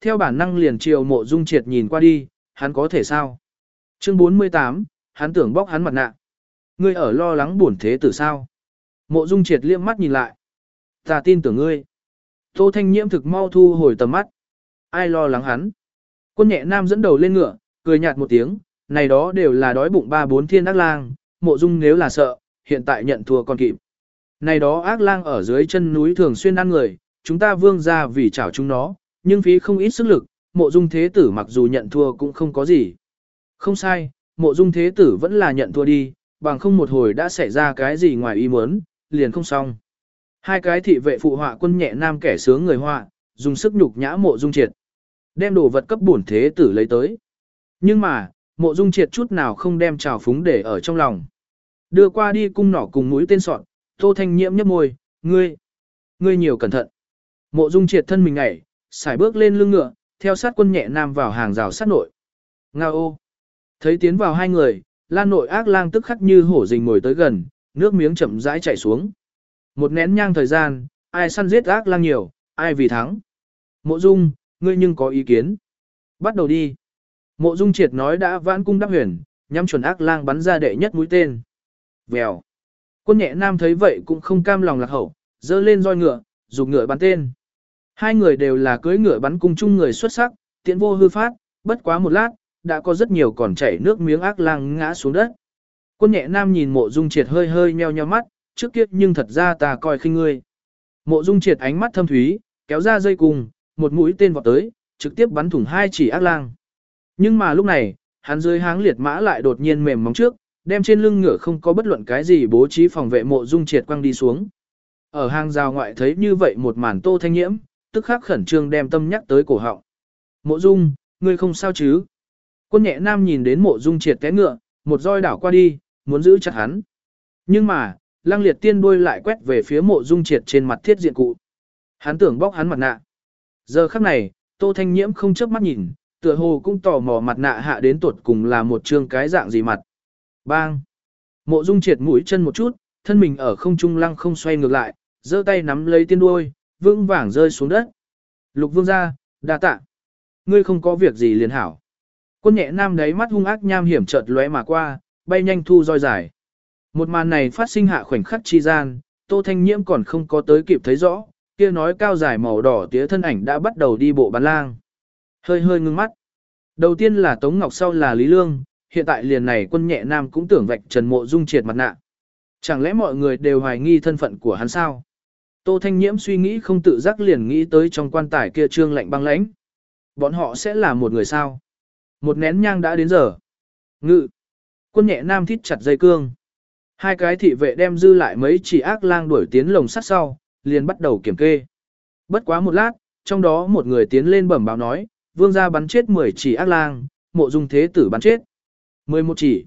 theo bản năng liền chiều mộ dung triệt nhìn qua đi, hắn có thể sao? Chương 48, hắn tưởng bóc hắn mặt nạ. Ngươi ở lo lắng buồn thế tử sao? Mộ dung triệt liếc mắt nhìn lại. Ta tin tưởng ngươi. Tô Thanh Nhiễm thực mau thu hồi tầm mắt. Ai lo lắng hắn? Quân nhẹ nam dẫn đầu lên ngựa, cười nhạt một tiếng, này đó đều là đói bụng ba bốn thiên ác lang, mộ dung nếu là sợ, hiện tại nhận thua còn kịp. Này đó ác lang ở dưới chân núi thường xuyên ăn người, chúng ta vương ra vì chảo chúng nó, nhưng phí không ít sức lực, mộ dung thế tử mặc dù nhận thua cũng không có gì. Không sai, mộ dung thế tử vẫn là nhận thua đi, bằng không một hồi đã xảy ra cái gì ngoài ý muốn, liền không xong. Hai cái thị vệ phụ họa quân nhẹ nam kẻ sướng người họa, dùng sức nhục nhã mộ dung triệt. Đem đồ vật cấp bổn thế tử lấy tới. Nhưng mà, mộ dung triệt chút nào không đem trào phúng để ở trong lòng. Đưa qua đi cung nỏ cùng mũi tên sọn, tô thanh nhiễm nhấp môi, ngươi, ngươi nhiều cẩn thận. Mộ dung triệt thân mình ngảy, xài bước lên lưng ngựa, theo sát quân nhẹ nam vào hàng rào sát nội. Ngao ô. Thấy tiến vào hai người, lan nội ác lang tức khắc như hổ rình ngồi tới gần, nước miếng chậm rãi chảy xuống. Một nén nhang thời gian, ai săn giết ác lang nhiều, ai vì thắng. Mộ dung, ngươi nhưng có ý kiến. Bắt đầu đi. Mộ dung triệt nói đã vãn cung đắc huyền, nhắm chuẩn ác lang bắn ra đệ nhất mũi tên. Vèo. Quân nhẹ nam thấy vậy cũng không cam lòng lạc hậu, dơ lên roi ngựa, dùng ngựa bắn tên. Hai người đều là cưỡi ngựa bắn cung chung người xuất sắc, tiện vô hư phát, bất quá một lát, đã có rất nhiều còn chảy nước miếng ác lang ngã xuống đất. Quân nhẹ nam nhìn mộ dung triệt hơi hơi meo nheo mắt, trước kia nhưng thật ra ta coi khinh ngươi. Mộ dung triệt ánh mắt thâm thúy, kéo ra dây cùng, một mũi tên vọt tới, trực tiếp bắn thủng hai chỉ ác lang. Nhưng mà lúc này, hắn dưới háng liệt mã lại đột nhiên mềm móng trước, đem trên lưng ngựa không có bất luận cái gì bố trí phòng vệ mộ dung triệt quăng đi xuống. Ở hang rào ngoại thấy như vậy một màn tô thanh nhiễm, tức khắc khẩn trương đem tâm nhắc tới cổ họng. Mộ dung, ngươi không sao chứ? Quân nhẹ nam nhìn đến mộ dung triệt té ngựa, một roi đảo qua đi, muốn giữ chặt hắn. Nhưng mà, lăng liệt tiên đuôi lại quét về phía mộ dung triệt trên mặt thiết diện cụ. Hắn tưởng bóc hắn mặt nạ. Giờ khắc này, tô thanh nhiễm không chớp mắt nhìn, tựa hồ cũng tò mò mặt nạ hạ đến tuột cùng là một trương cái dạng gì mặt. Bang! Mộ dung triệt mũi chân một chút, thân mình ở không trung lăng không xoay ngược lại, giơ tay nắm lấy tiên đuôi, vững vàng rơi xuống đất. Lục vương ra, đa tạ. Ngươi không có việc gì liền hảo. Quân nhẹ nam đáy mắt hung ác nham hiểm chợt lóe mà qua, bay nhanh thu roi dài. Một màn này phát sinh hạ khoảnh khắc chi gian, Tô Thanh Nhiễm còn không có tới kịp thấy rõ, kia nói cao dài màu đỏ tía thân ảnh đã bắt đầu đi bộ bán lang. Hơi hơi ngưng mắt. Đầu tiên là Tống Ngọc sau là Lý Lương, hiện tại liền này quân nhẹ nam cũng tưởng vạch Trần Mộ Dung triệt mặt nạ. Chẳng lẽ mọi người đều hoài nghi thân phận của hắn sao? Tô Thanh Nhiễm suy nghĩ không tự giác liền nghĩ tới trong quan tài kia trương lạnh băng lãnh. Bọn họ sẽ là một người sao? Một nén nhang đã đến giờ. Ngự. Quân nhẹ nam thít chặt dây cương. Hai cái thị vệ đem dư lại mấy chỉ ác lang đuổi tiến lồng sắt sau, liền bắt đầu kiểm kê. Bất quá một lát, trong đó một người tiến lên bẩm báo nói, vương gia bắn chết 10 chỉ ác lang, mộ dung thế tử bắn chết. 11 chỉ.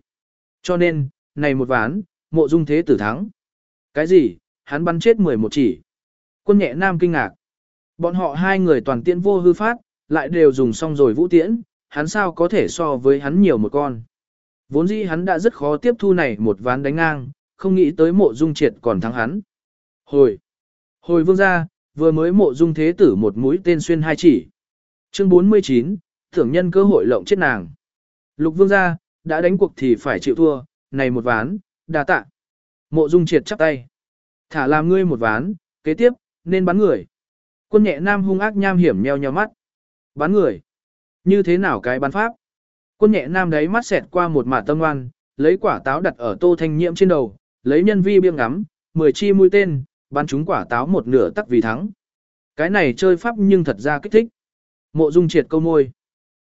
Cho nên, này một ván, mộ dung thế tử thắng. Cái gì, hắn bắn chết 11 chỉ. Quân nhẹ nam kinh ngạc. Bọn họ hai người toàn tiễn vô hư phát, lại đều dùng xong rồi vũ tiễn, hắn sao có thể so với hắn nhiều một con. Vốn dĩ hắn đã rất khó tiếp thu này một ván đánh ngang, không nghĩ tới mộ dung triệt còn thắng hắn. Hồi! Hồi vương gia vừa mới mộ dung thế tử một mũi tên xuyên hai chỉ. Chương 49, thưởng nhân cơ hội lộng chết nàng. Lục vương gia đã đánh cuộc thì phải chịu thua, này một ván, đà tạ. Mộ dung triệt chắp tay. Thả làm ngươi một ván, kế tiếp, nên bắn người. Quân nhẹ nam hung ác nham hiểm nheo nheo mắt. Bắn người. Như thế nào cái bắn pháp? Quân nhẹ nam đấy mắt xẹt qua một mả tâm ngoan, lấy quả táo đặt ở tô thanh nhiễm trên đầu, lấy nhân vi biêng ngắm, mười chi mũi tên, bắn chúng quả táo một nửa tắc vì thắng. Cái này chơi pháp nhưng thật ra kích thích. Mộ dung triệt câu môi.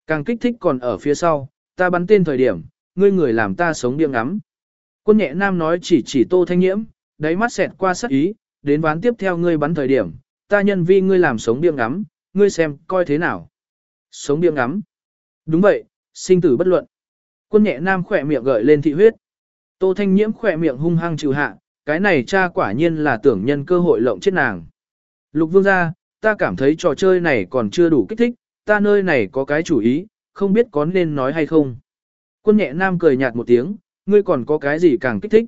Càng kích thích còn ở phía sau, ta bắn tên thời điểm, ngươi người làm ta sống biêng ngắm. Quân nhẹ nam nói chỉ chỉ tô thanh nhiễm, đáy mắt xẹt qua sắc ý, đến ván tiếp theo ngươi bắn thời điểm, ta nhân vi ngươi làm sống biêng ngắm, ngươi xem, coi thế nào. Sống biêng ngắm. Đúng vậy, sinh tử bất luận. Quân nhẹ nam khỏe miệng gợi lên thị huyết. Tô thanh nhiễm khỏe miệng hung hăng trừ hạ, cái này cha quả nhiên là tưởng nhân cơ hội lộng chết nàng. Lục vương gia, ta cảm thấy trò chơi này còn chưa đủ kích thích, ta nơi này có cái chủ ý, không biết có nên nói hay không. Quân nhẹ nam cười nhạt một tiếng, ngươi còn có cái gì càng kích thích.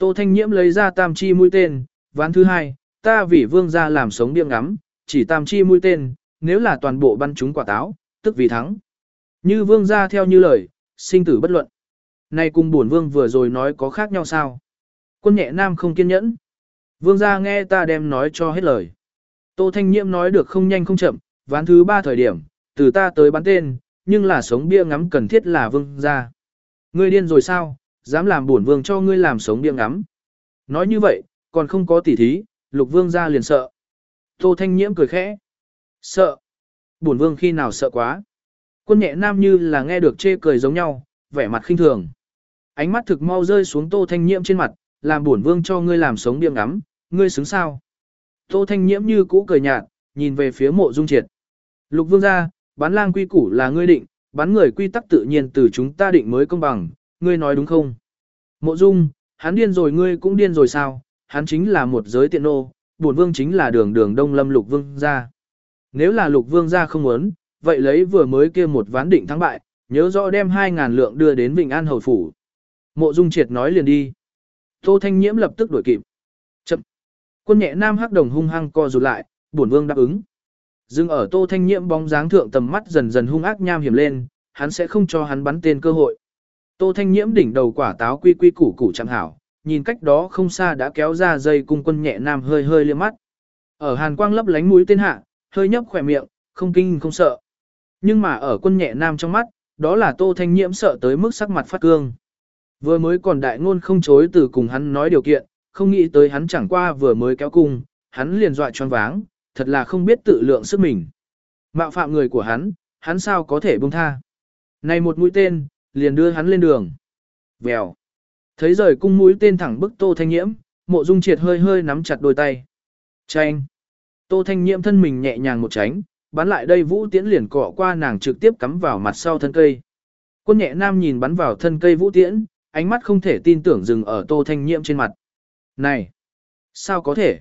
Tô Thanh Nhiễm lấy ra tam chi mũi tên, ván thứ hai, ta vì vương gia làm sống điên ngắm, chỉ tam chi mũi tên, nếu là toàn bộ bắn chúng quả táo, tức vì thắng. Như vương gia theo như lời, sinh tử bất luận. Này cùng bổn vương vừa rồi nói có khác nhau sao? Quân nhẹ nam không kiên nhẫn. Vương gia nghe ta đem nói cho hết lời. Tô Thanh Nhiễm nói được không nhanh không chậm, ván thứ ba thời điểm, từ ta tới bắn tên, nhưng là sống bia ngắm cần thiết là vương gia. Ngươi điên rồi sao, dám làm bổn vương cho ngươi làm sống biếng ngắm. Nói như vậy, còn không có tỉ thí, lục vương gia liền sợ. Tô Thanh Nhiễm cười khẽ. Sợ. Bổn vương khi nào sợ quá. Quân nhẹ nam như là nghe được chê cười giống nhau, vẻ mặt khinh thường. Ánh mắt thực mau rơi xuống Tô Thanh Nhiễm trên mặt, làm bổn vương cho ngươi làm sống biếng ngắm, ngươi xứng sao. Tô Thanh Nhiễm như cũ cười nhạt, nhìn về phía mộ dung triệt. Lục vương gia, bán lang quy củ là ngươi định, bán người quy tắc tự nhiên từ chúng ta định mới công bằng, ngươi nói đúng không? Mộ dung, hắn điên rồi ngươi cũng điên rồi sao, hắn chính là một giới tiện nô, bổn vương chính là đường đường đông lâm lục vương gia. Nếu là lục vương gia không muốn, vậy lấy vừa mới kia một ván định thắng bại, nhớ rõ đem 2.000 lượng đưa đến Vịnh An Hầu Phủ. Mộ Dung Triệt nói liền đi. Tô Thanh Nhiễm lập tức đuổi kịp. Chậm. Quân nhẹ nam hắc đồng hung hăng co rụt lại, bổn vương đáp ứng. Dừng ở Tô Thanh Nhiễm bóng dáng thượng tầm mắt dần dần hung ác nham hiểm lên, hắn sẽ không cho hắn bắn tên cơ hội. Tô Thanh Nhiễm đỉnh đầu quả táo quy quy củ củ chẳng hảo, nhìn cách đó không xa đã kéo ra dây cung quân nhẹ nam hơi hơi liếc mắt. Ở hàn quang lấp lánh mũi tên hạ, hơi nhấp khỏe miệng, không kinh không sợ. Nhưng mà ở quân nhẹ nam trong mắt, đó là Tô Thanh Nhiễm sợ tới mức sắc mặt phát cương. Vừa mới còn đại ngôn không chối từ cùng hắn nói điều kiện, không nghĩ tới hắn chẳng qua vừa mới kéo cung, hắn liền dọa choáng váng, thật là không biết tự lượng sức mình. Mạo phạm người của hắn, hắn sao có thể buông tha. Này một mũi tên, liền đưa hắn lên đường. Vèo. Thấy rời cung mũi tên thẳng bức Tô Thanh Nhiễm, mộ dung triệt hơi hơi nắm chặt đôi tay. Chanh. Tô Thanh Nhiễm thân mình nhẹ nhàng một tránh, bắn lại đây vũ tiễn liền cọ qua nàng trực tiếp cắm vào mặt sau thân cây. Quân nhẹ nam nhìn bắn vào thân cây vũ tiễn, ánh mắt không thể tin tưởng dừng ở Tô Thanh Nhiễm trên mặt. Này! Sao có thể?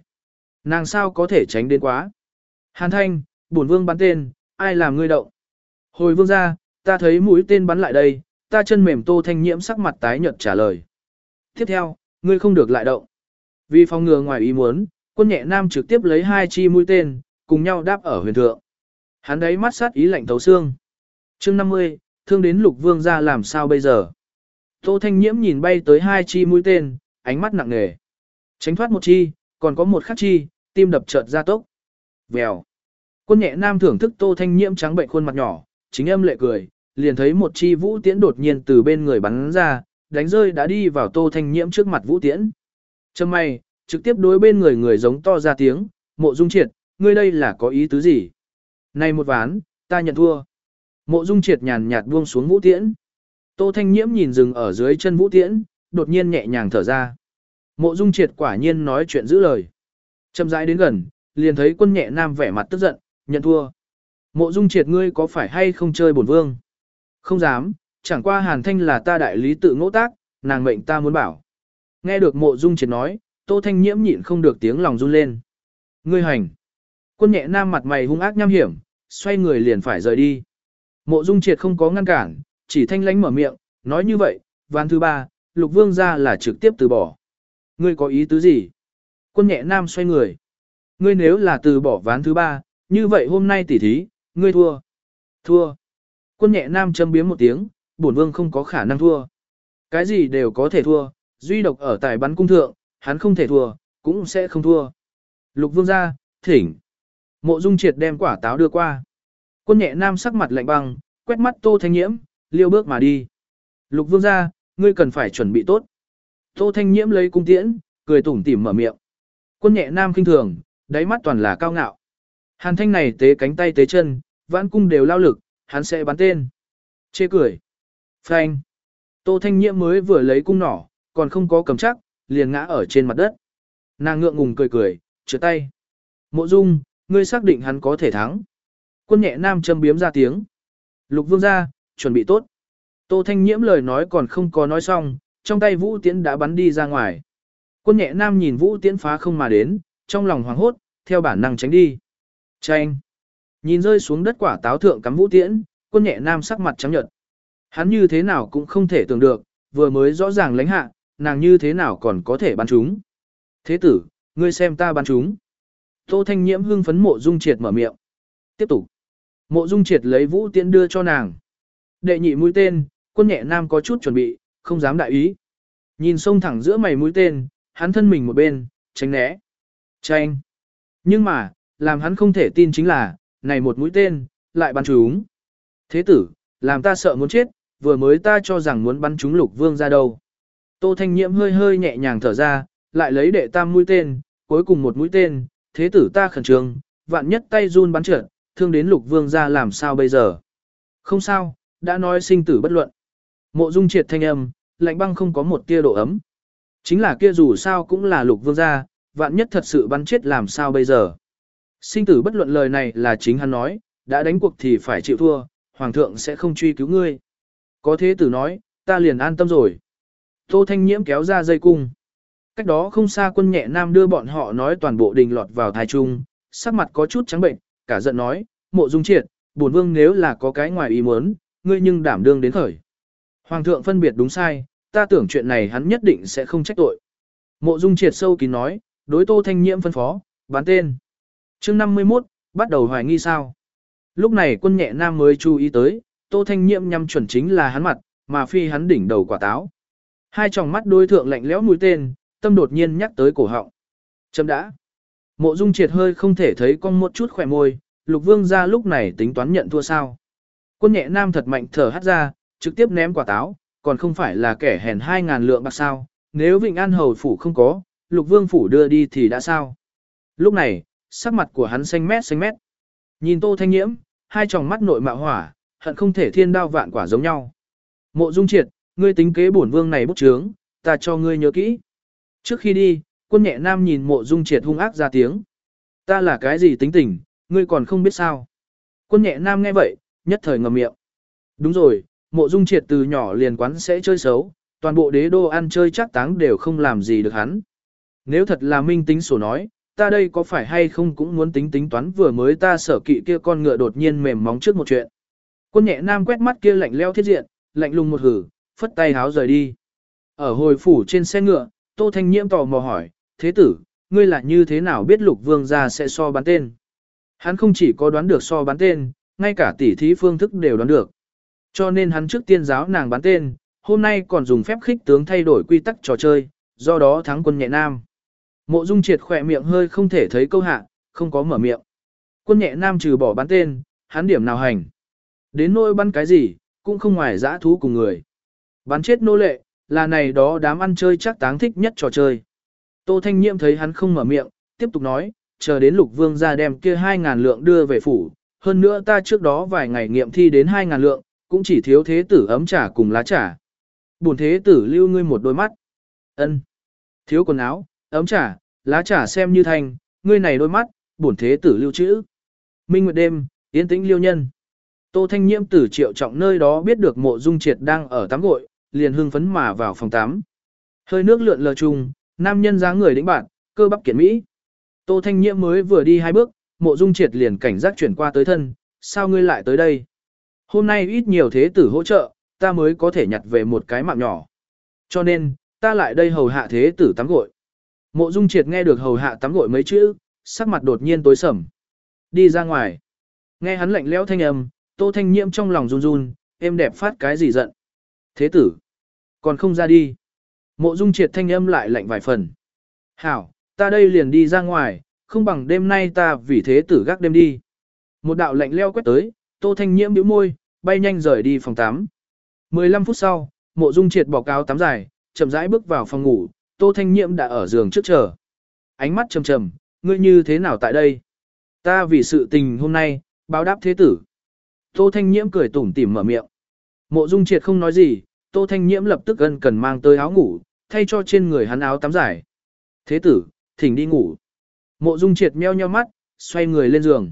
Nàng sao có thể tránh đến quá? Hàn thanh, bổn vương bắn tên, ai làm ngươi động? Hồi vương ra, ta thấy mũi tên bắn lại đây, ta chân mềm Tô Thanh Nhiễm sắc mặt tái nhợt trả lời. Tiếp theo, ngươi không được lại động. Vì phòng ngừa ngoài ý muốn, quân nhẹ nam trực tiếp lấy hai chi mũi tên, cùng nhau đáp ở huyền thượng. Hắn đấy mắt sát ý lạnh thấu xương. chương 50, thương đến lục vương ra làm sao bây giờ? Tô Thanh Nhiễm nhìn bay tới hai chi mũi tên, ánh mắt nặng nề. Tránh thoát một chi, còn có một khắc chi, tim đập chợt ra tốc. Vèo. Quân nhẹ nam thưởng thức Tô Thanh Nhiễm trắng bệnh khuôn mặt nhỏ, chính âm lệ cười, liền thấy một chi vũ tiễn đột nhiên từ bên người bắn ra, đánh rơi đã đi vào Tô Thanh Nhiễm trước mặt vũ tiễn. Châm may, trực tiếp đối bên người người giống to ra tiếng, mộ dung triệt, ngươi đây là có ý tứ gì? Này một ván, ta nhận thua. Mộ dung triệt nhàn nhạt buông xuống vũ tiễn. Tô Thanh Nhiễm nhìn rừng ở dưới chân vũ tiễn, đột nhiên nhẹ nhàng thở ra. Mộ dung triệt quả nhiên nói chuyện giữ lời. Châm rãi đến gần, liền thấy quân nhẹ nam vẻ mặt tức giận, nhận thua. Mộ dung triệt ngươi có phải hay không chơi bổn vương? Không dám, chẳng qua hàn thanh là ta đại lý tự ngỗ tác, nàng mệnh ta muốn bảo. Nghe được mộ dung triệt nói, tô thanh nhiễm nhịn không được tiếng lòng run lên. Ngươi hành. Quân nhẹ nam mặt mày hung ác nham hiểm, xoay người liền phải rời đi. Mộ dung triệt không có ngăn cản, chỉ thanh lánh mở miệng, nói như vậy, ván thứ ba, lục vương ra là trực tiếp từ bỏ. Ngươi có ý tứ gì? Quân nhẹ nam xoay người. Ngươi nếu là từ bỏ ván thứ ba, như vậy hôm nay tỉ thí, ngươi thua. Thua. Quân nhẹ nam châm biếm một tiếng, bổn vương không có khả năng thua. Cái gì đều có thể thua, duy độc ở tài bắn cung thượng, hắn không thể thua, cũng sẽ không thua. Lục vương ra, thỉnh. Mộ dung triệt đem quả táo đưa qua. Quân nhẹ nam sắc mặt lạnh băng, quét mắt tô thanh nhiễm, liêu bước mà đi. Lục vương ra, ngươi cần phải chuẩn bị tốt. Tô thanh nhiễm lấy cung tiễn, cười tủm tỉm mở miệng. Quân nhẹ nam kinh thường, đáy mắt toàn là cao ngạo. Hàn thanh này tế cánh tay tế chân, vãn cung đều lao lực, hắn sẽ bắn tên. Chê cười. Phanh. Tô thanh nhiễm mới vừa lấy cung nỏ, còn không có cầm chắc, liền ngã ở trên mặt đất. Nàng ngượng ngùng cười cười, chữa tay. Mộ dung, ngươi xác định hắn có thể thắng. Quân nhẹ nam châm biếm ra tiếng. Lục vương ra, chuẩn bị tốt. Tô Thanh Nhiễm lời nói còn không có nói xong, trong tay Vũ Tiễn đã bắn đi ra ngoài. Quân nhẹ nam nhìn Vũ Tiễn phá không mà đến, trong lòng hoảng hốt, theo bản năng tránh đi. tranh Nhìn rơi xuống đất quả táo thượng cắm Vũ Tiễn, quân nhẹ nam sắc mặt trắng nhợt. Hắn như thế nào cũng không thể tưởng được, vừa mới rõ ràng lãnh hạ, nàng như thế nào còn có thể bắn chúng. Thế tử, ngươi xem ta bắn chúng. Tô Thanh Nhiễm hưng phấn mộ dung triệt mở miệng. Tiếp tục. Mộ Dung Triệt lấy vũ tiễn đưa cho nàng. Đệ nhị mũi tên, quân nhẹ nam có chút chuẩn bị, không dám đại ý. Nhìn sông thẳng giữa mày mũi tên, hắn thân mình một bên, tránh né. Tranh. Nhưng mà, làm hắn không thể tin chính là, này một mũi tên, lại bắn trúng. Thế tử, làm ta sợ muốn chết, vừa mới ta cho rằng muốn bắn trúng lục vương ra đâu. Tô Thanh Nhiễm hơi hơi nhẹ nhàng thở ra, lại lấy đệ tam mũi tên, cuối cùng một mũi tên, thế tử ta khẩn trương, vạn nhất tay run bắn trượt, thương đến lục vương ra làm sao bây giờ. Không sao, đã nói sinh tử bất luận. Mộ dung triệt thanh âm, lạnh băng không có một tia độ ấm. Chính là kia dù sao cũng là lục vương gia, vạn nhất thật sự bắn chết làm sao bây giờ. Sinh tử bất luận lời này là chính hắn nói, đã đánh cuộc thì phải chịu thua, hoàng thượng sẽ không truy cứu ngươi. Có thế tử nói, ta liền an tâm rồi. Tô Thanh Nhiễm kéo ra dây cung. Cách đó không xa quân nhẹ nam đưa bọn họ nói toàn bộ đình lọt vào thai trung, sắc mặt có chút trắng bệnh, cả giận nói, mộ dung triệt, bổn vương nếu là có cái ngoài ý muốn, ngươi nhưng đảm đương đến khởi. Hoàng thượng phân biệt đúng sai, ta tưởng chuyện này hắn nhất định sẽ không trách tội. Mộ dung triệt sâu kín nói, đối tô thanh nhiễm phân phó, bán tên chương 51, bắt đầu hoài nghi sao. Lúc này quân nhẹ nam mới chú ý tới, tô thanh nhiễm nhằm chuẩn chính là hắn mặt, mà phi hắn đỉnh đầu quả táo. Hai tròng mắt đối thượng lạnh lẽo mũi tên, tâm đột nhiên nhắc tới cổ họng. Chấm đã. Mộ dung triệt hơi không thể thấy con một chút khỏe môi, lục vương ra lúc này tính toán nhận thua sao. Quân nhẹ nam thật mạnh thở hắt ra, trực tiếp ném quả táo, còn không phải là kẻ hèn hai ngàn lượng bạc sao, nếu Vịnh An Hầu Phủ không có, Lục Vương Phủ đưa đi thì đã sao. Lúc này, sắc mặt của hắn xanh mét xanh mét. Nhìn Tô Thanh Nhiễm, hai tròng mắt nội mạo hỏa, hận không thể thiên đao vạn quả giống nhau. Mộ Dung Triệt, ngươi tính kế bổn vương này bút chướng, ta cho ngươi nhớ kỹ. Trước khi đi, quân nhẹ nam nhìn Mộ Dung Triệt hung ác ra tiếng. Ta là cái gì tính tình, ngươi còn không biết sao. Quân nhẹ nam nghe vậy, nhất thời ngậm miệng. Đúng rồi, Mộ Dung Triệt từ nhỏ liền quán sẽ chơi xấu, toàn bộ đế đô ăn chơi chắc táng đều không làm gì được hắn. Nếu thật là minh tính sổ nói, ta đây có phải hay không cũng muốn tính tính toán vừa mới ta sở kỵ kia con ngựa đột nhiên mềm móng trước một chuyện. Quân nhẹ nam quét mắt kia lạnh leo thiết diện, lạnh lùng một hử, phất tay háo rời đi. Ở hồi phủ trên xe ngựa, Tô Thanh Nhiễm tò mò hỏi, thế tử, ngươi là như thế nào biết lục vương gia sẽ so bán tên? Hắn không chỉ có đoán được so bán tên, ngay cả tỉ thí phương thức đều đoán được. Cho nên hắn trước tiên giáo nàng bán tên, hôm nay còn dùng phép khích tướng thay đổi quy tắc trò chơi, do đó thắng quân nhẹ nam. Mộ Dung Triệt khỏe miệng hơi không thể thấy câu hạ, không có mở miệng. Quân nhẹ nam trừ bỏ bán tên, hắn điểm nào hành. Đến nỗi bắn cái gì, cũng không ngoài dã thú cùng người. Bắn chết nô lệ, là này đó đám ăn chơi chắc táng thích nhất trò chơi. Tô Thanh Nhiệm thấy hắn không mở miệng, tiếp tục nói, chờ đến lục vương ra đem kia 2.000 lượng đưa về phủ. Hơn nữa ta trước đó vài ngày nghiệm thi đến 2.000 lượng, cũng chỉ thiếu thế tử ấm trà cùng lá trà. Buồn thế tử lưu ngươi một đôi mắt. ân Thiếu quần áo, ấm trà, lá trà xem như thành, ngươi này đôi mắt, bổn thế tử lưu chữ. Minh nguyệt đêm, yến tĩnh liêu nhân. Tô Thanh Nhiễm tử triệu trọng nơi đó biết được mộ dung triệt đang ở tắm gội, liền hưng phấn mà vào phòng tắm. Hơi nước lượn lờ trùng, nam nhân dáng người đĩnh bạn, cơ bắp kiển Mỹ. Tô Thanh Nhiễm mới vừa đi hai bước, mộ dung triệt liền cảnh giác chuyển qua tới thân, sao ngươi lại tới đây? Hôm nay ít nhiều thế tử hỗ trợ, ta mới có thể nhặt về một cái mạng nhỏ. Cho nên, ta lại đây hầu hạ thế tử tắm gội. Mộ Dung Triệt nghe được hầu hạ tắm gội mấy chữ, sắc mặt đột nhiên tối sầm. Đi ra ngoài. Nghe hắn lạnh lẽo thanh âm, Tô Thanh Nhiễm trong lòng run run, em đẹp phát cái gì giận. Thế tử. Còn không ra đi. Mộ Dung Triệt thanh âm lại lạnh vài phần. Hảo, ta đây liền đi ra ngoài, không bằng đêm nay ta vì thế tử gác đêm đi. Một đạo lạnh leo quét tới, Tô Thanh Nhiễm bĩu môi, bay nhanh rời đi phòng tắm. 15 phút sau, Mộ Dung Triệt bỏ áo tắm dài, chậm rãi bước vào phòng ngủ, Tô Thanh Nhiệm đã ở giường trước chờ. Ánh mắt trầm trầm, ngươi như thế nào tại đây? Ta vì sự tình hôm nay, báo đáp thế tử. Tô Thanh Nhiễm cười tủm tỉm mở miệng. Mộ Dung Triệt không nói gì, Tô Thanh Nhiễm lập tức ân cần mang tới áo ngủ, thay cho trên người hắn áo tắm dài. Thế tử, thỉnh đi ngủ. Mộ Dung Triệt meo nheo mắt, xoay người lên giường.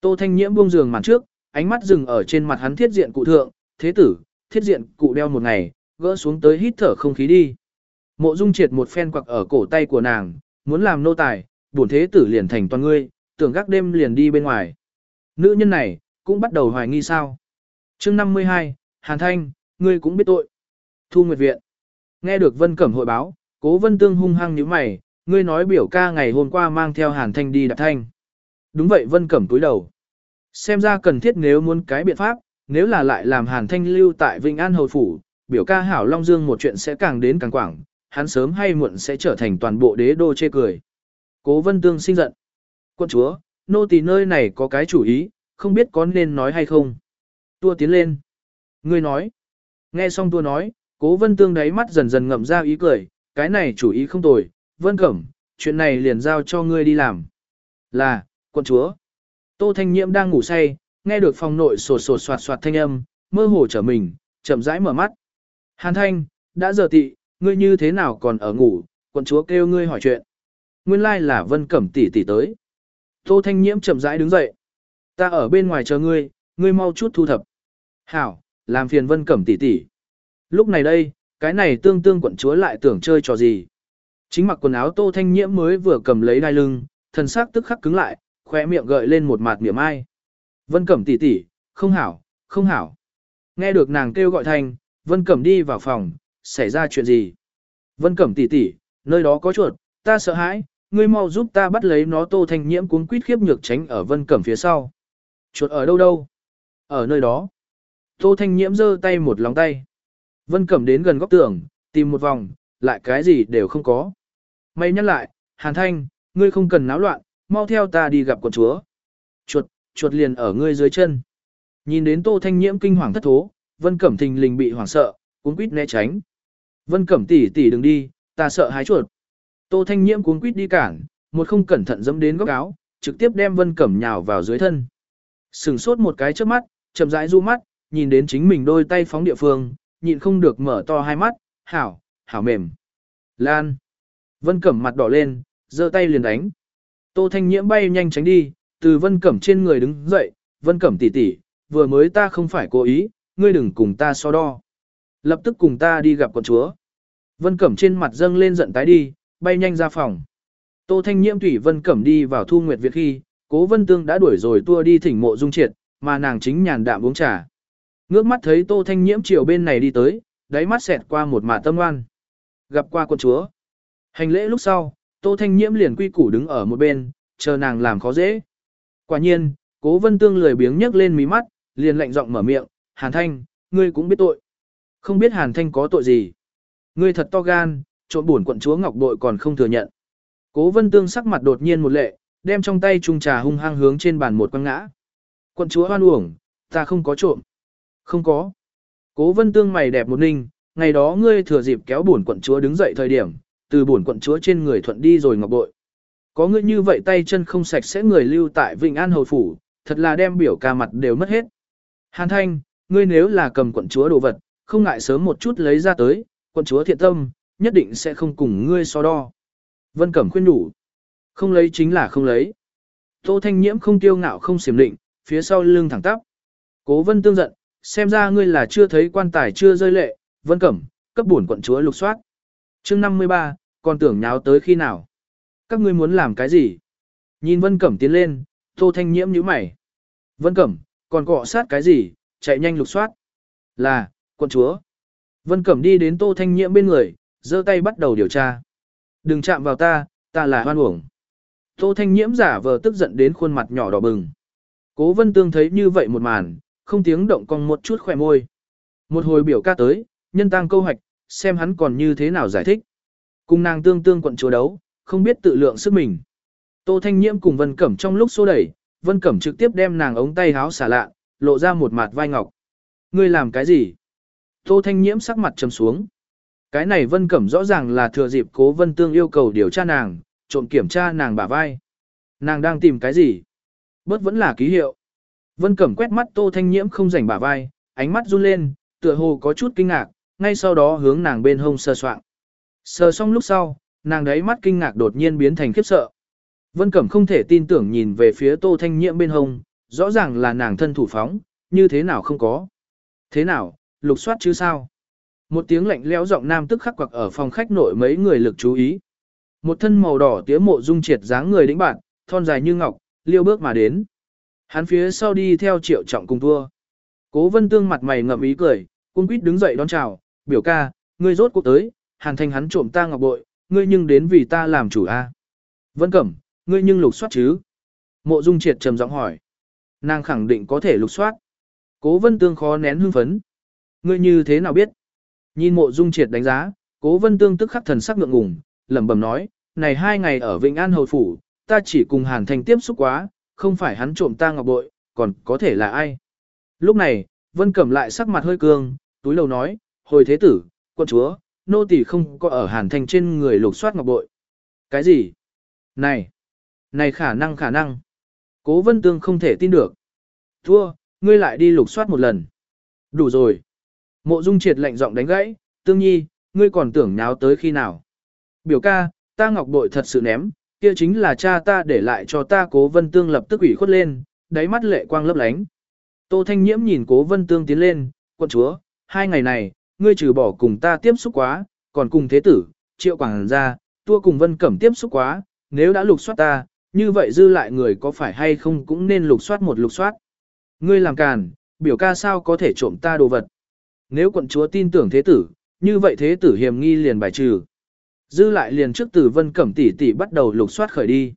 Tô Thanh Nhiễm buông giường màn trước, ánh mắt dừng ở trên mặt hắn thiết diện cụ thượng, thế tử, thiết diện cụ đeo một ngày, gỡ xuống tới hít thở không khí đi. Mộ Dung triệt một phen quặc ở cổ tay của nàng, muốn làm nô tài, bổn thế tử liền thành toàn ngươi, tưởng gác đêm liền đi bên ngoài. Nữ nhân này, cũng bắt đầu hoài nghi sao. chương 52, Hàn Thanh, ngươi cũng biết tội. Thu Nguyệt Viện. Nghe được Vân Cẩm hội báo, cố Vân Tương hung hăng như mày, ngươi nói biểu ca ngày hôm qua mang theo Hàn Thanh đi đạp thanh. Đúng vậy Vân Cẩm túi đầu. Xem ra cần thiết nếu muốn cái biện pháp, nếu là lại làm Hàn Thanh lưu tại Vinh An Hầu Phủ, biểu ca hảo Long Dương một chuyện sẽ càng đến càng quảng, hắn sớm hay muộn sẽ trở thành toàn bộ đế đô chê cười. Cố Vân Tương sinh giận. Quân chúa, nô tỳ nơi này có cái chủ ý, không biết có nên nói hay không. Tua tiến lên. Ngươi nói. Nghe xong tua nói, cố Vân Tương đáy mắt dần dần ngậm ra ý cười, cái này chủ ý không tồi, Vân Cẩm, chuyện này liền giao cho ngươi đi làm. Là, quân chúa. Tô Thanh Nhiễm đang ngủ say, nghe được phòng nội sột sột soạt soạt thanh âm, mơ hồ trở mình, chậm rãi mở mắt. Hàn Thanh, đã giờ tị, ngươi như thế nào còn ở ngủ, quận chúa kêu ngươi hỏi chuyện. Nguyên lai là Vân Cẩm tỷ tỷ tới. Tô Thanh Nhiễm chậm rãi đứng dậy. Ta ở bên ngoài chờ ngươi, ngươi mau chút thu thập. Hảo, làm phiền Vân Cẩm tỷ tỷ. Lúc này đây, cái này tương tương quận chúa lại tưởng chơi trò gì. Chính mặc quần áo Tô Thanh Nhiễm mới vừa cầm lấy đai lưng, thần sắc tức khắc cứng lại, khóe miệng gợi lên một mạt niệm ai. Vân Cẩm tỷ tỷ, không hảo, không hảo. Nghe được nàng kêu gọi thanh, Vân Cẩm đi vào phòng, xảy ra chuyện gì? Vân Cẩm tỷ tỷ, nơi đó có chuột, ta sợ hãi, ngươi mau giúp ta bắt lấy nó Tô Thanh Nhiễm cuốn quýt khiếp nhược tránh ở Vân Cẩm phía sau. Chuột ở đâu đâu? Ở nơi đó. Tô Thanh Nhiễm giơ tay một lòng tay. Vân Cẩm đến gần góc tường, tìm một vòng, lại cái gì đều không có. Mày nhắc lại, Hàn Thanh, ngươi không cần náo loạn, mau theo ta đi gặp quận chúa. Chuột, chuột liền ở ngươi dưới chân. Nhìn đến Tô Thanh Nhiễm kinh hoàng thất thố, Vân Cẩm thình lình bị hoảng sợ, cuốn quýt né tránh. Vân Cẩm tỷ tỷ đừng đi, ta sợ hái chuột. Tô Thanh Nhiễm cuốn quýt đi cản, một không cẩn thận dẫm đến góc áo, trực tiếp đem Vân Cẩm nhào vào dưới thân. Sừng sốt một cái trước mắt, chậm rãi du mắt, nhìn đến chính mình đôi tay phóng địa phương, nhịn không được mở to hai mắt, hảo, hảo mềm. Lan. Vân Cẩm mặt đỏ lên, giơ tay liền đánh. Tô Thanh Nhiễm bay nhanh tránh đi, từ Vân Cẩm trên người đứng dậy, Vân Cẩm tỷ tỷ, vừa mới ta không phải cố ý, ngươi đừng cùng ta so đo. Lập tức cùng ta đi gặp con chúa. Vân Cẩm trên mặt dâng lên giận tái đi, bay nhanh ra phòng. Tô Thanh Nhiễm thủy Vân Cẩm đi vào thu nguyệt việt khi, Cố Vân Tương đã đuổi rồi tua đi thỉnh mộ dung triệt, mà nàng chính nhàn đạm uống trà. Ngước mắt thấy Tô Thanh Nhiễm chiều bên này đi tới, đáy mắt xẹt qua một mạ tâm oan. Gặp qua quân chúa. Hành lễ lúc sau, Tô Thanh Nhiễm liền quy củ đứng ở một bên, chờ nàng làm khó dễ. Quả nhiên, Cố Vân Tương lười biếng nhấc lên mí mắt, liền lạnh giọng mở miệng, Hàn Thanh, ngươi cũng biết tội. Không biết Hàn Thanh có tội gì. Ngươi thật to gan, trộn buồn quận chúa Ngọc Bội còn không thừa nhận. Cố Vân Tương sắc mặt đột nhiên một lệ, đem trong tay chung trà hung hăng hướng trên bàn một quăng ngã. Quận chúa hoan uổng, ta không có trộm. Không có. Cố Vân Tương mày đẹp một ninh, ngày đó ngươi thừa dịp kéo buồn quận chúa đứng dậy thời điểm, từ buồn quận chúa trên người thuận đi rồi Ngọc Bội. Có ngươi như vậy tay chân không sạch sẽ người lưu tại Vịnh An Hầu Phủ, thật là đem biểu ca mặt đều mất hết. Hàn Thanh, ngươi nếu là cầm quận chúa đồ vật, không ngại sớm một chút lấy ra tới, quận chúa thiện tâm, nhất định sẽ không cùng ngươi so đo. Vân Cẩm khuyên đủ. Không lấy chính là không lấy. Tô Thanh Nhiễm không tiêu ngạo không xiểm định, phía sau lưng thẳng tắp. Cố Vân tương giận, xem ra ngươi là chưa thấy quan tài chưa rơi lệ, Vân Cẩm, cấp bổn quận chúa lục soát. chương 53, còn tưởng nháo tới khi nào? Các ngươi muốn làm cái gì? Nhìn Vân Cẩm tiến lên, Tô Thanh Nhiễm nhíu mày. Vân Cẩm, còn cọ sát cái gì, chạy nhanh lục soát. Là, quận chúa. Vân Cẩm đi đến Tô Thanh Nhiễm bên người, giơ tay bắt đầu điều tra. Đừng chạm vào ta, ta là hoan uổng. Tô Thanh Nhiễm giả vờ tức giận đến khuôn mặt nhỏ đỏ bừng. Cố Vân Tương thấy như vậy một màn, không tiếng động cong một chút khỏe môi. Một hồi biểu ca tới, nhân tăng câu hoạch, xem hắn còn như thế nào giải thích. Cùng nàng tương tương quận chúa đấu, không biết tự lượng sức mình. Tô Thanh Nhiễm cùng Vân Cẩm trong lúc xô đẩy, Vân Cẩm trực tiếp đem nàng ống tay háo xả lạ, lộ ra một mặt vai ngọc. Ngươi làm cái gì? Tô Thanh Nhiễm sắc mặt trầm xuống. Cái này Vân Cẩm rõ ràng là thừa dịp cố Vân Tương yêu cầu điều tra nàng, trộm kiểm tra nàng bả vai. Nàng đang tìm cái gì? Bớt vẫn là ký hiệu. Vân Cẩm quét mắt Tô Thanh Nhiễm không rảnh bả vai, ánh mắt run lên, tựa hồ có chút kinh ngạc, ngay sau đó hướng nàng bên hông sờ soạng. Sờ xong lúc sau, nàng đấy mắt kinh ngạc đột nhiên biến thành khiếp sợ. Vân Cẩm không thể tin tưởng nhìn về phía Tô Thanh Nhiễm bên hông, rõ ràng là nàng thân thủ phóng, như thế nào không có. Thế nào, lục soát chứ sao? Một tiếng lạnh lẽo giọng nam tức khắc quặc ở phòng khách nội mấy người lực chú ý. Một thân màu đỏ tía mộ dung triệt dáng người đĩnh bạn, thon dài như ngọc, liêu bước mà đến. Hắn phía sau đi theo triệu trọng cùng thua. Cố vân tương mặt mày ngậm ý cười, cung quýt đứng dậy đón chào, biểu ca, ngươi rốt cuộc tới, hàn thành hắn trộm ta ngọc bội, ngươi nhưng đến vì ta làm chủ a. Vân cẩm, ngươi nhưng lục soát chứ? Mộ dung triệt trầm giọng hỏi. Nàng khẳng định có thể lục soát. Cố vân tương khó nén hưng phấn. Ngươi như thế nào biết? Nhìn mộ dung triệt đánh giá, cố vân tương tức khắc thần sắc ngượng ngùng, lẩm bẩm nói, này hai ngày ở Vĩnh An Hầu Phủ, ta chỉ cùng Hàn Thành tiếp xúc quá, không phải hắn trộm ta ngọc bội, còn có thể là ai? Lúc này, Vân Cẩm lại sắc mặt hơi cương, túi lầu nói, hồi thế tử, quân chúa, nô tỳ không có ở Hàn Thành trên người lục soát ngọc bội. Cái gì? Này! Này khả năng khả năng! Cố Vân Tương không thể tin được. Thua, ngươi lại đi lục soát một lần. Đủ rồi. Mộ Dung Triệt lạnh giọng đánh gãy, Tương Nhi, ngươi còn tưởng nháo tới khi nào? Biểu ca, ta ngọc bội thật sự ném, kia chính là cha ta để lại cho ta cố vân tương lập tức ủy khuất lên, đáy mắt lệ quang lấp lánh. Tô Thanh Nhiễm nhìn cố vân tương tiến lên, quân chúa, hai ngày này, ngươi trừ bỏ cùng ta tiếp xúc quá, còn cùng thế tử, triệu quảng gia, tua cùng vân cẩm tiếp xúc quá, nếu đã lục soát ta, như vậy dư lại người có phải hay không cũng nên lục soát một lục soát. Ngươi làm càn, biểu ca sao có thể trộm ta đồ vật. Nếu quận chúa tin tưởng thế tử, như vậy thế tử hiểm nghi liền bài trừ. Dư lại liền trước từ vân cẩm tỷ tỷ bắt đầu lục soát khởi đi.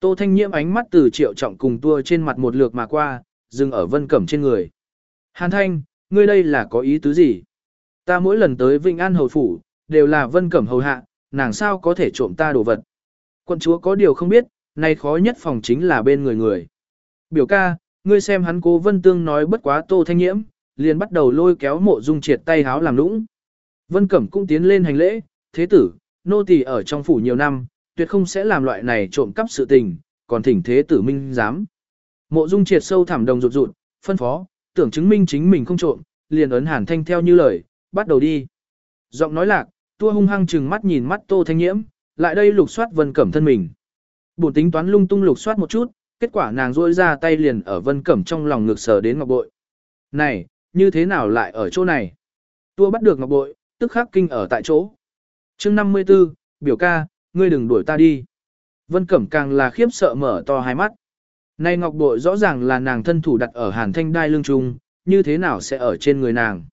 Tô Thanh Nhiễm ánh mắt từ triệu trọng cùng tua trên mặt một lượt mà qua, dừng ở vân cẩm trên người. Hàn Thanh, ngươi đây là có ý tứ gì? Ta mỗi lần tới Vinh An Hầu Phủ, đều là vân cẩm hầu hạ, nàng sao có thể trộm ta đồ vật. Quân chúa có điều không biết, nay khó nhất phòng chính là bên người người. Biểu ca, ngươi xem hắn cố vân tương nói bất quá Tô Thanh Nhiễm, liền bắt đầu lôi kéo mộ dung triệt tay háo làm lũng. Vân Cẩm cũng tiến lên hành lễ, thế tử, nô tỳ ở trong phủ nhiều năm, tuyệt không sẽ làm loại này trộm cắp sự tình, còn thỉnh thế tử minh dám. Mộ Dung triệt sâu thẳm đồng rụt rụt, phân phó, tưởng chứng minh chính mình không trộm, liền ấn Hàn Thanh theo như lời, bắt đầu đi. Giọng nói lạc, tua hung hăng chừng mắt nhìn mắt Tô Thanh Nhiễm, lại đây lục soát Vân Cẩm thân mình. Bổn tính toán lung tung lục soát một chút, kết quả nàng rôi ra tay liền ở Vân Cẩm trong lòng ngược sờ đến ngọc bội. Này, như thế nào lại ở chỗ này? Tua bắt được ngọc bội, tức khắc kinh ở tại chỗ chương 54, biểu ca, ngươi đừng đuổi ta đi. Vân Cẩm càng là khiếp sợ mở to hai mắt. Này ngọc bội rõ ràng là nàng thân thủ đặt ở hàn thanh đai lưng trung, như thế nào sẽ ở trên người nàng.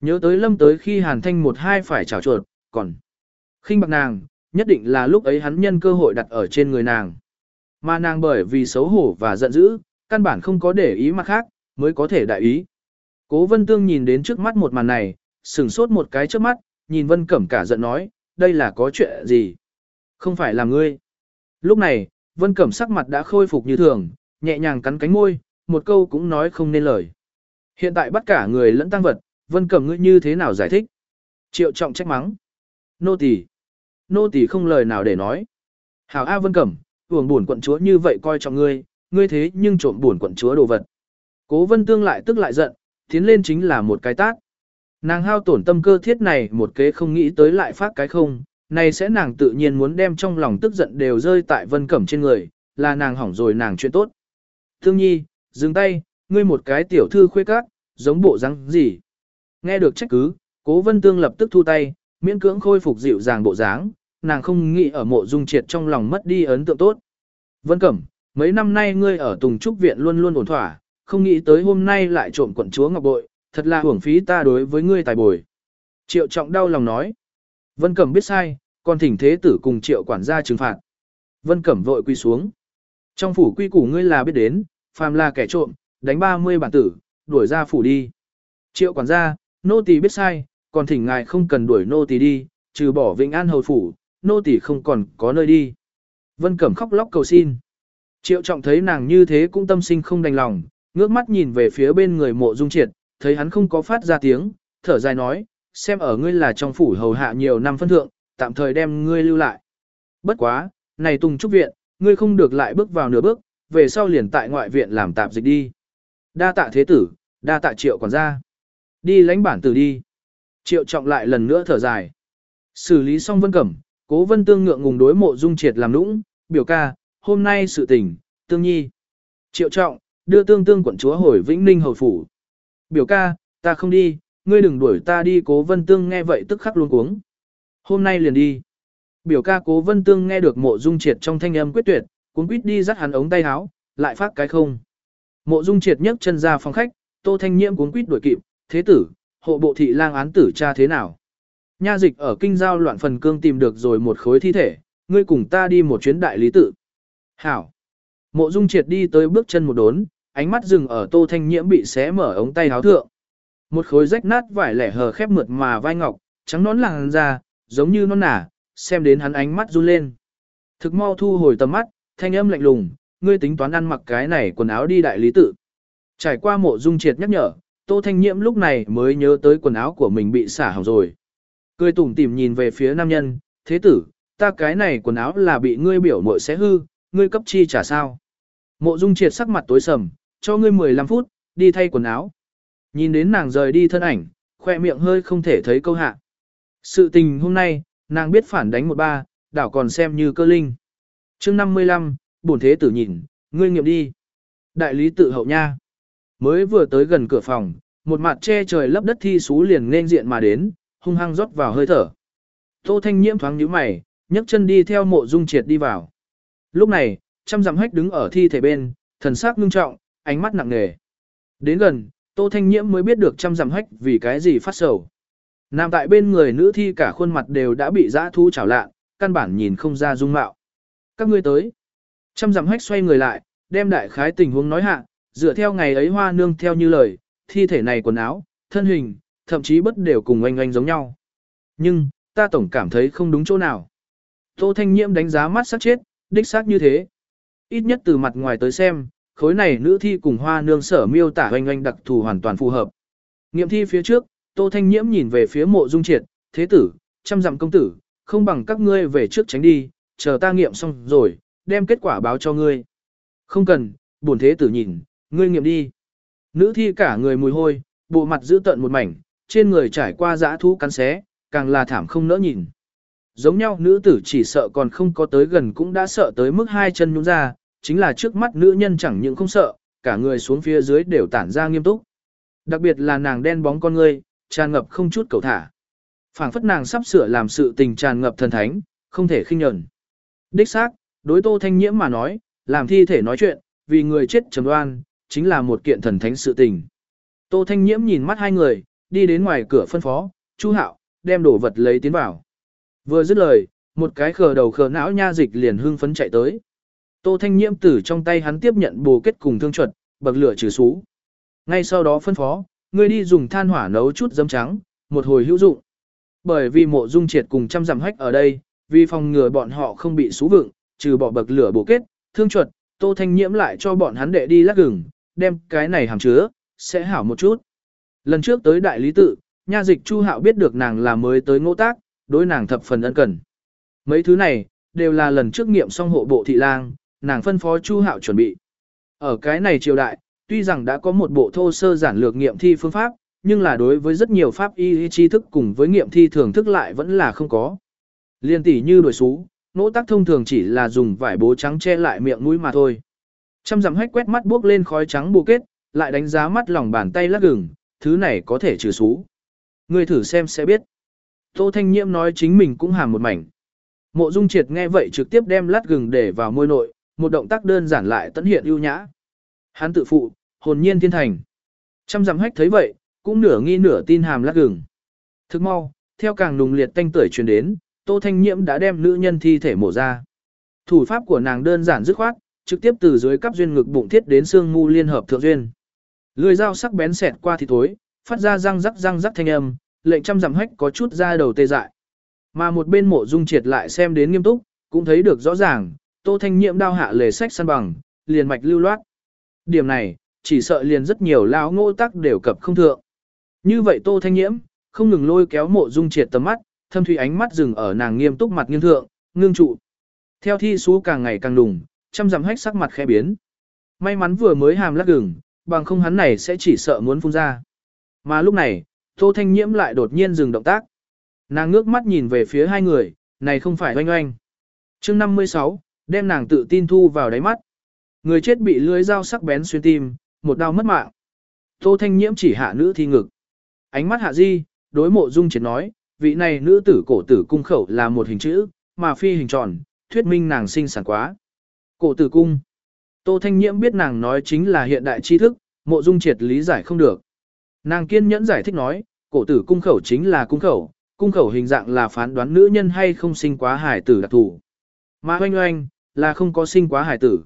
Nhớ tới lâm tới khi hàn thanh một hai phải trào chuột, còn khinh bạc nàng, nhất định là lúc ấy hắn nhân cơ hội đặt ở trên người nàng. Mà nàng bởi vì xấu hổ và giận dữ, căn bản không có để ý mặt khác, mới có thể đại ý. Cố vân tương nhìn đến trước mắt một màn này, sừng sốt một cái trước mắt, nhìn vân cẩm cả giận nói, đây là có chuyện gì? Không phải là ngươi. Lúc này, Vân Cẩm sắc mặt đã khôi phục như thường, nhẹ nhàng cắn cánh môi, một câu cũng nói không nên lời. Hiện tại bắt cả người lẫn tăng vật, Vân Cẩm ngươi như thế nào giải thích? Triệu trọng trách mắng. Nô tỳ, Nô tỳ không lời nào để nói. Hảo A Vân Cẩm, uổng buồn quận chúa như vậy coi trọng ngươi, ngươi thế nhưng trộm buồn quận chúa đồ vật. Cố Vân Tương lại tức lại giận, tiến lên chính là một cái tát. Nàng hao tổn tâm cơ thiết này một kế không nghĩ tới lại phát cái không, này sẽ nàng tự nhiên muốn đem trong lòng tức giận đều rơi tại vân cẩm trên người, là nàng hỏng rồi nàng chuyện tốt. Thương nhi, dừng tay, ngươi một cái tiểu thư khuê cát, giống bộ răng gì. Nghe được trách cứ, cố vân tương lập tức thu tay, miễn cưỡng khôi phục dịu dàng bộ dáng, nàng không nghĩ ở mộ dung triệt trong lòng mất đi ấn tượng tốt. Vân cẩm, mấy năm nay ngươi ở Tùng Trúc Viện luôn luôn ổn thỏa, không nghĩ tới hôm nay lại trộm quận chúa ngọc bội, Thật là hưởng phí ta đối với ngươi tài bồi. Triệu trọng đau lòng nói. Vân Cẩm biết sai, còn thỉnh thế tử cùng triệu quản gia trừng phạt. Vân Cẩm vội quy xuống. Trong phủ quy củ ngươi là biết đến, phàm là kẻ trộm, đánh 30 bản tử, đuổi ra phủ đi. Triệu quản gia, nô tỳ biết sai, còn thỉnh ngài không cần đuổi nô tỳ đi, trừ bỏ Vĩnh An hầu phủ, nô tỳ không còn có nơi đi. Vân Cẩm khóc lóc cầu xin. Triệu trọng thấy nàng như thế cũng tâm sinh không đành lòng, ngước mắt nhìn về phía bên người mộ dung triệt, thấy hắn không có phát ra tiếng, thở dài nói, xem ở ngươi là trong phủ hầu hạ nhiều năm phân thượng, tạm thời đem ngươi lưu lại. Bất quá, này Tùng Trúc Viện, ngươi không được lại bước vào nửa bước, về sau liền tại ngoại viện làm tạp dịch đi. Đa tạ thế tử, đa tạ triệu quản gia. Đi lãnh bản tử đi. Triệu trọng lại lần nữa thở dài. Xử lý xong vân cẩm, cố vân tương ngượng ngùng đối mộ dung triệt làm nũng, biểu ca, hôm nay sự tình, tương nhi. Triệu trọng, đưa tương tương quận chúa hồi Vĩnh Ninh hầu phủ. Biểu ca, ta không đi, ngươi đừng đuổi ta đi cố vân tương nghe vậy tức khắc luôn cuống. Hôm nay liền đi. Biểu ca cố vân tương nghe được mộ dung triệt trong thanh âm quyết tuyệt, cuốn quýt đi dắt hắn ống tay áo, lại phát cái không. Mộ dung triệt nhấc chân ra phòng khách, tô thanh nhiễm cuốn quýt đuổi kịp, thế tử, hộ bộ thị lang án tử cha thế nào. Nha dịch ở kinh giao loạn phần cương tìm được rồi một khối thi thể, ngươi cùng ta đi một chuyến đại lý tự. Hảo. Mộ dung triệt đi tới bước chân một đốn, ánh mắt dừng ở tô thanh nhiễm bị xé mở ống tay háo thượng. Một khối rách nát vải lẻ hờ khép mượt mà vai ngọc, trắng nón làng ra, giống như non nả, xem đến hắn ánh mắt run lên. Thực mau thu hồi tầm mắt, thanh âm lạnh lùng, ngươi tính toán ăn mặc cái này quần áo đi đại lý tự. Trải qua mộ dung triệt nhắc nhở, tô thanh nhiễm lúc này mới nhớ tới quần áo của mình bị xả hỏng rồi. Cười tủm tỉm nhìn về phía nam nhân, thế tử, ta cái này quần áo là bị ngươi biểu muội xé hư, ngươi cấp chi trả sao. Mộ dung triệt sắc mặt tối sầm, cho ngươi 15 phút, đi thay quần áo. Nhìn đến nàng rời đi thân ảnh, khoe miệng hơi không thể thấy câu hạ. Sự tình hôm nay, nàng biết phản đánh một ba, đảo còn xem như cơ linh. chương 55, bổn thế tử nhìn, ngươi nghiệm đi. Đại lý tự hậu nha. Mới vừa tới gần cửa phòng, một mặt che trời lấp đất thi xú liền nên diện mà đến, hung hăng rót vào hơi thở. Tô Thanh Nhiễm thoáng nhíu mày, nhấc chân đi theo mộ dung triệt đi vào. Lúc này, trăm dặm hách đứng ở thi thể bên, thần sắc ngưng trọng, ánh mắt nặng nề. Đến gần, Tô Thanh Nhiễm mới biết được trăm dặm hách vì cái gì phát sầu. nằm tại bên người nữ thi cả khuôn mặt đều đã bị dã thú chảo lạ, căn bản nhìn không ra dung mạo. Các ngươi tới. Trăm dặm hách xoay người lại, đem đại khái tình huống nói hạ, dựa theo ngày ấy hoa nương theo như lời, thi thể này quần áo, thân hình, thậm chí bất đều cùng oanh oanh giống nhau. Nhưng, ta tổng cảm thấy không đúng chỗ nào. Tô Thanh Nhiễm đánh giá mắt sắc chết, đích xác như thế. Ít nhất từ mặt ngoài tới xem, khối này nữ thi cùng hoa nương sở miêu tả oanh oanh đặc thù hoàn toàn phù hợp. Nghiệm thi phía trước, Tô Thanh Nhiễm nhìn về phía mộ dung triệt, thế tử, chăm dặm công tử, không bằng các ngươi về trước tránh đi, chờ ta nghiệm xong rồi, đem kết quả báo cho ngươi. Không cần, bổn thế tử nhìn, ngươi nghiệm đi. Nữ thi cả người mùi hôi, bộ mặt giữ tận một mảnh, trên người trải qua dã thú cắn xé, càng là thảm không nỡ nhìn. Giống nhau nữ tử chỉ sợ còn không có tới gần cũng đã sợ tới mức hai chân nhún ra, chính là trước mắt nữ nhân chẳng những không sợ, cả người xuống phía dưới đều tản ra nghiêm túc. Đặc biệt là nàng đen bóng con ngươi, tràn ngập không chút cầu thả. phảng phất nàng sắp sửa làm sự tình tràn ngập thần thánh, không thể khinh nhẫn. Đích xác, đối Tô Thanh Nhiễm mà nói, làm thi thể nói chuyện, vì người chết trầm đoan, chính là một kiện thần thánh sự tình. Tô Thanh Nhiễm nhìn mắt hai người, đi đến ngoài cửa phân phó, Chu Hạo, đem đồ vật lấy tiến vào. Vừa dứt lời, một cái khờ đầu khờ não nha dịch liền hưng phấn chạy tới. Tô Thanh Nhiễm từ trong tay hắn tiếp nhận bồ kết cùng thương chuẩn, bậc lửa trừ xú. Ngay sau đó phân phó, ngươi đi dùng than hỏa nấu chút dấm trắng, một hồi hữu dụng. Bởi vì mộ dung triệt cùng trăm giảm hách ở đây, vì phòng ngừa bọn họ không bị xú vựng, trừ bỏ bậc lửa bổ kết, thương chuẩn, Tô Thanh Nhiễm lại cho bọn hắn đệ đi lắc gừng, đem cái này hàm chứa, sẽ hảo một chút. Lần trước tới đại lý tự, nha dịch Chu Hạo biết được nàng là mới tới ngô tác, đối nàng thập phần ân cần. Mấy thứ này, đều là lần trước nghiệm xong hộ bộ thị lang, nàng phân phó Chu Hạo chuẩn bị. Ở cái này triều đại, tuy rằng đã có một bộ thô sơ giản lược nghiệm thi phương pháp, nhưng là đối với rất nhiều pháp y tri thức cùng với nghiệm thi thường thức lại vẫn là không có. Liên tỷ như đổi xú, nỗ tác thông thường chỉ là dùng vải bố trắng che lại miệng mũi mà thôi. Trăm dặm hách quét mắt bước lên khói trắng bù kết, lại đánh giá mắt lòng bàn tay lắc gừng, thứ này có thể trừ xú. Người thử xem sẽ biết. Tô Thanh Nhiễm nói chính mình cũng hàm một mảnh. Mộ Dung Triệt nghe vậy trực tiếp đem lát gừng để vào môi nội, một động tác đơn giản lại tận hiện ưu nhã. Hắn tự phụ, hồn nhiên thiên thành. Trăm dặm hách thấy vậy, cũng nửa nghi nửa tin hàm lát gừng. Thức mau, theo càng nùng liệt tanh tuổi truyền đến, Tô Thanh Nhiễm đã đem nữ nhân thi thể mổ ra. Thủ pháp của nàng đơn giản dứt khoát, trực tiếp từ dưới cắp duyên ngực bụng thiết đến xương mu liên hợp thượng duyên. Lưỡi dao sắc bén xẹt qua thì thối, phát ra răng rắc răng rắc thanh âm, lệnh trăm dặm hách có chút ra đầu tê dại. Mà một bên mộ dung triệt lại xem đến nghiêm túc, cũng thấy được rõ ràng, Tô Thanh Nhiệm đao hạ lề sách săn bằng, liền mạch lưu loát. Điểm này, chỉ sợ liền rất nhiều lão ngô tắc đều cập không thượng. Như vậy Tô Thanh Nhiễm, không ngừng lôi kéo mộ dung triệt tầm mắt, thâm thủy ánh mắt dừng ở nàng nghiêm túc mặt nghiêm thượng, ngưng trụ. Theo thi số càng ngày càng đùng, chăm dặm hách sắc mặt khẽ biến. May mắn vừa mới hàm lắc gừng, bằng không hắn này sẽ chỉ sợ muốn phun ra. Mà lúc này, Tô Thanh Nhiễm lại đột nhiên dừng động tác. Nàng ngước mắt nhìn về phía hai người, này không phải oanh oanh. chương 56, đem nàng tự tin thu vào đáy mắt. Người chết bị lưới dao sắc bén xuyên tim, một đau mất mạng. Tô Thanh Nhiễm chỉ hạ nữ thi ngực. Ánh mắt hạ di, đối mộ dung triệt nói, vị này nữ tử cổ tử cung khẩu là một hình chữ, mà phi hình tròn, thuyết minh nàng sinh sản quá. Cổ tử cung. Tô Thanh Nhiễm biết nàng nói chính là hiện đại tri thức, mộ dung triệt lý giải không được. Nàng kiên nhẫn giải thích nói, cổ tử cung khẩu chính là cung khẩu, cung khẩu hình dạng là phán đoán nữ nhân hay không sinh quá hải tử đặc thủ. Mà oanh oanh, là không có sinh quá hải tử.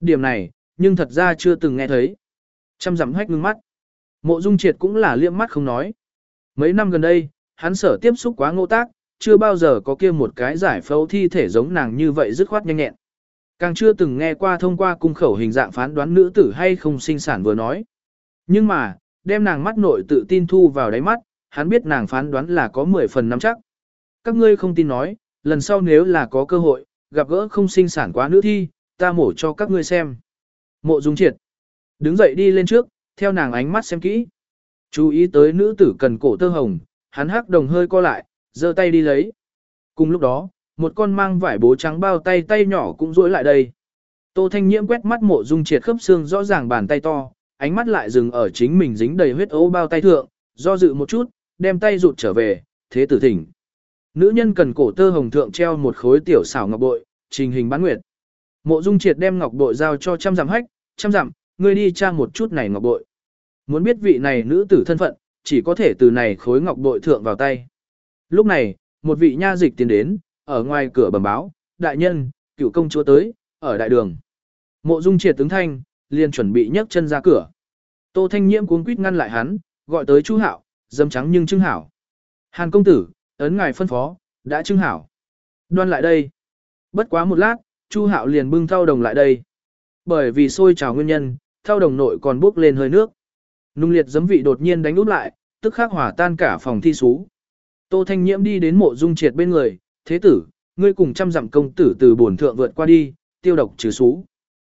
Điểm này, nhưng thật ra chưa từng nghe thấy. chăm dặm hách ngưng mắt. Mộ Dung Triệt cũng là liễm mắt không nói. Mấy năm gần đây, hắn sở tiếp xúc quá ngộ tác, chưa bao giờ có kia một cái giải phẫu thi thể giống nàng như vậy dứt khoát nhanh nhẹn. Càng chưa từng nghe qua thông qua cung khẩu hình dạng phán đoán nữ tử hay không sinh sản vừa nói. Nhưng mà, đem nàng mắt nội tự tin thu vào đáy mắt, hắn biết nàng phán đoán là có 10 phần nắm chắc. Các ngươi không tin nói, lần sau nếu là có cơ hội, gặp gỡ không sinh sản quá nữ thi, ta mổ cho các ngươi xem. Mộ Dung Triệt. Đứng dậy đi lên trước, theo nàng ánh mắt xem kỹ. Chú ý tới nữ tử cần cổ tơ hồng, hắn hắc đồng hơi co lại, giơ tay đi lấy. Cùng lúc đó, một con mang vải bố trắng bao tay tay nhỏ cũng duỗi lại đây. Tô Thanh Nhiễm quét mắt mộ dung triệt khớp xương rõ ràng bàn tay to, ánh mắt lại dừng ở chính mình dính đầy huyết ấu bao tay thượng, do dự một chút, đem tay rụt trở về, thế tử thỉnh. Nữ nhân cần cổ tơ hồng thượng treo một khối tiểu xảo ngọc bội, trình hình bán nguyệt. Mộ dung triệt đem ngọc bội giao cho trăm dặm hách, trăm dặm, ngươi đi tra một chút này ngọc bội. Muốn biết vị này nữ tử thân phận, chỉ có thể từ này khối ngọc bội thượng vào tay. Lúc này, một vị nha dịch tiến đến, ở ngoài cửa bẩm báo, đại nhân, cựu công chúa tới, ở đại đường. Mộ dung triệt tướng thanh, liền chuẩn bị nhấc chân ra cửa. Tô Thanh Nhiễm cuống quýt ngăn lại hắn, gọi tới Chu Hạo, dâm trắng nhưng trưng hảo. Hàn công tử, ấn ngài phân phó, đã trưng hảo. Đoan lại đây. Bất quá một lát, Chu Hạo liền bưng thau đồng lại đây. Bởi vì sôi trào nguyên nhân, thau đồng nội còn bốc lên hơi nước. Nung liệt giấm vị đột nhiên đánh úp lại, tức khắc hỏa tan cả phòng thi sú. Tô Thanh Nhiễm đi đến mộ dung triệt bên người, thế tử, ngươi cùng trăm dặm công tử từ bổn thượng vượt qua đi, tiêu độc trừ xú.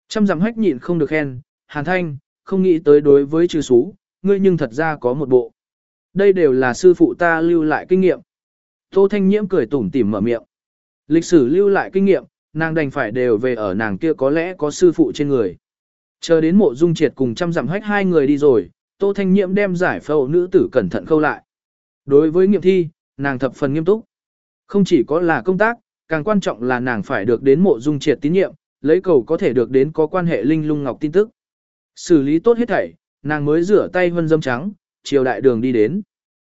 Trăm dặm hách nhịn không được khen, hàn thanh, không nghĩ tới đối với trừ xú, ngươi nhưng thật ra có một bộ. Đây đều là sư phụ ta lưu lại kinh nghiệm. Tô Thanh Nhiễm cười tủm tỉm mở miệng. Lịch sử lưu lại kinh nghiệm, nàng đành phải đều về ở nàng kia có lẽ có sư phụ trên người. Chờ đến mộ dung triệt cùng trăm dặm hách hai người đi rồi, Tô Thanh Nhiễm đem giải phẫu nữ tử cẩn thận khâu lại. Đối với nghiệm thi, nàng thập phần nghiêm túc. Không chỉ có là công tác, càng quan trọng là nàng phải được đến mộ dung triệt tín nhiệm, lấy cầu có thể được đến có quan hệ linh lung ngọc tin tức. Xử lý tốt hết thảy, nàng mới rửa tay vân dâm trắng, chiều đại đường đi đến.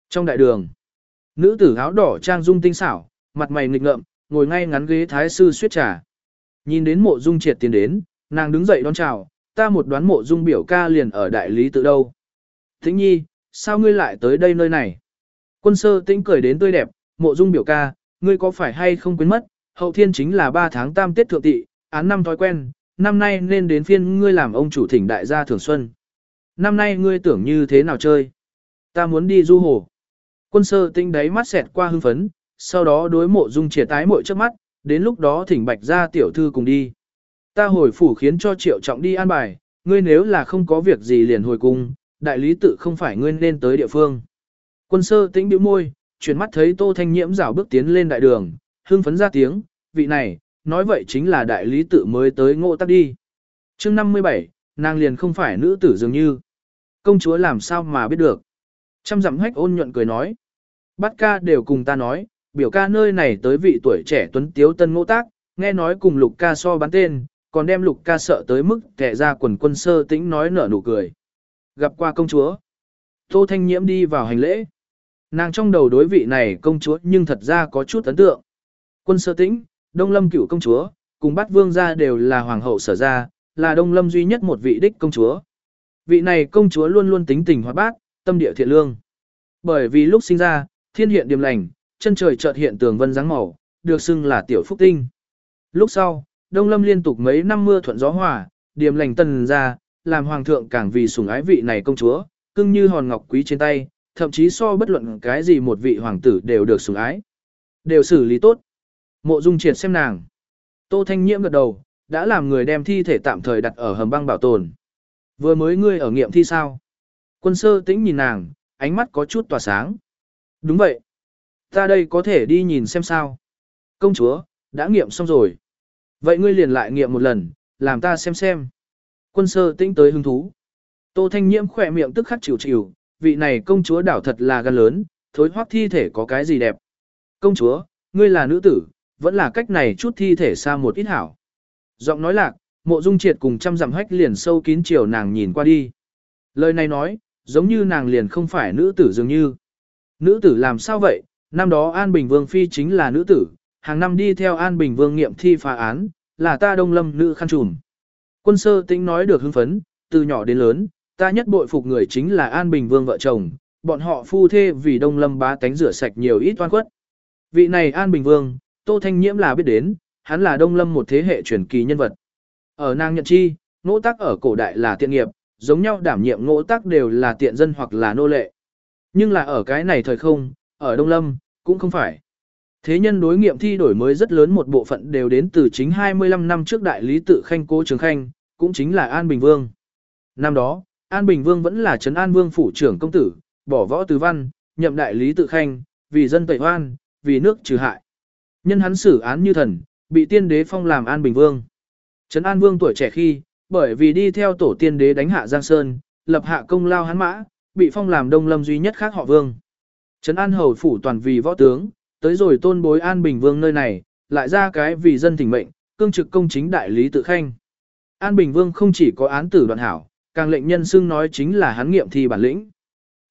Trong đại đường, nữ tử áo đỏ trang dung tinh xảo, mặt mày nghịch ngợm, ngồi ngay ngắn ghế thái sư suyết trà. Nhìn đến mộ dung triệt tiến đến, nàng đứng dậy đón chào, ta một đoán mộ dung biểu ca liền ở đại lý tự đâu. Thính nhi, sao ngươi lại tới đây nơi này? Quân sơ tĩnh cười đến tươi đẹp, mộ dung biểu ca, ngươi có phải hay không quên mất, hậu thiên chính là 3 tháng tam tiết thượng tị, án năm thói quen, năm nay nên đến phiên ngươi làm ông chủ thỉnh đại gia thường xuân. Năm nay ngươi tưởng như thế nào chơi? Ta muốn đi du hồ. Quân sơ tinh đáy mắt xẹt qua hưng phấn, sau đó đối mộ dung triệt tái mội trước mắt, đến lúc đó thỉnh bạch ra tiểu thư cùng đi. Ta hồi phủ khiến cho triệu trọng đi an bài, ngươi nếu là không có việc gì liền hồi cung, đại lý tự không phải ngươi nên tới địa phương. Quân sơ tĩnh bĩu môi, chuyển mắt thấy Tô Thanh Nhiễm rảo bước tiến lên đại đường, hưng phấn ra tiếng, vị này, nói vậy chính là đại lý tự mới tới ngộ tắc đi. chương 57, nàng liền không phải nữ tử dường như. Công chúa làm sao mà biết được. Trăm dặm hách ôn nhuận cười nói. Bắt ca đều cùng ta nói, biểu ca nơi này tới vị tuổi trẻ tuấn tiếu tân ngộ tác, nghe nói cùng lục ca so bán tên, còn đem lục ca sợ tới mức kẻ ra quần quân sơ tĩnh nói nở nụ cười. Gặp qua công chúa. Tô Thanh Nhiễm đi vào hành lễ. Nàng trong đầu đối vị này công chúa nhưng thật ra có chút ấn tượng. Quân sơ tĩnh, Đông Lâm cựu công chúa, cùng bát vương gia đều là hoàng hậu sở gia, là Đông Lâm duy nhất một vị đích công chúa. Vị này công chúa luôn luôn tính tình hoạt bát, tâm địa thiện lương. Bởi vì lúc sinh ra, thiên hiện điềm lành, chân trời chợt hiện tường vân dáng màu, được xưng là tiểu phúc tinh. Lúc sau, Đông Lâm liên tục mấy năm mưa thuận gió hòa, điềm lành tần ra, làm hoàng thượng càng vì sủng ái vị này công chúa, cưng như hòn ngọc quý trên tay, thậm chí so bất luận cái gì một vị hoàng tử đều được sủng ái. Đều xử lý tốt. Mộ Dung Triệt xem nàng. Tô Thanh Nhiễm gật đầu, đã làm người đem thi thể tạm thời đặt ở hầm băng bảo tồn. Vừa mới ngươi ở nghiệm thi sao? Quân sơ tĩnh nhìn nàng, ánh mắt có chút tỏa sáng. Đúng vậy. Ta đây có thể đi nhìn xem sao. Công chúa, đã nghiệm xong rồi. Vậy ngươi liền lại nghiệm một lần, làm ta xem xem. Quân sơ tĩnh tới hứng thú. Tô Thanh Nhiễm khỏe miệng tức khắc chịu chịu, vị này công chúa đảo thật là gan lớn, thối hoác thi thể có cái gì đẹp. Công chúa, ngươi là nữ tử, vẫn là cách này chút thi thể xa một ít hảo. Giọng nói lạc, mộ dung triệt cùng trăm dặm hách liền sâu kín chiều nàng nhìn qua đi. Lời này nói, giống như nàng liền không phải nữ tử dường như. Nữ tử làm sao vậy, năm đó An Bình Vương Phi chính là nữ tử, hàng năm đi theo An Bình Vương nghiệm thi phá án, là ta đông lâm nữ khăn trùm. Quân sơ tĩnh nói được hưng phấn, từ nhỏ đến lớn, ta nhất bội phục người chính là An Bình Vương vợ chồng, bọn họ phu thê vì Đông Lâm bá tánh rửa sạch nhiều ít oan khuất Vị này An Bình Vương, Tô Thanh Nhiễm là biết đến, hắn là Đông Lâm một thế hệ truyền kỳ nhân vật. Ở nàng nhận chi, nỗ tác ở cổ đại là tiện nghiệp, giống nhau đảm nhiệm ngỗ tác đều là tiện dân hoặc là nô lệ. Nhưng là ở cái này thời không, ở Đông Lâm, cũng không phải. Thế nhân đối nghiệm thi đổi mới rất lớn một bộ phận đều đến từ chính 25 năm trước đại lý tự khanh cố trường khanh, cũng chính là An Bình Vương. Năm đó, An Bình Vương vẫn là Trấn An Vương phủ trưởng công tử, bỏ võ tứ văn, nhậm đại lý tự khanh, vì dân tẩy hoan, vì nước trừ hại. Nhân hắn xử án như thần, bị tiên đế phong làm An Bình Vương. Trấn An Vương tuổi trẻ khi, bởi vì đi theo tổ tiên đế đánh hạ Giang Sơn, lập hạ công lao hắn mã, bị phong làm đông lâm duy nhất khác họ Vương. Trấn An Hầu phủ toàn vì võ tướng, tới rồi tôn bối An Bình Vương nơi này, lại ra cái vì dân thỉnh mệnh, cương trực công chính đại lý tự khanh. An Bình Vương không chỉ có án tử đoạn hảo, càng lệnh nhân xưng nói chính là hắn nghiệm thi bản lĩnh.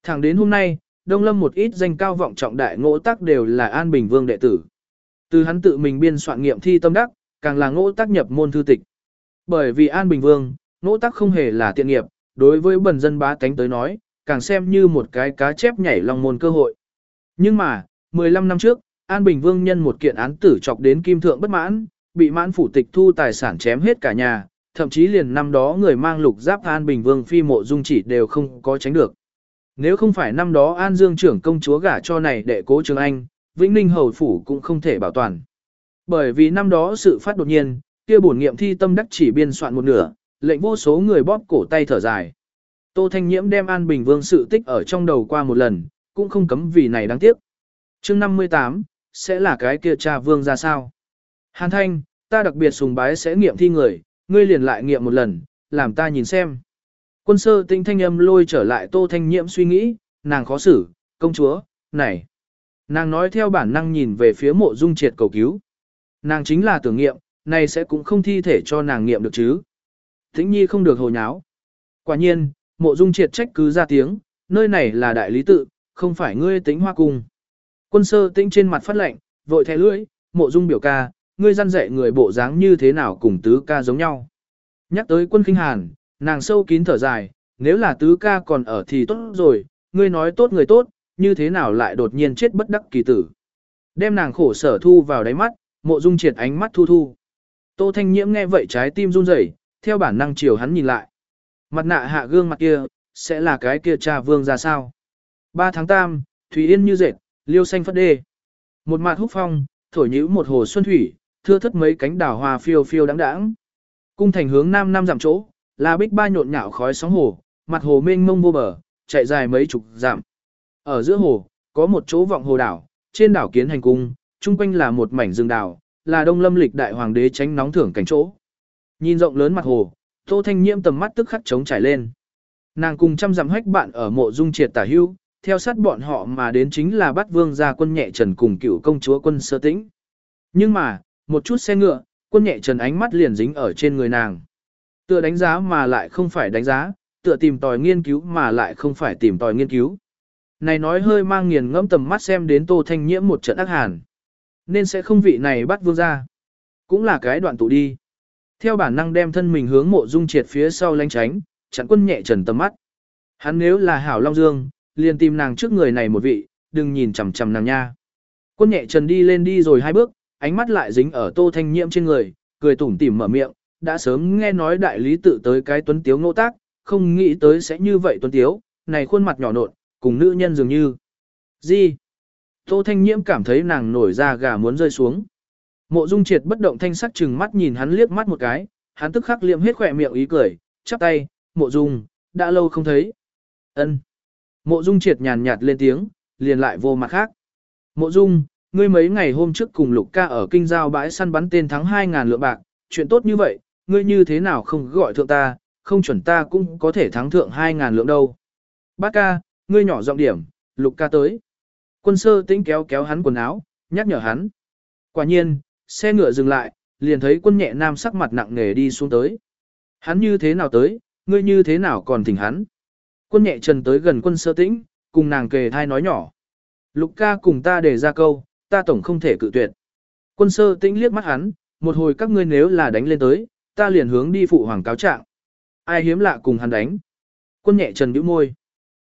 Thẳng đến hôm nay, Đông Lâm một ít danh cao vọng trọng đại ngỗ tác đều là An Bình Vương đệ tử. Từ hắn tự mình biên soạn nghiệm thi tâm đắc, càng là ngỗ tác nhập môn thư tịch. Bởi vì An Bình Vương, nỗ tắc không hề là tiện nghiệp, đối với bần dân bá tánh tới nói, càng xem như một cái cá chép nhảy lòng môn cơ hội. Nhưng mà, 15 năm trước, An Bình Vương nhân một kiện án tử chọc đến kim thượng bất mãn, bị mãn phủ tịch thu tài sản chém hết cả nhà, thậm chí liền năm đó người mang lục giáp An Bình Vương phi mộ dung chỉ đều không có tránh được. Nếu không phải năm đó An Dương trưởng công chúa gả cho này đệ cố Trường Anh, Vĩnh Ninh Hầu Phủ cũng không thể bảo toàn. Bởi vì năm đó sự phát đột nhiên, kia bổn nghiệm thi tâm đắc chỉ biên soạn một nửa, lệnh vô số người bóp cổ tay thở dài. Tô Thanh Nhiễm đem An Bình Vương sự tích ở trong đầu qua một lần, cũng không cấm vì này đáng tiếc. chương 58, sẽ là cái kia cha vương ra sao? Hàn Thanh, ta đặc biệt sùng bái sẽ nghiệm thi người, ngươi liền lại nghiệm một lần, làm ta nhìn xem. Quân sơ tinh thanh âm lôi trở lại Tô Thanh Nhiễm suy nghĩ, nàng khó xử, công chúa, này. Nàng nói theo bản năng nhìn về phía mộ dung triệt cầu cứu. Nàng chính là tưởng nghiệm, này sẽ cũng không thi thể cho nàng nghiệm được chứ. Thính nhi không được hồ nháo. Quả nhiên, mộ dung triệt trách cứ ra tiếng, nơi này là đại lý tự, không phải ngươi tính hoa cung. Quân sơ tĩnh trên mặt phát lệnh, vội thè lưỡi, mộ dung biểu ca, ngươi gian dạy người bộ dáng như thế nào cùng tứ ca giống nhau. Nhắc tới quân kinh hàn, nàng sâu kín thở dài, nếu là tứ ca còn ở thì tốt rồi, ngươi nói tốt người tốt, như thế nào lại đột nhiên chết bất đắc kỳ tử. Đem nàng khổ sở thu vào đáy mắt, mộ dung triệt ánh mắt thu thu. Tô Thanh Nhiễm nghe vậy trái tim run rẩy, theo bản năng chiều hắn nhìn lại. Mặt nạ hạ gương mặt kia, sẽ là cái kia cha vương ra sao? Ba tháng tam, Thủy Yên như dệt, liêu xanh phất đê. Một mặt húc phong, thổi nhữ một hồ xuân thủy, thưa thất mấy cánh đảo hoa phiêu phiêu đáng đáng. Cung thành hướng nam nam giảm chỗ, là bích ba nhộn nhạo khói sóng hồ, mặt hồ mênh mông vô bờ, chạy dài mấy chục dặm. Ở giữa hồ, có một chỗ vọng hồ đảo, trên đảo kiến hành cung, chung quanh là một mảnh rừng đảo, là đông lâm lịch đại hoàng đế tránh nóng thưởng cảnh chỗ. Nhìn rộng lớn mặt hồ, Tô Thanh Nhiễm tầm mắt tức khắc trống trải lên. Nàng cùng trăm dặm hách bạn ở mộ dung triệt tả hưu, theo sát bọn họ mà đến chính là bắt vương gia quân nhẹ trần cùng cựu công chúa quân sơ tĩnh. Nhưng mà, một chút xe ngựa, quân nhẹ trần ánh mắt liền dính ở trên người nàng. Tựa đánh giá mà lại không phải đánh giá, tựa tìm tòi nghiên cứu mà lại không phải tìm tòi nghiên cứu. Này nói hơi mang nghiền ngẫm tầm mắt xem đến Tô Thanh Nhiễm một trận ác hàn. Nên sẽ không vị này bắt vương ra. Cũng là cái đoạn tụ đi. Theo bản năng đem thân mình hướng mộ dung triệt phía sau lánh tránh, chặn quân nhẹ trần tầm mắt. Hắn nếu là hảo Long Dương, liền tìm nàng trước người này một vị, đừng nhìn chằm chằm nàng nha. Quân nhẹ trần đi lên đi rồi hai bước, ánh mắt lại dính ở tô thanh nhiễm trên người, cười tủm tỉm mở miệng, đã sớm nghe nói đại lý tự tới cái tuấn tiếu ngô tác, không nghĩ tới sẽ như vậy tuấn tiếu, này khuôn mặt nhỏ nộn, cùng nữ nhân dường như. Gì? Tô thanh nhiễm cảm thấy nàng nổi ra gà muốn rơi xuống. Mộ dung triệt bất động thanh sắc chừng mắt nhìn hắn liếc mắt một cái, hắn tức khắc liệm hết khỏe miệng ý cười, chắp tay, mộ dung, đã lâu không thấy. ân Mộ dung triệt nhàn nhạt lên tiếng, liền lại vô mặt khác. Mộ dung, ngươi mấy ngày hôm trước cùng lục ca ở kinh giao bãi săn bắn tên thắng 2000 lượng bạc, chuyện tốt như vậy, ngươi như thế nào không gọi thượng ta, không chuẩn ta cũng có thể thắng thượng 2000 lượng đâu. Bác ca, ngươi nhỏ giọng điểm, lục ca tới. Quân sơ tĩnh kéo kéo hắn quần áo, nhắc nhở hắn. Quả nhiên, xe ngựa dừng lại, liền thấy quân nhẹ nam sắc mặt nặng nề đi xuống tới. Hắn như thế nào tới, ngươi như thế nào còn thỉnh hắn. Quân nhẹ trần tới gần quân sơ tĩnh, cùng nàng kề thai nói nhỏ. Lục ca cùng ta để ra câu, ta tổng không thể cự tuyệt. Quân sơ tĩnh liếc mắt hắn, một hồi các ngươi nếu là đánh lên tới, ta liền hướng đi phụ hoàng cáo trạng. Ai hiếm lạ cùng hắn đánh. Quân nhẹ trần bĩu môi.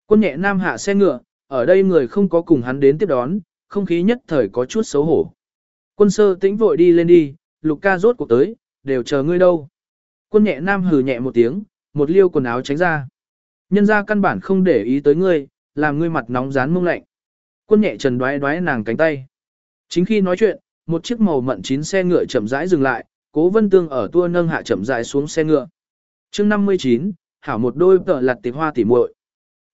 Quân nhẹ nam hạ xe ngựa, ở đây người không có cùng hắn đến tiếp đón, không khí nhất thời có chút xấu hổ. Quân sơ tĩnh vội đi lên đi, lục ca rốt cuộc tới, đều chờ ngươi đâu. Quân nhẹ nam hừ nhẹ một tiếng, một liêu quần áo tránh ra. Nhân ra căn bản không để ý tới ngươi, làm ngươi mặt nóng rán mông lạnh. Quân nhẹ trần đoái đoái nàng cánh tay. Chính khi nói chuyện, một chiếc màu mận chín xe ngựa chậm rãi dừng lại, cố vân tương ở tua nâng hạ chậm rãi xuống xe ngựa. chương 59, hảo một đôi tợ lặt tịp hoa tỉ muội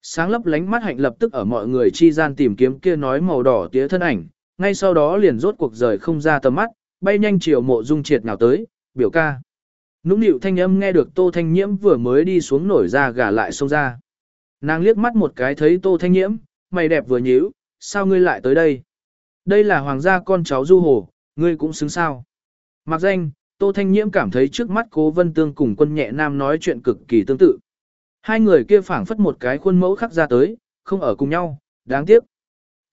Sáng lấp lánh mắt hạnh lập tức ở mọi người chi gian tìm kiếm kia nói màu đỏ tía thân ảnh, ngay sau đó liền rốt cuộc rời không ra tầm mắt, bay nhanh chiều mộ dung triệt nào tới, biểu ca. Nũng nịu thanh âm nghe được tô thanh nhiễm vừa mới đi xuống nổi ra gà lại xông ra. Nàng liếc mắt một cái thấy tô thanh nhiễm, mày đẹp vừa nhíu, sao ngươi lại tới đây? Đây là hoàng gia con cháu du hồ, ngươi cũng xứng sao. Mặc danh, tô thanh nhiễm cảm thấy trước mắt cố vân tương cùng quân nhẹ nam nói chuyện cực kỳ tương tự. Hai người kia phảng phất một cái khuôn mẫu khắc ra tới, không ở cùng nhau, đáng tiếc.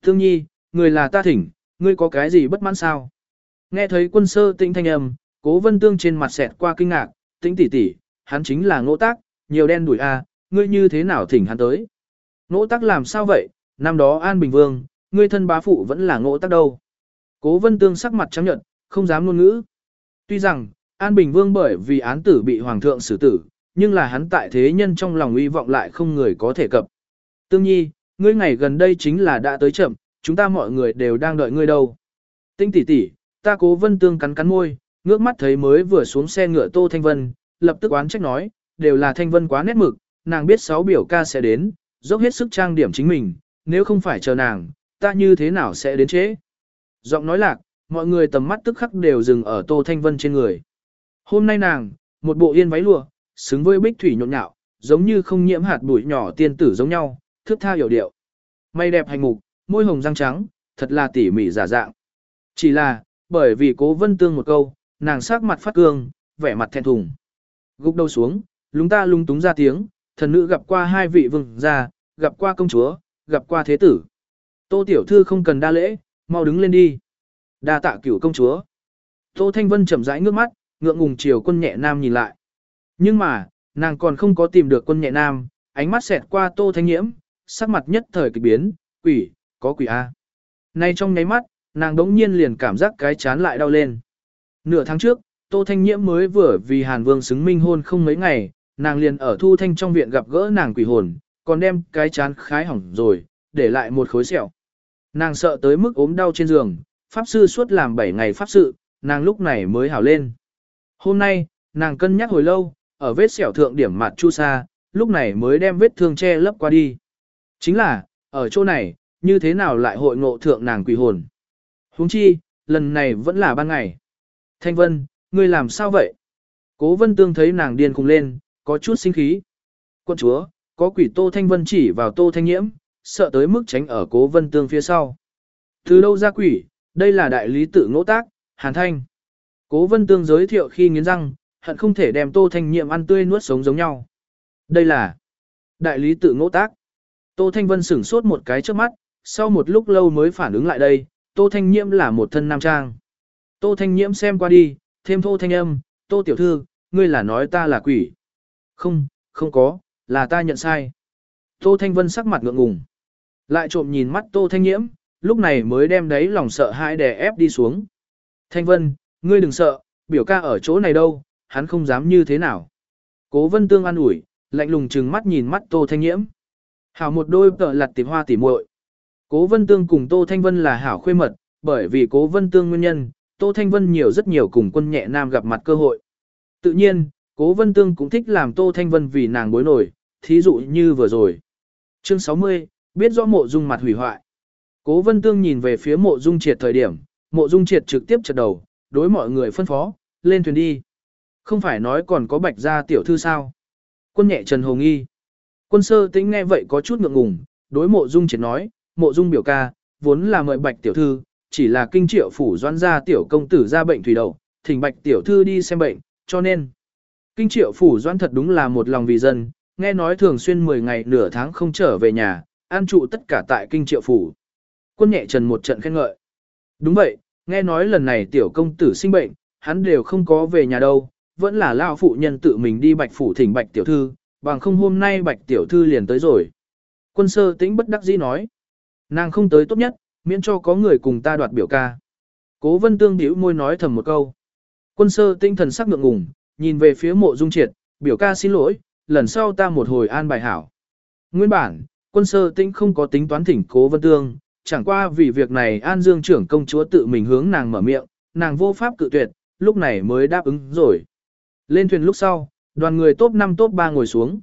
Thương nhi, người là ta thỉnh, ngươi có cái gì bất mãn sao? Nghe thấy quân sơ tĩnh thanh âm, cố vân tương trên mặt xẹt qua kinh ngạc, tĩnh tỷ tỷ, hắn chính là ngỗ tác, nhiều đen đuổi a, ngươi như thế nào thỉnh hắn tới? Ngỗ tác làm sao vậy, năm đó An Bình Vương, ngươi thân bá phụ vẫn là ngỗ tác đâu? Cố vân tương sắc mặt trắng nhợt, không dám ngôn ngữ. Tuy rằng, An Bình Vương bởi vì án tử bị Hoàng thượng xử tử, nhưng là hắn tại thế nhân trong lòng uy vọng lại không người có thể cập. Tương nhi, ngươi ngày gần đây chính là đã tới chậm, chúng ta mọi người đều đang đợi ngươi đâu. Tinh tỷ tỷ, ta cố vân tương cắn cắn môi, ngước mắt thấy mới vừa xuống xe ngựa Tô Thanh Vân, lập tức oán trách nói, đều là Thanh Vân quá nét mực, nàng biết sáu biểu ca sẽ đến, dốc hết sức trang điểm chính mình, nếu không phải chờ nàng, ta như thế nào sẽ đến trễ. Giọng nói lạc, mọi người tầm mắt tức khắc đều dừng ở Tô Thanh Vân trên người. Hôm nay nàng, một bộ yên váy lụa, xứng với bích thủy nhộn nhạo, giống như không nhiễm hạt bụi nhỏ tiên tử giống nhau, thước tha hiểu điệu. Mây đẹp hành mục, môi hồng răng trắng, thật là tỉ mỉ giả dạng. Chỉ là, bởi vì cố vân tương một câu, nàng sắc mặt phát cương, vẻ mặt thẹn thùng. Gục đầu xuống, lúng ta lung túng ra tiếng, thần nữ gặp qua hai vị vương gia, gặp qua công chúa, gặp qua thế tử. Tô tiểu thư không cần đa lễ, mau đứng lên đi. Đa tạ cửu công chúa. Tô Thanh Vân chậm rãi ngước mắt, ngượng ngùng chiều quân nhẹ nam nhìn lại. Nhưng mà, nàng còn không có tìm được quân nhẹ nam, ánh mắt xẹt qua Tô Thanh Nhiễm, sắc mặt nhất thời kỳ biến, quỷ, có quỷ A. Nay trong nháy mắt, nàng đống nhiên liền cảm giác cái chán lại đau lên. Nửa tháng trước, Tô Thanh Nhiễm mới vừa vì Hàn Vương xứng minh hôn không mấy ngày, nàng liền ở Thu Thanh trong viện gặp gỡ nàng quỷ hồn, còn đem cái chán khái hỏng rồi, để lại một khối sẹo. Nàng sợ tới mức ốm đau trên giường, pháp sư suốt làm 7 ngày pháp sự, nàng lúc này mới hảo lên. Hôm nay, nàng cân nhắc hồi lâu, ở vết sẹo thượng điểm mặt chu sa, lúc này mới đem vết thương che lấp qua đi. Chính là, ở chỗ này, như thế nào lại hội ngộ thượng nàng quỷ hồn. huống chi, lần này vẫn là ban ngày. Thanh Vân, ngươi làm sao vậy? Cố Vân Tương thấy nàng điên cùng lên, có chút sinh khí. Quân chúa, có quỷ Tô Thanh Vân chỉ vào Tô Thanh Nhiễm, sợ tới mức tránh ở Cố Vân Tương phía sau. Từ đâu ra quỷ, đây là đại lý tự ngỗ tác, Hàn Thanh. Cố Vân Tương giới thiệu khi nghiến răng, hận không thể đem Tô Thanh Nhiệm ăn tươi nuốt sống giống nhau. Đây là đại lý tự ngỗ tác. Tô Thanh Vân sửng sốt một cái trước mắt, sau một lúc lâu mới phản ứng lại đây, Tô Thanh Nhiễm là một thân nam trang. Tô Thanh Nhiễm xem qua đi, thêm thô Thanh Âm, Tô Tiểu Thư, ngươi là nói ta là quỷ. Không, không có, là ta nhận sai. Tô Thanh Vân sắc mặt ngượng ngùng. Lại trộm nhìn mắt Tô Thanh Nhiễm, lúc này mới đem đấy lòng sợ hãi đè ép đi xuống. Thanh Vân, ngươi đừng sợ, biểu ca ở chỗ này đâu, hắn không dám như thế nào. Cố vân tương an ủi, lạnh lùng trừng mắt nhìn mắt Tô Thanh Nhiễm. Hảo một đôi tợ lặt tìm hoa tỉ muội. Cố vân tương cùng Tô Thanh Vân là hảo khuê mật, bởi vì cố vân tương nguyên nhân, Tô Thanh Vân nhiều rất nhiều cùng quân nhẹ nam gặp mặt cơ hội. Tự nhiên, cố vân tương cũng thích làm Tô Thanh Vân vì nàng bối nổi, thí dụ như vừa rồi. Chương 60, biết rõ mộ dung mặt hủy hoại. Cố vân tương nhìn về phía mộ dung triệt thời điểm, mộ dung triệt trực tiếp chật đầu, đối mọi người phân phó, lên thuyền đi. Không phải nói còn có bạch gia tiểu thư sao? Quân nhẹ Trần Hồng Y. Quân sơ tĩnh nghe vậy có chút ngượng ngùng, đối mộ dung triệt nói, mộ dung biểu ca, vốn là mời bạch tiểu thư, chỉ là kinh triệu phủ doan gia tiểu công tử ra bệnh thủy đậu, thỉnh bạch tiểu thư đi xem bệnh, cho nên. Kinh triệu phủ doan thật đúng là một lòng vì dân, nghe nói thường xuyên 10 ngày nửa tháng không trở về nhà, an trụ tất cả tại kinh triệu phủ. Quân nhẹ trần một trận khen ngợi. Đúng vậy, nghe nói lần này tiểu công tử sinh bệnh, hắn đều không có về nhà đâu, vẫn là lao phụ nhân tự mình đi bạch phủ thỉnh bạch tiểu thư, bằng không hôm nay bạch tiểu thư liền tới rồi. Quân sơ tĩnh bất đắc dĩ nói. Nàng không tới tốt nhất, miễn cho có người cùng ta đoạt biểu ca. Cố vân tương điểu môi nói thầm một câu. Quân sơ tinh thần sắc ngượng ngùng, nhìn về phía mộ dung triệt, biểu ca xin lỗi, lần sau ta một hồi an bài hảo. Nguyên bản, quân sơ tinh không có tính toán thỉnh cố vân tương, chẳng qua vì việc này an dương trưởng công chúa tự mình hướng nàng mở miệng, nàng vô pháp cự tuyệt, lúc này mới đáp ứng rồi. Lên thuyền lúc sau, đoàn người top 5 top 3 ngồi xuống.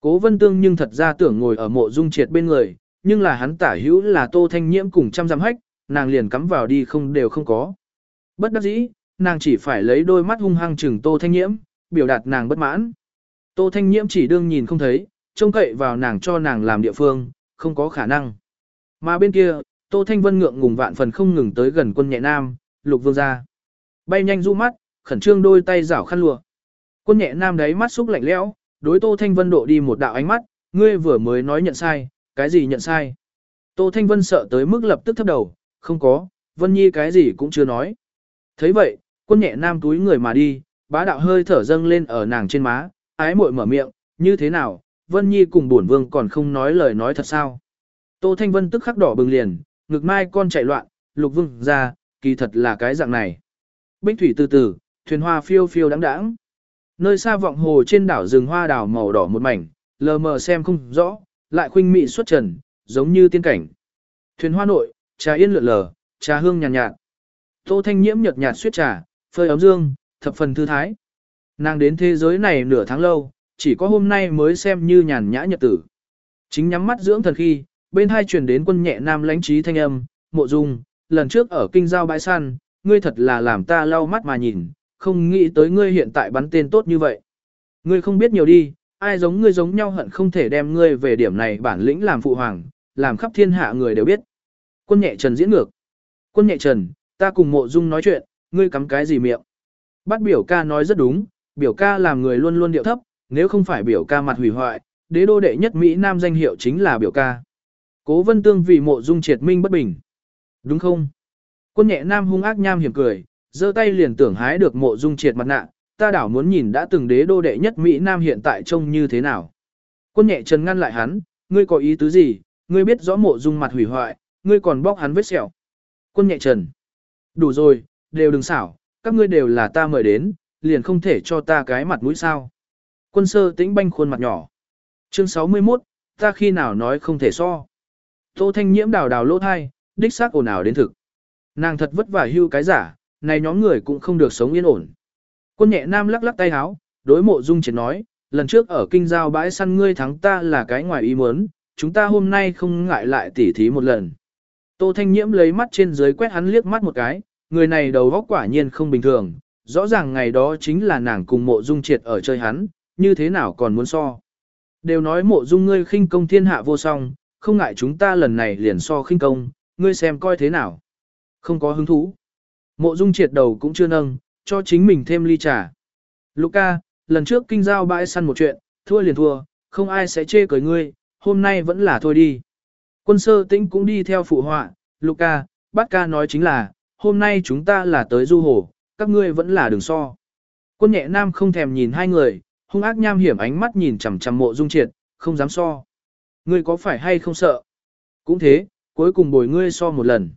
Cố vân tương nhưng thật ra tưởng ngồi ở mộ dung triệt bên người, nhưng là hắn tả hữu là tô thanh nhiễm cùng trăm giam hách, nàng liền cắm vào đi không đều không có. Bất đắc dĩ, nàng chỉ phải lấy đôi mắt hung hăng chừng tô thanh nhiễm, biểu đạt nàng bất mãn. Tô thanh nhiễm chỉ đương nhìn không thấy, trông cậy vào nàng cho nàng làm địa phương, không có khả năng. Mà bên kia, tô thanh vân ngượng ngùng vạn phần không ngừng tới gần quân nhẹ nam, lục vương ra. Bay nhanh du mắt, khẩn trương đôi tay rảo khăn lụa. Quân nhẹ nam đấy mắt xúc lạnh lẽo, đối tô thanh vân độ đi một đạo ánh mắt, ngươi vừa mới nói nhận sai, cái gì nhận sai. Tô thanh vân sợ tới mức lập tức thấp đầu, không có, vân nhi cái gì cũng chưa nói. thấy vậy, quân nhẹ nam túi người mà đi, bá đạo hơi thở dâng lên ở nàng trên má, ái muội mở miệng, như thế nào, Vân Nhi cùng bổn vương còn không nói lời nói thật sao. Tô Thanh Vân tức khắc đỏ bừng liền, ngực mai con chạy loạn, lục vương ra, kỳ thật là cái dạng này. Bích thủy từ từ, thuyền hoa phiêu phiêu đáng đáng. Nơi xa vọng hồ trên đảo rừng hoa đào màu đỏ một mảnh, lờ mờ xem không rõ, lại khuynh mị xuất trần, giống như tiên cảnh. Thuyền hoa nội, trà yên lượn lờ, trà hương nhàn nhạt, nhạt. Tô Thanh Nhiễm nhợt nhạt suyết trà, phơi ấm dương, thập phần thư thái. Nàng đến thế giới này nửa tháng lâu, chỉ có hôm nay mới xem như nhàn nhã nhật tử. Chính nhắm mắt dưỡng thần khi, bên hai truyền đến quân nhẹ nam lãnh trí thanh âm, mộ dung, lần trước ở kinh giao bãi săn, ngươi thật là làm ta lau mắt mà nhìn, không nghĩ tới ngươi hiện tại bắn tên tốt như vậy. Ngươi không biết nhiều đi, ai giống ngươi giống nhau hận không thể đem ngươi về điểm này bản lĩnh làm phụ hoàng, làm khắp thiên hạ người đều biết. Quân nhẹ trần diễn ngược. Quân nhẹ trần, ta cùng mộ dung nói chuyện, ngươi cắm cái gì miệng. Bắt biểu ca nói rất đúng, biểu ca làm người luôn luôn điệu thấp, nếu không phải biểu ca mặt hủy hoại, đế đô đệ nhất Mỹ Nam danh hiệu chính là biểu ca. Cố vân tương vì mộ dung triệt minh bất bình. Đúng không? Quân nhẹ nam hung ác nham hiểm cười, giơ tay liền tưởng hái được mộ dung triệt mặt nạ, ta đảo muốn nhìn đã từng đế đô đệ nhất Mỹ Nam hiện tại trông như thế nào. Quân nhẹ chân ngăn lại hắn, ngươi có ý tứ gì, ngươi biết rõ mộ dung mặt hủy hoại, ngươi còn bóc hắn vết sẹo. Quân nhẹ trần. Đủ rồi, đều đừng xảo, các ngươi đều là ta mời đến, liền không thể cho ta cái mặt mũi sao. Quân sơ tĩnh banh khuôn mặt nhỏ. Chương 61, ta khi nào nói không thể so. Tô Thanh Nhiễm đào đào lỗ thai, đích xác ồn ào đến thực. Nàng thật vất vả hưu cái giả, này nhóm người cũng không được sống yên ổn. Quân nhẹ nam lắc lắc tay háo, đối mộ dung triệt nói, lần trước ở kinh giao bãi săn ngươi thắng ta là cái ngoài ý muốn, chúng ta hôm nay không ngại lại tỉ thí một lần. Tô Thanh Nhiễm lấy mắt trên dưới quét hắn liếc mắt một cái, người này đầu óc quả nhiên không bình thường, rõ ràng ngày đó chính là nàng cùng mộ dung triệt ở chơi hắn, như thế nào còn muốn so. Đều nói mộ dung ngươi khinh công thiên hạ vô song, không ngại chúng ta lần này liền so khinh công, ngươi xem coi thế nào. Không có hứng thú. Mộ dung triệt đầu cũng chưa nâng, cho chính mình thêm ly trà. Luca, lần trước kinh giao bãi săn một chuyện, thua liền thua, không ai sẽ chê cười ngươi, hôm nay vẫn là thôi đi. Quân sơ tĩnh cũng đi theo phụ họa, Luca, bác ca nói chính là, hôm nay chúng ta là tới du hồ, các ngươi vẫn là đường so. Quân nhẹ nam không thèm nhìn hai người, hung ác nham hiểm ánh mắt nhìn chằm chằm mộ dung triệt, không dám so. Ngươi có phải hay không sợ? Cũng thế, cuối cùng bồi ngươi so một lần.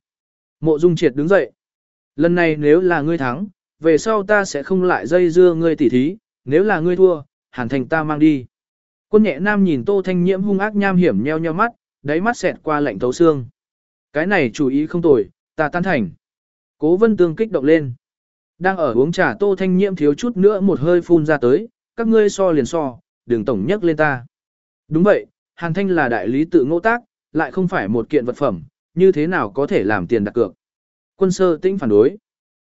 Mộ dung triệt đứng dậy. Lần này nếu là ngươi thắng, về sau ta sẽ không lại dây dưa ngươi tỉ thí, nếu là ngươi thua, hàn thành ta mang đi. Quân nhẹ nam nhìn tô thanh nhiễm hung ác nham hiểm nheo nheo mắt, đáy mắt xẹt qua lạnh thấu xương. Cái này chủ ý không tồi, ta tan thành. Cố vân tương kích động lên. Đang ở uống trà tô thanh nhiễm thiếu chút nữa một hơi phun ra tới, các ngươi so liền so, đừng tổng nhắc lên ta. Đúng vậy, hàn thanh là đại lý tự ngỗ tác, lại không phải một kiện vật phẩm, như thế nào có thể làm tiền đặt cược. Quân sơ tĩnh phản đối.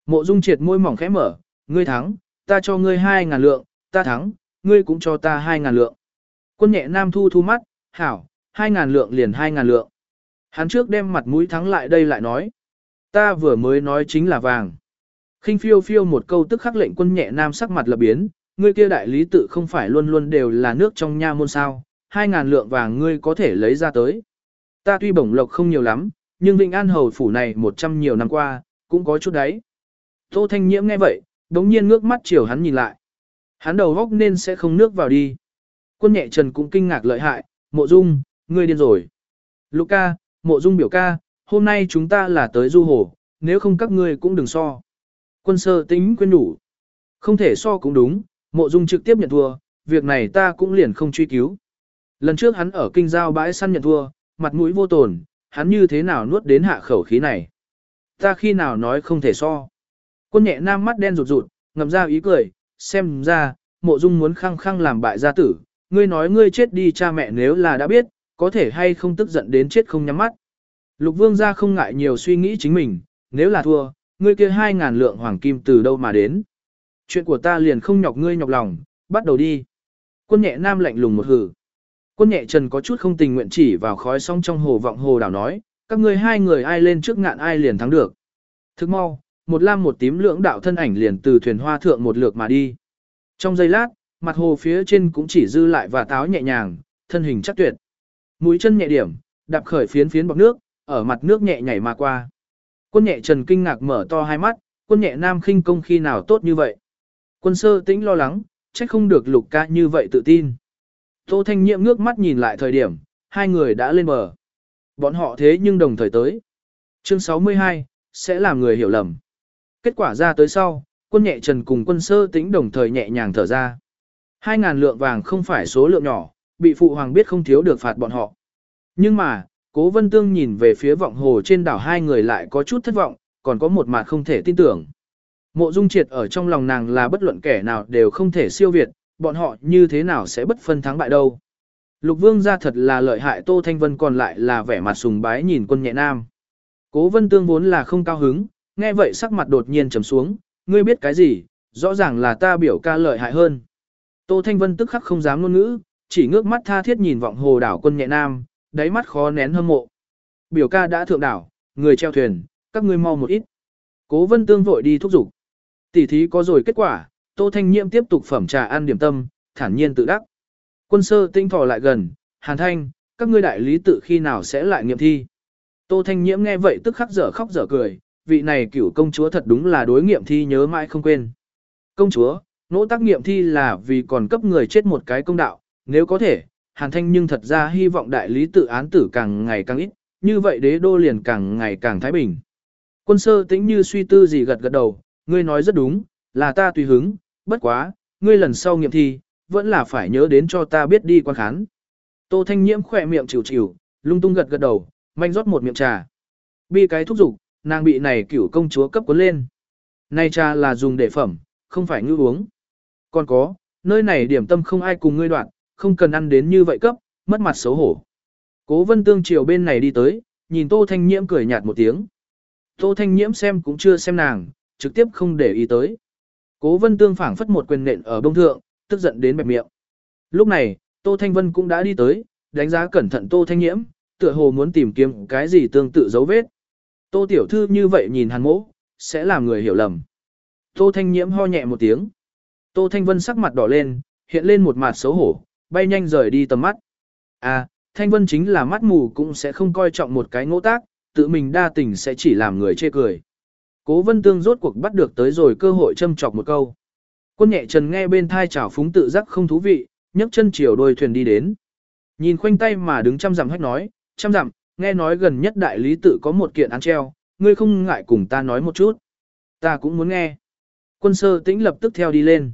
Mộ dung triệt môi mỏng khẽ mở, ngươi thắng, ta cho ngươi hai ngàn lượng, ta thắng, ngươi cũng cho ta hai ngàn lượng. Quân nhẹ nam thu thu mắt, hảo, hai ngàn lượng liền hai ngàn lượng. Hắn trước đem mặt mũi thắng lại đây lại nói. Ta vừa mới nói chính là vàng. khinh phiêu phiêu một câu tức khắc lệnh quân nhẹ nam sắc mặt lập biến, ngươi kia đại lý tự không phải luôn luôn đều là nước trong nha môn sao, hai ngàn lượng vàng ngươi có thể lấy ra tới. Ta tuy bổng lộc không nhiều lắm, nhưng Vịnh An Hầu phủ này một trăm nhiều năm qua, cũng có chút đấy. Tô Thanh Nhiễm nghe vậy, đống nhiên ngước mắt chiều hắn nhìn lại. Hắn đầu góc nên sẽ không nước vào đi. Quân nhẹ trần cũng kinh ngạc lợi hại, mộ dung, ngươi điên rồi. Luca, mộ dung biểu ca, hôm nay chúng ta là tới du hồ, nếu không các ngươi cũng đừng so. Quân sơ tính quên đủ. Không thể so cũng đúng, mộ dung trực tiếp nhận thua, việc này ta cũng liền không truy cứu. Lần trước hắn ở kinh giao bãi săn nhận thua, mặt mũi vô tổn hắn như thế nào nuốt đến hạ khẩu khí này. Ta khi nào nói không thể so. Quân nhẹ nam mắt đen rụt rụt, ngầm ra ý cười, xem ra, mộ dung muốn khăng khăng làm bại gia tử, ngươi nói ngươi chết đi cha mẹ nếu là đã biết, có thể hay không tức giận đến chết không nhắm mắt. Lục vương gia không ngại nhiều suy nghĩ chính mình, nếu là thua, ngươi kia hai ngàn lượng hoàng kim từ đâu mà đến. Chuyện của ta liền không nhọc ngươi nhọc lòng, bắt đầu đi. Quân nhẹ nam lạnh lùng một hử. Quân nhẹ trần có chút không tình nguyện chỉ vào khói song trong hồ vọng hồ đảo nói, các ngươi hai người ai lên trước ngạn ai liền thắng được. Thức mau, một lam một tím lưỡng đạo thân ảnh liền từ thuyền hoa thượng một lượt mà đi. Trong giây lát, mặt hồ phía trên cũng chỉ dư lại và táo nhẹ nhàng, thân hình chắc tuyệt. Mũi chân nhẹ điểm, đạp khởi phiến phiến bọc nước, ở mặt nước nhẹ nhảy mà qua. Quân nhẹ trần kinh ngạc mở to hai mắt, quân nhẹ nam khinh công khi nào tốt như vậy. Quân sơ tĩnh lo lắng, trách không được lục ca như vậy tự tin. Tô Thanh Nhiệm ngước mắt nhìn lại thời điểm, hai người đã lên bờ. Bọn họ thế nhưng đồng thời tới. Chương 62, sẽ làm người hiểu lầm. Kết quả ra tới sau, quân nhẹ trần cùng quân sơ tĩnh đồng thời nhẹ nhàng thở ra. Hai ngàn lượng vàng không phải số lượng nhỏ, bị phụ hoàng biết không thiếu được phạt bọn họ. Nhưng mà, cố vân tương nhìn về phía vọng hồ trên đảo hai người lại có chút thất vọng, còn có một mặt không thể tin tưởng. Mộ dung triệt ở trong lòng nàng là bất luận kẻ nào đều không thể siêu việt, bọn họ như thế nào sẽ bất phân thắng bại đâu. Lục vương ra thật là lợi hại Tô Thanh Vân còn lại là vẻ mặt sùng bái nhìn quân nhẹ nam. Cố vân tương vốn là không cao hứng, nghe vậy sắc mặt đột nhiên trầm xuống, ngươi biết cái gì, rõ ràng là ta biểu ca lợi hại hơn. Tô Thanh Vân tức khắc không dám ngôn ngữ, chỉ ngước mắt tha thiết nhìn vọng hồ đảo quân nhẹ nam, đáy mắt khó nén hâm mộ. Biểu ca đã thượng đảo, người treo thuyền, các ngươi mau một ít. Cố vân tương vội đi thúc giục. Tỷ thí có rồi kết quả, Tô Thanh Nhiệm tiếp tục phẩm trà ăn điểm tâm, thản nhiên tự đắc. Quân sơ tinh thỏ lại gần, Hàn Thanh, các ngươi đại lý tự khi nào sẽ lại nghiệm thi. Tô Thanh Nhiễm nghe vậy tức khắc dở khóc dở cười, vị này cửu công chúa thật đúng là đối nghiệm thi nhớ mãi không quên. Công chúa, nỗ tác nghiệm thi là vì còn cấp người chết một cái công đạo, nếu có thể, Hàn Thanh nhưng thật ra hy vọng đại lý tự án tử càng ngày càng ít, như vậy đế đô liền càng ngày càng thái bình. Quân sơ tĩnh như suy tư gì gật gật đầu, ngươi nói rất đúng, là ta tùy hứng, bất quá, ngươi lần sau nghiệm thi, vẫn là phải nhớ đến cho ta biết đi quan khán. Tô Thanh Nhiễm khỏe miệng chịu chịu, lung tung gật gật đầu, manh rót một miệng trà. Bi cái thúc giục, nàng bị này cửu công chúa cấp cuốn lên. Này trà là dùng để phẩm, không phải ngư uống. Còn có, nơi này điểm tâm không ai cùng ngươi đoạn, không cần ăn đến như vậy cấp, mất mặt xấu hổ. Cố vân tương chiều bên này đi tới, nhìn Tô Thanh Nhiễm cười nhạt một tiếng. Tô Thanh Nhiễm xem cũng chưa xem nàng, trực tiếp không để ý tới. Cố vân tương phảng phất một quyền nện ở bông thượng, tức giận đến bẹp miệng. Lúc này, Tô Thanh Vân cũng đã đi tới, đánh giá cẩn thận Tô Thanh Nhiễm, tựa hồ muốn tìm kiếm cái gì tương tự dấu vết. Tô Tiểu Thư như vậy nhìn hàn mỗ, sẽ làm người hiểu lầm. Tô Thanh Nhiễm ho nhẹ một tiếng. Tô Thanh Vân sắc mặt đỏ lên, hiện lên một mặt xấu hổ, bay nhanh rời đi tầm mắt. À, Thanh Vân chính là mắt mù cũng sẽ không coi trọng một cái ngỗ tác, tự mình đa tình sẽ chỉ làm người chê cười. Cố Vân Tương rốt cuộc bắt được tới rồi cơ hội châm chọc một câu. Quân nhẹ trần nghe bên thai chảo phúng tự giác không thú vị, nhấc chân chiều đôi thuyền đi đến. Nhìn khoanh tay mà đứng chăm dặm hách nói, chăm dặm, nghe nói gần nhất đại lý tự có một kiện án treo, ngươi không ngại cùng ta nói một chút. Ta cũng muốn nghe. Quân sơ tĩnh lập tức theo đi lên.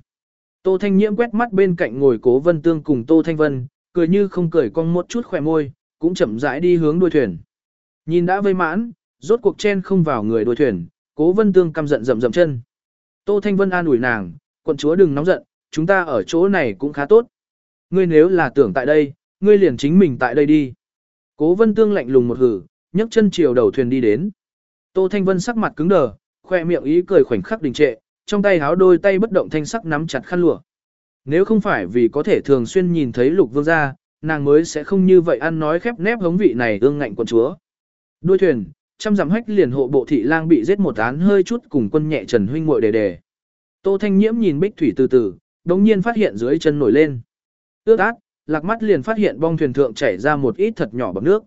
Tô Thanh Nhiễm quét mắt bên cạnh ngồi cố vân tương cùng Tô Thanh Vân, cười như không cười con một chút khỏe môi, cũng chậm rãi đi hướng đuôi thuyền. Nhìn đã vây mãn, rốt cuộc chen không vào người đuôi thuyền, cố vân tương căm giận rậm rậm chân. Tô Thanh Vân an ủi nàng, quận chúa đừng nóng giận, chúng ta ở chỗ này cũng khá tốt. Ngươi nếu là tưởng tại đây, ngươi liền chính mình tại đây đi. Cố vân tương lạnh lùng một hử, nhấc chân chiều đầu thuyền đi đến. Tô Thanh Vân sắc mặt cứng đờ, khoe miệng ý cười khoảnh khắc đình trệ, trong tay háo đôi tay bất động thanh sắc nắm chặt khăn lụa. Nếu không phải vì có thể thường xuyên nhìn thấy lục vương gia, nàng mới sẽ không như vậy ăn nói khép nép hống vị này ương ngạnh quận chúa. Đuôi thuyền, trăm dặm hách liền hộ bộ thị lang bị giết một án hơi chút cùng quân nhẹ trần huynh muội đề đề. Tô Thanh Nhiễm nhìn bích thủy từ từ, đống nhiên phát hiện dưới chân nổi lên. Ước át, lạc mắt liền phát hiện bong thuyền thượng chảy ra một ít thật nhỏ bọt nước.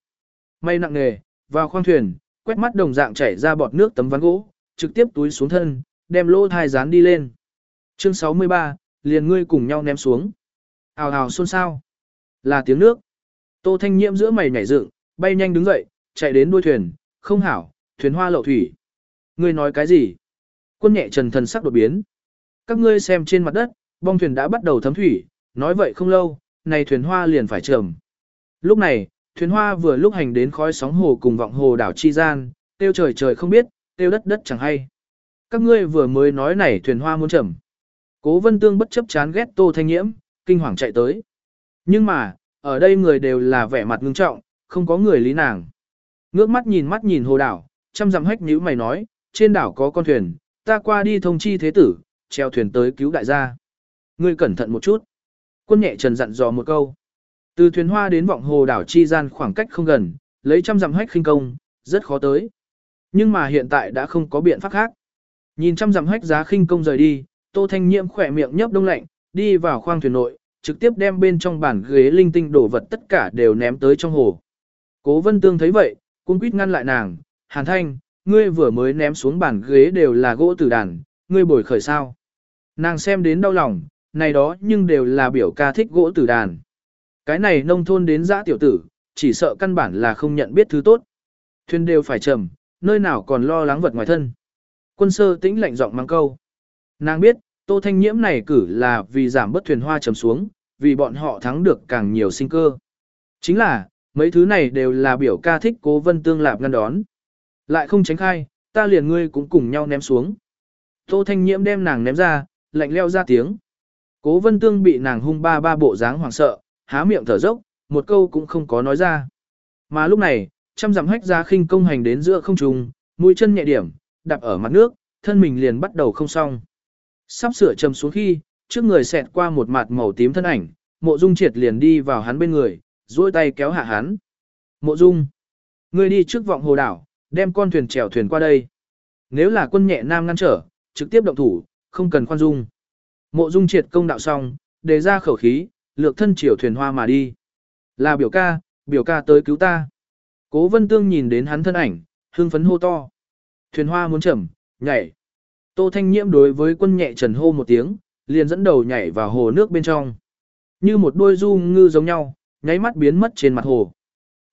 May nặng nghề vào khoang thuyền, quét mắt đồng dạng chảy ra bọt nước tấm ván gỗ, trực tiếp túi xuống thân, đem lỗ thai dán đi lên. Chương 63, liền ngươi cùng nhau ném xuống. Hào hào xôn xao. Là tiếng nước. Tô Thanh Nhiễm giữa mày nhảy dựng, bay nhanh đứng dậy, chạy đến đuôi thuyền, không hảo, thuyền hoa lậu thủy. Ngươi nói cái gì? Quân nhẹ trần thần sắc đột biến. Các ngươi xem trên mặt đất, bong thuyền đã bắt đầu thấm thủy, nói vậy không lâu, này thuyền hoa liền phải trầm. Lúc này, thuyền hoa vừa lúc hành đến khói sóng hồ cùng vọng hồ đảo chi gian, tiêu trời trời không biết, tiêu đất đất chẳng hay. Các ngươi vừa mới nói này thuyền hoa muốn trầm. Cố vân tương bất chấp chán ghét tô thanh nhiễm, kinh hoàng chạy tới. Nhưng mà, ở đây người đều là vẻ mặt ngưng trọng, không có người lý nàng. Ngước mắt nhìn mắt nhìn hồ đảo, chăm dặm hách nhữ mày nói, trên đảo có con thuyền, ta qua đi thông chi thế tử, treo thuyền tới cứu đại gia. Ngươi cẩn thận một chút. Quân nhẹ trần dặn dò một câu. Từ thuyền hoa đến vọng hồ đảo chi gian khoảng cách không gần, lấy trăm dặm hách khinh công, rất khó tới. Nhưng mà hiện tại đã không có biện pháp khác. Nhìn trăm dặm hách giá khinh công rời đi, Tô Thanh Nhiễm khỏe miệng nhấp đông lạnh, đi vào khoang thuyền nội, trực tiếp đem bên trong bản ghế linh tinh đổ vật tất cả đều ném tới trong hồ. Cố Vân Tương thấy vậy, cung quýt ngăn lại nàng, Hàn Thanh, ngươi vừa mới ném xuống bản ghế đều là gỗ tử đàn, ngươi bồi khởi sao. Nàng xem đến đau lòng, này đó nhưng đều là biểu ca thích gỗ tử đàn. Cái này nông thôn đến dã tiểu tử, chỉ sợ căn bản là không nhận biết thứ tốt. Thuyền đều phải trầm, nơi nào còn lo lắng vật ngoài thân. Quân sơ tĩnh lạnh giọng mang câu. Nàng biết, Tô Thanh Nhiễm này cử là vì giảm bất thuyền hoa trầm xuống, vì bọn họ thắng được càng nhiều sinh cơ. Chính là, mấy thứ này đều là biểu ca thích cố vân tương lạp ngăn đón. Lại không tránh khai, ta liền ngươi cũng cùng nhau ném xuống. Tô Thanh Nhiễm đem nàng ném ra, lạnh leo ra tiếng. Cố vân tương bị nàng hung ba ba bộ dáng hoảng sợ, há miệng thở dốc, một câu cũng không có nói ra. Mà lúc này, trăm dặm hách ra khinh công hành đến giữa không trung, mũi chân nhẹ điểm, đạp ở mặt nước, thân mình liền bắt đầu không xong. Sắp sửa trầm xuống khi, trước người xẹt qua một mặt màu tím thân ảnh, mộ dung triệt liền đi vào hắn bên người, duỗi tay kéo hạ hắn. Mộ dung, ngươi đi trước vọng hồ đảo, đem con thuyền chèo thuyền qua đây. Nếu là quân nhẹ nam ngăn trở, trực tiếp động thủ, không cần khoan dung. Mộ dung triệt công đạo xong, đề ra khẩu khí, lược thân chiều thuyền hoa mà đi. Là biểu ca, biểu ca tới cứu ta. Cố vân tương nhìn đến hắn thân ảnh, hương phấn hô to. Thuyền hoa muốn chậm, nhảy. Tô Thanh Nhiễm đối với quân nhẹ trần hô một tiếng, liền dẫn đầu nhảy vào hồ nước bên trong. Như một đôi du ngư giống nhau, nháy mắt biến mất trên mặt hồ.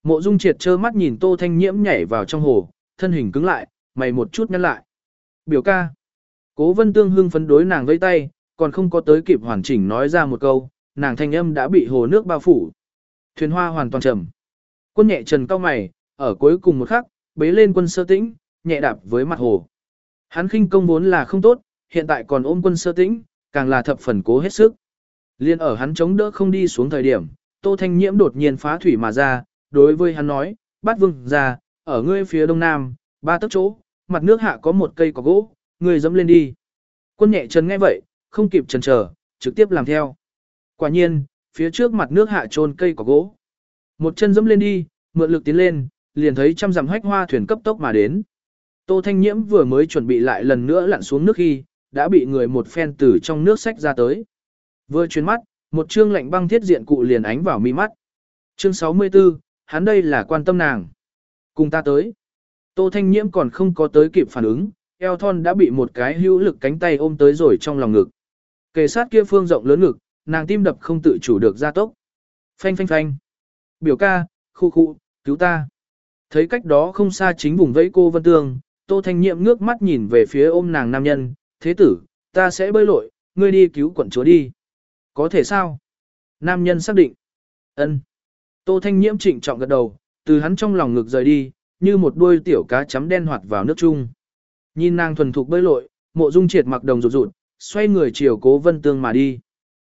Mộ Dung Triệt trơ mắt nhìn Tô Thanh Nhiễm nhảy vào trong hồ, thân hình cứng lại, mày một chút nhăn lại. Biểu ca. Cố Vân Tương hưng phấn đối nàng vẫy tay, còn không có tới kịp hoàn chỉnh nói ra một câu, nàng thanh âm đã bị hồ nước bao phủ. Thuyền hoa hoàn toàn trầm. Quân nhẹ trần cao mày, ở cuối cùng một khắc, bế lên quân sơ tĩnh, nhẹ đạp với mặt hồ. Hắn khinh công vốn là không tốt, hiện tại còn ôm quân sơ tĩnh, càng là thập phần cố hết sức. Liên ở hắn chống đỡ không đi xuống thời điểm, Tô Thanh Nhiễm đột nhiên phá thủy mà ra, đối với hắn nói, bát vương ra, ở ngươi phía đông nam, ba tấc chỗ, mặt nước hạ có một cây có gỗ, ngươi dẫm lên đi. Quân nhẹ chân nghe vậy, không kịp chần chờ, trực tiếp làm theo. Quả nhiên, phía trước mặt nước hạ trôn cây có gỗ. Một chân dẫm lên đi, mượn lực tiến lên, liền thấy trăm dặm hách hoa thuyền cấp tốc mà đến. Tô Thanh Nhiễm vừa mới chuẩn bị lại lần nữa lặn xuống nước khi, đã bị người một phen từ trong nước sách ra tới. Vừa chuyến mắt, một chương lạnh băng thiết diện cụ liền ánh vào mi mắt. Chương 64, hắn đây là quan tâm nàng. Cùng ta tới. Tô Thanh Nhiễm còn không có tới kịp phản ứng, eo thon đã bị một cái hữu lực cánh tay ôm tới rồi trong lòng ngực. Kề sát kia phương rộng lớn ngực, nàng tim đập không tự chủ được gia tốc. Phanh phanh phanh. Biểu ca, khu khu, cứu ta. Thấy cách đó không xa chính vùng vẫy cô Vân Tương, Tô Thanh Nhiệm ngước mắt nhìn về phía ôm nàng nam nhân, thế tử, ta sẽ bơi lội, ngươi đi cứu quận chúa đi. Có thể sao? Nam nhân xác định. ân. Tô Thanh Nhiễm trịnh trọng gật đầu, từ hắn trong lòng ngực rời đi, như một đuôi tiểu cá chấm đen hoạt vào nước chung. Nhìn nàng thuần thục bơi lội, mộ dung triệt mặc đồng rụt rụt, xoay người chiều cố vân tương mà đi.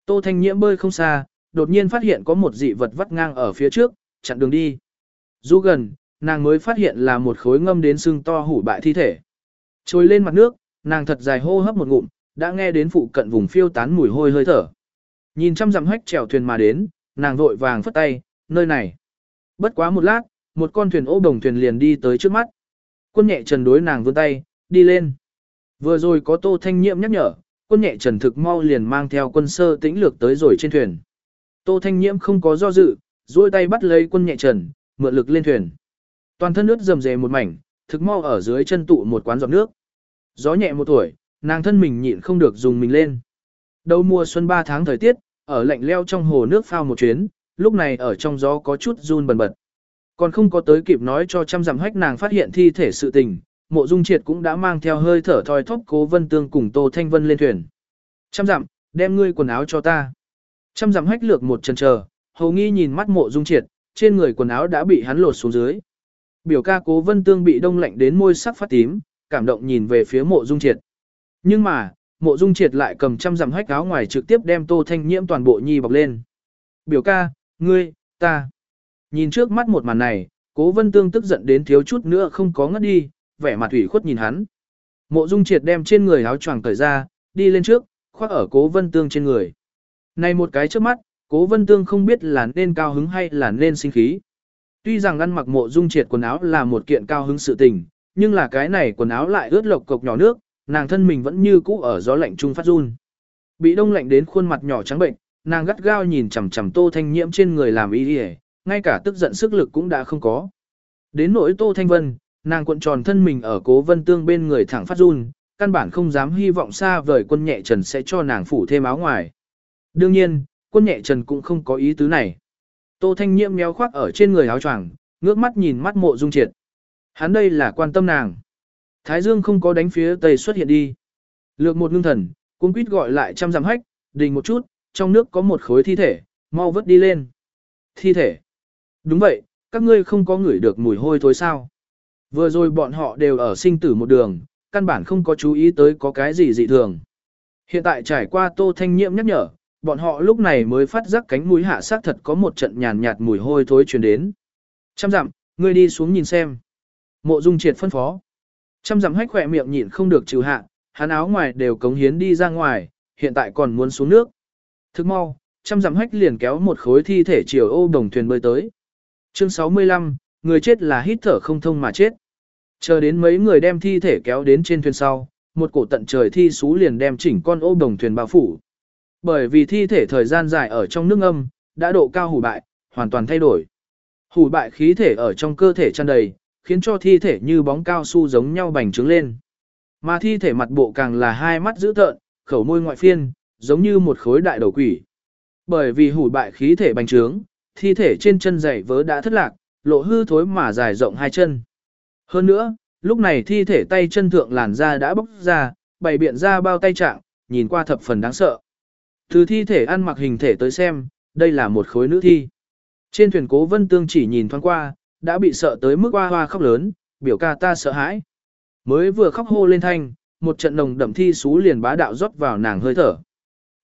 Tô Thanh Nhiễm bơi không xa, đột nhiên phát hiện có một dị vật vắt ngang ở phía trước, chặn đường đi. Du gần, nàng mới phát hiện là một khối ngâm đến sưng to hủ bại thi thể. Trồi lên mặt nước, nàng thật dài hô hấp một ngụm, đã nghe đến phụ cận vùng phiêu tán mùi hôi hơi thở. Nhìn trăm dặm hách chèo thuyền mà đến, nàng vội vàng phất tay, nơi này. Bất quá một lát, một con thuyền ô đồng thuyền liền đi tới trước mắt. Quân nhẹ trần đối nàng vươn tay, đi lên. Vừa rồi có tô thanh nhiệm nhắc nhở, quân nhẹ trần thực mau liền mang theo quân sơ tĩnh lược tới rồi trên thuyền. Tô thanh nhiễm không có do dự, duỗi tay bắt lấy quân nhẹ trần, mượn lực lên thuyền. Toàn thân nước rầm rề một mảnh, thực mau ở dưới chân tụ một quán giọt nước. Gió nhẹ một tuổi, nàng thân mình nhịn không được dùng mình lên. Đầu mùa xuân 3 tháng thời tiết, ở lạnh leo trong hồ nước phao một chuyến, lúc này ở trong gió có chút run bần bật. Còn không có tới kịp nói cho trăm dặm hách nàng phát hiện thi thể sự tình, mộ dung triệt cũng đã mang theo hơi thở thoi thóp cố vân tương cùng tô thanh vân lên thuyền. Trăm dặm, đem ngươi quần áo cho ta. Trăm dặm hách lược một chân chờ, hầu nghi nhìn mắt mộ dung triệt, trên người quần áo đã bị hắn lột xuống dưới. Biểu ca cố vân tương bị đông lạnh đến môi sắc phát tím, cảm động nhìn về phía mộ dung triệt. Nhưng mà, mộ dung triệt lại cầm trăm dặm hách áo ngoài trực tiếp đem tô thanh nhiễm toàn bộ nhi bọc lên. Biểu ca, ngươi, ta. Nhìn trước mắt một màn này, cố vân tương tức giận đến thiếu chút nữa không có ngất đi, vẻ mặt ủy khuất nhìn hắn. Mộ dung triệt đem trên người áo choàng cởi ra, đi lên trước, khoác ở cố vân tương trên người. Này một cái trước mắt, cố vân tương không biết là nên cao hứng hay là nên sinh khí. Tuy rằng ăn mặc mộ dung triệt quần áo là một kiện cao hứng sự tình, nhưng là cái này quần áo lại ướt lộc cục nhỏ nước, nàng thân mình vẫn như cũ ở gió lạnh trung phát run. Bị đông lạnh đến khuôn mặt nhỏ trắng bệnh, nàng gắt gao nhìn chằm chằm Tô Thanh Nhiễm trên người làm y y, ngay cả tức giận sức lực cũng đã không có. Đến nỗi Tô Thanh Vân, nàng cuộn tròn thân mình ở Cố Vân Tương bên người thẳng phát run, căn bản không dám hy vọng xa vời quân nhẹ trần sẽ cho nàng phủ thêm áo ngoài. Đương nhiên, quân nhẹ trần cũng không có ý tứ này. Tô Thanh Nhiễm méo khoác ở trên người áo choàng, ngước mắt nhìn mắt mộ dung triệt. Hắn đây là quan tâm nàng. Thái Dương không có đánh phía tây xuất hiện đi. Lược một ngưng thần, cung quýt gọi lại trăm dặm hách, đình một chút, trong nước có một khối thi thể, mau vớt đi lên. Thi thể. Đúng vậy, các ngươi không có ngửi được mùi hôi thối sao. Vừa rồi bọn họ đều ở sinh tử một đường, căn bản không có chú ý tới có cái gì dị thường. Hiện tại trải qua tô thanh nhiễm nhắc nhở, bọn họ lúc này mới phát giác cánh mũi hạ sát thật có một trận nhàn nhạt mùi hôi thối truyền đến. Trăm dặm, ngươi đi xuống nhìn xem. Mộ dung triệt phân phó. Trăm dặm hách khỏe miệng nhịn không được trừ hạ, hắn áo ngoài đều cống hiến đi ra ngoài, hiện tại còn muốn xuống nước. Thức mau, trăm dặm hách liền kéo một khối thi thể chiều ô đồng thuyền bơi tới. Chương 65, người chết là hít thở không thông mà chết. Chờ đến mấy người đem thi thể kéo đến trên thuyền sau, một cổ tận trời thi sú liền đem chỉnh con ô đồng thuyền bao phủ. Bởi vì thi thể thời gian dài ở trong nước âm, đã độ cao hủ bại, hoàn toàn thay đổi. Hủ bại khí thể ở trong cơ thể tràn đầy, khiến cho thi thể như bóng cao su giống nhau bành trướng lên. Mà thi thể mặt bộ càng là hai mắt dữ tợn, khẩu môi ngoại phiên, giống như một khối đại đầu quỷ. Bởi vì hủ bại khí thể bành trướng, thi thể trên chân giày vớ đã thất lạc, lộ hư thối mà dài rộng hai chân. Hơn nữa, lúc này thi thể tay chân thượng làn da đã bốc ra, bày biện ra bao tay trạng, nhìn qua thập phần đáng sợ. Từ thi thể ăn mặc hình thể tới xem, đây là một khối nữ thi. Trên thuyền cố vân tương chỉ nhìn thoáng qua, đã bị sợ tới mức hoa hoa khóc lớn, biểu ca ta sợ hãi. Mới vừa khóc hô lên thanh, một trận nồng đậm thi xú liền bá đạo rót vào nàng hơi thở.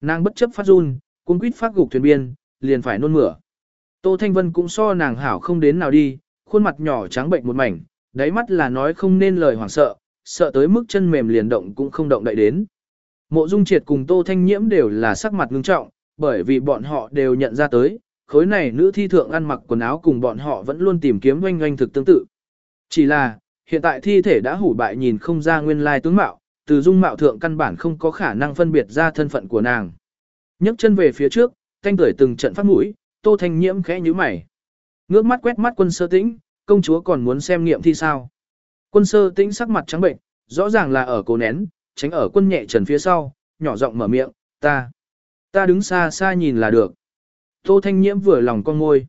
Nàng bất chấp phát run, cung quýt phát gục thuyền biên, liền phải nôn mửa. Tô Thanh Vân cũng so nàng hảo không đến nào đi, khuôn mặt nhỏ trắng bệnh một mảnh, đáy mắt là nói không nên lời hoảng sợ, sợ tới mức chân mềm liền động cũng không động đậy đến. Mộ Dung Triệt cùng Tô Thanh Nhiễm đều là sắc mặt ngưng trọng, bởi vì bọn họ đều nhận ra tới, khối này nữ thi thượng ăn mặc quần áo cùng bọn họ vẫn luôn tìm kiếm oanh oanh thực tương tự. Chỉ là, hiện tại thi thể đã hủ bại nhìn không ra nguyên lai tướng mạo, từ dung mạo thượng căn bản không có khả năng phân biệt ra thân phận của nàng. nhấc chân về phía trước, thanh tuổi từng trận phát mũi, Tô Thanh Nhiễm khẽ nhíu mày. Ngước mắt quét mắt quân sơ tĩnh, công chúa còn muốn xem nghiệm thi sao. Quân sơ tĩnh sắc mặt trắng bệnh, rõ ràng là ở cố nén, tránh ở quân nhẹ trần phía sau, nhỏ giọng mở miệng, ta, ta đứng xa xa nhìn là được. Tô Thanh Nhiễm vừa lòng con ngôi.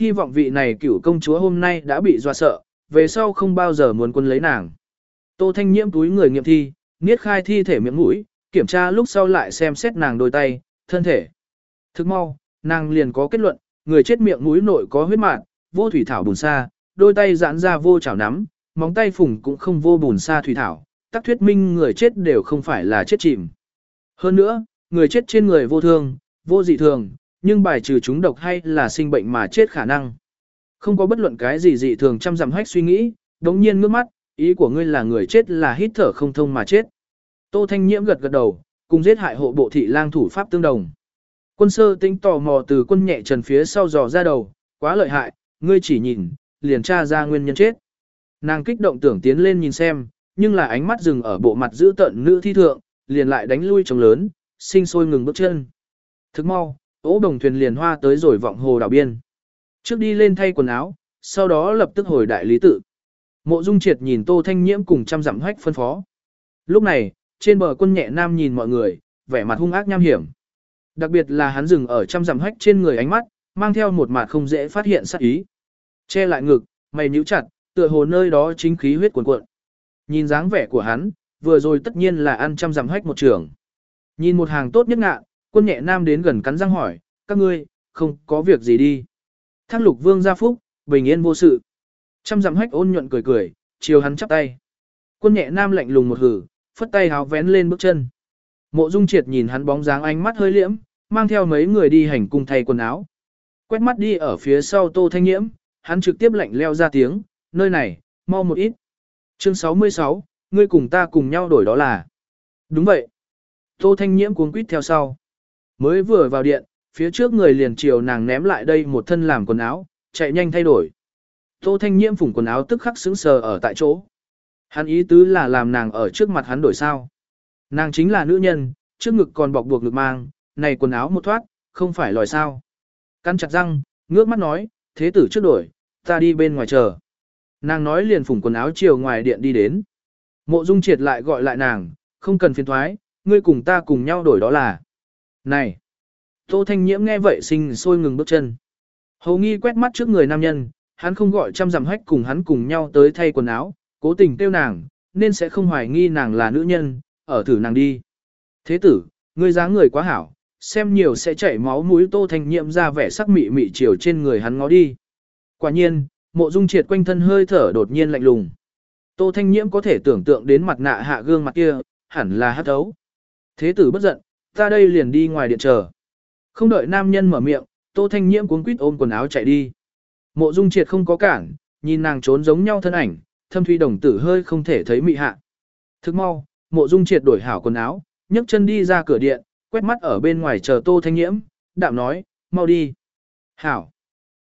Hy vọng vị này cựu công chúa hôm nay đã bị dọa sợ, về sau không bao giờ muốn quân lấy nàng. Tô Thanh Nhiễm túi người nghiệm thi, niết khai thi thể miệng mũi, kiểm tra lúc sau lại xem xét nàng đôi tay, thân thể. Thức mau, nàng liền có kết luận, người chết miệng mũi nội có huyết mạn, vô thủy thảo bùn sa, đôi tay giãn ra vô chảo nắm, móng tay phùng cũng không vô bùn sa thủy thảo, tắc thuyết minh người chết đều không phải là chết chìm. Hơn nữa, người chết trên người vô thương, vô dị thường, nhưng bài trừ chúng độc hay là sinh bệnh mà chết khả năng. Không có bất luận cái gì dị thường chăm dặm hách suy nghĩ, đống nhiên ngước mắt, ý của ngươi là người chết là hít thở không thông mà chết. Tô Thanh Nhiễm gật gật đầu, cùng giết hại hộ bộ thị lang thủ pháp tương đồng. Quân sơ tinh tò mò từ quân nhẹ trần phía sau dò ra đầu, quá lợi hại, ngươi chỉ nhìn, liền tra ra nguyên nhân chết. Nàng kích động tưởng tiến lên nhìn xem, nhưng là ánh mắt dừng ở bộ mặt giữ tận nữ thi thượng, liền lại đánh lui trống lớn, sinh sôi ngừng bước chân. Thức mau, ố đồng thuyền liền hoa tới rồi vọng hồ đảo biên. Trước đi lên thay quần áo, sau đó lập tức hồi đại lý tự. Mộ Dung Triệt nhìn Tô Thanh Nhiễm cùng trăm dặm hách phân phó. Lúc này, trên bờ quân nhẹ nam nhìn mọi người, vẻ mặt hung ác nham hiểm. Đặc biệt là hắn dừng ở trăm dặm hách trên người ánh mắt, mang theo một mặt không dễ phát hiện sát ý. Che lại ngực, mày nhíu chặt, tựa hồ nơi đó chính khí huyết cuồn cuộn. Nhìn dáng vẻ của hắn, vừa rồi tất nhiên là ăn trăm dặm hách một trường. Nhìn một hàng tốt nhất ngạ, quân nhẹ nam đến gần cắn răng hỏi, các ngươi, không có việc gì đi. Thác lục vương gia phúc, bình yên vô sự. Trăm dặm hách ôn nhuận cười cười, chiều hắn chắp tay. Quân nhẹ nam lạnh lùng một hử, phất tay háo vén lên bước chân. Mộ dung triệt nhìn hắn bóng dáng ánh mắt hơi liễm, mang theo mấy người đi hành cung thay quần áo. Quét mắt đi ở phía sau tô thanh nhiễm, hắn trực tiếp lạnh leo ra tiếng, nơi này, mau một ít. Chương 66, ngươi cùng ta cùng nhau đổi đó là. Đúng vậy. Tô thanh nhiễm cuống quýt theo sau. Mới vừa vào điện, phía trước người liền chiều nàng ném lại đây một thân làm quần áo, chạy nhanh thay đổi. Tô thanh nhiễm phủng quần áo tức khắc sững sờ ở tại chỗ. Hắn ý tứ là làm nàng ở trước mặt hắn đổi sao. Nàng chính là nữ nhân, trước ngực còn bọc buộc ngực mang, này quần áo một thoát, không phải lòi sao. Căn chặt răng, ngước mắt nói, thế tử trước đổi, ta đi bên ngoài chờ. Nàng nói liền phủng quần áo chiều ngoài điện đi đến. Mộ dung triệt lại gọi lại nàng, không cần phiền thoái, ngươi cùng ta cùng nhau đổi đó là. Này! Tô Thanh Nhiễm nghe vậy sinh sôi ngừng bước chân. Hầu nghi quét mắt trước người nam nhân, hắn không gọi trăm dặm hách cùng hắn cùng nhau tới thay quần áo, cố tình tiêu nàng, nên sẽ không hoài nghi nàng là nữ nhân, ở thử nàng đi. Thế tử, ngươi dáng người quá hảo, xem nhiều sẽ chảy máu mũi Tô Thanh Nhiễm ra vẻ sắc mị mị chiều trên người hắn ngó đi. Quả nhiên, mộ dung triệt quanh thân hơi thở đột nhiên lạnh lùng. Tô Thanh Nhiễm có thể tưởng tượng đến mặt nạ hạ gương mặt kia, hẳn là hát ấu. Thế tử bất giận, ta đây liền đi ngoài điện chờ. Không đợi nam nhân mở miệng, Tô Thanh Nhiễm cuống quýt ôm quần áo chạy đi. Mộ Dung Triệt không có cản, nhìn nàng trốn giống nhau thân ảnh, thâm thủy đồng tử hơi không thể thấy mị hạ. Thức mau, Mộ Dung Triệt đổi hảo quần áo, nhấc chân đi ra cửa điện, quét mắt ở bên ngoài chờ Tô Thanh Nhiễm, đạm nói, mau đi. Hảo.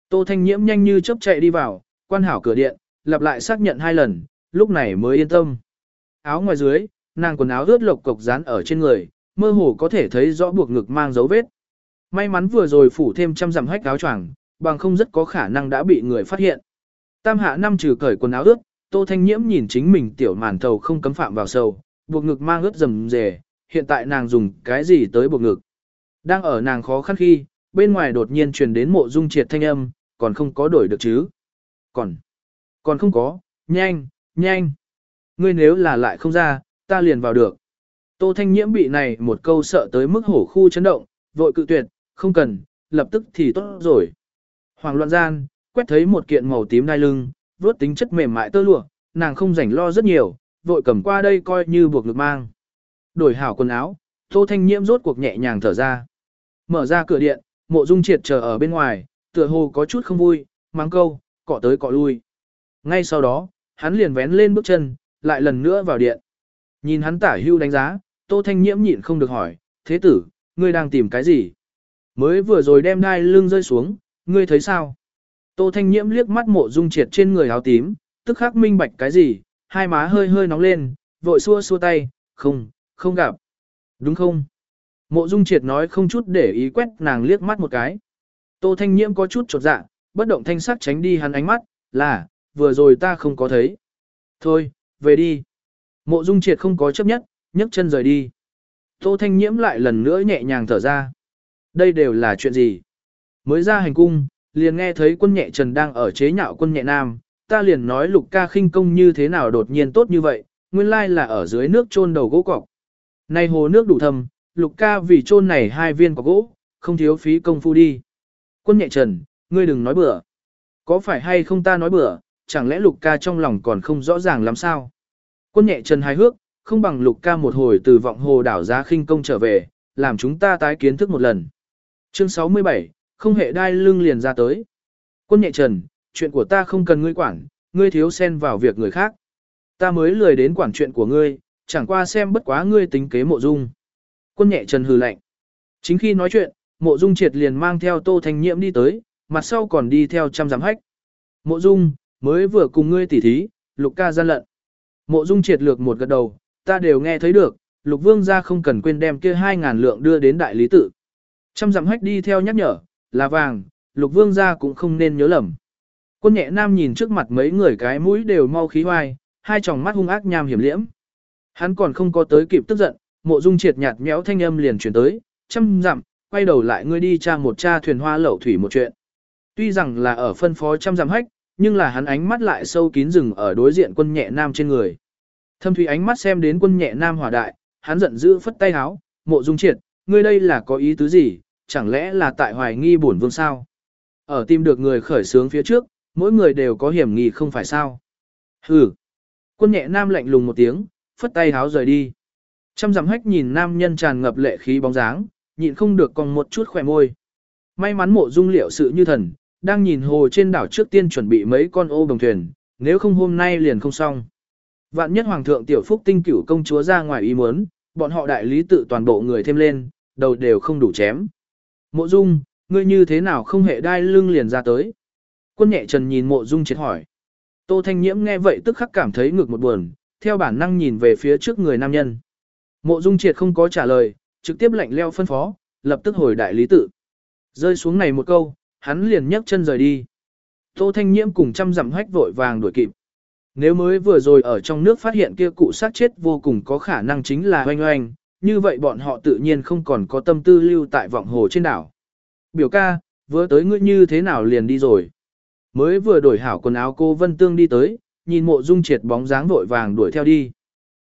Tô Thanh Nhiễm nhanh như chớp chạy đi vào, quan hảo cửa điện, lặp lại xác nhận hai lần, lúc này mới yên tâm. Áo ngoài dưới, nàng quần áo ướt lộc cục dán ở trên người, mơ hồ có thể thấy rõ buộc ngực mang dấu vết. May mắn vừa rồi phủ thêm trăm dặm hách áo choàng, bằng không rất có khả năng đã bị người phát hiện. Tam hạ năm trừ cởi quần áo ướt, Tô Thanh Nhiễm nhìn chính mình tiểu màn thầu không cấm phạm vào sầu, buộc ngực mang ướt rầm rề, hiện tại nàng dùng cái gì tới buộc ngực. Đang ở nàng khó khăn khi, bên ngoài đột nhiên truyền đến mộ dung triệt thanh âm, còn không có đổi được chứ. Còn, còn không có, nhanh, nhanh. Ngươi nếu là lại không ra, ta liền vào được. Tô Thanh Nhiễm bị này một câu sợ tới mức hổ khu chấn động, vội cự tuyệt, không cần, lập tức thì tốt rồi. Hoàng loạn gian, quét thấy một kiện màu tím đai lưng, vớt tính chất mềm mại tơ lụa, nàng không rảnh lo rất nhiều, vội cầm qua đây coi như buộc lực mang. Đổi hảo quần áo, Tô Thanh Nhiễm rốt cuộc nhẹ nhàng thở ra. Mở ra cửa điện, mộ dung triệt chờ ở bên ngoài, tựa hồ có chút không vui, mang câu, cọ tới cọ lui. Ngay sau đó, hắn liền vén lên bước chân, lại lần nữa vào điện. Nhìn hắn tả hưu đánh giá, Tô Thanh Nhiễm nhịn không được hỏi, thế tử, ngươi đang tìm cái gì? Mới vừa rồi đem đai lưng rơi xuống, ngươi thấy sao? Tô Thanh Nhiễm liếc mắt mộ dung triệt trên người áo tím, tức khắc minh bạch cái gì, hai má hơi hơi nóng lên, vội xua xua tay, không, không gặp. Đúng không? Mộ dung triệt nói không chút để ý quét nàng liếc mắt một cái. Tô Thanh Nhiễm có chút chột dạ, bất động thanh sắc tránh đi hắn ánh mắt, là, vừa rồi ta không có thấy. Thôi, về đi. Mộ dung triệt không có chấp nhất, nhấc chân rời đi. Tô Thanh Nhiễm lại lần nữa nhẹ nhàng thở ra. Đây đều là chuyện gì? Mới ra hành cung, liền nghe thấy quân nhẹ trần đang ở chế nhạo quân nhẹ nam, ta liền nói lục ca khinh công như thế nào đột nhiên tốt như vậy, nguyên lai là ở dưới nước chôn đầu gỗ cọc. Nay hồ nước đủ thâm, lục ca vì chôn này hai viên cọc gỗ, không thiếu phí công phu đi. Quân nhẹ trần, ngươi đừng nói bừa. Có phải hay không ta nói bừa, chẳng lẽ lục ca trong lòng còn không rõ ràng làm sao? Quân nhẹ trần hài hước, không bằng lục ca một hồi từ vọng hồ đảo ra khinh công trở về, làm chúng ta tái kiến thức một lần. Chương 67, không hệ đai lưng liền ra tới. Quân nhẹ trần, chuyện của ta không cần ngươi quản, ngươi thiếu xen vào việc người khác. Ta mới lười đến quản chuyện của ngươi, chẳng qua xem bất quá ngươi tính kế mộ dung. Quân nhẹ trần hừ lạnh. Chính khi nói chuyện, mộ dung triệt liền mang theo tô thanh nhiễm đi tới, mặt sau còn đi theo trăm giám hách. Mộ dung, mới vừa cùng ngươi tỉ thí, lục ca gian lận. Mộ dung triệt lược một gật đầu, ta đều nghe thấy được, lục vương gia không cần quên đem kia hai ngàn lượng đưa đến đại lý tự. Trăm dặm hách đi theo nhắc nhở, là vàng, lục vương gia cũng không nên nhớ lầm. Quân nhẹ nam nhìn trước mặt mấy người cái mũi đều mau khí hoai, hai tròng mắt hung ác nham hiểm liễm. Hắn còn không có tới kịp tức giận, mộ dung triệt nhạt méo thanh âm liền chuyển tới, trăm dặm, quay đầu lại ngươi đi tra một cha thuyền hoa lẩu thủy một chuyện. Tuy rằng là ở phân phó trăm dặm hách, nhưng là hắn ánh mắt lại sâu kín rừng ở đối diện quân nhẹ nam trên người. Thâm thủy ánh mắt xem đến quân nhẹ nam hỏa đại, hắn giận dữ phất tay háo, mộ dung triệt, ngươi đây là có ý tứ gì, chẳng lẽ là tại hoài nghi bổn vương sao? Ở tìm được người khởi sướng phía trước, mỗi người đều có hiểm nghi không phải sao? Hừ. Quân nhẹ nam lạnh lùng một tiếng, phất tay háo rời đi. Trăm dặm hách nhìn nam nhân tràn ngập lệ khí bóng dáng, nhịn không được còn một chút khỏe môi. May mắn mộ dung liệu sự như thần, đang nhìn hồ trên đảo trước tiên chuẩn bị mấy con ô đồng thuyền, nếu không hôm nay liền không xong. Vạn nhất hoàng thượng tiểu phúc tinh cửu công chúa ra ngoài ý muốn, bọn họ đại lý tự toàn bộ người thêm lên, đầu đều không đủ chém. Mộ dung, ngươi như thế nào không hệ đai lưng liền ra tới. Quân nhẹ trần nhìn mộ dung triệt hỏi. Tô Thanh Nhiễm nghe vậy tức khắc cảm thấy ngược một buồn, theo bản năng nhìn về phía trước người nam nhân. Mộ dung triệt không có trả lời, trực tiếp lạnh leo phân phó, lập tức hồi đại lý tự. Rơi xuống này một câu, hắn liền nhấc chân rời đi. Tô Thanh Nhiễm cùng trăm dặm hách vội vàng đuổi kịp. Nếu mới vừa rồi ở trong nước phát hiện kia cụ sát chết vô cùng có khả năng chính là oanh oanh, như vậy bọn họ tự nhiên không còn có tâm tư lưu tại vọng hồ trên đảo. Biểu ca, vừa tới ngươi như thế nào liền đi rồi. Mới vừa đổi hảo quần áo cô Vân Tương đi tới, nhìn mộ dung triệt bóng dáng vội vàng đuổi theo đi.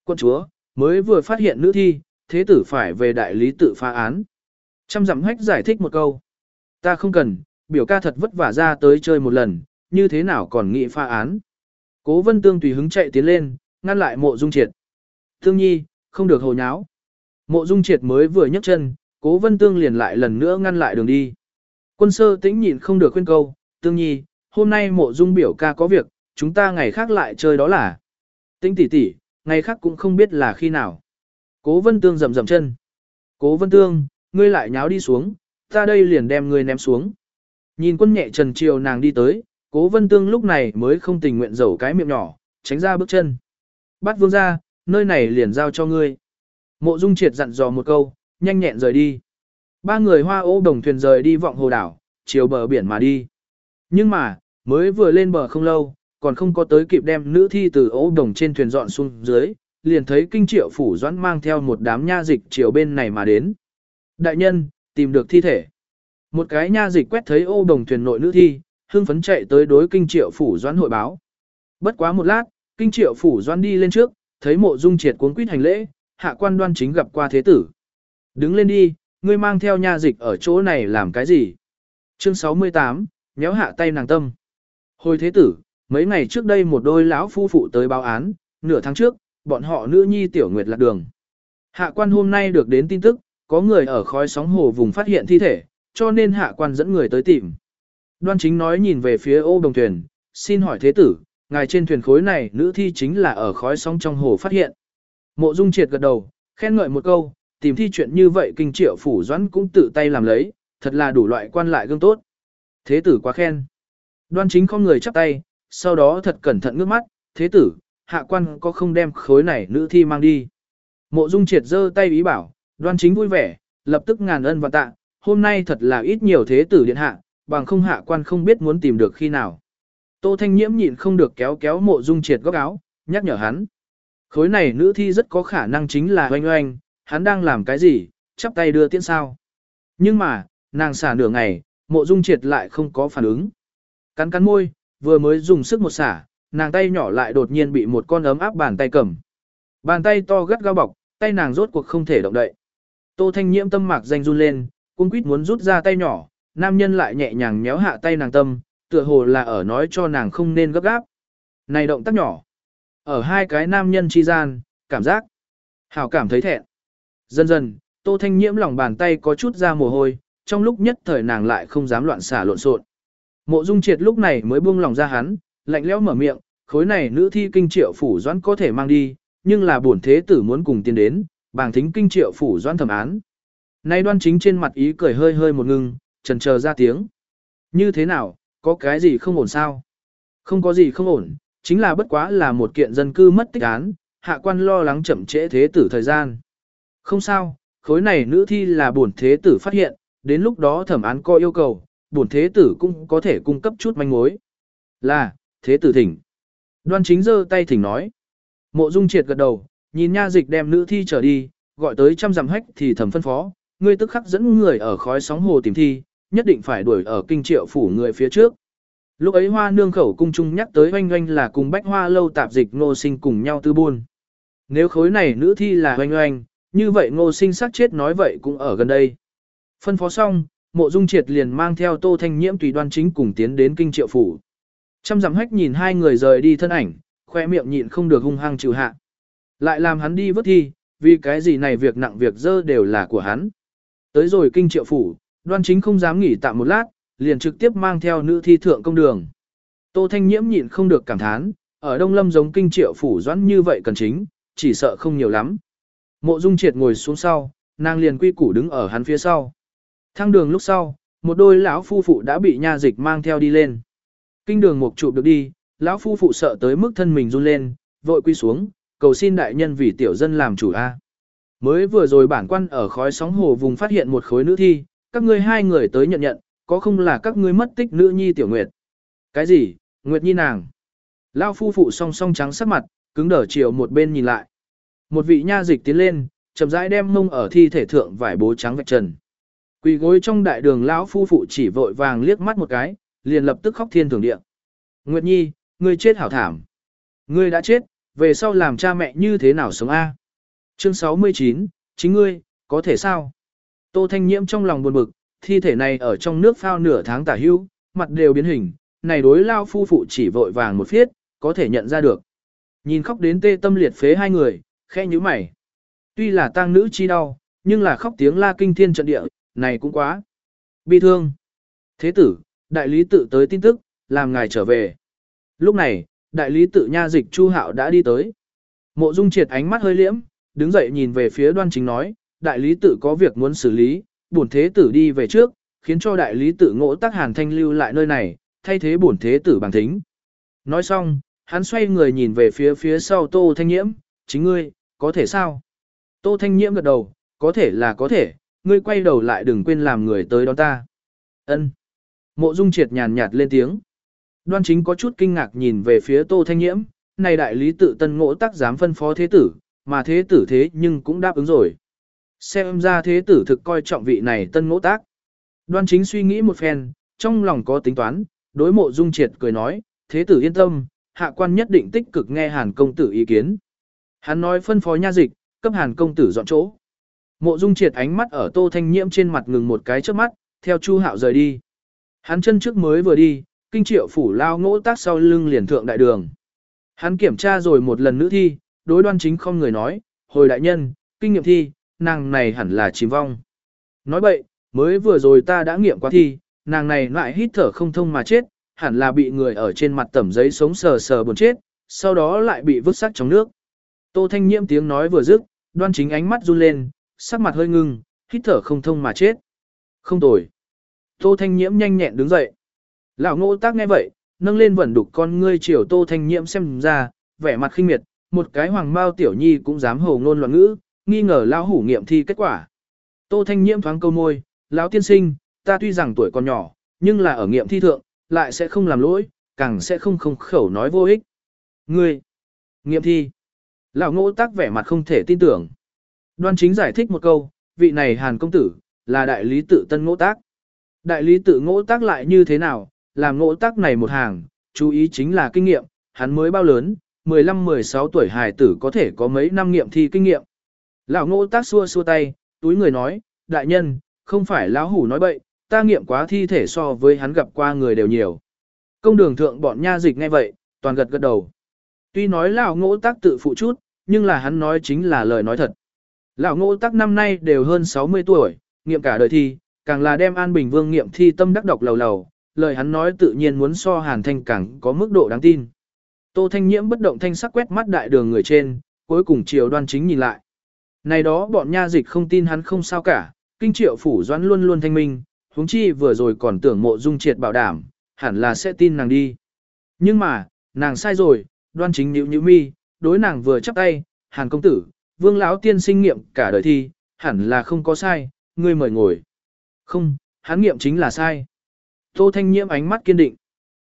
Quân chúa, mới vừa phát hiện nữ thi, thế tử phải về đại lý tự phá án. Trăm dặm hách giải thích một câu. Ta không cần, biểu ca thật vất vả ra tới chơi một lần, như thế nào còn nghĩ phá án. Cố vân tương tùy hứng chạy tiến lên, ngăn lại mộ dung triệt. Thương nhi, không được hồ nháo. Mộ dung triệt mới vừa nhấc chân, cố vân tương liền lại lần nữa ngăn lại đường đi. Quân sơ tĩnh nhịn không được khuyên câu, tương nhi, hôm nay mộ dung biểu ca có việc, chúng ta ngày khác lại chơi đó là. Tĩnh tỷ tỷ, ngày khác cũng không biết là khi nào. Cố vân tương rầm rầm chân. Cố vân tương, ngươi lại nháo đi xuống, ta đây liền đem ngươi ném xuống. Nhìn quân nhẹ trần chiều nàng đi tới, cố vân tương lúc này mới không tình nguyện giấu cái miệng nhỏ, tránh ra bước chân. Bắt vương ra, nơi này liền giao cho ngươi. Mộ dung triệt dặn dò một câu, nhanh nhẹn rời đi. Ba người hoa ô đồng thuyền rời đi vọng hồ đảo, chiều bờ biển mà đi. Nhưng mà, mới vừa lên bờ không lâu, còn không có tới kịp đem nữ thi từ ô đồng trên thuyền dọn xuống dưới, liền thấy kinh triệu phủ doãn mang theo một đám nha dịch chiều bên này mà đến. Đại nhân, tìm được thi thể. Một cái nha dịch quét thấy ô đồng thuyền nội nữ thi, hưng phấn chạy tới đối kinh triệu phủ doãn hội báo. Bất quá một lát, kinh triệu phủ doãn đi lên trước, thấy mộ dung triệt cuốn quýt hành lễ, hạ quan đoan chính gặp qua thế tử. Đứng lên đi, ngươi mang theo nha dịch ở chỗ này làm cái gì? Chương 68, nhéo hạ tay nàng tâm. Hồi thế tử, mấy ngày trước đây một đôi lão phu phụ tới báo án, nửa tháng trước, bọn họ nữ nhi tiểu nguyệt lạc đường. Hạ quan hôm nay được đến tin tức, có người ở khói sóng hồ vùng phát hiện thi thể, cho nên hạ quan dẫn người tới tìm. Đoan chính nói nhìn về phía ô đồng thuyền, xin hỏi thế tử, ngài trên thuyền khối này nữ thi chính là ở khói sóng trong hồ phát hiện. Mộ dung triệt gật đầu, khen ngợi một câu, tìm thi chuyện như vậy kinh triệu phủ doãn cũng tự tay làm lấy, thật là đủ loại quan lại gương tốt. Thế tử quá khen. Đoan chính không người chắp tay, sau đó thật cẩn thận ngước mắt, thế tử, hạ quan có không đem khối này nữ thi mang đi. Mộ dung triệt giơ tay ý bảo, đoan chính vui vẻ, lập tức ngàn ân và tạ, hôm nay thật là ít nhiều thế tử điện hạ, bằng không hạ quan không biết muốn tìm được khi nào. Tô Thanh Nhiễm nhịn không được kéo kéo mộ dung triệt góc áo, nhắc nhở hắn. Khối này nữ thi rất có khả năng chính là oanh oanh, hắn đang làm cái gì, chắp tay đưa tiễn sao. Nhưng mà, nàng xả nửa ngày, mộ dung triệt lại không có phản ứng. Cắn cắn môi, vừa mới dùng sức một xả, nàng tay nhỏ lại đột nhiên bị một con ấm áp bàn tay cầm. Bàn tay to gắt gao bọc, tay nàng rốt cuộc không thể động đậy. Tô Thanh Nhiễm tâm mạc danh run lên, cung quýt muốn rút ra tay nhỏ, nam nhân lại nhẹ nhàng nhéo hạ tay nàng tâm, tựa hồ là ở nói cho nàng không nên gấp gáp. Này động tác nhỏ. Ở hai cái nam nhân chi gian, cảm giác. Hảo cảm thấy thẹn. Dần dần, Tô Thanh Nhiễm lòng bàn tay có chút ra mồ hôi, trong lúc nhất thời nàng lại không dám loạn xả lộn xộn. Mộ Dung Triệt lúc này mới buông lòng ra hắn, lạnh lẽo mở miệng, khối này nữ thi kinh triệu phủ doãn có thể mang đi, nhưng là bổn thế tử muốn cùng tiến đến, bàng thính kinh triệu phủ doãn thẩm án. Nay đoan chính trên mặt ý cười hơi hơi một ngưng, trần chờ ra tiếng. Như thế nào, có cái gì không ổn sao? Không có gì không ổn, chính là bất quá là một kiện dân cư mất tích án, hạ quan lo lắng chậm trễ thế tử thời gian. Không sao, khối này nữ thi là bổn thế tử phát hiện, đến lúc đó thẩm án có yêu cầu, bổn thế tử cũng có thể cung cấp chút manh mối. Là, thế tử thỉnh. Đoan chính giơ tay thỉnh nói. Mộ dung triệt gật đầu, nhìn nha dịch đem nữ thi trở đi, gọi tới trăm dặm hách thì thẩm phân phó, ngươi tức khắc dẫn người ở khói sóng hồ tìm thi, nhất định phải đuổi ở kinh triệu phủ người phía trước. Lúc ấy hoa nương khẩu cung trung nhắc tới oanh oanh là cùng bách hoa lâu tạp dịch ngô sinh cùng nhau tư buôn. Nếu khối này nữ thi là oanh oanh, như vậy ngô sinh sát chết nói vậy cũng ở gần đây. Phân phó xong, mộ dung triệt liền mang theo tô thanh nhiễm tùy đoan chính cùng tiến đến kinh triệu phủ. Trăm dặm hách nhìn hai người rời đi thân ảnh, khoe miệng nhịn không được hung hăng chịu hạ. Lại làm hắn đi vớt thi, vì cái gì này việc nặng việc dơ đều là của hắn. Tới rồi kinh triệu phủ, đoan chính không dám nghỉ tạm một lát, liền trực tiếp mang theo nữ thi thượng công đường. Tô Thanh Nhiễm nhịn không được cảm thán, ở Đông Lâm giống kinh triệu phủ doãn như vậy cần chính, chỉ sợ không nhiều lắm. Mộ Dung Triệt ngồi xuống sau, nàng liền quy củ đứng ở hắn phía sau. Thang đường lúc sau, một đôi lão phu phụ đã bị nha dịch mang theo đi lên. Kinh đường một trụ được đi, lão phu phụ sợ tới mức thân mình run lên, vội quy xuống, cầu xin đại nhân vì tiểu dân làm chủ a. Mới vừa rồi bản quan ở khói sóng hồ vùng phát hiện một khối nữ thi, các ngươi hai người tới nhận nhận, có không là các ngươi mất tích nữ nhi tiểu nguyệt. Cái gì, nguyệt nhi nàng. Lao phu phụ song song trắng sắc mặt, cứng đờ chiều một bên nhìn lại. Một vị nha dịch tiến lên, chậm rãi đem mông ở thi thể thượng vải bố trắng vạch trần. Quỳ gối trong đại đường lão phu phụ chỉ vội vàng liếc mắt một cái, liền lập tức khóc thiên thường địa. Nguyệt nhi, ngươi chết hảo thảm. Ngươi đã chết, về sau làm cha mẹ như thế nào sống a? Chương 69, chính ngươi, có thể sao? Tô Thanh Nhiễm trong lòng buồn bực, thi thể này ở trong nước phao nửa tháng tả hưu, mặt đều biến hình, này đối lao phu phụ chỉ vội vàng một phiết, có thể nhận ra được. Nhìn khóc đến tê tâm liệt phế hai người, khẽ như mày. Tuy là tang nữ chi đau, nhưng là khóc tiếng la kinh thiên trận địa, này cũng quá. Bi thương. Thế tử, đại lý tự tới tin tức, làm ngài trở về. Lúc này, đại lý tự nha dịch Chu Hạo đã đi tới. Mộ Dung triệt ánh mắt hơi liễm, đứng dậy nhìn về phía đoan chính nói, đại lý tự có việc muốn xử lý, bổn thế tử đi về trước, khiến cho đại lý tự ngỗ tắc hàn thanh lưu lại nơi này, thay thế bổn thế tử bằng thính. Nói xong, hắn xoay người nhìn về phía phía sau Tô Thanh Nhiễm, chính ngươi, có thể sao? Tô Thanh Nhiễm gật đầu, có thể là có thể, ngươi quay đầu lại đừng quên làm người tới đón ta. Ân. Mộ Dung Triệt nhàn nhạt lên tiếng. Đoan chính có chút kinh ngạc nhìn về phía Tô Thanh Nhiễm, này đại lý tự tân ngỗ tác dám phân phó thế tử, mà thế tử thế nhưng cũng đáp ứng rồi. Xem ra thế tử thực coi trọng vị này tân ngỗ tác. Đoan chính suy nghĩ một phen, trong lòng có tính toán, đối mộ dung triệt cười nói, thế tử yên tâm, hạ quan nhất định tích cực nghe hàn công tử ý kiến. Hắn nói phân phó nha dịch, cấp hàn công tử dọn chỗ. Mộ dung triệt ánh mắt ở tô thanh nhiễm trên mặt ngừng một cái trước mắt, theo chu hạo rời đi. Hắn chân trước mới vừa đi, kinh triệu phủ lao ngỗ tác sau lưng liền thượng đại đường. Hắn kiểm tra rồi một lần nữa thi, đối đoan chính không người nói, hồi đại nhân, kinh nghiệm thi, nàng này hẳn là chìm vong. Nói bậy, mới vừa rồi ta đã nghiệm qua thi, nàng này lại hít thở không thông mà chết, hẳn là bị người ở trên mặt tẩm giấy sống sờ sờ buồn chết, sau đó lại bị vứt sắc trong nước. Tô Thanh Nhiễm tiếng nói vừa dứt, đoan chính ánh mắt run lên, sắc mặt hơi ngưng, hít thở không thông mà chết. Không tồi. Tô Thanh Nhiễm nhanh nhẹn đứng dậy. Lão ngô tác nghe vậy, nâng lên vẩn đục con ngươi chiều Tô Thanh Nhiễm xem ra, vẻ mặt khinh miệt, một cái hoàng mao tiểu nhi cũng dám hồ ngôn loạn ngữ, nghi ngờ lão hủ nghiệm thi kết quả. Tô Thanh Nhiễm thoáng câu môi, lão tiên sinh, ta tuy rằng tuổi còn nhỏ, nhưng là ở nghiệm thi thượng, lại sẽ không làm lỗi, càng sẽ không không khẩu nói vô ích. Ngươi, nghiệm thi. Lão ngô tác vẻ mặt không thể tin tưởng. Đoan chính giải thích một câu, vị này hàn công tử, là đại lý tự tân ngỗ tác. Đại lý tự ngỗ tác lại như thế nào, làm ngỗ tác này một hàng, chú ý chính là kinh nghiệm, hắn mới bao lớn, 15-16 tuổi hài tử có thể có mấy năm nghiệm thi kinh nghiệm. Lão Ngô tác xua xua tay, túi người nói, đại nhân, không phải lão hủ nói bậy, ta nghiệm quá thi thể so với hắn gặp qua người đều nhiều. Công đường thượng bọn nha dịch nghe vậy, toàn gật gật đầu. Tuy nói lão Ngô tác tự phụ chút, nhưng là hắn nói chính là lời nói thật. Lão Ngô tác năm nay đều hơn 60 tuổi, nghiệm cả đời thi, càng là đem An Bình Vương nghiệm thi tâm đắc độc lầu lầu, lời hắn nói tự nhiên muốn so Hàn Thanh càng có mức độ đáng tin. Tô Thanh Nhiễm bất động thanh sắc quét mắt đại đường người trên, cuối cùng chiều đoan chính nhìn lại. Này đó bọn nha dịch không tin hắn không sao cả, kinh triệu phủ doãn luôn luôn thanh minh, huống chi vừa rồi còn tưởng mộ dung triệt bảo đảm, hẳn là sẽ tin nàng đi. Nhưng mà, nàng sai rồi, đoan chính nhữ nhữ mi, đối nàng vừa chắp tay, hàn công tử, vương lão tiên sinh nghiệm cả đời thi, hẳn là không có sai, ngươi mời ngồi. Không, hắn nghiệm chính là sai. Tô Thanh Nhiễm ánh mắt kiên định.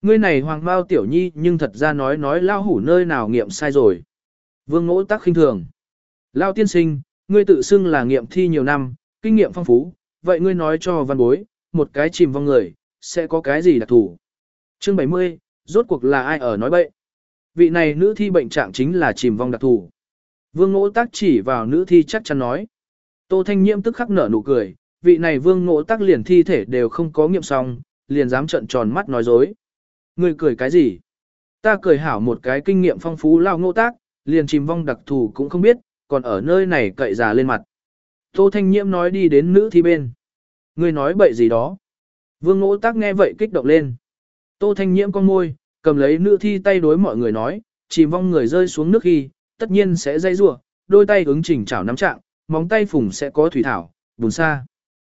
Ngươi này hoàng bao tiểu nhi nhưng thật ra nói nói lao hủ nơi nào nghiệm sai rồi. Vương ngỗ tắc khinh thường. Lao tiên sinh, ngươi tự xưng là nghiệm thi nhiều năm, kinh nghiệm phong phú, vậy ngươi nói cho văn bối, một cái chìm vong người, sẽ có cái gì đặc thủ. Chương 70, rốt cuộc là ai ở nói bậy? Vị này nữ thi bệnh trạng chính là chìm vong đặc thủ. Vương ngỗ tác chỉ vào nữ thi chắc chắn nói. Tô Thanh Nhiễm tức khắc nở nụ cười, vị này vương ngỗ tác liền thi thể đều không có nghiệm xong, liền dám trợn tròn mắt nói dối. Ngươi cười cái gì? Ta cười hảo một cái kinh nghiệm phong phú lao ngỗ tác, liền chìm vong đặc thù cũng không biết, còn ở nơi này cậy già lên mặt. Tô Thanh Nhiễm nói đi đến nữ thi bên. Ngươi nói bậy gì đó? Vương ngỗ tác nghe vậy kích động lên. Tô Thanh Nhiễm con môi, cầm lấy nữ thi tay đối mọi người nói, chỉ vong người rơi xuống nước khi, tất nhiên sẽ dây rủa, đôi tay ứng chỉnh chảo nắm trạng, móng tay phùng sẽ có thủy thảo, bùn xa.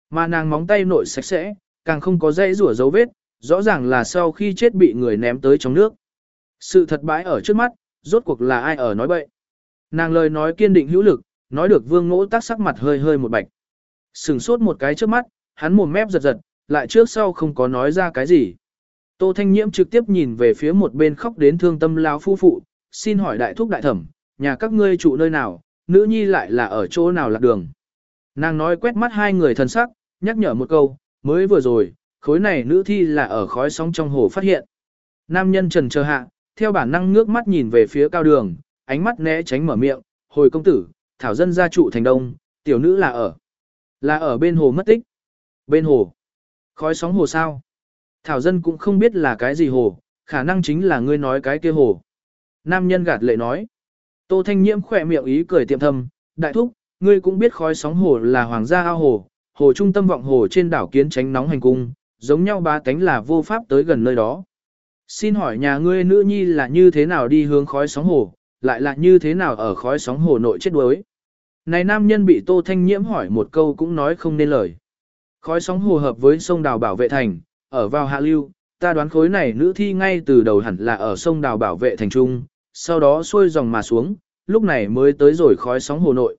Mà nàng móng tay nội sạch sẽ, càng không có dây rủa dấu vết, rõ ràng là sau khi chết bị người ném tới trong nước. Sự thật bãi ở trước mắt, rốt cuộc là ai ở nói bậy. Nàng lời nói kiên định hữu lực, nói được vương ngỗ tác sắc mặt hơi hơi một bạch. Sừng sốt một cái trước mắt, hắn mồm mép giật giật, lại trước sau không có nói ra cái gì. Tô Thanh Nhiễm trực tiếp nhìn về phía một bên khóc đến thương tâm lão phu phụ, xin hỏi đại thúc đại thẩm, nhà các ngươi trụ nơi nào, nữ nhi lại là ở chỗ nào lạc đường. Nàng nói quét mắt hai người thân sắc, nhắc nhở một câu, mới vừa rồi, khối này nữ thi là ở khói sóng trong hồ phát hiện. Nam nhân trần chờ hạ, theo bản năng ngước mắt nhìn về phía cao đường, ánh mắt né tránh mở miệng, hồi công tử, thảo dân gia trụ thành đông, tiểu nữ là ở. Là ở bên hồ mất tích. Bên hồ. Khói sóng hồ sao? Thảo dân cũng không biết là cái gì hồ, khả năng chính là ngươi nói cái kia hồ. Nam nhân gạt lệ nói. Tô Thanh Nhiễm khỏe miệng ý cười tiệm thâm, đại thúc, ngươi cũng biết khói sóng hồ là hoàng gia ao hồ, hồ trung tâm vọng hồ trên đảo kiến tránh nóng hành cung, giống nhau ba cánh là vô pháp tới gần nơi đó. Xin hỏi nhà ngươi nữ nhi là như thế nào đi hướng khói sóng hồ, lại là như thế nào ở khói sóng hồ nội chết đuối. Này nam nhân bị Tô Thanh Nhiễm hỏi một câu cũng nói không nên lời. Khói sóng hồ hợp với sông đào bảo vệ thành, ở vào hạ lưu, ta đoán khối này nữ thi ngay từ đầu hẳn là ở sông đào bảo vệ thành trung, sau đó xuôi dòng mà xuống, lúc này mới tới rồi khói sóng hồ nội.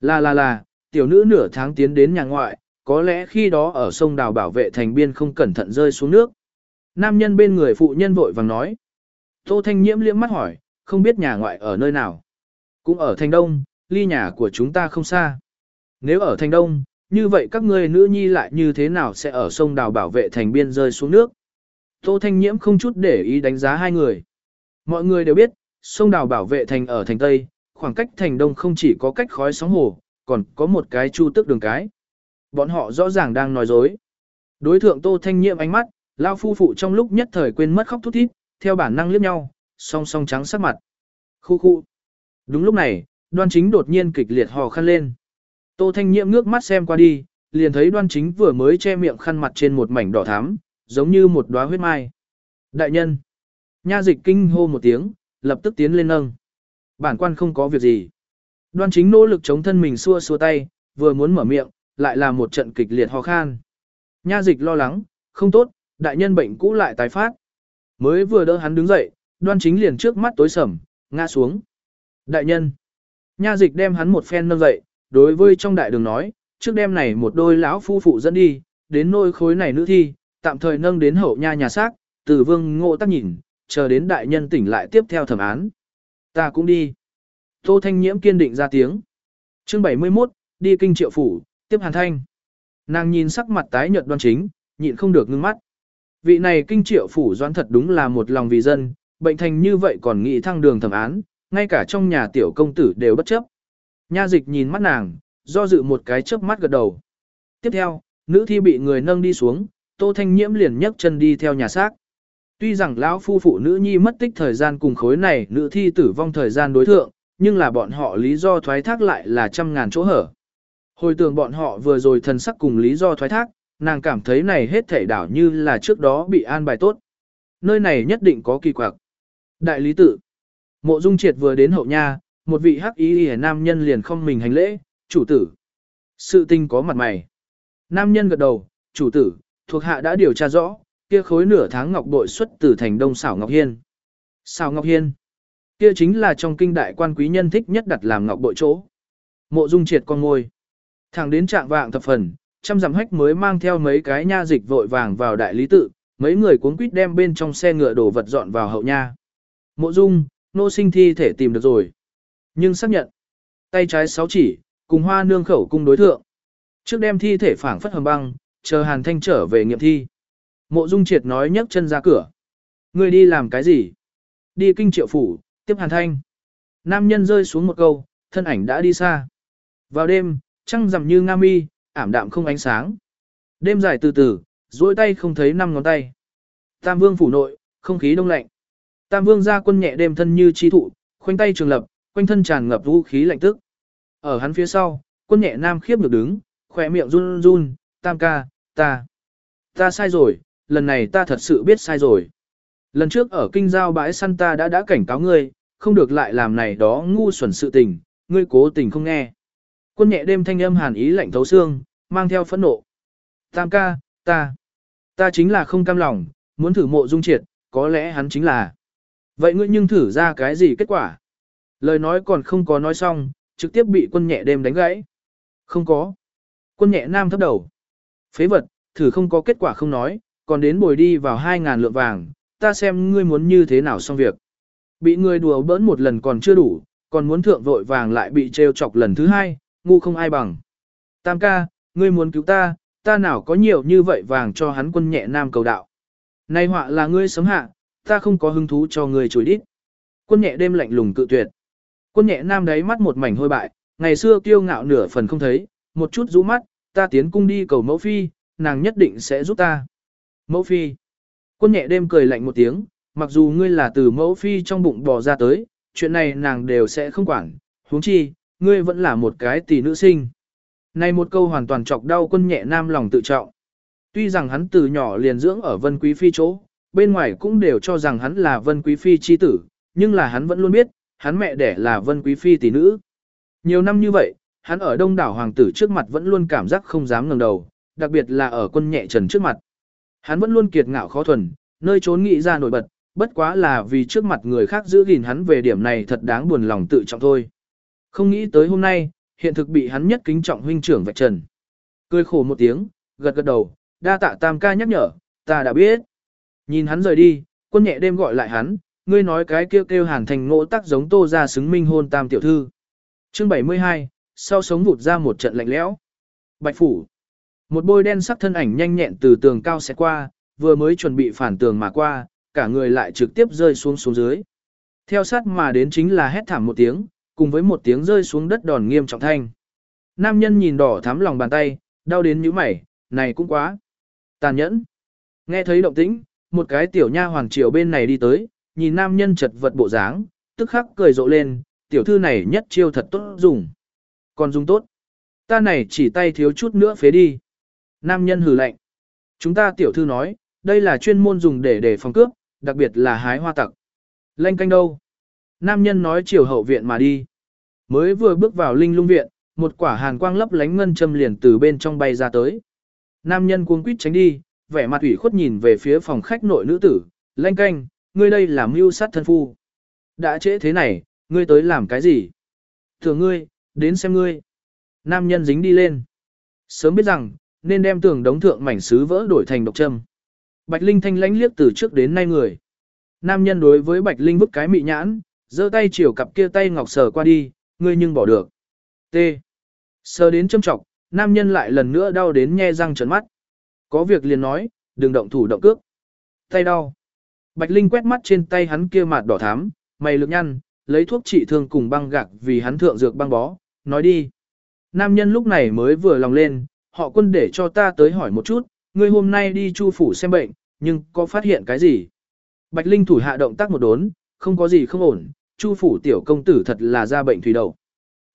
Là là là, tiểu nữ nửa tháng tiến đến nhà ngoại, có lẽ khi đó ở sông đào bảo vệ thành biên không cẩn thận rơi xuống nước. Nam nhân bên người phụ nhân vội vàng nói. Tô Thanh Nhiễm liếc mắt hỏi, không biết nhà ngoại ở nơi nào. Cũng ở thành đông, ly nhà của chúng ta không xa. Nếu ở thành đông, như vậy các ngươi nữ nhi lại như thế nào sẽ ở sông đào bảo vệ thành biên rơi xuống nước. Tô Thanh Nhiễm không chút để ý đánh giá hai người. Mọi người đều biết, sông đào bảo vệ thành ở thành Tây, khoảng cách thành Đông không chỉ có cách khói sóng hồ, còn có một cái chu tức đường cái. Bọn họ rõ ràng đang nói dối. Đối thượng Tô Thanh Nhiễm ánh mắt, lao phu phụ trong lúc nhất thời quên mất khóc thút thít, theo bản năng liếc nhau, song song trắng sắc mặt. Khu khu. Đúng lúc này, đoan chính đột nhiên kịch liệt hò khăn lên. Tô Thanh Nhiễm ngước mắt xem qua đi, liền thấy đoan chính vừa mới che miệng khăn mặt trên một mảnh đỏ thắm, giống như một đóa huyết mai. Đại nhân. Nha dịch kinh hô một tiếng, lập tức tiến lên nâng. Bản quan không có việc gì. Đoan chính nỗ lực chống thân mình xua xua tay, vừa muốn mở miệng, lại là một trận kịch liệt ho khan. Nha dịch lo lắng, không tốt, đại nhân bệnh cũ lại tái phát. Mới vừa đỡ hắn đứng dậy, đoan chính liền trước mắt tối sầm, ngã xuống. Đại nhân. Nha dịch đem hắn một phen nâng dậy, đối với trong đại đường nói, trước đêm này một đôi lão phu phụ dẫn đi, đến nôi khối này nữ thi, tạm thời nâng đến hậu nha nhà xác, từ vương ngộ tắc nhìn, chờ đến đại nhân tỉnh lại tiếp theo thẩm án. Ta cũng đi. Tô Thanh Nhiễm kiên định ra tiếng. Chương 71, đi kinh triệu phủ, tiếp hàn thanh. Nàng nhìn sắc mặt tái nhợt đoan chính, nhịn không được ngưng mắt. Vị này kinh triệu phủ doan thật đúng là một lòng vì dân, bệnh thành như vậy còn nghĩ thăng đường thẩm án, ngay cả trong nhà tiểu công tử đều bất chấp. Nha dịch nhìn mắt nàng, do dự một cái chớp mắt gật đầu. Tiếp theo, nữ thi bị người nâng đi xuống, Tô Thanh Nhiễm liền nhấc chân đi theo nhà xác. Tuy rằng lão phu phụ nữ nhi mất tích thời gian cùng khối này nữ thi tử vong thời gian đối thượng, nhưng là bọn họ lý do thoái thác lại là trăm ngàn chỗ hở. Hồi tưởng bọn họ vừa rồi thần sắc cùng lý do thoái thác, nàng cảm thấy này hết thể đảo như là trước đó bị an bài tốt. Nơi này nhất định có kỳ quặc. Đại lý tự. Mộ Dung Triệt vừa đến hậu nha, một vị hắc ý y nam nhân liền không mình hành lễ, chủ tử. Sự tình có mặt mày. Nam nhân gật đầu, chủ tử, thuộc hạ đã điều tra rõ, kia khối nửa tháng ngọc bội xuất từ thành đông xảo Ngọc Hiên. Xảo Ngọc Hiên. Kia chính là trong kinh đại quan quý nhân thích nhất đặt làm ngọc bội chỗ. Mộ Dung triệt con ngôi. Thẳng đến trạng vạng thập phần, trăm dặm hách mới mang theo mấy cái nha dịch vội vàng vào đại lý tự, mấy người cuốn quýt đem bên trong xe ngựa đồ vật dọn vào hậu nha. Mộ Dung, nô sinh thi thể tìm được rồi. Nhưng xác nhận, tay trái sáu chỉ, cùng hoa nương khẩu cung đối thượng. Trước đem thi thể phảng phất hầm băng, chờ Hàn Thanh trở về nghiệm thi. Mộ Dung Triệt nói nhấc chân ra cửa. người đi làm cái gì? Đi kinh triệu phủ, tiếp Hàn Thanh. Nam nhân rơi xuống một câu, thân ảnh đã đi xa. Vào đêm, trăng rằm như nga mi, ảm đạm không ánh sáng. Đêm dài từ từ, duỗi tay không thấy năm ngón tay. Tam vương phủ nội, không khí đông lạnh. Tam vương ra quân nhẹ đêm thân như chi thụ, khoanh tay trường lập, quanh thân tràn ngập vũ khí lạnh tức. Ở hắn phía sau, quân nhẹ nam khiếp được đứng, khỏe miệng run run, tam ca, ta. Ta sai rồi, lần này ta thật sự biết sai rồi. Lần trước ở kinh giao bãi săn ta đã đã cảnh cáo ngươi, không được lại làm này đó ngu xuẩn sự tình, ngươi cố tình không nghe. Quân nhẹ đêm thanh âm hàn ý lạnh thấu xương, mang theo phẫn nộ. Tam ca, ta, ta chính là không cam lòng, muốn thử mộ dung triệt, có lẽ hắn chính là. Vậy ngươi nhưng thử ra cái gì kết quả? Lời nói còn không có nói xong, trực tiếp bị quân nhẹ đêm đánh gãy. Không có. Quân nhẹ nam thấp đầu. Phế vật, thử không có kết quả không nói, còn đến bồi đi vào 2.000 lượng vàng, ta xem ngươi muốn như thế nào xong việc. Bị người đùa bỡn một lần còn chưa đủ, còn muốn thượng vội vàng lại bị trêu chọc lần thứ hai, ngu không ai bằng. Tam ca, ngươi muốn cứu ta, ta nào có nhiều như vậy vàng cho hắn quân nhẹ nam cầu đạo. Này họa là ngươi sống hạ, ta không có hứng thú cho ngươi chối đít. Quân nhẹ đêm lạnh lùng cự tuyệt. Quân nhẹ nam đáy mắt một mảnh hôi bại, ngày xưa kiêu ngạo nửa phần không thấy, một chút rũ mắt, ta tiến cung đi cầu mẫu phi, nàng nhất định sẽ giúp ta. Mẫu phi. Quân nhẹ đêm cười lạnh một tiếng, mặc dù ngươi là từ mẫu phi trong bụng bò ra tới, chuyện này nàng đều sẽ không quản, huống chi, ngươi vẫn là một cái tỷ nữ sinh. Này một câu hoàn toàn chọc đau quân nhẹ nam lòng tự trọng. Tuy rằng hắn từ nhỏ liền dưỡng ở vân quý phi chỗ, bên ngoài cũng đều cho rằng hắn là vân quý phi chi tử, nhưng là hắn vẫn luôn biết, hắn mẹ đẻ là vân quý phi tỷ nữ. Nhiều năm như vậy, hắn ở đông đảo hoàng tử trước mặt vẫn luôn cảm giác không dám ngẩng đầu, đặc biệt là ở quân nhẹ trần trước mặt. Hắn vẫn luôn kiệt ngạo khó thuần, nơi trốn nghĩ ra nổi bật, bất quá là vì trước mặt người khác giữ gìn hắn về điểm này thật đáng buồn lòng tự trọng thôi. Không nghĩ tới hôm nay, hiện thực bị hắn nhất kính trọng huynh trưởng vạch trần. Cười khổ một tiếng, gật gật đầu, đa tạ tam ca nhắc nhở, ta đã biết. Nhìn hắn rời đi, quân nhẹ đêm gọi lại hắn, ngươi nói cái kêu kêu hàn thành ngộ tắc giống tô ra xứng minh hôn tam tiểu thư. Chương 72, sau sống vụt ra một trận lạnh lẽo. Bạch phủ. Một bôi đen sắc thân ảnh nhanh nhẹn từ tường cao sẽ qua, vừa mới chuẩn bị phản tường mà qua, cả người lại trực tiếp rơi xuống xuống dưới. Theo sát mà đến chính là hét thảm một tiếng, cùng với một tiếng rơi xuống đất đòn nghiêm trọng thanh. Nam nhân nhìn đỏ thắm lòng bàn tay, đau đến nhíu mày, này cũng quá. Tàn nhẫn. Nghe thấy động tĩnh, một cái tiểu nha hoàng triều bên này đi tới, nhìn nam nhân chật vật bộ dáng, tức khắc cười rộ lên, tiểu thư này nhất chiêu thật tốt dùng. Còn dùng tốt. Ta này chỉ tay thiếu chút nữa phế đi. Nam nhân hừ lạnh. Chúng ta tiểu thư nói, đây là chuyên môn dùng để để phòng cướp, đặc biệt là hái hoa tặc. Lanh canh đâu? Nam nhân nói chiều hậu viện mà đi. Mới vừa bước vào linh lung viện, một quả hàn quang lấp lánh ngân châm liền từ bên trong bay ra tới. Nam nhân cuống quýt tránh đi, vẻ mặt ủy khuất nhìn về phía phòng khách nội nữ tử, lanh canh, ngươi đây là mưu sát thân phu. Đã trễ thế này, ngươi tới làm cái gì? Thường ngươi, đến xem ngươi. Nam nhân dính đi lên. Sớm biết rằng, nên đem tường đống thượng mảnh sứ vỡ đổi thành độc châm. Bạch Linh thanh lãnh liếc từ trước đến nay người. Nam nhân đối với Bạch Linh vứt cái mị nhãn, giơ tay chiều cặp kia tay ngọc sờ qua đi, ngươi nhưng bỏ được. T. Sờ đến châm trọng, nam nhân lại lần nữa đau đến nhe răng trợn mắt. Có việc liền nói, đừng động thủ động cước. Tay đau. Bạch Linh quét mắt trên tay hắn kia mặt đỏ thắm, mày lực nhăn, lấy thuốc trị thương cùng băng gạc vì hắn thượng dược băng bó, nói đi. Nam nhân lúc này mới vừa lòng lên, họ quân để cho ta tới hỏi một chút, ngươi hôm nay đi chu phủ xem bệnh, nhưng có phát hiện cái gì? Bạch Linh thủ hạ động tác một đốn, không có gì không ổn, chu phủ tiểu công tử thật là ra bệnh thủy đậu.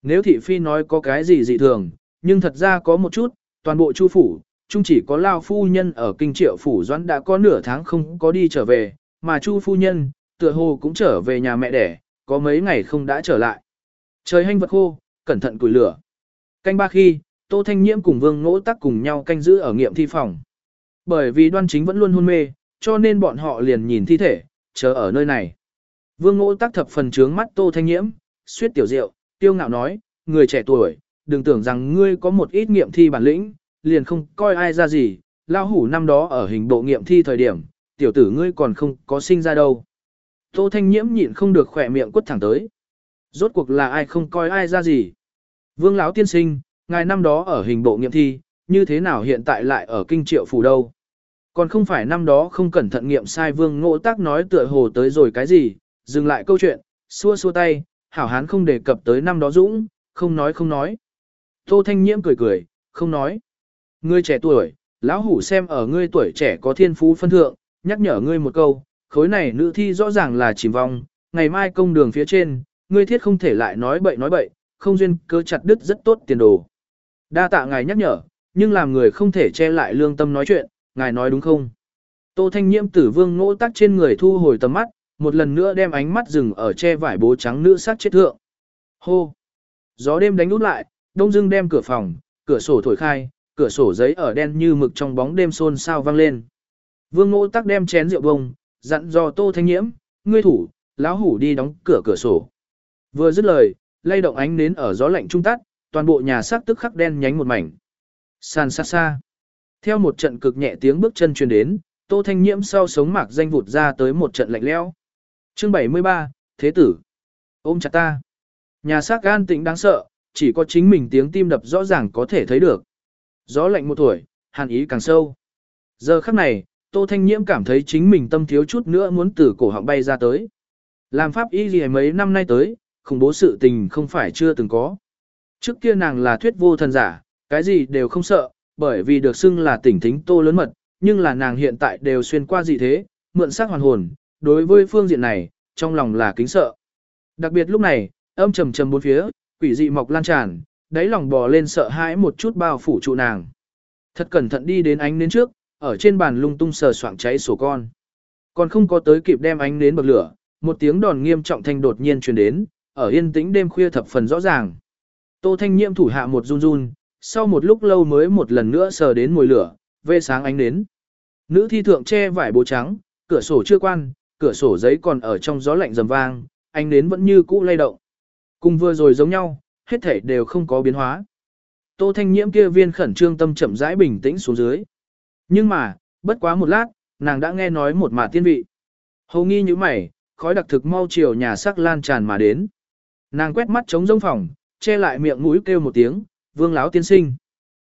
Nếu thị phi nói có cái gì dị thường, nhưng thật ra có một chút, toàn bộ chu phủ, chung chỉ có lao phu nhân ở kinh triệu phủ doãn đã có nửa tháng không có đi trở về, mà chu phu nhân, tựa hồ cũng trở về nhà mẹ đẻ, có mấy ngày không đã trở lại. Trời hanh vật khô, cẩn thận củi lửa. Canh ba khi, Tô Thanh Nhiễm cùng Vương Ngỗ Tắc cùng nhau canh giữ ở nghiệm thi phòng. Bởi vì đoan chính vẫn luôn hôn mê, cho nên bọn họ liền nhìn thi thể, chờ ở nơi này. Vương Ngỗ Tắc thập phần trướng mắt Tô Thanh Nhiễm, suyết tiểu rượu, tiêu ngạo nói, người trẻ tuổi, đừng tưởng rằng ngươi có một ít nghiệm thi bản lĩnh, liền không coi ai ra gì, lao hủ năm đó ở hình bộ nghiệm thi thời điểm, tiểu tử ngươi còn không có sinh ra đâu. Tô Thanh Nhiễm nhịn không được khỏe miệng quất thẳng tới. Rốt cuộc là ai không coi ai ra gì. Vương lão tiên sinh, ngài năm đó ở hình bộ nghiệm thi, như thế nào hiện tại lại ở kinh triệu phủ đâu? Còn không phải năm đó không cẩn thận nghiệm sai vương ngộ tác nói tựa hồ tới rồi cái gì, dừng lại câu chuyện, xua xua tay, hảo hán không đề cập tới năm đó dũng, không nói không nói. Tô Thanh Nhiễm cười cười, không nói. Ngươi trẻ tuổi, lão hủ xem ở ngươi tuổi trẻ có thiên phú phân thượng, nhắc nhở ngươi một câu, khối này nữ thi rõ ràng là chìm vong, ngày mai công đường phía trên, ngươi thiết không thể lại nói bậy nói bậy, không duyên cơ chặt đứt rất tốt tiền đồ. Đa tạ ngài nhắc nhở, nhưng làm người không thể che lại lương tâm nói chuyện, ngài nói đúng không? Tô Thanh Nhiễm tử vương ngỗ tắc trên người thu hồi tầm mắt, một lần nữa đem ánh mắt dừng ở che vải bố trắng nữ sát chết thượng. Hô! Gió đêm đánh út lại, đông dưng đem cửa phòng, cửa sổ thổi khai, cửa sổ giấy ở đen như mực trong bóng đêm xôn xao vang lên. Vương ngỗ tắc đem chén rượu bông, dặn dò Tô Thanh Nhiễm, ngươi thủ, lão hủ đi đóng cửa cửa sổ. Vừa dứt lời, lay động ánh nến ở gió lạnh trung tắt, toàn bộ nhà xác tức khắc đen nhánh một mảnh. San xa xa. Theo một trận cực nhẹ tiếng bước chân truyền đến, Tô Thanh Nhiễm sau sống mạc danh vụt ra tới một trận lạnh lẽo. Chương 73, Thế tử. Ôm chặt ta. Nhà xác gan tĩnh đáng sợ, chỉ có chính mình tiếng tim đập rõ ràng có thể thấy được. Gió lạnh một tuổi, hàn ý càng sâu. Giờ khắc này, Tô Thanh Nhiễm cảm thấy chính mình tâm thiếu chút nữa muốn từ cổ họng bay ra tới. Làm pháp y gì mấy năm nay tới, khủng bố sự tình không phải chưa từng có. Trước kia nàng là thuyết vô thần giả, cái gì đều không sợ, bởi vì được xưng là tỉnh thính tô lớn mật, nhưng là nàng hiện tại đều xuyên qua gì thế, mượn sắc hoàn hồn, đối với phương diện này, trong lòng là kính sợ. Đặc biệt lúc này, âm trầm trầm bốn phía, quỷ dị mọc lan tràn, đáy lòng bò lên sợ hãi một chút bao phủ trụ nàng. Thật cẩn thận đi đến ánh nến trước, ở trên bàn lung tung sờ soạng cháy sổ con. Còn không có tới kịp đem ánh nến bật lửa, một tiếng đòn nghiêm trọng thanh đột nhiên truyền đến, ở yên tĩnh đêm khuya thập phần rõ ràng. Tô Thanh Nhiễm thủ hạ một run run, sau một lúc lâu mới một lần nữa sờ đến mùi lửa, vê sáng ánh nến. Nữ thi thượng che vải bố trắng, cửa sổ chưa quan, cửa sổ giấy còn ở trong gió lạnh rầm vang, ánh nến vẫn như cũ lay động. Cùng vừa rồi giống nhau, hết thể đều không có biến hóa. Tô Thanh Nhiễm kia viên khẩn trương tâm chậm rãi bình tĩnh xuống dưới. Nhưng mà, bất quá một lát, nàng đã nghe nói một mà tiên vị. Hầu nghi như mày, khói đặc thực mau chiều nhà sắc lan tràn mà đến. Nàng quét mắt trống rông phòng, che lại miệng mũi kêu một tiếng, vương láo tiên sinh.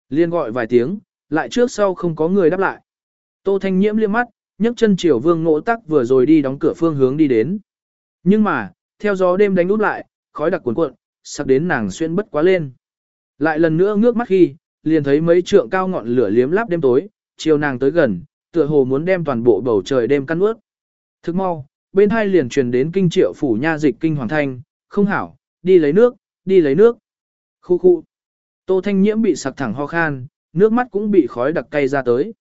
Liên gọi vài tiếng, lại trước sau không có người đáp lại. Tô Thanh Nhiễm liếc mắt, nhấc chân chiều vương ngộ tắc vừa rồi đi đóng cửa phương hướng đi đến. Nhưng mà, theo gió đêm đánh út lại, khói đặc cuồn cuộn, sắc đến nàng xuyên bất quá lên. Lại lần nữa ngước mắt khi, liền thấy mấy trượng cao ngọn lửa liếm láp đêm tối, chiều nàng tới gần, tựa hồ muốn đem toàn bộ bầu trời đêm căn ướt. Thức mau, bên hai liền truyền đến kinh triệu phủ nha dịch kinh hoàng thanh, không hảo, đi lấy nước, đi lấy nước. Khu khu. Tô Thanh Nhiễm bị sặc thẳng ho khan, nước mắt cũng bị khói đặc cay ra tới.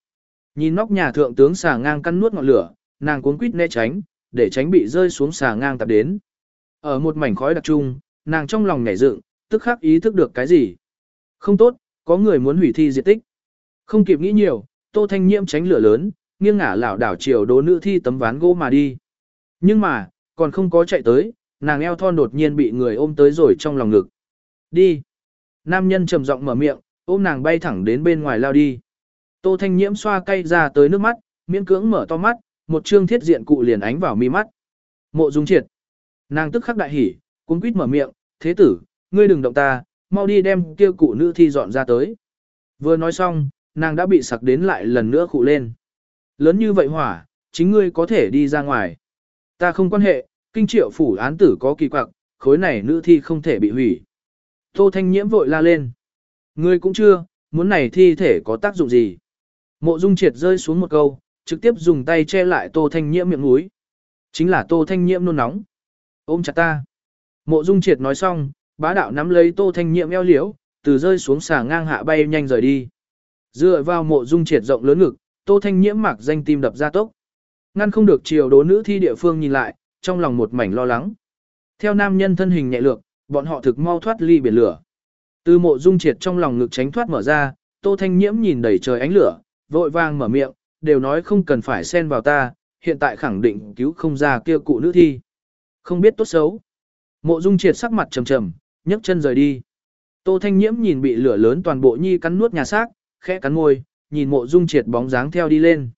Nhìn nóc nhà thượng tướng xà ngang căn nuốt ngọn lửa, nàng cuống quýt né tránh, để tránh bị rơi xuống xà ngang tập đến. Ở một mảnh khói đặc trung, nàng trong lòng nhảy dựng, tức khắc ý thức được cái gì. Không tốt, có người muốn hủy thi diệt tích. Không kịp nghĩ nhiều, Tô Thanh Nhiễm tránh lửa lớn, nghiêng ngả lảo đảo chiều đố nữ thi tấm ván gỗ mà đi. Nhưng mà, còn không có chạy tới, nàng eo thon đột nhiên bị người ôm tới rồi trong lòng ngực. Đi. Nam nhân trầm giọng mở miệng, ôm nàng bay thẳng đến bên ngoài lao đi. Tô Thanh Nhiễm xoa cay ra tới nước mắt, miễn cưỡng mở to mắt, một trương thiết diện cụ liền ánh vào mi mắt. Mộ Dung Triệt. Nàng tức khắc đại hỉ, cuống quýt mở miệng, "Thế tử, ngươi đừng động ta, mau đi đem kia cụ nữ thi dọn ra tới." Vừa nói xong, nàng đã bị sặc đến lại lần nữa khụ lên. Lớn như vậy hỏa, chính ngươi có thể đi ra ngoài. Ta không quan hệ, kinh triệu phủ án tử có kỳ quặc, khối này nữ thi không thể bị hủy. Tô Thanh Nhiễm vội la lên. Ngươi cũng chưa, muốn này thi thể có tác dụng gì. Mộ Dung triệt rơi xuống một câu, trực tiếp dùng tay che lại Tô Thanh Nhiễm miệng mũi. Chính là Tô Thanh Nhiễm nôn nóng. Ôm chặt ta. Mộ Dung triệt nói xong, bá đạo nắm lấy Tô Thanh Nhiệm eo liễu, từ rơi xuống xà ngang hạ bay nhanh rời đi. Dựa vào mộ Dung triệt rộng lớn ngực, Tô Thanh Nhiễm mặc danh tim đập ra tốc. Ngăn không được chiều đố nữ thi địa phương nhìn lại, trong lòng một mảnh lo lắng. Theo nam nhân thân hình nhẹ lược, bọn họ thực mau thoát ly biển lửa. Từ mộ dung triệt trong lòng ngực tránh thoát mở ra, Tô Thanh Nhiễm nhìn đầy trời ánh lửa, vội vàng mở miệng, đều nói không cần phải xen vào ta, hiện tại khẳng định cứu không ra kia cụ nữ thi. Không biết tốt xấu. Mộ dung triệt sắc mặt trầm trầm, nhấc chân rời đi. Tô Thanh Nhiễm nhìn bị lửa lớn toàn bộ nhi cắn nuốt nhà xác, khẽ cắn môi, nhìn mộ dung triệt bóng dáng theo đi lên.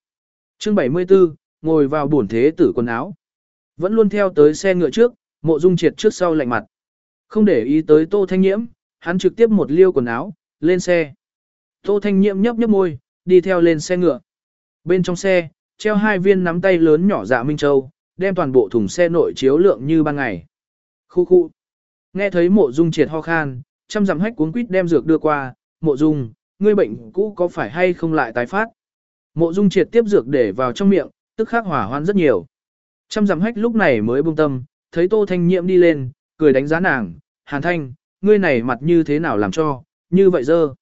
Chương 74, ngồi vào bổn thế tử quần áo. Vẫn luôn theo tới xe ngựa trước, mộ dung triệt trước sau lạnh mặt. Không để ý tới tô thanh nhiễm, Hắn trực tiếp một liêu quần áo, lên xe. Tô Thanh Nhiễm nhấp nhấp môi, đi theo lên xe ngựa. Bên trong xe, treo hai viên nắm tay lớn nhỏ dạ Minh Châu, đem toàn bộ thùng xe nội chiếu lượng như ban ngày. Khu khu. Nghe thấy mộ dung triệt ho khan, chăm dặm hách cuốn quýt đem dược đưa qua, mộ dung, ngươi bệnh cũ có phải hay không lại tái phát. Mộ dung triệt tiếp dược để vào trong miệng, tức khắc hỏa hoan rất nhiều. Chăm dặm hách lúc này mới buông tâm, thấy tô thanh nhiễm đi lên, cười đánh giá nàng, hàn thanh, ngươi này mặt như thế nào làm cho, như vậy dơ.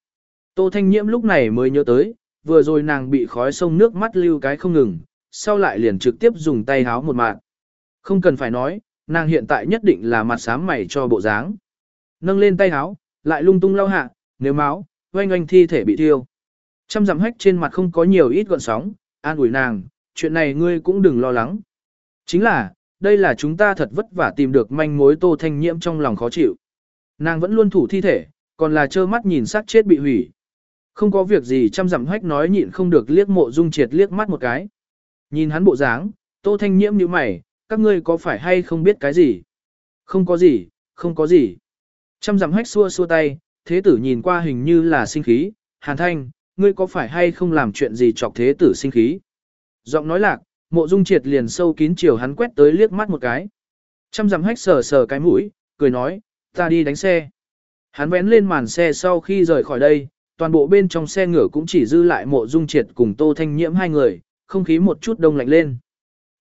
Tô thanh nhiễm lúc này mới nhớ tới, vừa rồi nàng bị khói sông nước mắt lưu cái không ngừng, sau lại liền trực tiếp dùng tay háo một mạng. Không cần phải nói, nàng hiện tại nhất định là mặt sám mày cho bộ dáng. Nâng lên tay háo, lại lung tung lau hạ, nếu máu, oanh oanh thi thể bị thiêu. Trăm dặm hách trên mặt không có nhiều ít gọn sóng, an ủi nàng, chuyện này ngươi cũng đừng lo lắng. Chính là, đây là chúng ta thật vất vả tìm được manh mối tô thanh nhiễm trong lòng khó chịu. Nàng vẫn luôn thủ thi thể, còn là trơ mắt nhìn xác chết bị hủy. Không có việc gì trăm dặm hách nói nhịn không được liếc mộ dung triệt liếc mắt một cái. Nhìn hắn bộ dáng, tô thanh nhiễm như mày, các ngươi có phải hay không biết cái gì? Không có gì, không có gì. Trăm dặm hách xua xua tay, thế tử nhìn qua hình như là sinh khí, hàn thanh, ngươi có phải hay không làm chuyện gì chọc thế tử sinh khí? Giọng nói lạc, mộ dung triệt liền sâu kín chiều hắn quét tới liếc mắt một cái. Trăm dặm hách sờ sờ cái mũi, cười nói, ta đi đánh xe. Hắn vén lên màn xe sau khi rời khỏi đây, toàn bộ bên trong xe ngựa cũng chỉ dư lại mộ dung triệt cùng tô thanh nhiễm hai người, không khí một chút đông lạnh lên.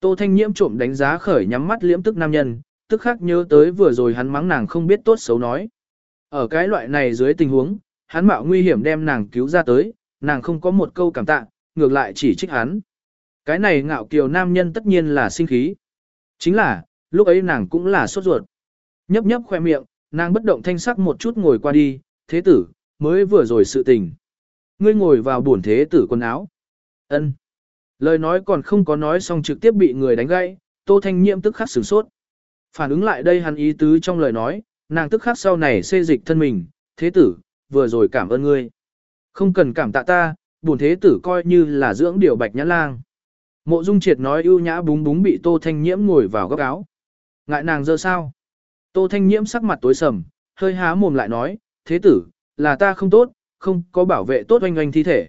Tô thanh nhiễm trộm đánh giá khởi nhắm mắt liễm tức nam nhân, tức khắc nhớ tới vừa rồi hắn mắng nàng không biết tốt xấu nói. Ở cái loại này dưới tình huống, hắn mạo nguy hiểm đem nàng cứu ra tới, nàng không có một câu cảm tạ, ngược lại chỉ trích hắn. Cái này ngạo kiều nam nhân tất nhiên là sinh khí. Chính là, lúc ấy nàng cũng là sốt ruột. Nhấp nhấp khoe miệng, nàng bất động thanh sắc một chút ngồi qua đi, thế tử, mới vừa rồi sự tình. Ngươi ngồi vào buồn thế tử quần áo. ân Lời nói còn không có nói xong trực tiếp bị người đánh gãy, Tô Thanh Nhiễm tức khắc sửng sốt. Phản ứng lại đây hắn ý tứ trong lời nói, nàng tức khắc sau này xê dịch thân mình, thế tử, vừa rồi cảm ơn ngươi. Không cần cảm tạ ta, buồn thế tử coi như là dưỡng điều bạch nhã lang. Mộ Dung Triệt nói ưu nhã búng búng bị Tô Thanh Nhiễm ngồi vào góc áo. Ngại nàng giờ sao? Tô Thanh Nhiễm sắc mặt tối sầm, hơi há mồm lại nói, thế tử, là ta không tốt, không có bảo vệ tốt oanh oanh thi thể.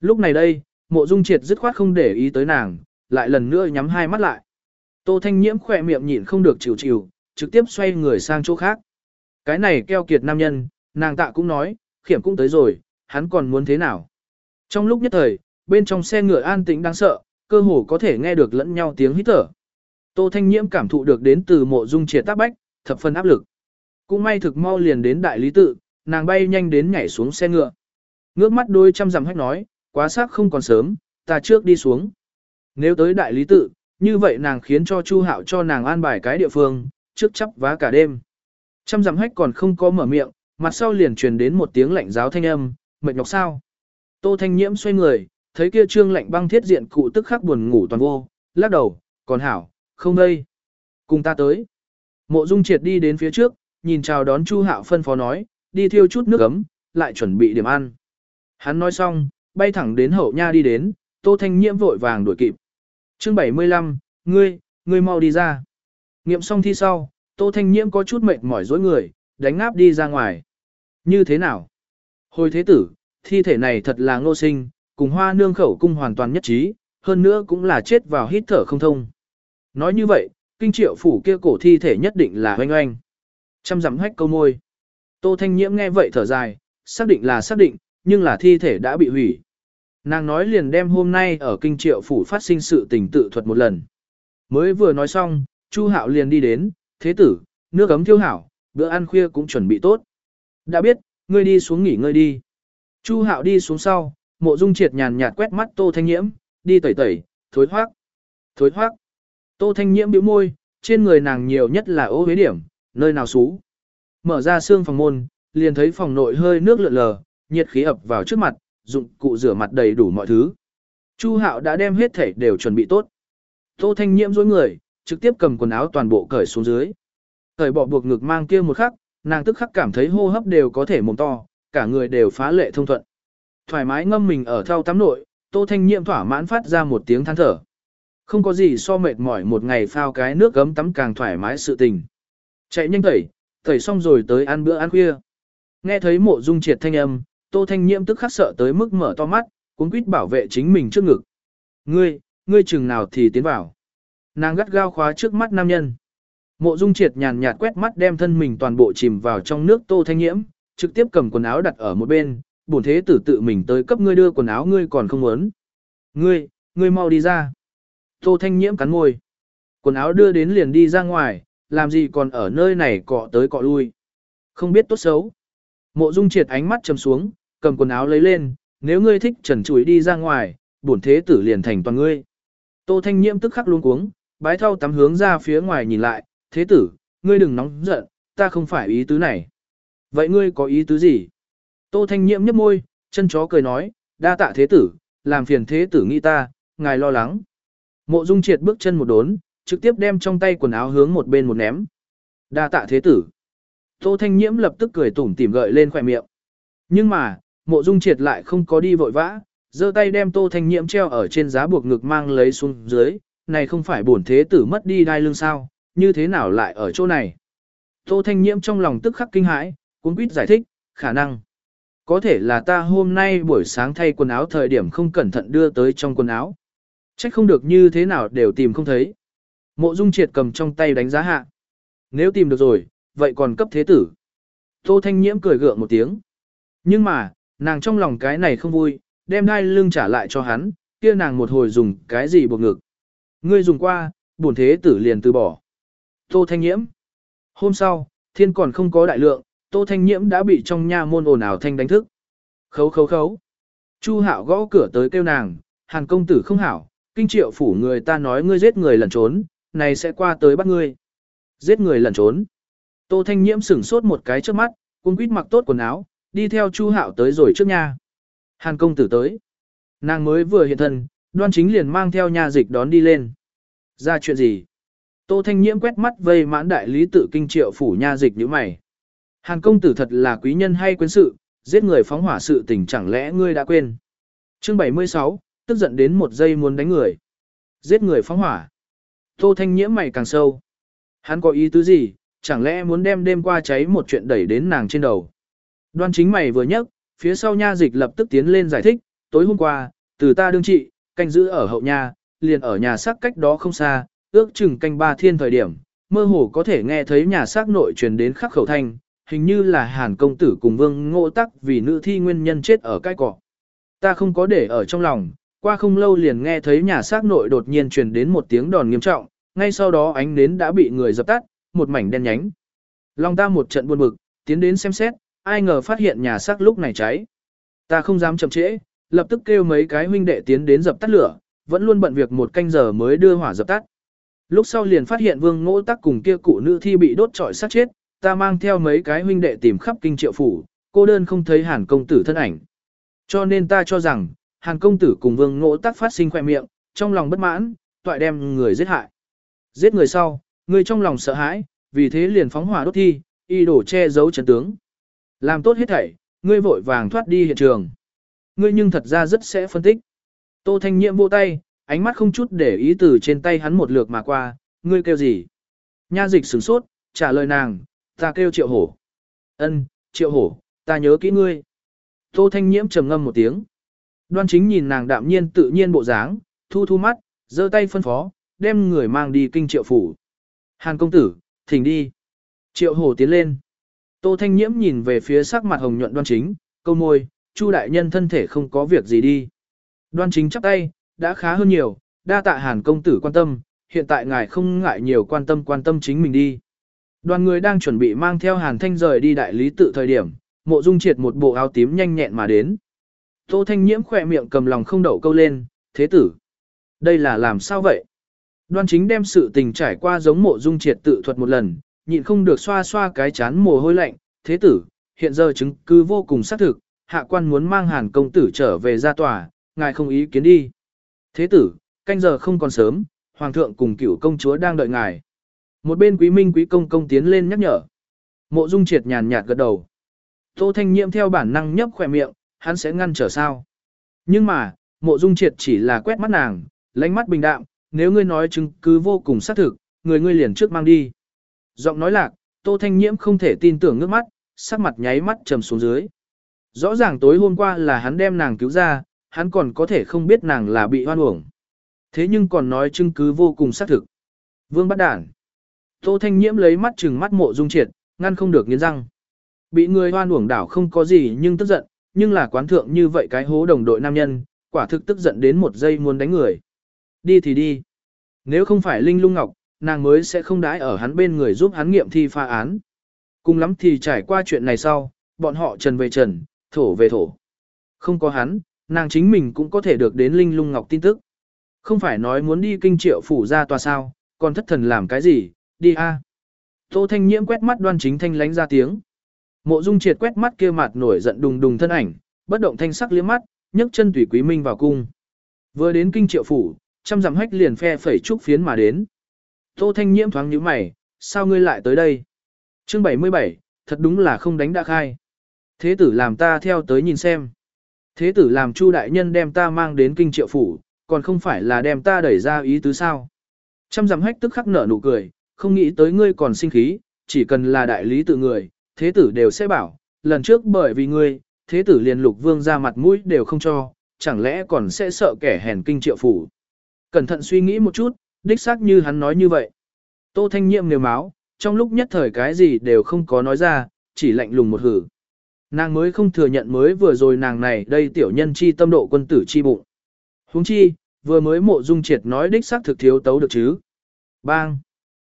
Lúc này đây, mộ dung triệt dứt khoát không để ý tới nàng, lại lần nữa nhắm hai mắt lại. Tô Thanh Nhiễm khỏe miệng nhịn không được chịu chịu, trực tiếp xoay người sang chỗ khác. Cái này keo kiệt nam nhân, nàng tạ cũng nói, khiểm cũng tới rồi, hắn còn muốn thế nào. Trong lúc nhất thời, bên trong xe ngựa an tĩnh đáng sợ, cơ hồ có thể nghe được lẫn nhau tiếng hít thở. Tô Thanh Nhiễm cảm thụ được đến từ mộ dung triệt tác bách, thập phần áp lực. Cũng may thực mau liền đến đại lý tự, nàng bay nhanh đến nhảy xuống xe ngựa. Ngước mắt đôi chăm dặm hách nói, quá sắc không còn sớm, ta trước đi xuống. Nếu tới đại lý tự, như vậy nàng khiến cho Chu Hạo cho nàng an bài cái địa phương, trước chắp vá cả đêm. Trăm dặm hách còn không có mở miệng, mặt sau liền truyền đến một tiếng lạnh giáo thanh âm, mệt nhọc sao. Tô Thanh Nhiễm xoay người, thấy kia trương lạnh băng thiết diện cụ tức khắc buồn ngủ toàn vô, lắc đầu, còn hảo, không đây. Cùng ta tới. Mộ Dung Triệt đi đến phía trước, nhìn chào đón Chu Hạo phân phó nói, đi thiêu chút nước ấm, lại chuẩn bị điểm ăn. Hắn nói xong, bay thẳng đến hậu nha đi đến, Tô Thanh Nhiễm vội vàng đuổi kịp. Chương 75, ngươi, ngươi mau đi ra. Nghiệm xong thi sau, Tô Thanh Nhiễm có chút mệt mỏi dối người, đánh ngáp đi ra ngoài. Như thế nào? Hồi thế tử, thi thể này thật là ngô sinh, cùng hoa nương khẩu cung hoàn toàn nhất trí, hơn nữa cũng là chết vào hít thở không thông. Nói như vậy, kinh triệu phủ kia cổ thi thể nhất định là hoanh oanh. chăm dặm hách câu môi. Tô Thanh Nhiễm nghe vậy thở dài, xác định là xác định, nhưng là thi thể đã bị hủy. Nàng nói liền đem hôm nay ở kinh triệu phủ phát sinh sự tình tự thuật một lần. Mới vừa nói xong, Chu Hạo liền đi đến, thế tử, nước ấm thiêu hảo, bữa ăn khuya cũng chuẩn bị tốt. Đã biết, ngươi đi xuống nghỉ ngơi đi. Chu Hạo đi xuống sau, mộ dung triệt nhàn nhạt quét mắt Tô Thanh Nhiễm, đi tẩy tẩy, thối thoát. Thối thoát. Tô Thanh Nhiễm bĩu môi, trên người nàng nhiều nhất là ô huế điểm, nơi nào xú. Mở ra xương phòng môn, liền thấy phòng nội hơi nước lượn lờ, nhiệt khí ập vào trước mặt, dụng cụ rửa mặt đầy đủ mọi thứ. Chu Hạo đã đem hết thể đều chuẩn bị tốt. Tô Thanh Nhiễm dối người, trực tiếp cầm quần áo toàn bộ cởi xuống dưới. Cởi bỏ buộc ngực mang kia một khắc, nàng tức khắc cảm thấy hô hấp đều có thể mồm to, cả người đều phá lệ thông thuận. Thoải mái ngâm mình ở thau tắm nội, Tô Thanh Nhiễm thỏa mãn phát ra một tiếng than thở. Không có gì so mệt mỏi một ngày phao cái nước gấm tắm càng thoải mái sự tình. Chạy nhanh tẩy, tẩy xong rồi tới ăn bữa ăn khuya. Nghe thấy mộ dung triệt thanh âm, tô thanh nhiễm tức khắc sợ tới mức mở to mắt, cuốn quýt bảo vệ chính mình trước ngực. Ngươi, ngươi chừng nào thì tiến vào. Nàng gắt gao khóa trước mắt nam nhân. Mộ dung triệt nhàn nhạt quét mắt đem thân mình toàn bộ chìm vào trong nước tô thanh nhiễm, trực tiếp cầm quần áo đặt ở một bên, bổn thế tử tự mình tới cấp ngươi đưa quần áo ngươi còn không muốn. Ngươi, ngươi mau đi ra. Tô thanh nhiễm cắn môi. Quần áo đưa đến liền đi ra ngoài, làm gì còn ở nơi này cọ tới cọ lui. Không biết tốt xấu. Mộ dung triệt ánh mắt trầm xuống, cầm quần áo lấy lên, nếu ngươi thích trần chuối đi ra ngoài, bổn thế tử liền thành toàn ngươi. Tô thanh nhiễm tức khắc luống cuống, bái thau tắm hướng ra phía ngoài nhìn lại, thế tử, ngươi đừng nóng giận, ta không phải ý tứ này. Vậy ngươi có ý tứ gì? Tô thanh nhiễm nhếch môi, chân chó cười nói, đa tạ thế tử, làm phiền thế tử nghĩ ta, ngài lo lắng. Mộ dung triệt bước chân một đốn, trực tiếp đem trong tay quần áo hướng một bên một ném. Đa tạ thế tử. Tô thanh nhiễm lập tức cười tủm tỉm gợi lên khỏe miệng. Nhưng mà, mộ dung triệt lại không có đi vội vã, giơ tay đem tô thanh nhiễm treo ở trên giá buộc ngực mang lấy xuống dưới, này không phải bổn thế tử mất đi đai lưng sao, như thế nào lại ở chỗ này. Tô thanh nhiễm trong lòng tức khắc kinh hãi, cuốn quýt giải thích, khả năng. Có thể là ta hôm nay buổi sáng thay quần áo thời điểm không cẩn thận đưa tới trong quần áo. Trách không được như thế nào đều tìm không thấy. Mộ dung triệt cầm trong tay đánh giá hạ. Nếu tìm được rồi, vậy còn cấp thế tử. Tô Thanh Nhiễm cười gượng một tiếng. Nhưng mà, nàng trong lòng cái này không vui, đem đai lưng trả lại cho hắn, kia nàng một hồi dùng cái gì buộc ngực. Ngươi dùng qua, bổn thế tử liền từ bỏ. Tô Thanh Nhiễm. Hôm sau, thiên còn không có đại lượng, Tô Thanh Nhiễm đã bị trong nha môn ồn ào thanh đánh thức. Khấu khấu khấu. Chu Hạo gõ cửa tới kêu nàng, Hàn công tử không hảo, kinh triệu phủ người ta nói ngươi giết người lẩn trốn, này sẽ qua tới bắt ngươi. Giết người lẩn trốn. Tô Thanh Nhiễm sửng sốt một cái trước mắt, cung quýt mặc tốt quần áo, đi theo Chu Hạo tới rồi trước nhà. Hàn công tử tới. Nàng mới vừa hiện thân, đoan chính liền mang theo nha dịch đón đi lên. Ra chuyện gì? Tô Thanh Nhiễm quét mắt vây mãn đại lý tự kinh triệu phủ nha dịch như mày. Hàn công tử thật là quý nhân hay quên sự, giết người phóng hỏa sự tình chẳng lẽ ngươi đã quên. Chương 76, tức giận đến một giây muốn đánh người. Giết người phóng hỏa. Tô Thanh Nhiễm mày càng sâu. Hắn có ý tứ gì, chẳng lẽ muốn đem đêm qua cháy một chuyện đẩy đến nàng trên đầu. Đoan chính mày vừa nhấc, phía sau nha dịch lập tức tiến lên giải thích, tối hôm qua, từ ta đương trị, canh giữ ở hậu nha, liền ở nhà xác cách đó không xa, ước chừng canh ba thiên thời điểm, mơ hồ có thể nghe thấy nhà xác nội truyền đến khắc khẩu thanh, hình như là hàn công tử cùng vương ngộ tắc vì nữ thi nguyên nhân chết ở cái cỏ. Ta không có để ở trong lòng, qua không lâu liền nghe thấy nhà xác nội đột nhiên truyền đến một tiếng đòn nghiêm trọng, ngay sau đó ánh nến đã bị người dập tắt, một mảnh đen nhánh. Long ta một trận buồn bực, tiến đến xem xét, ai ngờ phát hiện nhà xác lúc này cháy. Ta không dám chậm trễ, lập tức kêu mấy cái huynh đệ tiến đến dập tắt lửa, vẫn luôn bận việc một canh giờ mới đưa hỏa dập tắt. Lúc sau liền phát hiện vương ngỗ tắc cùng kia cụ nữ thi bị đốt trọi sát chết, ta mang theo mấy cái huynh đệ tìm khắp kinh triệu phủ, cô đơn không thấy hàn công tử thân ảnh. Cho nên ta cho rằng, hàn công tử cùng vương ngỗ tắc phát sinh khoe miệng, trong lòng bất mãn, toại đem người giết hại. Giết người sau, người trong lòng sợ hãi, vì thế liền phóng hỏa đốt thi, y đổ che giấu trận tướng. Làm tốt hết thảy, ngươi vội vàng thoát đi hiện trường. Ngươi nhưng thật ra rất sẽ phân tích. Tô Thanh Nhiệm vô tay, ánh mắt không chút để ý từ trên tay hắn một lượt mà qua, ngươi kêu gì? Nha dịch sửng sốt, trả lời nàng, ta kêu triệu hổ. Ân, triệu hổ, ta nhớ kỹ ngươi. Tô Thanh Nhiễm trầm ngâm một tiếng. Đoan chính nhìn nàng đạm nhiên tự nhiên bộ dáng, thu thu mắt, giơ tay phân phó, đem người mang đi kinh triệu phủ. Hàn công tử, thỉnh đi. Triệu hổ tiến lên. Tô Thanh Nhiễm nhìn về phía sắc mặt hồng nhuận đoan chính, câu môi, Chu đại nhân thân thể không có việc gì đi. Đoan chính chắp tay, đã khá hơn nhiều, đa tạ hàn công tử quan tâm, hiện tại ngài không ngại nhiều quan tâm quan tâm chính mình đi. Đoàn người đang chuẩn bị mang theo hàn thanh rời đi đại lý tự thời điểm, mộ dung triệt một bộ áo tím nhanh nhẹn mà đến. Tô thanh nhiễm khỏe miệng cầm lòng không đậu câu lên, thế tử. Đây là làm sao vậy? Đoan chính đem sự tình trải qua giống mộ dung triệt tự thuật một lần, nhịn không được xoa xoa cái chán mồ hôi lạnh, thế tử, hiện giờ chứng cứ vô cùng xác thực, hạ quan muốn mang hàn công tử trở về ra tòa, ngài không ý kiến đi. Thế tử, canh giờ không còn sớm, hoàng thượng cùng cửu công chúa đang đợi ngài. Một bên quý minh quý công công tiến lên nhắc nhở. Mộ dung triệt nhàn nhạt gật đầu. Tô thanh nhiệm theo bản năng nhấp khỏe miệng, hắn sẽ ngăn trở sao. Nhưng mà, mộ dung triệt chỉ là quét mắt nàng, lánh mắt bình đạm, nếu ngươi nói chứng cứ vô cùng xác thực, người ngươi liền trước mang đi. Giọng nói lạc, tô thanh nhiễm không thể tin tưởng nước mắt, sắc mặt nháy mắt trầm xuống dưới. Rõ ràng tối hôm qua là hắn đem nàng cứu ra, hắn còn có thể không biết nàng là bị hoan uổng. Thế nhưng còn nói chứng cứ vô cùng xác thực. Vương bắt đản. Tô Thanh Nhiễm lấy mắt chừng mắt mộ dung triệt, ngăn không được nghiến răng. Bị người hoan uổng đảo không có gì nhưng tức giận, nhưng là quán thượng như vậy cái hố đồng đội nam nhân, quả thực tức giận đến một giây muốn đánh người. Đi thì đi. Nếu không phải Linh Lung Ngọc, nàng mới sẽ không đái ở hắn bên người giúp hắn nghiệm thi pha án. Cùng lắm thì trải qua chuyện này sau, bọn họ trần về trần, thổ về thổ. Không có hắn, nàng chính mình cũng có thể được đến Linh Lung Ngọc tin tức. Không phải nói muốn đi kinh triệu phủ ra tòa sao, còn thất thần làm cái gì, đi a. Tô Thanh Nhiễm quét mắt đoan chính thanh lánh ra tiếng. Mộ Dung Triệt quét mắt kia mặt nổi giận đùng đùng thân ảnh, bất động thanh sắc liếc mắt, nhấc chân tùy quý minh vào cung. Vừa đến kinh triệu phủ, trăm dặm hách liền phe phẩy trúc phiến mà đến. Tô Thanh Nhiễm thoáng nhíu mày, sao ngươi lại tới đây? Chương 77, thật đúng là không đánh đã khai. Thế tử làm ta theo tới nhìn xem. Thế tử làm Chu đại nhân đem ta mang đến kinh triệu phủ, còn không phải là đem ta đẩy ra ý tứ sao. Trăm dặm hách tức khắc nở nụ cười, không nghĩ tới ngươi còn sinh khí, chỉ cần là đại lý tự người, thế tử đều sẽ bảo, lần trước bởi vì ngươi, thế tử liền lục vương ra mặt mũi đều không cho, chẳng lẽ còn sẽ sợ kẻ hèn kinh triệu phủ. Cẩn thận suy nghĩ một chút, đích xác như hắn nói như vậy. Tô Thanh Nhiệm nếu máu, trong lúc nhất thời cái gì đều không có nói ra, chỉ lạnh lùng một hử. Nàng mới không thừa nhận mới vừa rồi nàng này đây tiểu nhân chi tâm độ quân tử chi bụng. huống chi, vừa mới mộ dung triệt nói đích xác thực thiếu tấu được chứ. Bang!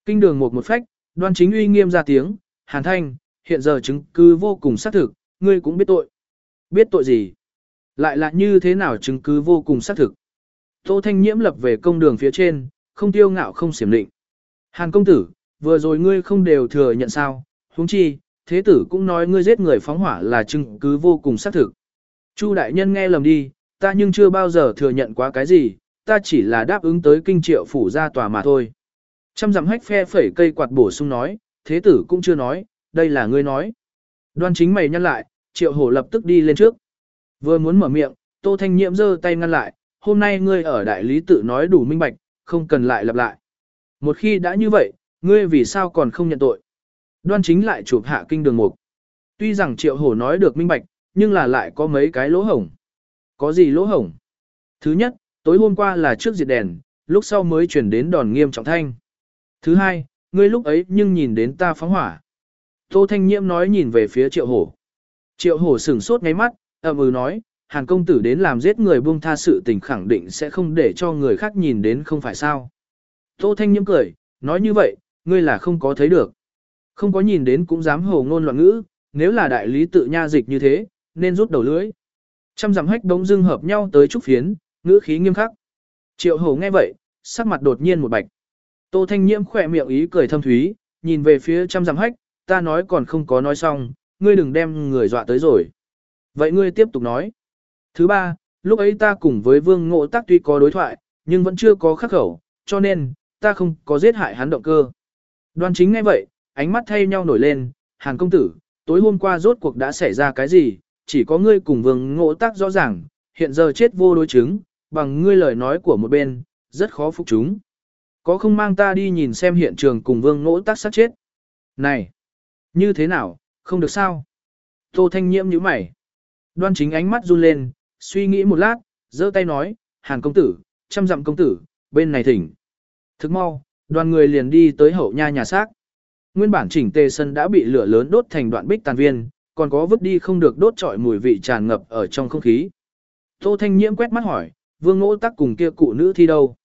Kinh đường một một phách, đoan chính uy nghiêm ra tiếng, hàn thanh, hiện giờ chứng cứ vô cùng xác thực, ngươi cũng biết tội. Biết tội gì? Lại là như thế nào chứng cứ vô cùng xác thực? Tô Thanh Nhiễm lập về công đường phía trên, không tiêu ngạo không xiểm định. Hàn công tử, vừa rồi ngươi không đều thừa nhận sao, huống chi, thế tử cũng nói ngươi giết người phóng hỏa là chứng cứ vô cùng xác thực. Chu đại nhân nghe lầm đi, ta nhưng chưa bao giờ thừa nhận quá cái gì, ta chỉ là đáp ứng tới kinh triệu phủ ra tòa mà thôi. Trăm dặm hách phe phẩy cây quạt bổ sung nói, thế tử cũng chưa nói, đây là ngươi nói. Đoan chính mày nhăn lại, triệu hổ lập tức đi lên trước. Vừa muốn mở miệng, tô thanh nhiễm giơ tay ngăn lại, hôm nay ngươi ở đại lý tự nói đủ minh bạch, không cần lại lặp lại. Một khi đã như vậy, ngươi vì sao còn không nhận tội? Đoan chính lại chụp hạ kinh đường mục. Tuy rằng triệu hổ nói được minh bạch, nhưng là lại có mấy cái lỗ hổng. Có gì lỗ hổng? Thứ nhất, tối hôm qua là trước diệt đèn, lúc sau mới chuyển đến đòn nghiêm trọng thanh. Thứ hai, ngươi lúc ấy nhưng nhìn đến ta phóng hỏa. Tô Thanh Nhiễm nói nhìn về phía triệu hổ. Triệu hổ sửng sốt ngay mắt, ậm ừ nói, Hàn công tử đến làm giết người buông tha sự tình khẳng định sẽ không để cho người khác nhìn đến không phải sao. Tô Thanh Nhiễm cười, nói như vậy, ngươi là không có thấy được. Không có nhìn đến cũng dám hồ ngôn loạn ngữ, nếu là đại lý tự nha dịch như thế, nên rút đầu lưỡi. Trăm dặm hách đống dưng hợp nhau tới trúc phiến, ngữ khí nghiêm khắc. Triệu hổ nghe vậy, sắc mặt đột nhiên một bạch. Tô Thanh Nhiễm khỏe miệng ý cười thâm thúy, nhìn về phía trăm dặm hách, ta nói còn không có nói xong, ngươi đừng đem người dọa tới rồi. Vậy ngươi tiếp tục nói. Thứ ba, lúc ấy ta cùng với vương ngộ tác tuy có đối thoại, nhưng vẫn chưa có khắc khẩu, cho nên, ta không có giết hại hắn động cơ. Đoan chính ngay vậy, ánh mắt thay nhau nổi lên, hàn công tử, tối hôm qua rốt cuộc đã xảy ra cái gì, chỉ có ngươi cùng vương ngộ tác rõ ràng, hiện giờ chết vô đối chứng, bằng ngươi lời nói của một bên, rất khó phục chúng. Có không mang ta đi nhìn xem hiện trường cùng vương ngộ tác sát chết? Này! Như thế nào, không được sao? Tô Thanh Nhiễm nhíu mày. Đoan chính ánh mắt run lên, suy nghĩ một lát, giơ tay nói, Hàn công tử, trăm dặm công tử, bên này thỉnh. Thức mau, đoàn người liền đi tới hậu nha nhà xác. Nguyên bản chỉnh tề sân đã bị lửa lớn đốt thành đoạn bích tàn viên, còn có vứt đi không được đốt trọi mùi vị tràn ngập ở trong không khí. Tô Thanh Nhiễm quét mắt hỏi, vương ngỗ tắc cùng kia cụ nữ thi đâu?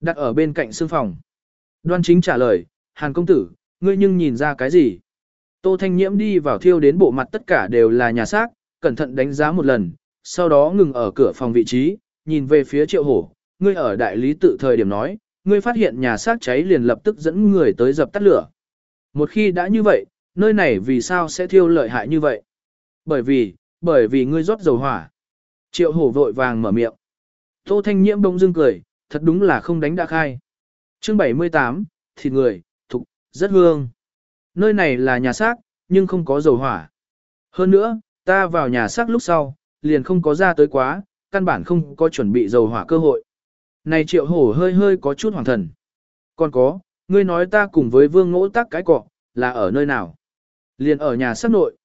Đặt ở bên cạnh xương phòng. Đoan chính trả lời, Hàn công tử, ngươi nhưng nhìn ra cái gì? Tô Thanh Nhiễm đi vào thiêu đến bộ mặt tất cả đều là nhà xác, cẩn thận đánh giá một lần, sau đó ngừng ở cửa phòng vị trí, nhìn về phía triệu hổ, ngươi ở đại lý tự thời điểm nói, ngươi phát hiện nhà xác cháy liền lập tức dẫn người tới dập tắt lửa. Một khi đã như vậy, nơi này vì sao sẽ thiêu lợi hại như vậy? Bởi vì, bởi vì ngươi rót dầu hỏa. Triệu hổ vội vàng mở miệng. Tô Thanh Nhiễm bỗng dưng cười, thật đúng là không đánh đã khai. Chương 78, thịt người, thục, rất hương. Nơi này là nhà xác, nhưng không có dầu hỏa. Hơn nữa, ta vào nhà xác lúc sau, liền không có ra tới quá, căn bản không có chuẩn bị dầu hỏa cơ hội. Này triệu hổ hơi hơi có chút hoàng thần. Còn có, ngươi nói ta cùng với vương ngỗ tắc cái cọ, là ở nơi nào? Liền ở nhà sắp nội.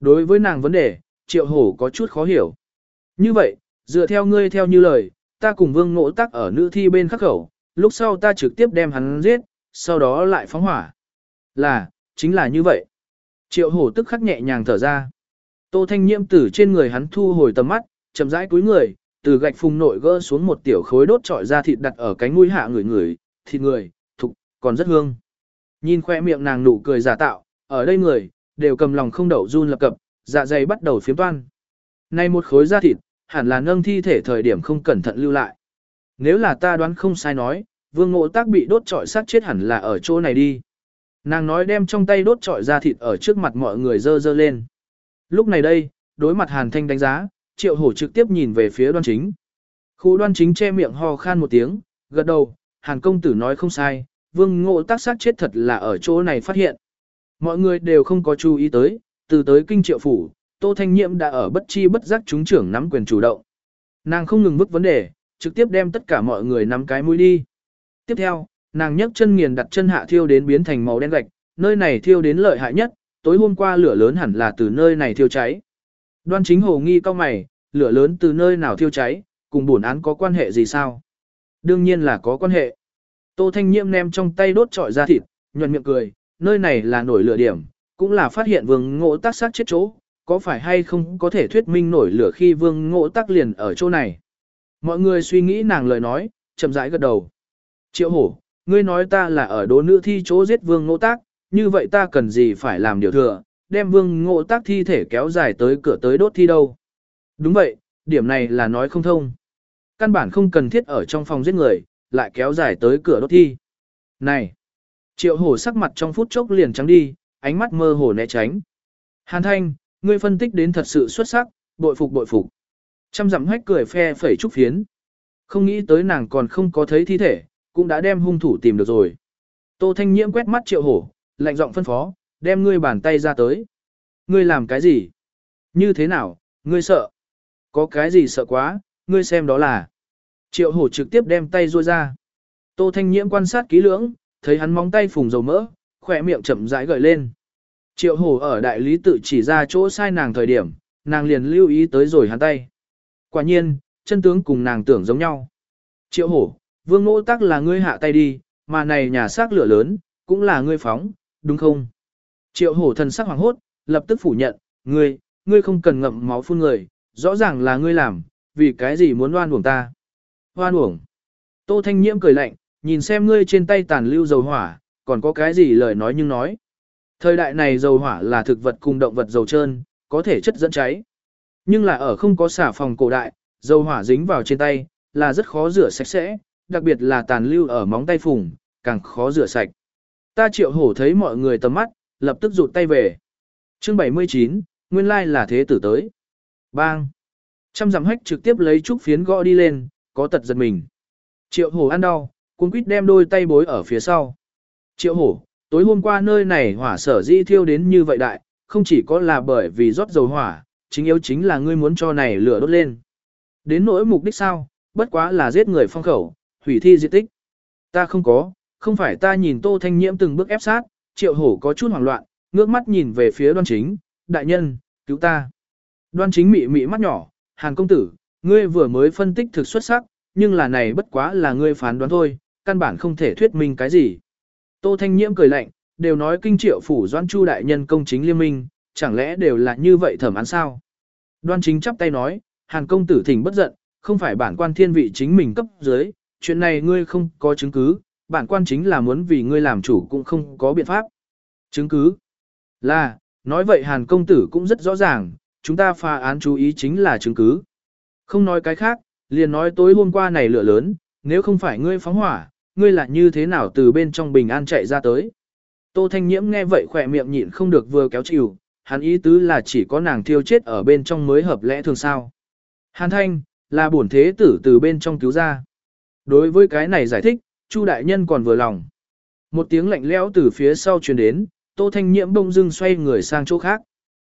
Đối với nàng vấn đề, triệu hổ có chút khó hiểu. Như vậy, dựa theo ngươi theo như lời, ta cùng vương ngỗ tắc ở nữ thi bên khắc khẩu, lúc sau ta trực tiếp đem hắn giết, sau đó lại phóng hỏa. Là, chính là như vậy. Triệu hổ tức khắc nhẹ nhàng thở ra. Tô thanh nhiễm tử trên người hắn thu hồi tầm mắt, chậm rãi cúi người, từ gạch phùng nội gỡ xuống một tiểu khối đốt trọi ra thịt đặt ở cánh mũi hạ người người, thịt người, thục, còn rất hương. Nhìn khoe miệng nàng nụ cười giả tạo, ở đây người, đều cầm lòng không đậu run lập cập, dạ dày bắt đầu phiếm toan. Này một khối da thịt, hẳn là nâng thi thể thời điểm không cẩn thận lưu lại. Nếu là ta đoán không sai nói, vương ngộ tác bị đốt trọi sát chết hẳn là ở chỗ này đi. Nàng nói đem trong tay đốt trọi da thịt ở trước mặt mọi người dơ dơ lên. Lúc này đây, đối mặt hàn thanh đánh giá, triệu hổ trực tiếp nhìn về phía đoan chính. Khu đoan chính che miệng ho khan một tiếng, gật đầu, hàn công tử nói không sai, vương ngộ tác sát chết thật là ở chỗ này phát hiện. Mọi người đều không có chú ý tới, từ tới kinh triệu phủ, Tô Thanh Nhiệm đã ở bất chi bất giác chúng trưởng nắm quyền chủ động. Nàng không ngừng vứt vấn đề, trực tiếp đem tất cả mọi người nắm cái mũi đi. Tiếp theo, nàng nhấc chân nghiền đặt chân hạ thiêu đến biến thành màu đen gạch, nơi này thiêu đến lợi hại nhất, tối hôm qua lửa lớn hẳn là từ nơi này thiêu cháy. Đoan chính hồ nghi cao mày, lửa lớn từ nơi nào thiêu cháy, cùng bổn án có quan hệ gì sao? Đương nhiên là có quan hệ. Tô Thanh Nhiệm ném trong tay đốt trọi ra thịt, nhuận miệng cười, nơi này là nổi lửa điểm, cũng là phát hiện vương ngộ tác sát chết chỗ, có phải hay không có thể thuyết minh nổi lửa khi vương ngộ tác liền ở chỗ này. Mọi người suy nghĩ nàng lời nói, chậm rãi gật đầu. Triệu hổ, ngươi nói ta là ở đố nữ thi chỗ giết vương ngộ tác, như vậy ta cần gì phải làm điều thừa, đem vương ngộ tác thi thể kéo dài tới cửa tới đốt thi đâu. Đúng vậy, điểm này là nói không thông. Căn bản không cần thiết ở trong phòng giết người, lại kéo dài tới cửa đốt thi. Này! Triệu hổ sắc mặt trong phút chốc liền trắng đi, ánh mắt mơ hồ né tránh. Hàn thanh, ngươi phân tích đến thật sự xuất sắc, bội phục bội phục. Trăm dặm hách cười phe phẩy trúc phiến. Không nghĩ tới nàng còn không có thấy thi thể, cũng đã đem hung thủ tìm được rồi. Tô Thanh Nhiễm quét mắt triệu hổ, lạnh giọng phân phó, đem ngươi bàn tay ra tới. Ngươi làm cái gì? Như thế nào, ngươi sợ? Có cái gì sợ quá, ngươi xem đó là. Triệu hổ trực tiếp đem tay ruôi ra. Tô Thanh Nhiễm quan sát kỹ lưỡng, thấy hắn móng tay phùng dầu mỡ, khỏe miệng chậm rãi gợi lên. Triệu hổ ở đại lý tự chỉ ra chỗ sai nàng thời điểm, nàng liền lưu ý tới rồi hắn tay. Quả nhiên, chân tướng cùng nàng tưởng giống nhau. Triệu hổ, vương ngỗ tắc là ngươi hạ tay đi, mà này nhà xác lửa lớn, cũng là ngươi phóng, đúng không? Triệu hổ thần sắc hoàng hốt, lập tức phủ nhận, ngươi, ngươi không cần ngậm máu phun người, rõ ràng là ngươi làm, vì cái gì muốn oan uổng ta? Oan uổng. Tô Thanh Nhiễm cười lạnh, nhìn xem ngươi trên tay tàn lưu dầu hỏa, còn có cái gì lời nói nhưng nói. Thời đại này dầu hỏa là thực vật cùng động vật dầu trơn, có thể chất dẫn cháy. Nhưng là ở không có xả phòng cổ đại, dầu hỏa dính vào trên tay, là rất khó rửa sạch sẽ, đặc biệt là tàn lưu ở móng tay phùng, càng khó rửa sạch. Ta triệu hổ thấy mọi người tầm mắt, lập tức rụt tay về. chương 79, nguyên lai là thế tử tới. Bang! Trăm dặm hách trực tiếp lấy trúc phiến gõ đi lên, có tật giật mình. Triệu hổ ăn đau, cuốn quýt đem đôi tay bối ở phía sau. Triệu hổ, tối hôm qua nơi này hỏa sở di thiêu đến như vậy đại, không chỉ có là bởi vì rót dầu hỏa, chính yếu chính là ngươi muốn cho này lửa đốt lên. Đến nỗi mục đích sao, bất quá là giết người phong khẩu, hủy thi di tích. Ta không có, không phải ta nhìn tô thanh nhiễm từng bước ép sát, triệu hổ có chút hoảng loạn, ngước mắt nhìn về phía đoan chính, đại nhân, cứu ta. Đoan chính mị mị mắt nhỏ, hàn công tử, ngươi vừa mới phân tích thực xuất sắc, nhưng là này bất quá là ngươi phán đoán thôi, căn bản không thể thuyết minh cái gì. Tô Thanh Nhiễm cười lạnh, đều nói kinh triệu phủ doan chu đại nhân công chính liên minh, chẳng lẽ đều là như vậy thẩm án sao? Đoan chính chắp tay nói, hàn công tử thỉnh bất giận, không phải bản quan thiên vị chính mình cấp dưới, chuyện này ngươi không có chứng cứ, bản quan chính là muốn vì ngươi làm chủ cũng không có biện pháp. Chứng cứ? Là, nói vậy hàn công tử cũng rất rõ ràng, chúng ta pha án chú ý chính là chứng cứ. Không nói cái khác, liền nói tối hôm qua này lửa lớn, nếu không phải ngươi phóng hỏa, ngươi là như thế nào từ bên trong bình an chạy ra tới. Tô Thanh Nhiễm nghe vậy khỏe miệng nhịn không được vừa kéo chịu, hắn ý tứ là chỉ có nàng thiêu chết ở bên trong mới hợp lẽ thường sao. Hàn Thanh, là bổn thế tử từ bên trong cứu ra. Đối với cái này giải thích, Chu đại nhân còn vừa lòng. Một tiếng lạnh lẽo từ phía sau truyền đến, Tô Thanh Nhiễm bông dưng xoay người sang chỗ khác.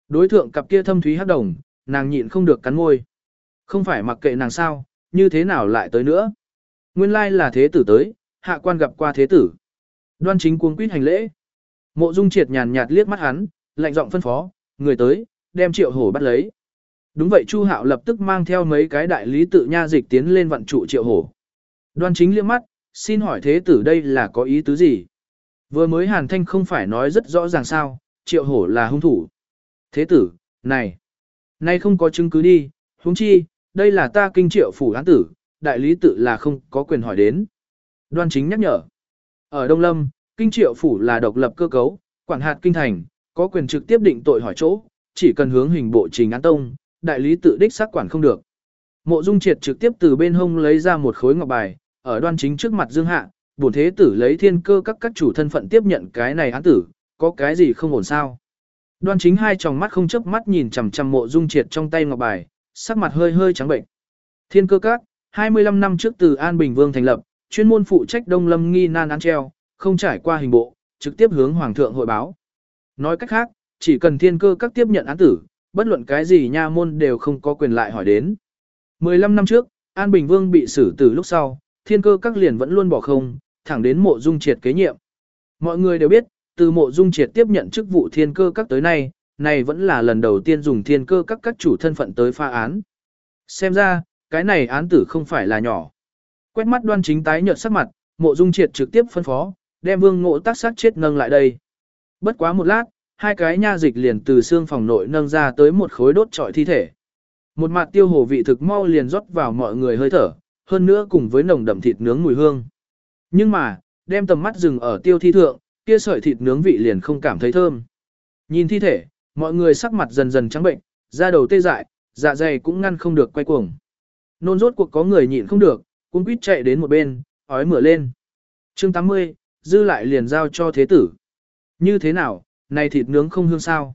Đối thượng cặp kia thâm thúy hắc đồng, nàng nhịn không được cắn môi. Không phải mặc kệ nàng sao, như thế nào lại tới nữa. Nguyên lai là thế tử tới, hạ quan gặp qua thế tử. Đoan chính cuống quýt hành lễ. Mộ Dung Triệt nhàn nhạt liếc mắt hắn, lạnh giọng phân phó, người tới, đem triệu hổ bắt lấy. Đúng vậy Chu Hạo lập tức mang theo mấy cái đại lý tự nha dịch tiến lên vận trụ triệu hổ. Đoan chính liếc mắt, xin hỏi thế tử đây là có ý tứ gì? Vừa mới Hàn Thanh không phải nói rất rõ ràng sao, triệu hổ là hung thủ. Thế tử, này, nay không có chứng cứ đi, huống chi, đây là ta kinh triệu phủ án tử, đại lý tự là không có quyền hỏi đến. Đoan chính nhắc nhở. Ở Đông Lâm, kinh triệu phủ là độc lập cơ cấu, quản hạt kinh thành, có quyền trực tiếp định tội hỏi chỗ, chỉ cần hướng hình bộ trình án tông, đại lý tự đích xác quản không được. Mộ Dung Triệt trực tiếp từ bên hông lấy ra một khối ngọc bài, ở đoan chính trước mặt Dương Hạ, bổn thế tử lấy thiên cơ các các chủ thân phận tiếp nhận cái này án tử, có cái gì không ổn sao? Đoan chính hai tròng mắt không chớp mắt nhìn chằm chằm Mộ Dung Triệt trong tay ngọc bài, sắc mặt hơi hơi trắng bệnh. Thiên cơ các, 25 năm trước từ An Bình Vương thành lập, chuyên môn phụ trách Đông Lâm nghi nan án treo, không trải qua hình bộ, trực tiếp hướng hoàng thượng hội báo. Nói cách khác, chỉ cần thiên cơ các tiếp nhận án tử, bất luận cái gì nha môn đều không có quyền lại hỏi đến. 15 năm trước, An Bình Vương bị xử tử lúc sau, thiên cơ các liền vẫn luôn bỏ không, thẳng đến mộ dung triệt kế nhiệm. Mọi người đều biết, từ mộ dung triệt tiếp nhận chức vụ thiên cơ các tới nay, này vẫn là lần đầu tiên dùng thiên cơ các các chủ thân phận tới pha án. Xem ra, cái này án tử không phải là nhỏ. Quét mắt đoan chính tái nhợt sắc mặt, mộ dung triệt trực tiếp phân phó, đem vương ngộ tác sát chết nâng lại đây. Bất quá một lát, hai cái nha dịch liền từ xương phòng nội nâng ra tới một khối đốt trọi thi thể. Một mặt tiêu hồ vị thực mau liền rót vào mọi người hơi thở, hơn nữa cùng với nồng đậm thịt nướng mùi hương. Nhưng mà, đem tầm mắt dừng ở tiêu thi thượng, kia sợi thịt nướng vị liền không cảm thấy thơm. Nhìn thi thể, mọi người sắc mặt dần dần trắng bệnh, da đầu tê dại, dạ dày cũng ngăn không được quay cuồng. Nôn rốt cuộc có người nhịn không được, cũng quýt chạy đến một bên, ói mửa lên. chương 80, dư lại liền giao cho thế tử. Như thế nào, này thịt nướng không hương sao?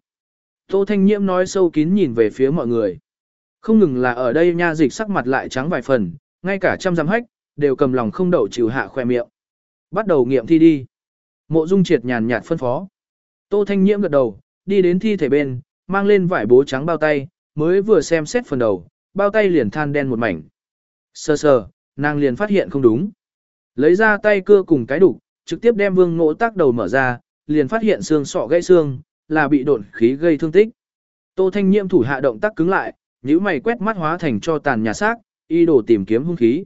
Tô Thanh Nhiễm nói sâu kín nhìn về phía mọi người. Không ngừng là ở đây nha dịch sắc mặt lại trắng vài phần, ngay cả trăm giám hách, đều cầm lòng không đậu chịu hạ khoe miệng. Bắt đầu nghiệm thi đi. Mộ Dung Triệt nhàn nhạt phân phó. Tô Thanh Nhiễm gật đầu, đi đến thi thể bên, mang lên vải bố trắng bao tay, mới vừa xem xét phần đầu, bao tay liền than đen một mảnh. Sơ sơ, nàng liền phát hiện không đúng. Lấy ra tay cưa cùng cái đục, trực tiếp đem vương ngỗ tác đầu mở ra, liền phát hiện xương sọ gãy xương, là bị độn khí gây thương tích. Tô Thanh Nhiễm thủ hạ động tác cứng lại, nhíu mày quét mắt hóa thành cho tàn nhà xác, y đổ tìm kiếm hung khí.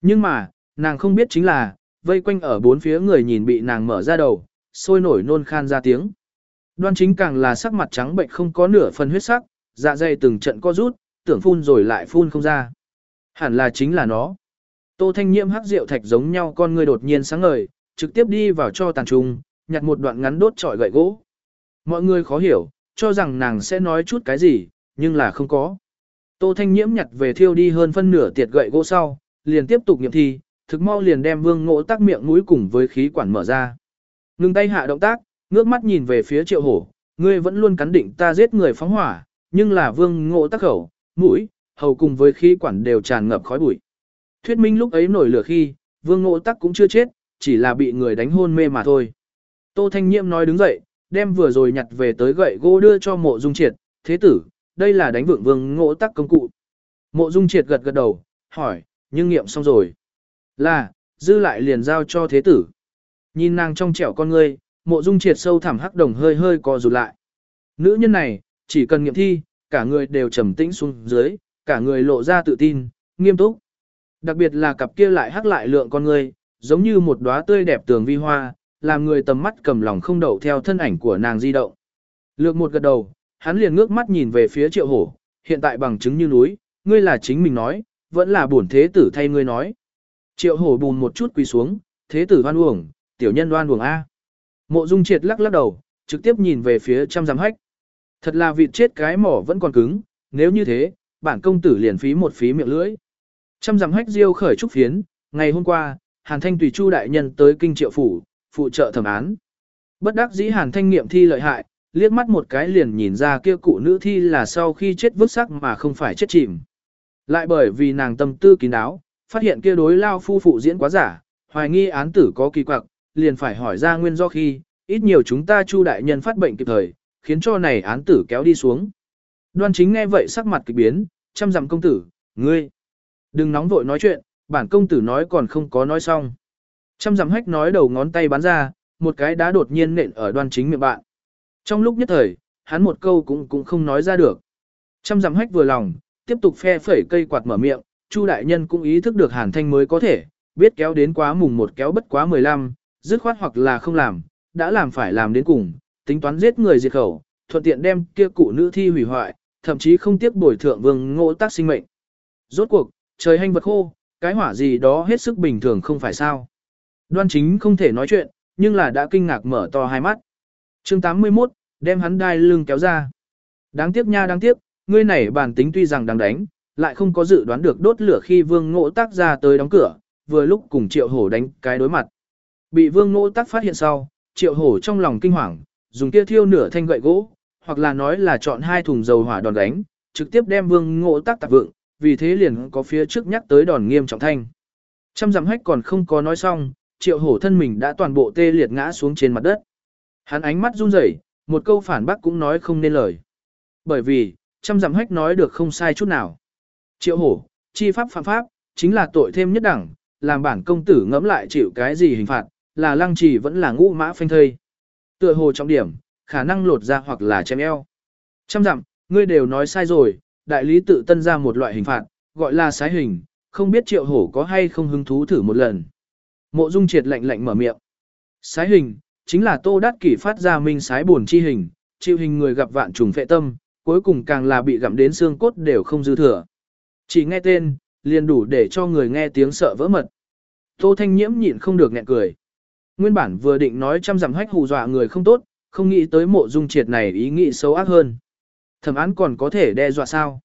Nhưng mà, nàng không biết chính là, vây quanh ở bốn phía người nhìn bị nàng mở ra đầu, sôi nổi nôn khan ra tiếng. Đoan chính càng là sắc mặt trắng bệnh không có nửa phần huyết sắc, dạ dày từng trận co rút, tưởng phun rồi lại phun không ra. Hẳn là chính là nó. Tô Thanh Nhiễm hắc rượu thạch giống nhau con người đột nhiên sáng ngời, trực tiếp đi vào cho tàn trung, nhặt một đoạn ngắn đốt trọi gậy gỗ. Mọi người khó hiểu, cho rằng nàng sẽ nói chút cái gì, nhưng là không có. Tô Thanh Nhiễm nhặt về thiêu đi hơn phân nửa tiệt gậy gỗ sau, liền tiếp tục nghiệm thi, thực mau liền đem vương ngộ tác miệng mũi cùng với khí quản mở ra. Ngưng tay hạ động tác, ngước mắt nhìn về phía triệu hổ, ngươi vẫn luôn cắn định ta giết người phóng hỏa, nhưng là vương ngộ tác khẩu, mũi, hầu cùng với khí quản đều tràn ngập khói bụi. Thuyết minh lúc ấy nổi lửa khi, vương ngộ tác cũng chưa chết, chỉ là bị người đánh hôn mê mà thôi. Tô Thanh Nhiễm nói đứng dậy, đem vừa rồi nhặt về tới gậy gỗ đưa cho mộ dung triệt, thế tử, đây là đánh vượng vương ngộ tác công cụ. Mộ dung triệt gật gật đầu, hỏi, nhưng nghiệm xong rồi. Là, dư lại liền giao cho thế tử. Nhìn nàng trong trẻo con ngươi, mộ dung triệt sâu thẳm hắc đồng hơi hơi co rụt lại. Nữ nhân này, chỉ cần nghiệm thi, cả người đều trầm tĩnh xuống dưới, cả người lộ ra tự tin, nghiêm túc. Đặc biệt là cặp kia lại hắc lại lượng con ngươi, giống như một đóa tươi đẹp tường vi hoa, làm người tầm mắt cầm lòng không đậu theo thân ảnh của nàng di động. Lược một gật đầu, hắn liền ngước mắt nhìn về phía triệu hổ, hiện tại bằng chứng như núi, ngươi là chính mình nói, vẫn là bổn thế tử thay ngươi nói. Triệu hổ bùn một chút quỳ xuống, thế tử oan uổng, tiểu nhân oan uổng A. Mộ dung triệt lắc lắc đầu, trực tiếp nhìn về phía trăm giám hách. Thật là vịt chết cái mỏ vẫn còn cứng, nếu như thế, bản công tử liền phí một phí miệng lưỡi. Trăm giám hách diêu khởi trúc phiến, ngày hôm qua, Hàn Thanh tùy chu đại nhân tới kinh triệu phủ, phụ trợ thẩm án. Bất đắc dĩ Hàn Thanh nghiệm thi lợi hại, liếc mắt một cái liền nhìn ra kia cụ nữ thi là sau khi chết vứt sắc mà không phải chết chìm. Lại bởi vì nàng tâm tư kín đáo, phát hiện kia đối lao phu phụ diễn quá giả, hoài nghi án tử có kỳ quặc, liền phải hỏi ra nguyên do khi, ít nhiều chúng ta chu đại nhân phát bệnh kịp thời, khiến cho này án tử kéo đi xuống. Đoan chính nghe vậy sắc mặt kỳ biến, chăm dặm công tử, ngươi, đừng nóng vội nói chuyện, bản công tử nói còn không có nói xong. Chăm dặm hách nói đầu ngón tay bắn ra, một cái đá đột nhiên nện ở đoan chính miệng bạn. Trong lúc nhất thời, hắn một câu cũng cũng không nói ra được. Trăm dặm hách vừa lòng, tiếp tục phe phẩy cây quạt mở miệng, Chu đại nhân cũng ý thức được Hàn Thanh mới có thể, biết kéo đến quá mùng một kéo bất quá 15, dứt khoát hoặc là không làm, đã làm phải làm đến cùng, tính toán giết người diệt khẩu, thuận tiện đem kia cụ nữ thi hủy hoại, thậm chí không tiếc bồi thượng vương ngộ tác sinh mệnh. Rốt cuộc, trời hành vật khô, cái hỏa gì đó hết sức bình thường không phải sao. Đoan chính không thể nói chuyện, nhưng là đã kinh ngạc mở to hai mắt chương 81, đem hắn đai lưng kéo ra. Đáng tiếc nha đáng tiếc, ngươi này bản tính tuy rằng đáng đánh, lại không có dự đoán được đốt lửa khi vương ngộ tác ra tới đóng cửa, vừa lúc cùng triệu hổ đánh cái đối mặt. Bị vương ngộ tác phát hiện sau, triệu hổ trong lòng kinh hoàng, dùng kia thiêu nửa thanh gậy gỗ, hoặc là nói là chọn hai thùng dầu hỏa đòn đánh, trực tiếp đem vương ngộ tác tạp vượng, vì thế liền có phía trước nhắc tới đòn nghiêm trọng thanh. Trăm dặm hách còn không có nói xong, triệu hổ thân mình đã toàn bộ tê liệt ngã xuống trên mặt đất. Hắn ánh mắt run rẩy, một câu phản bác cũng nói không nên lời. Bởi vì, trăm dặm hách nói được không sai chút nào. Triệu hổ, chi pháp phạm pháp, chính là tội thêm nhất đẳng, làm bản công tử ngẫm lại chịu cái gì hình phạt, là lăng trì vẫn là ngũ mã phanh thây. Tựa hồ trọng điểm, khả năng lột ra hoặc là chém eo. Trăm dặm, ngươi đều nói sai rồi, đại lý tự tân ra một loại hình phạt, gọi là sái hình, không biết triệu hổ có hay không hứng thú thử một lần. Mộ dung triệt lạnh lạnh mở miệng. Sái hình, chính là tô đát kỷ phát ra minh sái buồn chi hình, chịu hình người gặp vạn trùng phệ tâm, cuối cùng càng là bị gặm đến xương cốt đều không dư thừa. Chỉ nghe tên, liền đủ để cho người nghe tiếng sợ vỡ mật. Tô Thanh Nhiễm nhịn không được nghẹn cười. Nguyên bản vừa định nói trăm dặm hách hù dọa người không tốt, không nghĩ tới mộ dung triệt này ý nghĩ xấu ác hơn. Thẩm án còn có thể đe dọa sao?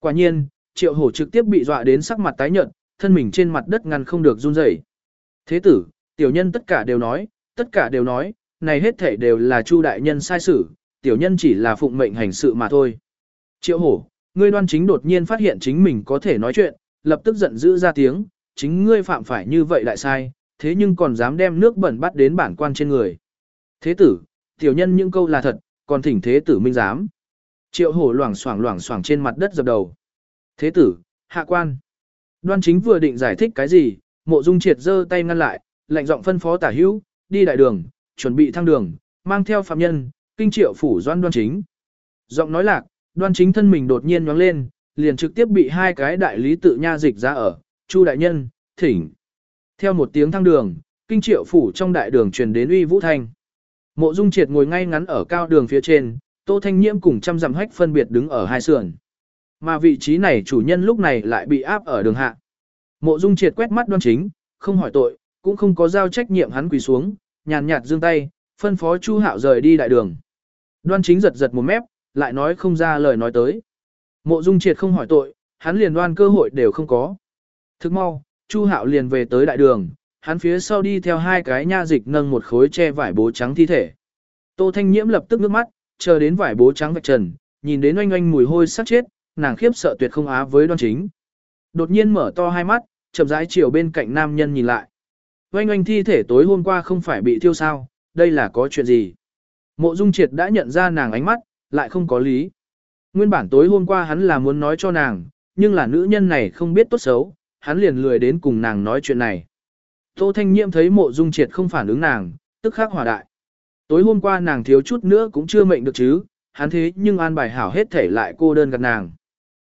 Quả nhiên, triệu hổ trực tiếp bị dọa đến sắc mặt tái nhợt, thân mình trên mặt đất ngăn không được run rẩy. Thế tử, tiểu nhân tất cả đều nói, tất cả đều nói, này hết thể đều là chu đại nhân sai xử, tiểu nhân chỉ là phụng mệnh hành sự mà thôi. Triệu hổ, ngươi đoan chính đột nhiên phát hiện chính mình có thể nói chuyện, lập tức giận dữ ra tiếng, chính ngươi phạm phải như vậy lại sai, thế nhưng còn dám đem nước bẩn bắt đến bản quan trên người. Thế tử, tiểu nhân những câu là thật, còn thỉnh thế tử minh dám. Triệu hổ loảng xoảng loảng xoảng trên mặt đất dập đầu. Thế tử, hạ quan. Đoan chính vừa định giải thích cái gì, mộ dung triệt giơ tay ngăn lại, lạnh giọng phân phó tả hữu, đi đại đường, chuẩn bị thăng đường, mang theo phạm nhân, kinh triệu phủ doan đoan chính. Giọng nói lạc, đoan chính thân mình đột nhiên nhoáng lên, liền trực tiếp bị hai cái đại lý tự nha dịch ra ở, chu đại nhân, thỉnh. Theo một tiếng thăng đường, kinh triệu phủ trong đại đường truyền đến uy vũ thanh. Mộ dung triệt ngồi ngay ngắn ở cao đường phía trên, tô thanh nhiễm cùng trăm dặm hách phân biệt đứng ở hai sườn. Mà vị trí này chủ nhân lúc này lại bị áp ở đường hạ. Mộ dung triệt quét mắt đoan chính, không hỏi tội, cũng không có giao trách nhiệm hắn quỳ xuống, nhàn nhạt giương tay, phân phó Chu Hạo rời đi đại đường. Đoan chính giật giật một mép, lại nói không ra lời nói tới. Mộ Dung Triệt không hỏi tội, hắn liền đoan cơ hội đều không có. Thức mau, Chu Hạo liền về tới đại đường, hắn phía sau đi theo hai cái nha dịch nâng một khối che vải bố trắng thi thể. Tô Thanh Nhiễm lập tức nước mắt, chờ đến vải bố trắng vạch trần, nhìn đến oanh oanh mùi hôi sắc chết, nàng khiếp sợ tuyệt không á với đoan chính. Đột nhiên mở to hai mắt, chậm rãi chiều bên cạnh nam nhân nhìn lại. Oanh oanh thi thể tối hôm qua không phải bị thiêu sao, đây là có chuyện gì? Mộ Dung Triệt đã nhận ra nàng ánh mắt, lại không có lý. Nguyên bản tối hôm qua hắn là muốn nói cho nàng, nhưng là nữ nhân này không biết tốt xấu, hắn liền lười đến cùng nàng nói chuyện này. Tô Thanh Nhiệm thấy mộ Dung Triệt không phản ứng nàng, tức khắc hòa đại. Tối hôm qua nàng thiếu chút nữa cũng chưa mệnh được chứ, hắn thế nhưng an bài hảo hết thể lại cô đơn gặp nàng.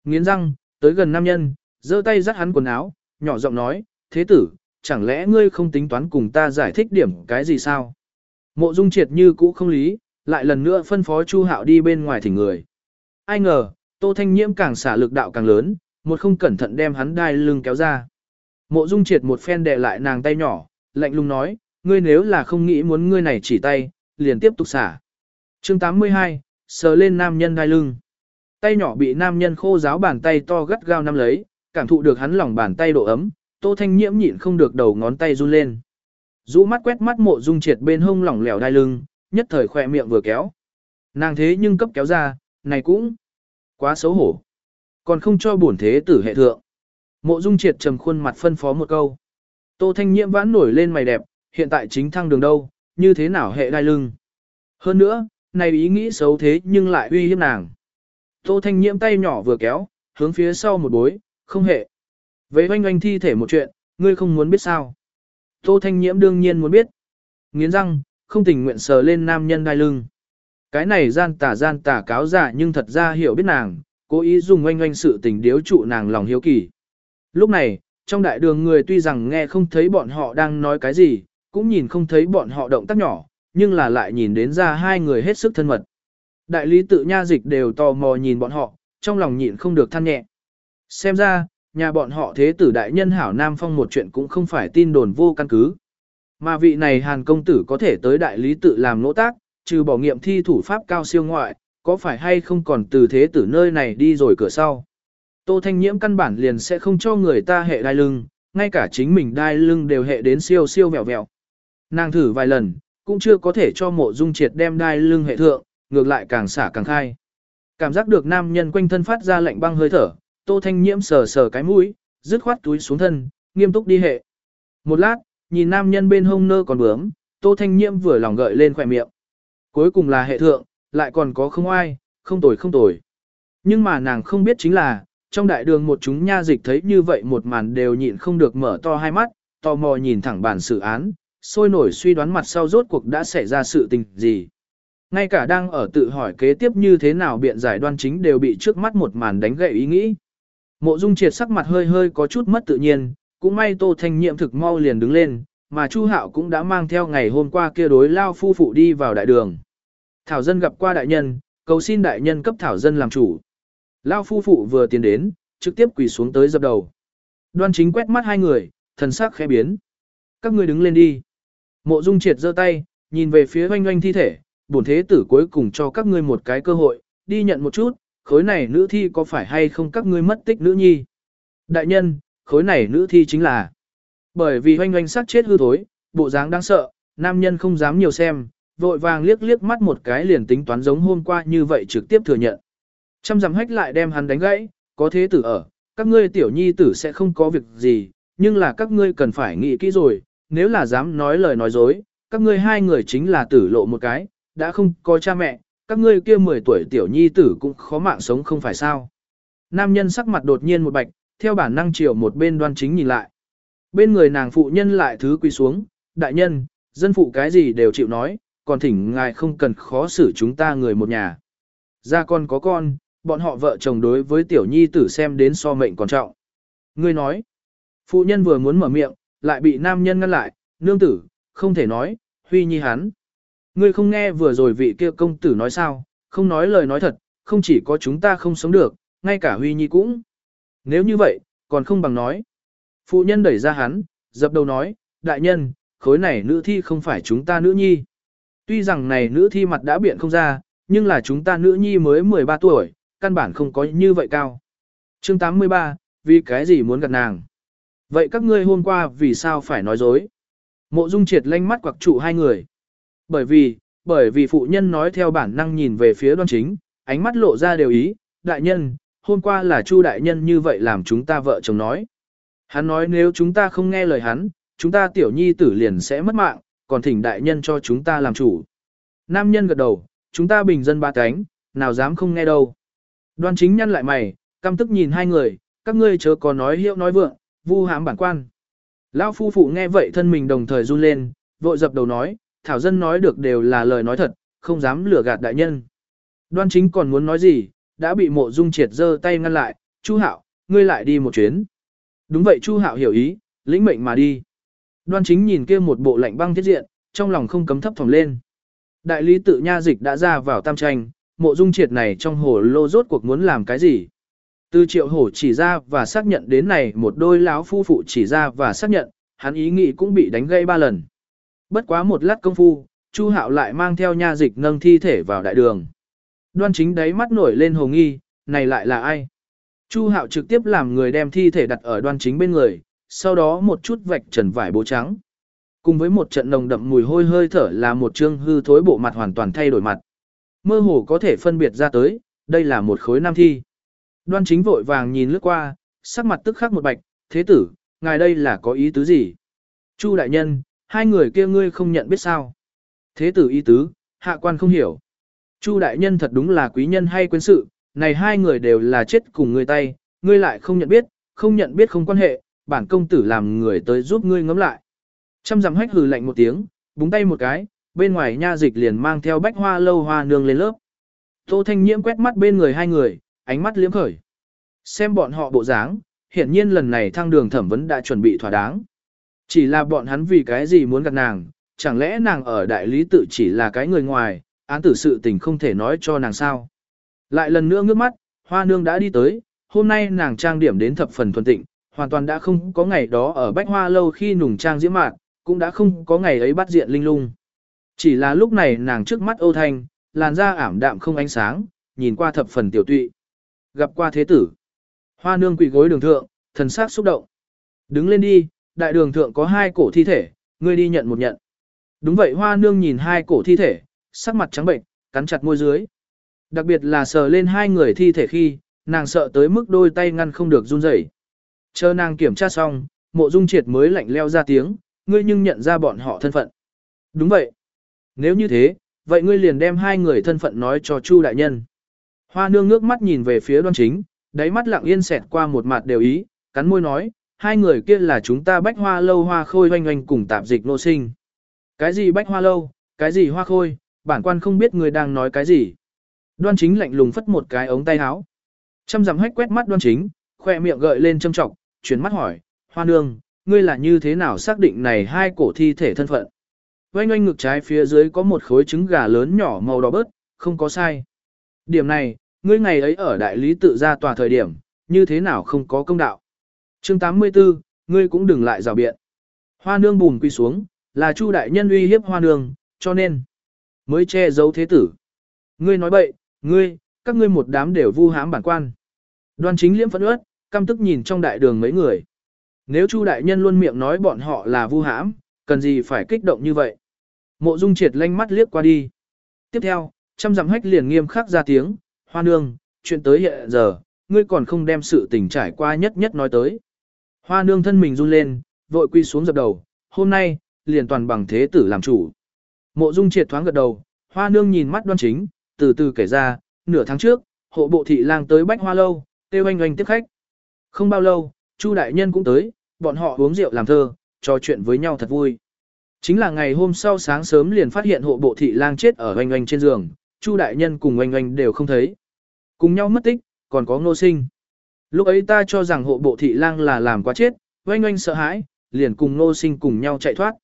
Nghiến răng, tới gần nam nhân, giơ tay dắt hắn quần áo, nhỏ giọng nói, thế tử, chẳng lẽ ngươi không tính toán cùng ta giải thích điểm cái gì sao? Mộ Dung Triệt như cũ không lý, lại lần nữa phân phó Chu Hạo đi bên ngoài thỉnh người. Ai ngờ, Tô Thanh Nhiễm càng xả lực đạo càng lớn, một không cẩn thận đem hắn đai lưng kéo ra. Mộ Dung Triệt một phen đè lại nàng tay nhỏ, lạnh lùng nói, ngươi nếu là không nghĩ muốn ngươi này chỉ tay, liền tiếp tục xả. Chương 82, sờ lên nam nhân đai lưng. Tay nhỏ bị nam nhân khô giáo bàn tay to gắt gao nắm lấy, cảm thụ được hắn lòng bàn tay độ ấm, Tô Thanh Nhiễm nhịn không được đầu ngón tay run lên. Rũ mắt quét mắt mộ dung triệt bên hông lỏng lẻo đai lưng, nhất thời khỏe miệng vừa kéo. Nàng thế nhưng cấp kéo ra, này cũng quá xấu hổ. Còn không cho bổn thế tử hệ thượng. Mộ dung triệt trầm khuôn mặt phân phó một câu. Tô Thanh Nhiễm vãn nổi lên mày đẹp, hiện tại chính thăng đường đâu, như thế nào hệ đai lưng. Hơn nữa, này ý nghĩ xấu thế nhưng lại uy hiếp nàng. Tô Thanh Nhiễm tay nhỏ vừa kéo, hướng phía sau một bối, không hệ. Với oanh oanh thi thể một chuyện, ngươi không muốn biết sao. Tô Thanh Nhiễm đương nhiên muốn biết. Nghiến răng, không tình nguyện sờ lên nam nhân đai lưng. Cái này gian tà gian tà cáo giả nhưng thật ra hiểu biết nàng, cố ý dùng oanh oanh sự tình điếu trụ nàng lòng hiếu kỳ. Lúc này, trong đại đường người tuy rằng nghe không thấy bọn họ đang nói cái gì, cũng nhìn không thấy bọn họ động tác nhỏ, nhưng là lại nhìn đến ra hai người hết sức thân mật. Đại lý tự nha dịch đều tò mò nhìn bọn họ, trong lòng nhịn không được than nhẹ. Xem ra, nhà bọn họ thế tử đại nhân hảo Nam Phong một chuyện cũng không phải tin đồn vô căn cứ. Mà vị này hàn công tử có thể tới đại lý tự làm nỗ tác, trừ bỏ nghiệm thi thủ pháp cao siêu ngoại, có phải hay không còn từ thế tử nơi này đi rồi cửa sau. Tô Thanh Nhiễm căn bản liền sẽ không cho người ta hệ đai lưng, ngay cả chính mình đai lưng đều hệ đến siêu siêu vẹo vẹo. Nàng thử vài lần, cũng chưa có thể cho mộ dung triệt đem đai lưng hệ thượng, ngược lại càng xả càng khai. Cảm giác được nam nhân quanh thân phát ra lạnh băng hơi thở, Tô Thanh Nhiễm sờ sờ cái mũi, dứt khoát túi xuống thân, nghiêm túc đi hệ. Một lát, nhìn nam nhân bên hông nơ còn bướm, Tô Thanh Nhiễm vừa lòng gợi lên khỏe miệng. Cuối cùng là hệ thượng, lại còn có không ai, không tồi không tồi. Nhưng mà nàng không biết chính là, trong đại đường một chúng nha dịch thấy như vậy một màn đều nhịn không được mở to hai mắt, tò mò nhìn thẳng bản sự án, sôi nổi suy đoán mặt sau rốt cuộc đã xảy ra sự tình gì. Ngay cả đang ở tự hỏi kế tiếp như thế nào biện giải đoan chính đều bị trước mắt một màn đánh gậy ý nghĩ. Mộ Dung Triệt sắc mặt hơi hơi có chút mất tự nhiên, cũng may Tô Thanh Nhiệm thực mau liền đứng lên, mà Chu Hạo cũng đã mang theo ngày hôm qua kia đối lao phu phụ đi vào đại đường. Thảo dân gặp qua đại nhân, cầu xin đại nhân cấp Thảo dân làm chủ. Lao phu phụ vừa tiến đến, trực tiếp quỳ xuống tới dập đầu. Đoan chính quét mắt hai người, thần sắc khẽ biến. Các ngươi đứng lên đi. Mộ Dung Triệt giơ tay, nhìn về phía oanh oanh thi thể, bổn thế tử cuối cùng cho các ngươi một cái cơ hội, đi nhận một chút, khối này nữ thi có phải hay không các ngươi mất tích nữ nhi. Đại nhân, khối này nữ thi chính là bởi vì hoanh hoanh sát chết hư thối, bộ dáng đáng sợ, nam nhân không dám nhiều xem, vội vàng liếc liếc mắt một cái liền tính toán giống hôm qua như vậy trực tiếp thừa nhận. Trăm dặm hách lại đem hắn đánh gãy, có thế tử ở, các ngươi tiểu nhi tử sẽ không có việc gì, nhưng là các ngươi cần phải nghĩ kỹ rồi, nếu là dám nói lời nói dối, các ngươi hai người chính là tử lộ một cái, đã không có cha mẹ, các ngươi kia 10 tuổi tiểu nhi tử cũng khó mạng sống không phải sao. Nam nhân sắc mặt đột nhiên một bạch, theo bản năng chiều một bên đoan chính nhìn lại. Bên người nàng phụ nhân lại thứ quỳ xuống, đại nhân, dân phụ cái gì đều chịu nói, còn thỉnh ngài không cần khó xử chúng ta người một nhà. gia con có con, bọn họ vợ chồng đối với tiểu nhi tử xem đến so mệnh còn trọng. Ngươi nói, phụ nhân vừa muốn mở miệng, lại bị nam nhân ngăn lại, nương tử, không thể nói, huy nhi hắn. Ngươi không nghe vừa rồi vị kia công tử nói sao, không nói lời nói thật, không chỉ có chúng ta không sống được, ngay cả Huy Nhi cũng. Nếu như vậy, còn không bằng nói. Phụ nhân đẩy ra hắn, dập đầu nói, đại nhân, khối này nữ thi không phải chúng ta nữ nhi. Tuy rằng này nữ thi mặt đã biện không ra, nhưng là chúng ta nữ nhi mới 13 tuổi, căn bản không có như vậy cao. chương 83, vì cái gì muốn gặp nàng? Vậy các ngươi hôm qua vì sao phải nói dối? Mộ Dung triệt lanh mắt quặc trụ hai người. Bởi vì, bởi vì phụ nhân nói theo bản năng nhìn về phía đoan chính, ánh mắt lộ ra đều ý, đại nhân, hôm qua là Chu đại nhân như vậy làm chúng ta vợ chồng nói. Hắn nói nếu chúng ta không nghe lời hắn, chúng ta tiểu nhi tử liền sẽ mất mạng, còn thỉnh đại nhân cho chúng ta làm chủ. Nam nhân gật đầu, chúng ta bình dân ba cánh, nào dám không nghe đâu. Đoan chính nhăn lại mày, căm tức nhìn hai người, các ngươi chớ có nói hiệu nói vượng, vu hãm bản quan. Lão phu phụ nghe vậy thân mình đồng thời run lên, vội dập đầu nói, thảo dân nói được đều là lời nói thật, không dám lừa gạt đại nhân. Đoan chính còn muốn nói gì, đã bị mộ dung triệt giơ tay ngăn lại, Chu Hạo, ngươi lại đi một chuyến. Đúng vậy Chu Hạo hiểu ý, lĩnh mệnh mà đi. Đoan chính nhìn kia một bộ lạnh băng thiết diện, trong lòng không cấm thấp thỏm lên. Đại lý tự nha dịch đã ra vào tam tranh, mộ dung triệt này trong hồ lô rốt cuộc muốn làm cái gì. Từ triệu hổ chỉ ra và xác nhận đến này một đôi lão phu phụ chỉ ra và xác nhận, hắn ý nghĩ cũng bị đánh gây ba lần. Bất quá một lát công phu, Chu Hạo lại mang theo nha dịch nâng thi thể vào đại đường. Đoan chính đáy mắt nổi lên hồ nghi, này lại là ai? Chu Hạo trực tiếp làm người đem thi thể đặt ở đoan chính bên người, sau đó một chút vạch trần vải bố trắng. Cùng với một trận nồng đậm mùi hôi hơi thở là một trương hư thối bộ mặt hoàn toàn thay đổi mặt. Mơ hồ có thể phân biệt ra tới, đây là một khối nam thi. Đoan chính vội vàng nhìn lướt qua, sắc mặt tức khắc một bạch, thế tử, ngài đây là có ý tứ gì? Chu đại nhân, hai người kia ngươi không nhận biết sao. Thế tử y tứ, hạ quan không hiểu. Chu đại nhân thật đúng là quý nhân hay quên sự, này hai người đều là chết cùng ngươi tay, ngươi lại không nhận biết, không nhận biết không quan hệ, bản công tử làm người tới giúp ngươi ngắm lại. Trăm dặm hách hừ lạnh một tiếng, búng tay một cái, bên ngoài nha dịch liền mang theo bách hoa lâu hoa nương lên lớp. Tô Thanh Nhiễm quét mắt bên người hai người, ánh mắt liếm khởi. Xem bọn họ bộ dáng, hiển nhiên lần này thăng đường thẩm vấn đã chuẩn bị thỏa đáng. Chỉ là bọn hắn vì cái gì muốn gặp nàng, chẳng lẽ nàng ở đại lý tự chỉ là cái người ngoài, án tử sự tình không thể nói cho nàng sao. Lại lần nữa ngước mắt, hoa nương đã đi tới, hôm nay nàng trang điểm đến thập phần thuần tịnh, hoàn toàn đã không có ngày đó ở bách hoa lâu khi nùng trang diễm mạn, cũng đã không có ngày ấy bắt diện linh lung. Chỉ là lúc này nàng trước mắt ô thanh, làn da ảm đạm không ánh sáng, nhìn qua thập phần tiểu tụy. Gặp qua thế tử. Hoa nương quỳ gối đường thượng, thần sắc xúc động. Đứng lên đi, đại đường thượng có hai cổ thi thể, ngươi đi nhận một nhận. Đúng vậy hoa nương nhìn hai cổ thi thể, sắc mặt trắng bệnh, cắn chặt môi dưới. Đặc biệt là sờ lên hai người thi thể khi, nàng sợ tới mức đôi tay ngăn không được run rẩy. Chờ nàng kiểm tra xong, mộ dung triệt mới lạnh leo ra tiếng, ngươi nhưng nhận ra bọn họ thân phận. Đúng vậy. Nếu như thế, vậy ngươi liền đem hai người thân phận nói cho Chu đại nhân. Hoa nương ngước mắt nhìn về phía đoan chính, đáy mắt lặng yên xẹt qua một mặt đều ý, cắn môi nói, hai người kia là chúng ta bách hoa lâu hoa khôi oanh oanh cùng tạp dịch nô sinh. Cái gì bách hoa lâu, cái gì hoa khôi, bản quan không biết người đang nói cái gì. Đoan chính lạnh lùng phất một cái ống tay áo. Chăm dặm hách quét mắt đoan chính, khoe miệng gợi lên châm trọng, chuyển mắt hỏi, hoa nương, ngươi là như thế nào xác định này hai cổ thi thể thân phận? Oanh oanh ngực trái phía dưới có một khối trứng gà lớn nhỏ màu đỏ bớt, không có sai. Điểm này, ngươi ngày ấy ở đại lý tự ra tòa thời điểm, như thế nào không có công đạo chương 84, ngươi cũng đừng lại rào biện. Hoa nương bùn quy xuống, là chu đại nhân uy hiếp hoa nương, cho nên, mới che giấu thế tử. Ngươi nói bậy, ngươi, các ngươi một đám đều vu hãm bản quan. Đoan chính liễm phẫn ướt, căm tức nhìn trong đại đường mấy người. Nếu chu đại nhân luôn miệng nói bọn họ là vu hãm, cần gì phải kích động như vậy. Mộ dung triệt lanh mắt liếc qua đi. Tiếp theo, trăm dặm hách liền nghiêm khắc ra tiếng, hoa nương, chuyện tới hiện giờ, ngươi còn không đem sự tình trải qua nhất nhất nói tới. Hoa nương thân mình run lên, vội quy xuống dập đầu, hôm nay, liền toàn bằng thế tử làm chủ. Mộ dung triệt thoáng gật đầu, hoa nương nhìn mắt đoan chính, từ từ kể ra, nửa tháng trước, hộ bộ thị lang tới bách hoa lâu, Tê anh oanh tiếp khách. Không bao lâu, Chu đại nhân cũng tới, bọn họ uống rượu làm thơ, trò chuyện với nhau thật vui. Chính là ngày hôm sau sáng sớm liền phát hiện hộ bộ thị lang chết ở oanh oanh trên giường, Chu đại nhân cùng oanh oanh đều không thấy. Cùng nhau mất tích, còn có ngô sinh. Lúc ấy ta cho rằng hộ bộ thị lang là làm quá chết, oanh oanh sợ hãi, liền cùng nô sinh cùng nhau chạy thoát.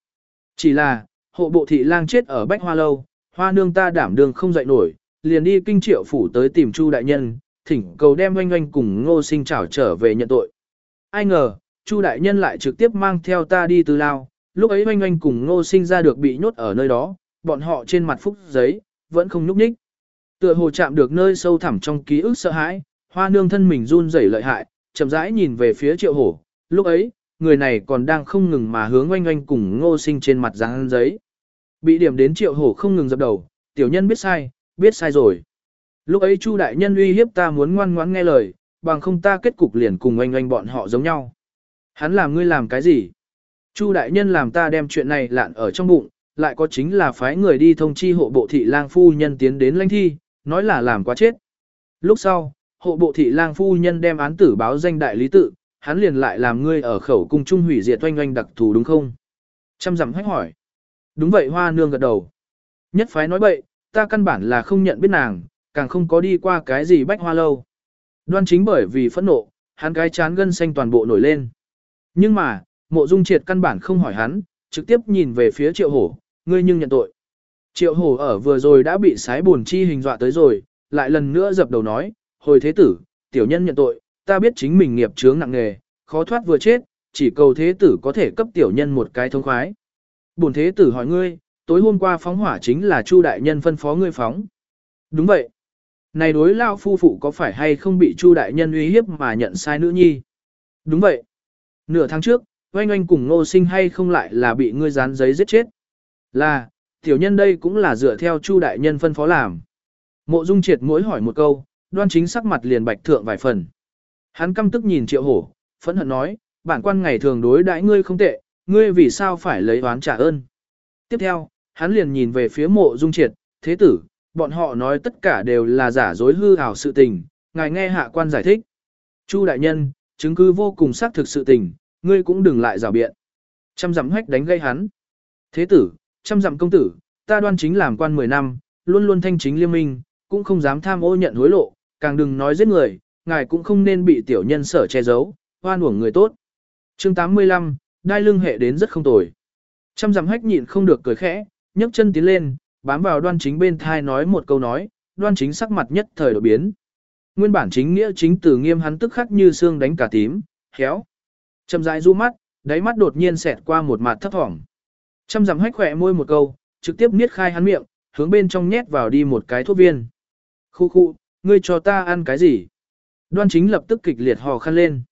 Chỉ là, hộ bộ thị lang chết ở bách hoa lâu, hoa nương ta đảm đường không dậy nổi, liền đi kinh triệu phủ tới tìm Chu đại nhân, thỉnh cầu đem oanh oanh cùng ngô sinh trảo trở về nhận tội. Ai ngờ, Chu đại nhân lại trực tiếp mang theo ta đi từ lao, lúc ấy oanh oanh cùng ngô sinh ra được bị nhốt ở nơi đó, bọn họ trên mặt phúc giấy, vẫn không nhúc nhích. Tựa hồ chạm được nơi sâu thẳm trong ký ức sợ hãi, hoa nương thân mình run rẩy lợi hại, chậm rãi nhìn về phía triệu hổ, lúc ấy, người này còn đang không ngừng mà hướng oanh oanh cùng ngô sinh trên mặt dáng giấy. Bị điểm đến triệu hổ không ngừng dập đầu, tiểu nhân biết sai, biết sai rồi. Lúc ấy Chu đại nhân uy hiếp ta muốn ngoan ngoãn nghe lời, bằng không ta kết cục liền cùng oanh oanh bọn họ giống nhau. Hắn làm ngươi làm cái gì? Chu đại nhân làm ta đem chuyện này lạn ở trong bụng, lại có chính là phái người đi thông chi hộ bộ thị lang phu nhân tiến đến lãnh thi, nói là làm quá chết. Lúc sau, hộ bộ thị lang phu nhân đem án tử báo danh đại lý tự, hắn liền lại làm ngươi ở khẩu cung trung hủy diệt oanh oanh đặc thù đúng không? Trăm dặm hách hỏi. Đúng vậy hoa nương gật đầu. Nhất phái nói bậy, ta căn bản là không nhận biết nàng, càng không có đi qua cái gì bách hoa lâu. Đoan chính bởi vì phẫn nộ, hắn cái chán gân xanh toàn bộ nổi lên. Nhưng mà, mộ dung triệt căn bản không hỏi hắn, trực tiếp nhìn về phía triệu hổ, ngươi nhưng nhận tội. Triệu hổ ở vừa rồi đã bị sái buồn chi hình dọa tới rồi, lại lần nữa dập đầu nói, hồi thế tử, tiểu nhân nhận tội, ta biết chính mình nghiệp chướng nặng nề, khó thoát vừa chết, chỉ cầu thế tử có thể cấp tiểu nhân một cái thông khoái. Bổn thế tử hỏi ngươi, tối hôm qua phóng hỏa chính là Chu đại nhân phân phó ngươi phóng. Đúng vậy. Này đối lao phu phụ có phải hay không bị Chu đại nhân uy hiếp mà nhận sai nữ nhi? Đúng vậy. Nửa tháng trước, oanh oanh cùng ngô sinh hay không lại là bị ngươi dán giấy giết chết? Là, tiểu nhân đây cũng là dựa theo Chu đại nhân phân phó làm. Mộ Dung Triệt mỗi hỏi một câu, đoan chính sắc mặt liền bạch thượng vài phần. Hắn căm tức nhìn Triệu Hổ, phẫn hận nói, bản quan ngày thường đối đãi ngươi không tệ, ngươi vì sao phải lấy oán trả ơn? Tiếp theo, hắn liền nhìn về phía Mộ Dung Triệt, thế tử, bọn họ nói tất cả đều là giả dối hư ảo sự tình, ngài nghe hạ quan giải thích. Chu đại nhân, chứng cứ vô cùng xác thực sự tình, ngươi cũng đừng lại rào biện. Trăm dặm hách đánh gây hắn. Thế tử, trăm dặm công tử, ta đoan chính làm quan 10 năm, luôn luôn thanh chính liêm minh, cũng không dám tham ô nhận hối lộ, càng đừng nói giết người, ngài cũng không nên bị tiểu nhân sở che giấu, hoan uổng người tốt. chương 85, đai lưng hệ đến rất không tồi. Trăm dặm hách nhịn không được cười khẽ, nhấc chân tiến lên, bám vào đoan chính bên thai nói một câu nói, đoan chính sắc mặt nhất thời đổi biến. Nguyên bản chính nghĩa chính từ nghiêm hắn tức khắc như xương đánh cả tím, khéo. Châm dại du mắt, đáy mắt đột nhiên xẹt qua một mặt thấp thỏm. Trăm dặm hách khỏe môi một câu, trực tiếp niết khai hắn miệng, hướng bên trong nhét vào đi một cái thuốc viên. Khu khu, ngươi cho ta ăn cái gì? Đoan chính lập tức kịch liệt hò khăn lên.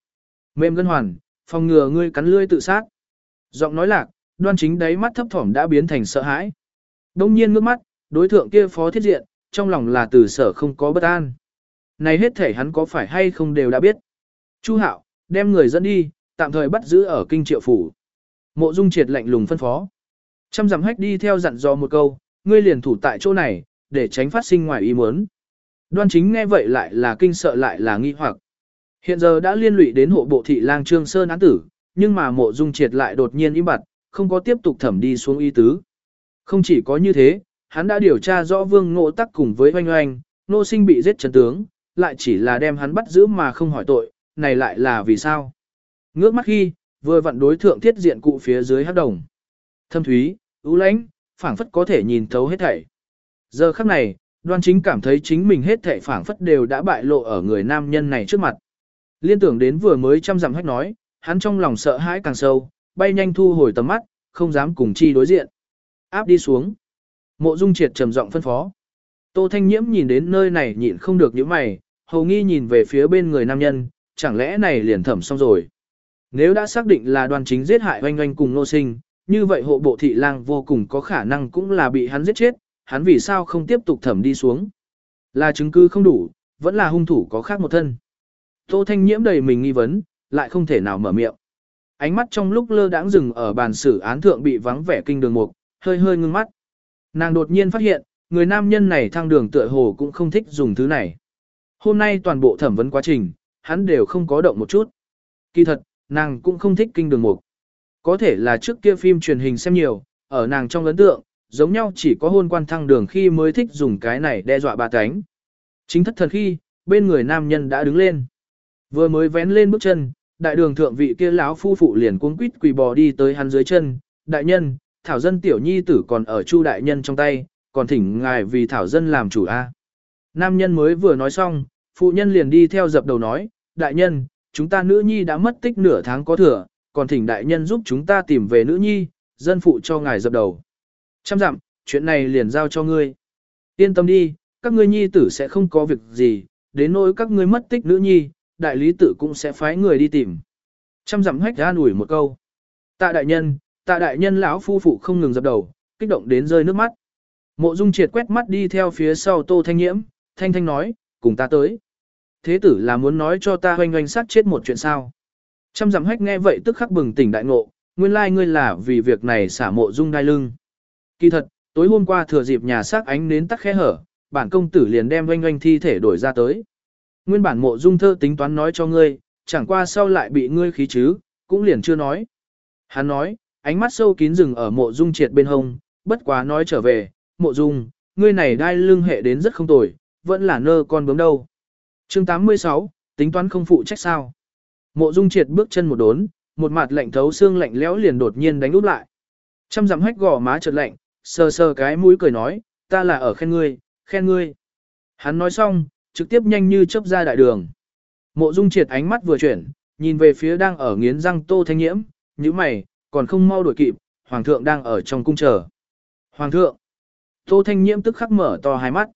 Mềm gân hoàn, phòng ngừa ngươi cắn lươi tự sát. Giọng nói lạc, đoan chính đáy mắt thấp thỏm đã biến thành sợ hãi. Đông nhiên ngước mắt, đối thượng kia phó thiết diện, trong lòng là từ sở không có bất an. Này hết thể hắn có phải hay không đều đã biết. Chu Hạo, đem người dẫn đi, tạm thời bắt giữ ở kinh triệu phủ. Mộ Dung triệt lạnh lùng phân phó. Trăm dặm hách đi theo dặn dò một câu, ngươi liền thủ tại chỗ này, để tránh phát sinh ngoài ý muốn. Đoan chính nghe vậy lại là kinh sợ lại là nghi hoặc. Hiện giờ đã liên lụy đến hộ bộ thị lang Trương Sơn án tử, nhưng mà mộ dung triệt lại đột nhiên im bặt, không có tiếp tục thẩm đi xuống y tứ. Không chỉ có như thế, hắn đã điều tra rõ vương ngộ tắc cùng với oanh oanh, nô sinh bị giết chân tướng, lại chỉ là đem hắn bắt giữ mà không hỏi tội, này lại là vì sao? Ngước mắt khi, vừa vặn đối thượng thiết diện cụ phía dưới hát đồng. Thâm thúy, ưu lãnh, phảng phất có thể nhìn thấu hết thảy. Giờ khắc này, đoan chính cảm thấy chính mình hết thảy phảng phất đều đã bại lộ ở người nam nhân này trước mặt. Liên tưởng đến vừa mới chăm dặm hách nói, hắn trong lòng sợ hãi càng sâu, bay nhanh thu hồi tầm mắt, không dám cùng chi đối diện. Áp đi xuống. Mộ Dung Triệt trầm giọng phân phó. Tô Thanh Nhiễm nhìn đến nơi này nhịn không được những mày, hầu nghi nhìn về phía bên người nam nhân, chẳng lẽ này liền thẩm xong rồi. Nếu đã xác định là đoàn chính giết hại oanh oanh cùng nô sinh, như vậy hộ bộ thị lang vô cùng có khả năng cũng là bị hắn giết chết, hắn vì sao không tiếp tục thẩm đi xuống. Là chứng cứ không đủ, vẫn là hung thủ có khác một thân. Tô Thanh Nhiễm đầy mình nghi vấn, lại không thể nào mở miệng. Ánh mắt trong lúc lơ đãng dừng ở bàn xử án thượng bị vắng vẻ kinh đường mục, hơi hơi ngưng mắt. Nàng đột nhiên phát hiện, người nam nhân này thăng đường tựa hồ cũng không thích dùng thứ này. Hôm nay toàn bộ thẩm vấn quá trình, hắn đều không có động một chút. Kỳ thật, nàng cũng không thích kinh đường mục. Có thể là trước kia phim truyền hình xem nhiều, ở nàng trong ấn tượng, giống nhau chỉ có hôn quan thăng đường khi mới thích dùng cái này đe dọa bà cánh. Chính thất thần khi, bên người nam nhân đã đứng lên. Vừa mới vén lên bước chân, đại đường thượng vị kia lão phu phụ liền cuống quýt quỳ bò đi tới hắn dưới chân, đại nhân, thảo dân tiểu nhi tử còn ở chu đại nhân trong tay, còn thỉnh ngài vì thảo dân làm chủ a. Nam nhân mới vừa nói xong, phụ nhân liền đi theo dập đầu nói, đại nhân, chúng ta nữ nhi đã mất tích nửa tháng có thừa, còn thỉnh đại nhân giúp chúng ta tìm về nữ nhi, dân phụ cho ngài dập đầu. Trăm dặm, chuyện này liền giao cho ngươi. Yên tâm đi, các ngươi nhi tử sẽ không có việc gì, đến nỗi các ngươi mất tích nữ nhi, đại lý tử cũng sẽ phái người đi tìm. Trăm dặm hách an ủi một câu. Tạ đại nhân, tạ đại nhân lão phu phụ không ngừng dập đầu, kích động đến rơi nước mắt. Mộ Dung triệt quét mắt đi theo phía sau Tô Thanh Nhiễm, Thanh Thanh nói, cùng ta tới. Thế tử là muốn nói cho ta hoanh hoanh sát chết một chuyện sao. Trăm dặm hách nghe vậy tức khắc bừng tỉnh đại ngộ, nguyên lai like ngươi là vì việc này xả mộ Dung đai lưng. Kỳ thật, tối hôm qua thừa dịp nhà xác ánh nến tắt khe hở, bản công tử liền đem hoanh hoanh thi thể đổi ra tới. Nguyên bản mộ dung thơ tính toán nói cho ngươi, chẳng qua sau lại bị ngươi khí chứ, cũng liền chưa nói. Hắn nói, ánh mắt sâu kín rừng ở mộ dung triệt bên hông, bất quá nói trở về, mộ dung, ngươi này đai lưng hệ đến rất không tồi, vẫn là nơ con bướm đâu. chương 86, tính toán không phụ trách sao. Mộ dung triệt bước chân một đốn, một mặt lạnh thấu xương lạnh lẽo liền đột nhiên đánh úp lại. Trăm dặm hách gò má chợt lạnh, sờ sờ cái mũi cười nói, ta là ở khen ngươi, khen ngươi. Hắn nói xong, trực tiếp nhanh như chớp ra đại đường. Mộ Dung Triệt ánh mắt vừa chuyển, nhìn về phía đang ở nghiến răng Tô Thanh Nhiễm, như mày, còn không mau đuổi kịp, Hoàng thượng đang ở trong cung chờ. Hoàng thượng! Tô Thanh Nhiễm tức khắc mở to hai mắt.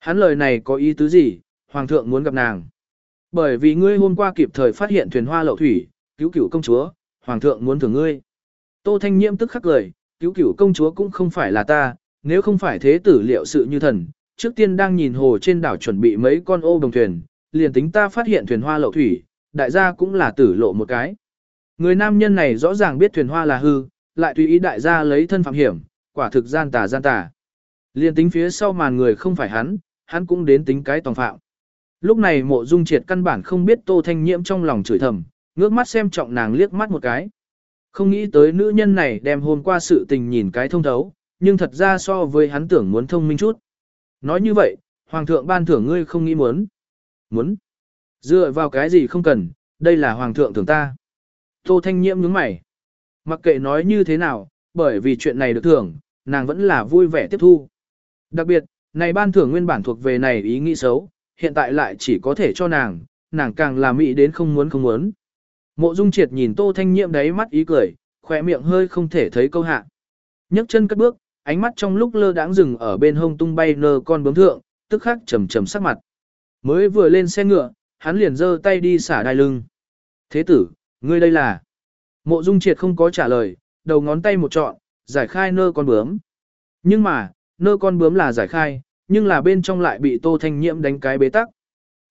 Hắn lời này có ý tứ gì, Hoàng thượng muốn gặp nàng. Bởi vì ngươi hôm qua kịp thời phát hiện thuyền hoa lậu thủy, cứu cửu công chúa, Hoàng thượng muốn thưởng ngươi. Tô Thanh Nhiễm tức khắc cười, cứu cửu công chúa cũng không phải là ta, nếu không phải thế tử liệu sự như thần, trước tiên đang nhìn hồ trên đảo chuẩn bị mấy con ô đồng thuyền, liền tính ta phát hiện thuyền hoa lậu thủy, đại gia cũng là tử lộ một cái. Người nam nhân này rõ ràng biết thuyền hoa là hư, lại tùy ý đại gia lấy thân phạm hiểm, quả thực gian tà gian tà. Liền tính phía sau màn người không phải hắn, hắn cũng đến tính cái tòng phạm. Lúc này mộ dung triệt căn bản không biết tô thanh nhiễm trong lòng chửi thầm, ngước mắt xem trọng nàng liếc mắt một cái. Không nghĩ tới nữ nhân này đem hôm qua sự tình nhìn cái thông thấu, nhưng thật ra so với hắn tưởng muốn thông minh chút. Nói như vậy, hoàng thượng ban thưởng ngươi không nghĩ muốn. Muốn. Dựa vào cái gì không cần, đây là hoàng thượng thưởng ta. Tô Thanh Nhiễm nhướng mày. Mặc kệ nói như thế nào, bởi vì chuyện này được thưởng, nàng vẫn là vui vẻ tiếp thu. Đặc biệt, này ban thưởng nguyên bản thuộc về này ý nghĩ xấu, hiện tại lại chỉ có thể cho nàng, nàng càng là mỹ đến không muốn không muốn. Mộ Dung Triệt nhìn Tô Thanh Nhiệm đáy mắt ý cười, khỏe miệng hơi không thể thấy câu hạ. nhấc chân cất bước, ánh mắt trong lúc lơ đãng dừng ở bên hông tung bay nơ con bướm thượng, tức khắc trầm trầm sắc mặt. Mới vừa lên xe ngựa, hắn liền giơ tay đi xả đai lưng. Thế tử, ngươi đây là... Mộ Dung Triệt không có trả lời, đầu ngón tay một trọn, giải khai nơ con bướm. Nhưng mà, nơ con bướm là giải khai, nhưng là bên trong lại bị Tô Thanh Nhiễm đánh cái bế tắc.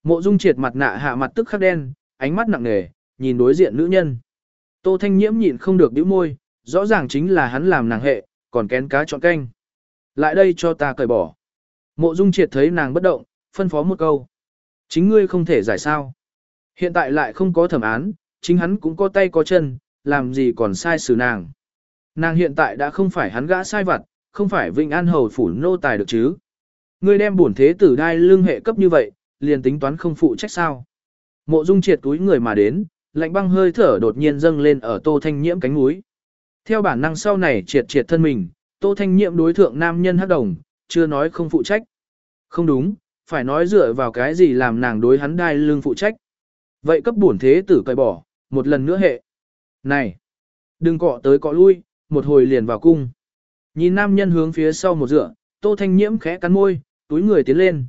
Mộ Dung Triệt mặt nạ hạ mặt tức khắc đen, ánh mắt nặng nề, nhìn đối diện nữ nhân. Tô Thanh Nhiễm nhịn không được bĩu môi, rõ ràng chính là hắn làm nàng hệ, còn kén cá chọn canh. Lại đây cho ta cởi bỏ. Mộ Dung Triệt thấy nàng bất động, phân phó một câu. Chính ngươi không thể giải sao. Hiện tại lại không có thẩm án, chính hắn cũng có tay có chân, làm gì còn sai xử nàng. Nàng hiện tại đã không phải hắn gã sai vặt, không phải Vinh An Hầu phủ nô tài được chứ. Ngươi đem bổn thế tử đai lương hệ cấp như vậy, liền tính toán không phụ trách sao. Mộ Dung triệt túi người mà đến, lạnh băng hơi thở đột nhiên dâng lên ở Tô Thanh Nhiễm cánh núi. Theo bản năng sau này triệt triệt thân mình, Tô Thanh Nhiễm đối thượng nam nhân hắc đồng, chưa nói không phụ trách. Không đúng, phải nói dựa vào cái gì làm nàng đối hắn đai lương phụ trách. Vậy cấp bổn thế tử cởi bỏ, một lần nữa hệ. Này, đừng cọ tới cọ lui, một hồi liền vào cung. Nhìn nam nhân hướng phía sau một dựa, Tô Thanh Nhiễm khẽ cắn môi, túi người tiến lên.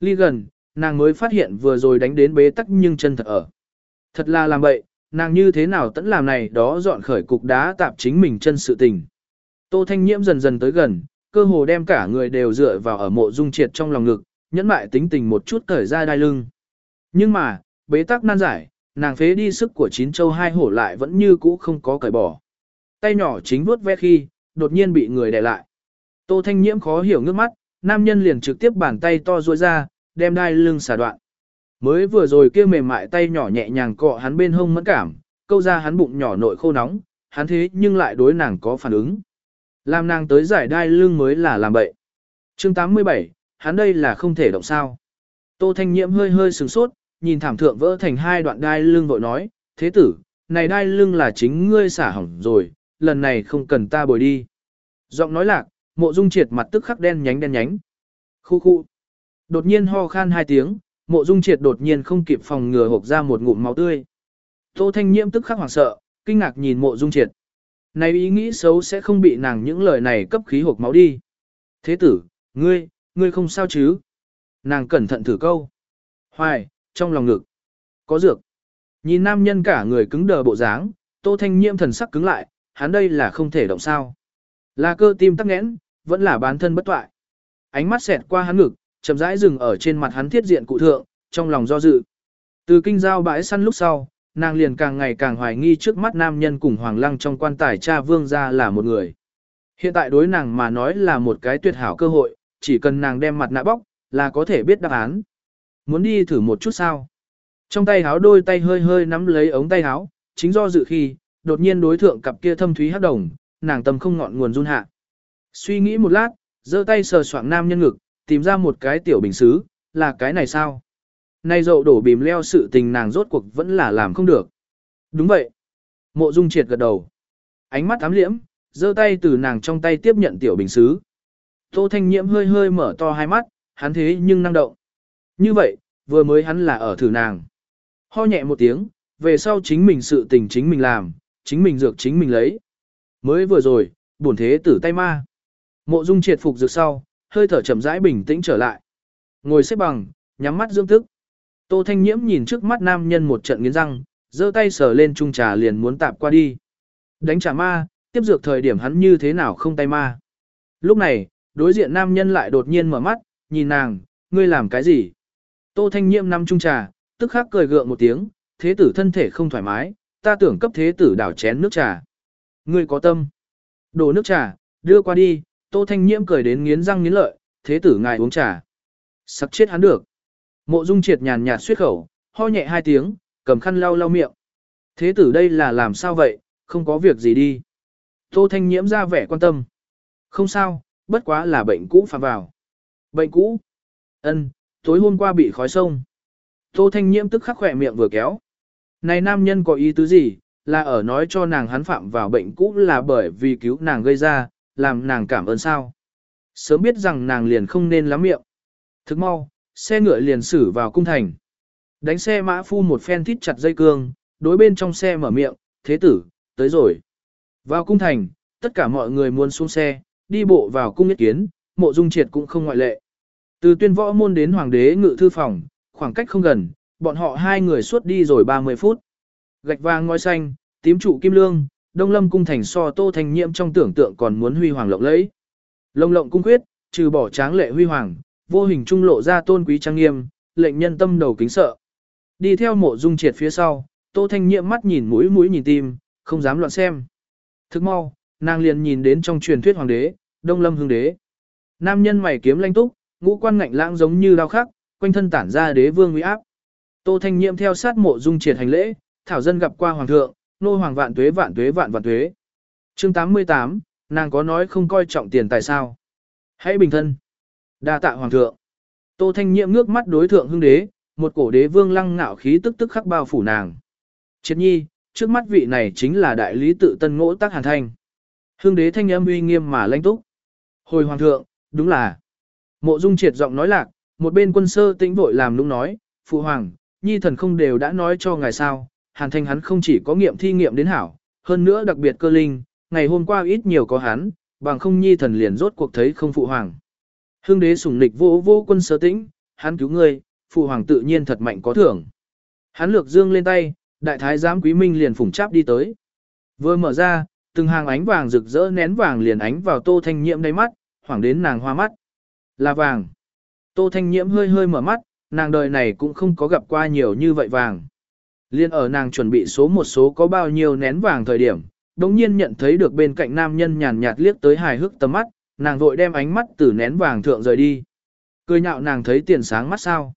Ly gần, nàng mới phát hiện vừa rồi đánh đến bế tắc nhưng chân thật ở. Thật là làm vậy, nàng như thế nào tẫn làm này đó dọn khởi cục đá tạp chính mình chân sự tình. Tô Thanh Nhiễm dần dần tới gần, cơ hồ đem cả người đều dựa vào ở mộ dung triệt trong lòng ngực, nhẫn mại tính tình một chút cởi ra đai lưng. Nhưng mà, bế tắc nan giải, nàng phế đi sức của chín châu hai hổ lại vẫn như cũ không có cởi bỏ. Tay nhỏ chính vuốt ve khi, đột nhiên bị người đè lại. Tô Thanh Nhiễm khó hiểu ngước mắt, nam nhân liền trực tiếp bàn tay to duỗi ra, đem đai lưng xả đoạn. Mới vừa rồi kia mềm mại tay nhỏ nhẹ nhàng cọ hắn bên hông mẫn cảm, câu ra hắn bụng nhỏ nội khô nóng, hắn thế nhưng lại đối nàng có phản ứng. Làm nàng tới giải đai lưng mới là làm bậy. chương 87, hắn đây là không thể động sao. Tô Thanh Nhiễm hơi hơi sừng sốt, nhìn thảm thượng vỡ thành hai đoạn đai lưng vội nói, thế tử, này đai lưng là chính ngươi xả hỏng rồi, lần này không cần ta bồi đi. Giọng nói lạc, mộ dung triệt mặt tức khắc đen nhánh đen nhánh. Khu khu. Đột nhiên ho khan hai tiếng, mộ dung triệt đột nhiên không kịp phòng ngừa hộp ra một ngụm máu tươi. Tô Thanh Nhiễm tức khắc hoảng sợ, kinh ngạc nhìn mộ dung triệt. Này ý nghĩ xấu sẽ không bị nàng những lời này cấp khí hộp máu đi. Thế tử, ngươi, ngươi không sao chứ? Nàng cẩn thận thử câu. Hoài, trong lòng ngực. Có dược. Nhìn nam nhân cả người cứng đờ bộ dáng, Tô Thanh Nhiễm thần sắc cứng lại, hắn đây là không thể động sao. Là cơ tim tắc nghẽn, vẫn là bán thân bất toại. Ánh mắt xẹt qua hắn ngực, chậm rãi dừng ở trên mặt hắn thiết diện cụ thượng, trong lòng do dự. Từ kinh giao bãi săn lúc sau, nàng liền càng ngày càng hoài nghi trước mắt nam nhân cùng hoàng lăng trong quan tài cha vương ra là một người. Hiện tại đối nàng mà nói là một cái tuyệt hảo cơ hội, chỉ cần nàng đem mặt nạ bóc, là có thể biết đáp án. Muốn đi thử một chút sao? Trong tay háo đôi tay hơi hơi nắm lấy ống tay háo, chính do dự khi, đột nhiên đối thượng cặp kia thâm thúy hắc đồng, nàng tâm không ngọn nguồn run hạ. Suy nghĩ một lát, giơ tay sờ soạng nam nhân ngực, tìm ra một cái tiểu bình xứ, là cái này sao? Nay dậu đổ bìm leo sự tình nàng rốt cuộc vẫn là làm không được. Đúng vậy. Mộ Dung triệt gật đầu. Ánh mắt ám liễm, giơ tay từ nàng trong tay tiếp nhận tiểu bình xứ. Tô Thanh Nhiễm hơi hơi mở to hai mắt, hắn thế nhưng năng động. Như vậy, vừa mới hắn là ở thử nàng. Ho nhẹ một tiếng, về sau chính mình sự tình chính mình làm, chính mình dược chính mình lấy. Mới vừa rồi, buồn thế tử tay ma. Mộ Dung triệt phục dược sau, hơi thở chậm rãi bình tĩnh trở lại. Ngồi xếp bằng, nhắm mắt dưỡng thức. Tô Thanh Nhiễm nhìn trước mắt nam nhân một trận nghiến răng, giơ tay sờ lên chung trà liền muốn tạp qua đi. Đánh trả ma, tiếp dược thời điểm hắn như thế nào không tay ma. Lúc này, đối diện nam nhân lại đột nhiên mở mắt, nhìn nàng, ngươi làm cái gì? Tô Thanh Nhiễm nằm chung trà, tức khắc cười gượng một tiếng, thế tử thân thể không thoải mái, ta tưởng cấp thế tử đảo chén nước trà. Ngươi có tâm. Đổ nước trà, đưa qua đi, Tô Thanh Nhiễm cười đến nghiến răng nghiến lợi, thế tử ngài uống trà. sặc chết hắn được. Mộ Dung Triệt nhàn nhạt suyết khẩu, ho nhẹ hai tiếng, cầm khăn lau lau miệng. Thế tử đây là làm sao vậy, không có việc gì đi. Tô Thanh Nhiễm ra vẻ quan tâm. Không sao, bất quá là bệnh cũ phạm vào. Bệnh cũ? Ân, tối hôm qua bị khói sông. Tô Thanh Nhiễm tức khắc khỏe miệng vừa kéo. Này nam nhân có ý tứ gì, là ở nói cho nàng hắn phạm vào bệnh cũ là bởi vì cứu nàng gây ra, làm nàng cảm ơn sao. Sớm biết rằng nàng liền không nên lắm miệng. Thức mau, xe ngựa liền xử vào cung thành. Đánh xe mã phu một phen thít chặt dây cương, đối bên trong xe mở miệng, thế tử, tới rồi. Vào cung thành, tất cả mọi người muốn xuống xe, đi bộ vào cung nhất kiến, mộ dung triệt cũng không ngoại lệ. Từ tuyên võ môn đến hoàng đế ngự thư phòng, khoảng cách không gần, bọn họ hai người suốt đi rồi 30 phút. Gạch vàng ngói xanh, tím trụ kim lương, đông lâm cung thành so tô Thanh Nhiễm trong tưởng tượng còn muốn huy hoàng lộng lẫy. Lông lộng cung quyết, trừ bỏ tráng lệ huy hoàng, vô hình trung lộ ra tôn quý trang nghiêm, lệnh nhân tâm đầu kính sợ. Đi theo mộ dung triệt phía sau, tô thanh Nhiễm mắt nhìn mũi mũi nhìn tim, không dám loạn xem. Thức mau, nàng liền nhìn đến trong truyền thuyết hoàng đế, đông lâm hương đế. Nam nhân mày kiếm lanh túc, ngũ quan ngạnh lãng giống như đao khắc, quanh thân tản ra đế vương uy áp. Tô Thanh Nhiễm theo sát mộ dung triệt hành lễ, thảo dân gặp qua hoàng thượng, nô hoàng vạn tuế vạn tuế vạn vạn tuế. Chương 88, nàng có nói không coi trọng tiền tài sao? Hãy bình thân. Đa tạ hoàng thượng. Tô Thanh Nhiệm ngước mắt đối thượng hưng đế, một cổ đế vương lăng ngạo khí tức tức khắc bao phủ nàng. Triệt nhi, trước mắt vị này chính là đại lý tự tân ngỗ tác hàn thanh. Hương đế thanh âm uy nghiêm mà lãnh túc. Hồi hoàng thượng, đúng là. Mộ dung triệt giọng nói lạc, một bên quân sơ tĩnh vội làm nũng nói, phụ hoàng, nhi thần không đều đã nói cho ngài sao, hàn thanh hắn không chỉ có nghiệm thi nghiệm đến hảo, hơn nữa đặc biệt cơ linh, ngày hôm qua ít nhiều có hắn, bằng không nhi thần liền rốt cuộc thấy không phụ hoàng. Hương đế sủng nịch vô vô quân sơ tĩnh, hắn cứu ngươi, phụ hoàng tự nhiên thật mạnh có thưởng. Hắn lược dương lên tay, đại thái giám quý minh liền phủng cháp đi tới. Vừa mở ra, từng hàng ánh vàng rực rỡ nén vàng liền ánh vào tô thanh nhiễm đáy mắt, hoảng đến nàng hoa mắt. Là vàng. Tô thanh nhiễm hơi hơi mở mắt, nàng đời này cũng không có gặp qua nhiều như vậy vàng. Liên ở nàng chuẩn bị số một số có bao nhiêu nén vàng thời điểm, đồng nhiên nhận thấy được bên cạnh nam nhân nhàn nhạt liếc tới hài hước tầm mắt, nàng vội đem ánh mắt từ nén vàng thượng rời đi. Cười nhạo nàng thấy tiền sáng mắt sao.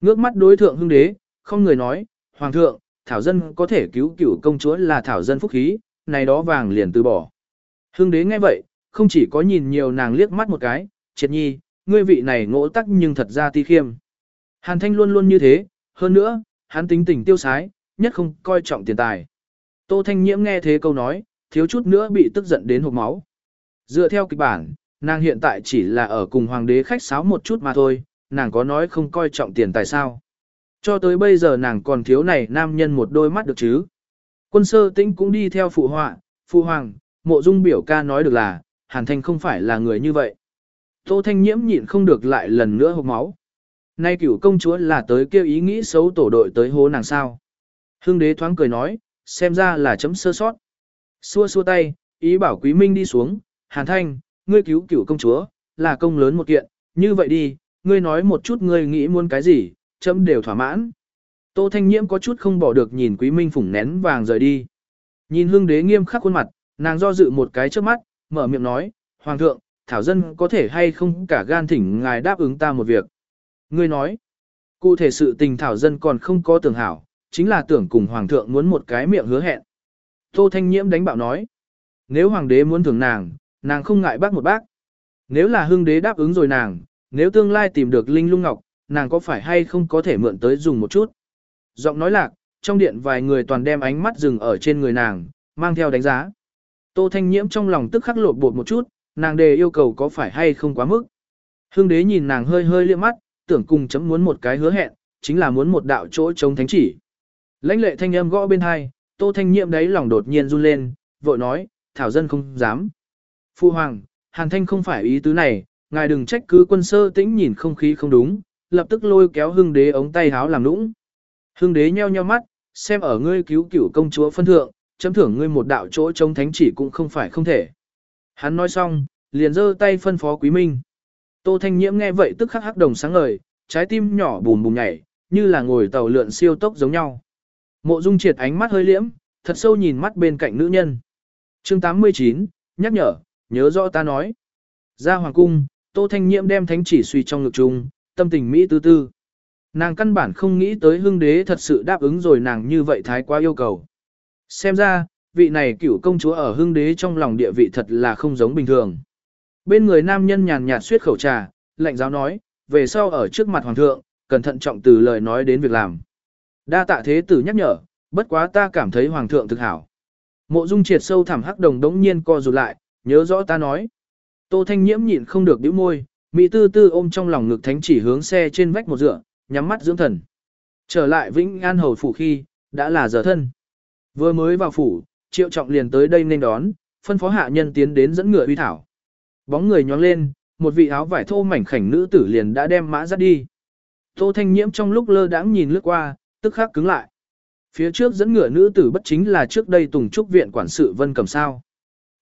Ngước mắt đối thượng hưng đế, không người nói, Hoàng thượng, Thảo dân có thể cứu cửu công chúa là Thảo dân phúc khí, này đó vàng liền từ bỏ. Hưng đế nghe vậy, không chỉ có nhìn nhiều nàng liếc mắt một cái, triệt nhi, ngươi vị này ngỗ tắc nhưng thật ra ti khiêm. Hàn thanh luôn luôn như thế, hơn nữa, hắn tính tình tiêu sái, nhất không coi trọng tiền tài. Tô thanh nhiễm nghe thế câu nói, thiếu chút nữa bị tức giận đến hộp máu. Dựa theo kịch bản, nàng hiện tại chỉ là ở cùng hoàng đế khách sáo một chút mà thôi, nàng có nói không coi trọng tiền tài sao. Cho tới bây giờ nàng còn thiếu này nam nhân một đôi mắt được chứ. Quân sơ tĩnh cũng đi theo phụ họa, phụ hoàng, mộ dung biểu ca nói được là, hàn thanh không phải là người như vậy. Tô thanh nhiễm nhịn không được lại lần nữa hộp máu. Nay cửu công chúa là tới kêu ý nghĩ xấu tổ đội tới hố nàng sao. Hưng đế thoáng cười nói, xem ra là chấm sơ sót. Xua xua tay, ý bảo quý minh đi xuống, hàn thanh, ngươi cứu cửu công chúa, là công lớn một kiện, như vậy đi, ngươi nói một chút ngươi nghĩ muốn cái gì, chấm đều thỏa mãn. Tô Thanh Nhiễm có chút không bỏ được nhìn Quý Minh phủng nén vàng rời đi. Nhìn hương đế nghiêm khắc khuôn mặt, nàng do dự một cái trước mắt, mở miệng nói, Hoàng thượng, Thảo Dân có thể hay không cả gan thỉnh ngài đáp ứng ta một việc. Ngươi nói, cụ thể sự tình Thảo Dân còn không có tưởng hảo, chính là tưởng cùng Hoàng thượng muốn một cái miệng hứa hẹn. Tô Thanh Nhiễm đánh bạo nói, nếu Hoàng đế muốn thưởng nàng, nàng không ngại bác một bác. Nếu là hương đế đáp ứng rồi nàng, nếu tương lai tìm được Linh Lung Ngọc, nàng có phải hay không có thể mượn tới dùng một chút. Giọng nói lạc, trong điện vài người toàn đem ánh mắt dừng ở trên người nàng, mang theo đánh giá. Tô Thanh Nhiễm trong lòng tức khắc lột bột một chút, nàng đề yêu cầu có phải hay không quá mức. Hương đế nhìn nàng hơi hơi liếc mắt, tưởng cùng chấm muốn một cái hứa hẹn, chính là muốn một đạo chỗ chống thánh chỉ. Lãnh lệ thanh âm gõ bên hai, Tô Thanh nhiệm đấy lòng đột nhiên run lên, vội nói, thảo dân không dám. Phu hoàng, Hàn Thanh không phải ý tứ này, ngài đừng trách cứ quân sơ tĩnh nhìn không khí không đúng, lập tức lôi kéo hưng đế ống tay háo làm nũng. Hưng đế nheo nheo mắt, xem ở ngươi cứu cửu công chúa phân thượng, chấm thưởng ngươi một đạo chỗ chống thánh chỉ cũng không phải không thể. Hắn nói xong, liền giơ tay phân phó quý minh. Tô Thanh Nhiễm nghe vậy tức khắc hắc đồng sáng ngời, trái tim nhỏ bùm bùm nhảy, như là ngồi tàu lượn siêu tốc giống nhau. Mộ Dung Triệt ánh mắt hơi liễm, thật sâu nhìn mắt bên cạnh nữ nhân. Chương 89, nhắc nhở, nhớ rõ ta nói. Ra hoàng cung, Tô Thanh Nhiễm đem thánh chỉ suy trong ngực chung, tâm tình Mỹ tư tư. Nàng căn bản không nghĩ tới hưng đế thật sự đáp ứng rồi nàng như vậy thái quá yêu cầu. Xem ra, vị này cựu công chúa ở hưng đế trong lòng địa vị thật là không giống bình thường. Bên người nam nhân nhàn nhạt suyết khẩu trà, lạnh giáo nói, về sau ở trước mặt hoàng thượng, cẩn thận trọng từ lời nói đến việc làm. Đa tạ thế tử nhắc nhở, bất quá ta cảm thấy hoàng thượng thực hảo. Mộ Dung triệt sâu thẳm hắc đồng đống nhiên co rụt lại, nhớ rõ ta nói. Tô Thanh Nhiễm nhịn không được bĩu môi, mỹ tư tư ôm trong lòng ngực thánh chỉ hướng xe trên vách một dựa, nhắm mắt dưỡng thần. Trở lại Vĩnh An hầu phủ khi, đã là giờ thân. Vừa mới vào phủ, Triệu Trọng liền tới đây nên đón, phân phó hạ nhân tiến đến dẫn ngựa uy thảo. Bóng người nhoáng lên, một vị áo vải thô mảnh khảnh nữ tử liền đã đem mã dắt đi. Tô Thanh Nhiễm trong lúc lơ đãng nhìn lướt qua, tức khắc cứng lại. Phía trước dẫn ngựa nữ tử bất chính là trước đây Tùng Trúc viện quản sự Vân Cẩm sao.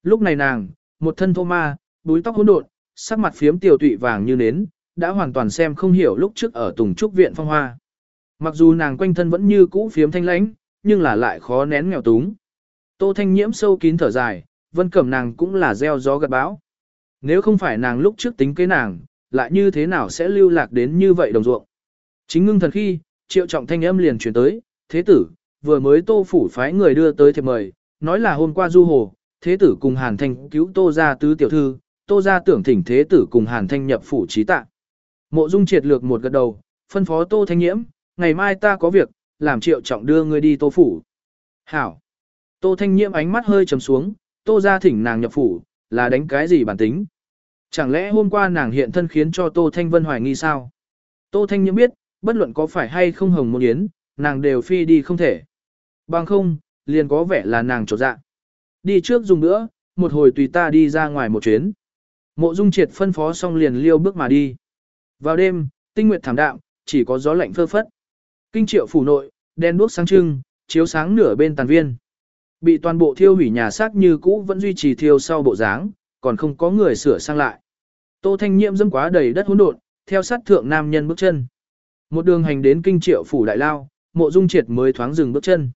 Lúc này nàng, một thân thô ma, búi tóc hỗn độn, sắc mặt phiếm tiểu tụy vàng như nến, đã hoàn toàn xem không hiểu lúc trước ở Tùng Trúc viện phong hoa. Mặc dù nàng quanh thân vẫn như cũ phiếm thanh lãnh, nhưng là lại khó nén nghèo túng. Tô Thanh Nhiễm sâu kín thở dài, Vân Cẩm nàng cũng là gieo gió gặt bão. Nếu không phải nàng lúc trước tính kế nàng, lại như thế nào sẽ lưu lạc đến như vậy đồng ruộng. Chính ngưng thần khi, triệu trọng thanh âm liền chuyển tới, thế tử, vừa mới tô phủ phái người đưa tới thiệp mời, nói là hôm qua du hồ, thế tử cùng hàn thanh cứu tô ra tứ tiểu thư, tô ra tưởng thỉnh thế tử cùng hàn thanh nhập phủ trí tạ. Mộ dung triệt lược một gật đầu, phân phó tô thanh nhiễm, ngày mai ta có việc, làm triệu trọng đưa ngươi đi tô phủ. Hảo. Tô thanh nhiễm ánh mắt hơi trầm xuống, tô ra thỉnh nàng nhập phủ, là đánh cái gì bản tính. Chẳng lẽ hôm qua nàng hiện thân khiến cho tô thanh vân hoài nghi sao? Tô thanh nhiễm biết, bất luận có phải hay không hồng môn yến, nàng đều phi đi không thể. Bằng không, liền có vẻ là nàng trột dạ. Đi trước dùng nữa, một hồi tùy ta đi ra ngoài một chuyến. Mộ dung triệt phân phó xong liền liêu bước mà đi. Vào đêm, tinh nguyệt thảm đạm, chỉ có gió lạnh phơ phất. Kinh triệu phủ nội, đen đuốc sáng trưng, chiếu sáng nửa bên tàn viên. Bị toàn bộ thiêu hủy nhà xác như cũ vẫn duy trì thiêu sau bộ dáng, còn không có người sửa sang lại. Tô Thanh Nhiệm dâm quá đầy đất hỗn độn, theo sát thượng nam nhân bước chân. Một đường hành đến kinh triệu phủ đại lao, mộ dung triệt mới thoáng dừng bước chân.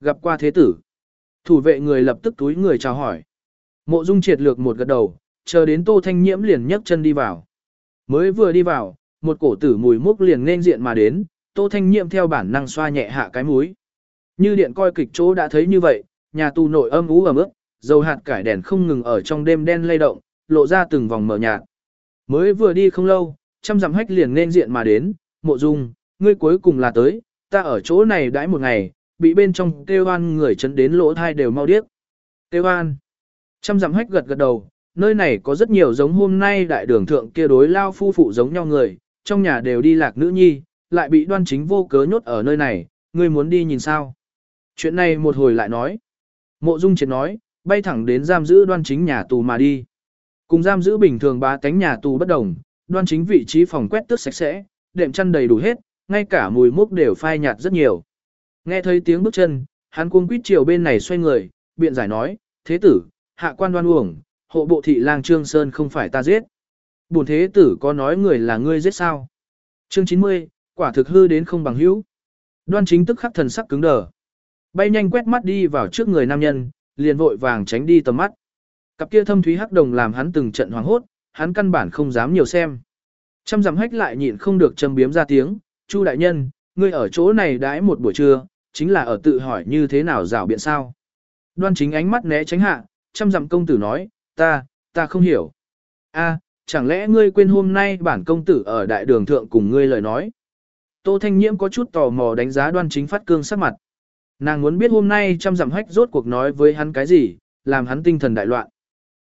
Gặp qua thế tử. Thủ vệ người lập tức túi người chào hỏi. Mộ dung triệt lược một gật đầu, chờ đến tô thanh nhiễm liền nhấc chân đi vào. Mới vừa đi vào, một cổ tử mùi mốc liền nên diện mà đến, tô thanh nhiễm theo bản năng xoa nhẹ hạ cái mũi. Như điện coi kịch chỗ đã thấy như vậy, nhà tù nội âm ú ẩm ướt, dầu hạt cải đèn không ngừng ở trong đêm đen lay động, lộ ra từng vòng mờ nhạt. Mới vừa đi không lâu, trăm dặm hách liền nên diện mà đến, mộ dung, ngươi cuối cùng là tới, ta ở chỗ này đãi một ngày, bị bên trong kêu hoan người chấn đến lỗ thai đều mau điếc. Kêu hoan. Trăm dặm hách gật gật đầu, nơi này có rất nhiều giống hôm nay đại đường thượng kia đối lao phu phụ giống nhau người, trong nhà đều đi lạc nữ nhi, lại bị đoan chính vô cớ nhốt ở nơi này, ngươi muốn đi nhìn sao. Chuyện này một hồi lại nói. Mộ dung triệt nói, bay thẳng đến giam giữ đoan chính nhà tù mà đi. Cùng giam giữ bình thường ba cánh nhà tù bất đồng, đoan chính vị trí phòng quét tước sạch sẽ, đệm chăn đầy đủ hết, ngay cả mùi mốc đều phai nhạt rất nhiều. Nghe thấy tiếng bước chân, hắn cuống quýt chiều bên này xoay người, biện giải nói, thế tử, hạ quan đoan uổng, hộ bộ thị lang Trương Sơn không phải ta giết. Bổn thế tử có nói người là ngươi giết sao? Chương 90, quả thực hư đến không bằng hữu. Đoan chính tức khắc thần sắc cứng đờ. Bay nhanh quét mắt đi vào trước người nam nhân, liền vội vàng tránh đi tầm mắt. Cặp kia thâm thúy hắc đồng làm hắn từng trận hoảng hốt, hắn căn bản không dám nhiều xem. Trăm dặm hách lại nhịn không được châm biếm ra tiếng, Chu đại nhân, ngươi ở chỗ này đãi một buổi trưa, chính là ở tự hỏi như thế nào rào biện sao. Đoan chính ánh mắt né tránh hạ, trăm dặm công tử nói, ta, ta không hiểu. a chẳng lẽ ngươi quên hôm nay bản công tử ở đại đường thượng cùng ngươi lời nói. Tô Thanh Nhiễm có chút tò mò đánh giá đoan chính phát cương sắc mặt. Nàng muốn biết hôm nay trăm dặm hách rốt cuộc nói với hắn cái gì, làm hắn tinh thần đại loạn.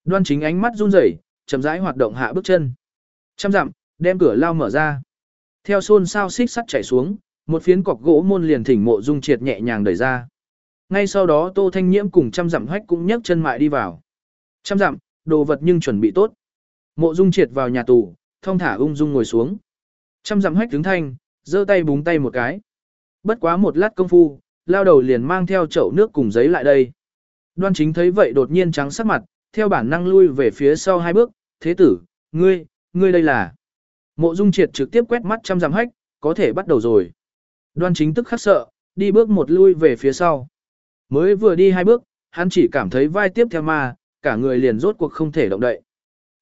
Đoan chính ánh mắt run rẩy, chậm rãi hoạt động hạ bước chân. Trăm dặm, đem cửa lao mở ra. Theo xôn sao xích sắt chảy xuống, một phiến cọc gỗ môn liền thỉnh mộ dung triệt nhẹ nhàng đẩy ra. Ngay sau đó Tô Thanh Nhiễm cùng trăm dặm hách cũng nhấc chân mại đi vào. Trăm dặm, đồ vật nhưng chuẩn bị tốt. Mộ dung triệt vào nhà tù, thông thả ung dung ngồi xuống. Trăm dặm hách đứng thanh, giơ tay búng tay một cái. Bất quá một lát công phu, lao đầu liền mang theo chậu nước cùng giấy lại đây. Đoan chính thấy vậy đột nhiên trắng sắc mặt, theo bản năng lui về phía sau hai bước, thế tử, ngươi, ngươi đây là. Mộ dung triệt trực tiếp quét mắt chăm giảm hách, có thể bắt đầu rồi. Đoan chính tức khắc sợ, đi bước một lui về phía sau. Mới vừa đi hai bước, hắn chỉ cảm thấy vai tiếp theo mà cả người liền rốt cuộc không thể động đậy.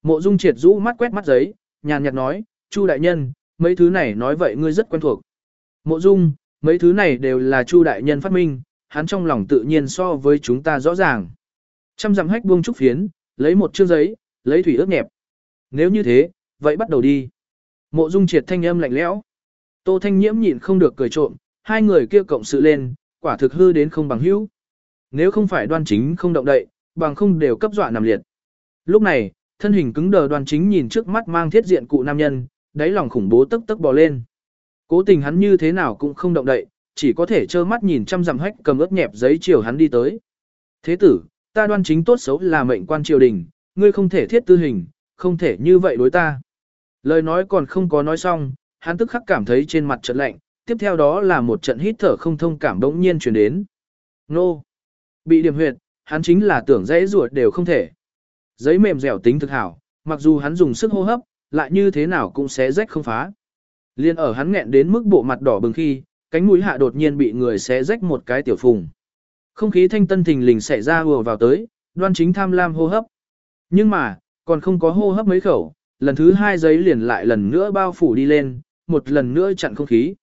Mộ dung triệt rũ mắt quét mắt giấy, nhàn nhạt nói, Chu đại nhân, mấy thứ này nói vậy ngươi rất quen thuộc. Mộ dung, mấy thứ này đều là Chu đại nhân phát minh, hắn trong lòng tự nhiên so với chúng ta rõ ràng. Trăm dặm hách buông trúc phiến, lấy một chương giấy, lấy thủy ướp nhẹp. Nếu như thế, vậy bắt đầu đi. Mộ dung triệt thanh âm lạnh lẽo. Tô thanh nhiễm nhịn không được cười trộm, hai người kia cộng sự lên, quả thực hư đến không bằng hữu. Nếu không phải đoan chính không động đậy, bằng không đều cấp dọa nằm liệt. Lúc này, thân hình cứng đờ đoan chính nhìn trước mắt mang thiết diện cụ nam nhân, đáy lòng khủng bố tức tức bò lên. Cố tình hắn như thế nào cũng không động đậy, chỉ có thể trơ mắt nhìn trăm dặm hách cầm ướt nhẹp giấy chiều hắn đi tới. Thế tử, ta đoan chính tốt xấu là mệnh quan triều đình, ngươi không thể thiết tư hình, không thể như vậy đối ta. Lời nói còn không có nói xong, hắn tức khắc cảm thấy trên mặt trận lạnh, tiếp theo đó là một trận hít thở không thông cảm đống nhiên chuyển đến. Nô! Bị điểm huyệt, hắn chính là tưởng dễ ruột đều không thể. Giấy mềm dẻo tính thực hảo, mặc dù hắn dùng sức hô hấp, lại như thế nào cũng sẽ rách không phá. Liên ở hắn nghẹn đến mức bộ mặt đỏ bừng khi, cánh mũi hạ đột nhiên bị người xé rách một cái tiểu phùng. Không khí thanh tân thình lình xảy ra ùa vào tới, đoan chính tham lam hô hấp. Nhưng mà, còn không có hô hấp mấy khẩu, lần thứ hai giấy liền lại lần nữa bao phủ đi lên, một lần nữa chặn không khí.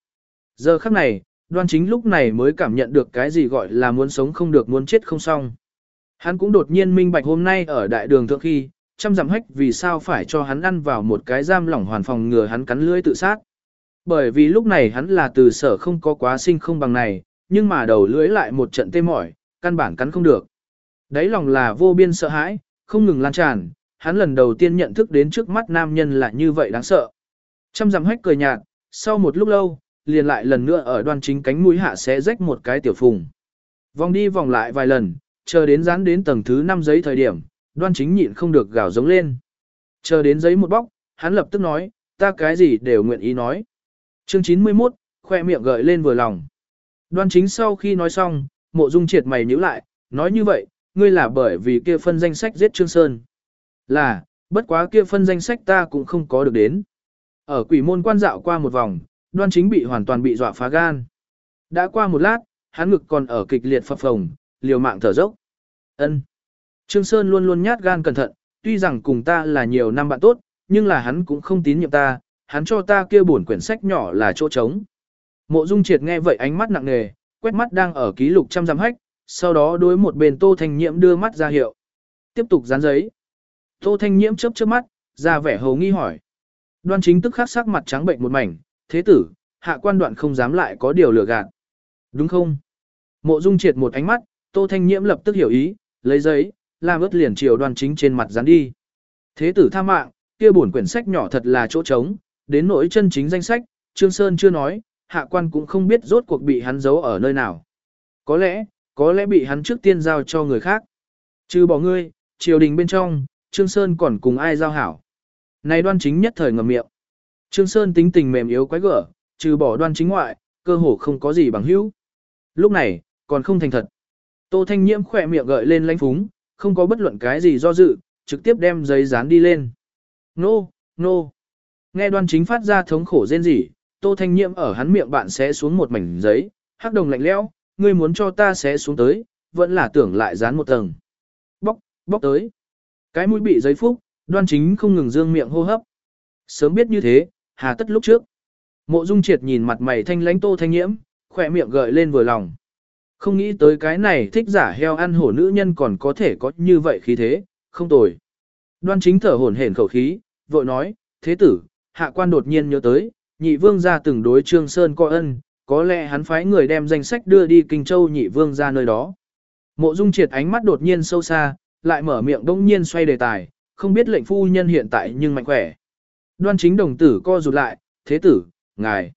Giờ khắc này, đoan chính lúc này mới cảm nhận được cái gì gọi là muốn sống không được muốn chết không xong. Hắn cũng đột nhiên minh bạch hôm nay ở đại đường thượng khi, chăm dặm hách vì sao phải cho hắn ăn vào một cái giam lỏng hoàn phòng ngừa hắn cắn lưỡi tự sát. Bởi vì lúc này hắn là từ sở không có quá sinh không bằng này, nhưng mà đầu lưỡi lại một trận tê mỏi, căn bản cắn không được. Đấy lòng là vô biên sợ hãi, không ngừng lan tràn, hắn lần đầu tiên nhận thức đến trước mắt nam nhân là như vậy đáng sợ. Trăm rằm hách cười nhạt, sau một lúc lâu, liền lại lần nữa ở đoan chính cánh mũi hạ sẽ rách một cái tiểu phùng. Vòng đi vòng lại vài lần, chờ đến dán đến tầng thứ 5 giấy thời điểm, đoan chính nhịn không được gào giống lên. Chờ đến giấy một bóc, hắn lập tức nói, ta cái gì đều nguyện ý nói. Chương 91, khoe miệng gợi lên vừa lòng. Đoan chính sau khi nói xong, mộ dung triệt mày nhíu lại, nói như vậy, ngươi là bởi vì kia phân danh sách giết Trương Sơn. Là, bất quá kia phân danh sách ta cũng không có được đến. Ở quỷ môn quan dạo qua một vòng, đoan chính bị hoàn toàn bị dọa phá gan. Đã qua một lát, hắn ngực còn ở kịch liệt phập phồng, liều mạng thở dốc. Ân. Trương Sơn luôn luôn nhát gan cẩn thận, tuy rằng cùng ta là nhiều năm bạn tốt, nhưng là hắn cũng không tín nhiệm ta, hắn cho ta kia buồn quyển sách nhỏ là chỗ trống. Mộ Dung Triệt nghe vậy ánh mắt nặng nề, quét mắt đang ở ký lục trăm giam hách, sau đó đối một bên Tô Thanh Nhiễm đưa mắt ra hiệu. Tiếp tục dán giấy. Tô Thanh Nhiễm chớp chớp mắt, ra vẻ hầu nghi hỏi. Đoan chính tức khắc sắc mặt trắng bệnh một mảnh, thế tử, hạ quan đoạn không dám lại có điều lừa gạt. Đúng không? Mộ Dung Triệt một ánh mắt, Tô Thanh Nhiễm lập tức hiểu ý, lấy giấy, làm ướt liền chiều đoan chính trên mặt dán đi. Thế tử tha mạng, kia bổn quyển sách nhỏ thật là chỗ trống, đến nỗi chân chính danh sách, Trương Sơn chưa nói, hạ quan cũng không biết rốt cuộc bị hắn giấu ở nơi nào. Có lẽ, có lẽ bị hắn trước tiên giao cho người khác. Trừ bỏ ngươi, triều đình bên trong, Trương Sơn còn cùng ai giao hảo. Này đoan chính nhất thời ngầm miệng. Trương Sơn tính tình mềm yếu quái gở, trừ bỏ đoan chính ngoại, cơ hồ không có gì bằng hữu. Lúc này, còn không thành thật. Tô Thanh Nhiễm khỏe miệng gợi lên lánh phúng, không có bất luận cái gì do dự, trực tiếp đem giấy dán đi lên. Nô, nô. Nghe đoan chính phát ra thống khổ rên rỉ, Tô Thanh Nhiễm ở hắn miệng bạn sẽ xuống một mảnh giấy, hắc đồng lạnh lẽo, ngươi muốn cho ta sẽ xuống tới, vẫn là tưởng lại dán một tầng. Bóc, bóc tới. Cái mũi bị giấy phúc, đoan chính không ngừng dương miệng hô hấp. Sớm biết như thế, hà tất lúc trước. Mộ Dung Triệt nhìn mặt mày thanh lãnh Tô Thanh Nhiễm, khỏe miệng gợi lên vừa lòng. Không nghĩ tới cái này thích giả heo ăn hổ nữ nhân còn có thể có như vậy khí thế, không tồi. Đoan chính thở hổn hển khẩu khí, vội nói, thế tử, hạ quan đột nhiên nhớ tới, nhị vương gia từng đối Trương Sơn coi ân, có lẽ hắn phái người đem danh sách đưa đi Kinh Châu nhị vương gia nơi đó. Mộ Dung triệt ánh mắt đột nhiên sâu xa, lại mở miệng đông nhiên xoay đề tài, không biết lệnh phu nhân hiện tại nhưng mạnh khỏe. Đoan chính đồng tử co rụt lại, thế tử, ngài.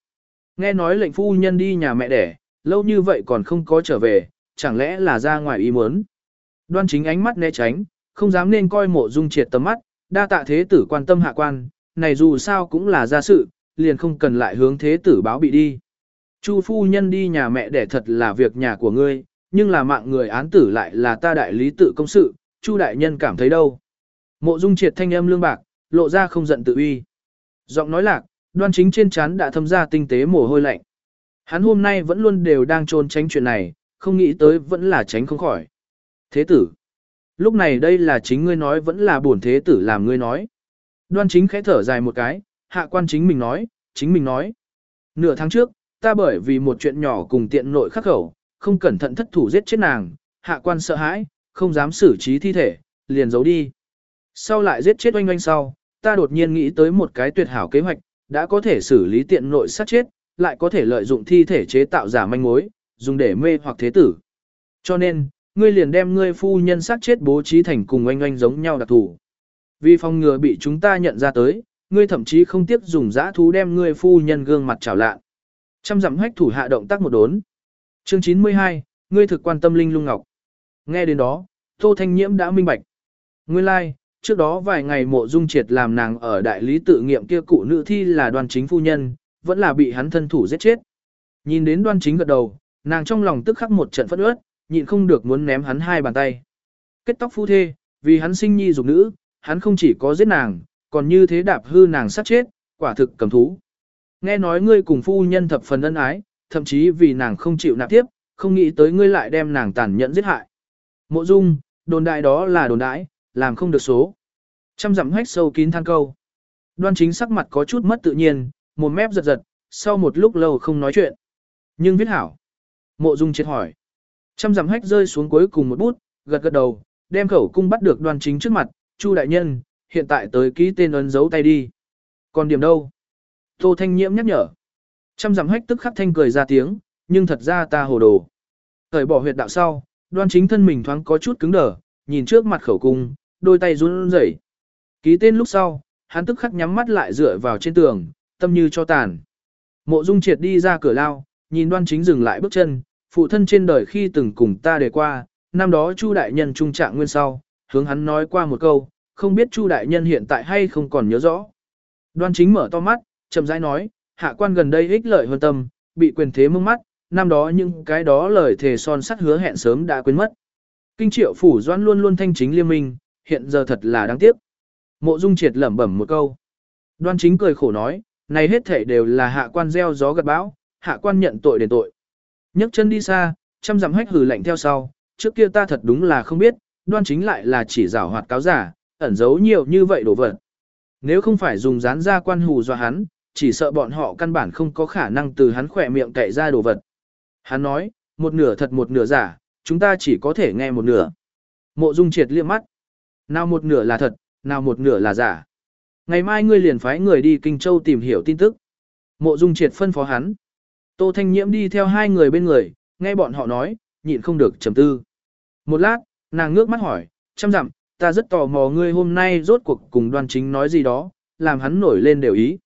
Nghe nói lệnh phu nhân đi nhà mẹ đẻ, lâu như vậy còn không có trở về, chẳng lẽ là ra ngoài ý muốn. Đoan chính ánh mắt né tránh, không dám nên coi mộ dung triệt tầm mắt, đa tạ thế tử quan tâm hạ quan, này dù sao cũng là gia sự, liền không cần lại hướng thế tử báo bị đi. Chu phu nhân đi nhà mẹ để thật là việc nhà của ngươi, nhưng là mạng người án tử lại là ta đại lý tự công sự, Chu đại nhân cảm thấy đâu. Mộ dung triệt thanh âm lương bạc, lộ ra không giận tự uy. Giọng nói lạc, đoan chính trên chán đã thâm ra tinh tế mồ hôi lạnh. Hắn hôm nay vẫn luôn đều đang trôn tránh chuyện này, không nghĩ tới vẫn là tránh không khỏi. Thế tử. Lúc này đây là chính ngươi nói vẫn là buồn thế tử làm ngươi nói. Đoan chính khẽ thở dài một cái, hạ quan chính mình nói, chính mình nói. Nửa tháng trước, ta bởi vì một chuyện nhỏ cùng tiện nội khắc khẩu, không cẩn thận thất thủ giết chết nàng, hạ quan sợ hãi, không dám xử trí thi thể, liền giấu đi. Sau lại giết chết oanh oanh sau, ta đột nhiên nghĩ tới một cái tuyệt hảo kế hoạch, đã có thể xử lý tiện nội sát chết, lại có thể lợi dụng thi thể chế tạo giả manh mối, dùng để mê hoặc thế tử. Cho nên, ngươi liền đem ngươi phu nhân sát chết bố trí thành cùng oanh oanh giống nhau đặc thủ. Vì phòng ngừa bị chúng ta nhận ra tới, ngươi thậm chí không tiếc dùng giã thú đem ngươi phu nhân gương mặt trào lạ. Trăm dặm hách thủ hạ động tác một đốn. Chương 92, ngươi thực quan tâm linh lung ngọc. Nghe đến đó, Tô Thanh Nhiễm đã minh bạch. Nguyên lai, like, trước đó vài ngày mộ dung triệt làm nàng ở đại lý tự nghiệm kia cụ nữ thi là Đoàn chính phu nhân, vẫn là bị hắn thân thủ giết chết. Nhìn đến đoan chính gật đầu, nàng trong lòng tức khắc một trận phẫn ướt, nhịn không được muốn ném hắn hai bàn tay. Kết tóc phu thê, vì hắn sinh nhi dục nữ, hắn không chỉ có giết nàng, còn như thế đạp hư nàng sát chết, quả thực cầm thú. Nghe nói ngươi cùng phu nhân thập phần ân ái, thậm chí vì nàng không chịu nạp tiếp, không nghĩ tới ngươi lại đem nàng tàn nhẫn giết hại. Mộ dung, đồn đại đó là đồn đại, làm không được số. Trăm dặm hách sâu kín than câu. Đoan chính sắc mặt có chút mất tự nhiên, một mép giật giật, sau một lúc lâu không nói chuyện. Nhưng viết hảo. Mộ dung chết hỏi. Trăm dặm hách rơi xuống cuối cùng một bút, gật gật đầu, đem khẩu cung bắt được đoan chính trước mặt, Chu đại nhân, hiện tại tới ký tên ấn dấu tay đi. Còn điểm đâu? Tô Thanh Nhiễm nhắc nhở. Trăm dặm hách tức khắc thanh cười ra tiếng, nhưng thật ra ta hồ đồ. Thời bỏ huyệt đạo sau, đoan chính thân mình thoáng có chút cứng đờ, nhìn trước mặt khẩu cung, đôi tay run rẩy. Ký tên lúc sau, hắn tức khắc nhắm mắt lại dựa vào trên tường, tâm như cho tàn. Mộ Dung Triệt đi ra cửa lao, nhìn đoan chính dừng lại bước chân, phụ thân trên đời khi từng cùng ta đề qua, năm đó Chu đại nhân trung trạng nguyên sau, hướng hắn nói qua một câu, không biết Chu đại nhân hiện tại hay không còn nhớ rõ. Đoan chính mở to mắt, chậm rãi nói, hạ quan gần đây ích lợi hơn tâm, bị quyền thế mông mắt, năm đó những cái đó lời thề son sắt hứa hẹn sớm đã quên mất. Kinh triệu phủ doãn luôn luôn thanh chính liên minh, hiện giờ thật là đáng tiếc. Mộ Dung triệt lẩm bẩm một câu. Đoan chính cười khổ nói, này hết thể đều là hạ quan gieo gió gặt bão, hạ quan nhận tội đền tội. nhấc chân đi xa, chăm dặm hách hử lạnh theo sau, trước kia ta thật đúng là không biết, đoan chính lại là chỉ rảo hoạt cáo giả, ẩn giấu nhiều như vậy đồ vật. Nếu không phải dùng dán ra quan hù dọa hắn, chỉ sợ bọn họ căn bản không có khả năng từ hắn khỏe miệng cậy ra đồ vật. Hắn nói, một nửa thật một nửa giả, chúng ta chỉ có thể nghe một nửa. Mộ Dung triệt liếc mắt. Nào một nửa là thật, nào một nửa là giả. Ngày mai ngươi liền phái người đi Kinh Châu tìm hiểu tin tức. Mộ Dung triệt phân phó hắn. Tô Thanh Nhiễm đi theo hai người bên người, nghe bọn họ nói, nhịn không được trầm tư. Một lát, nàng ngước mắt hỏi, chăm dặm, ta rất tò mò ngươi hôm nay rốt cuộc cùng đoan chính nói gì đó, làm hắn nổi lên đều ý.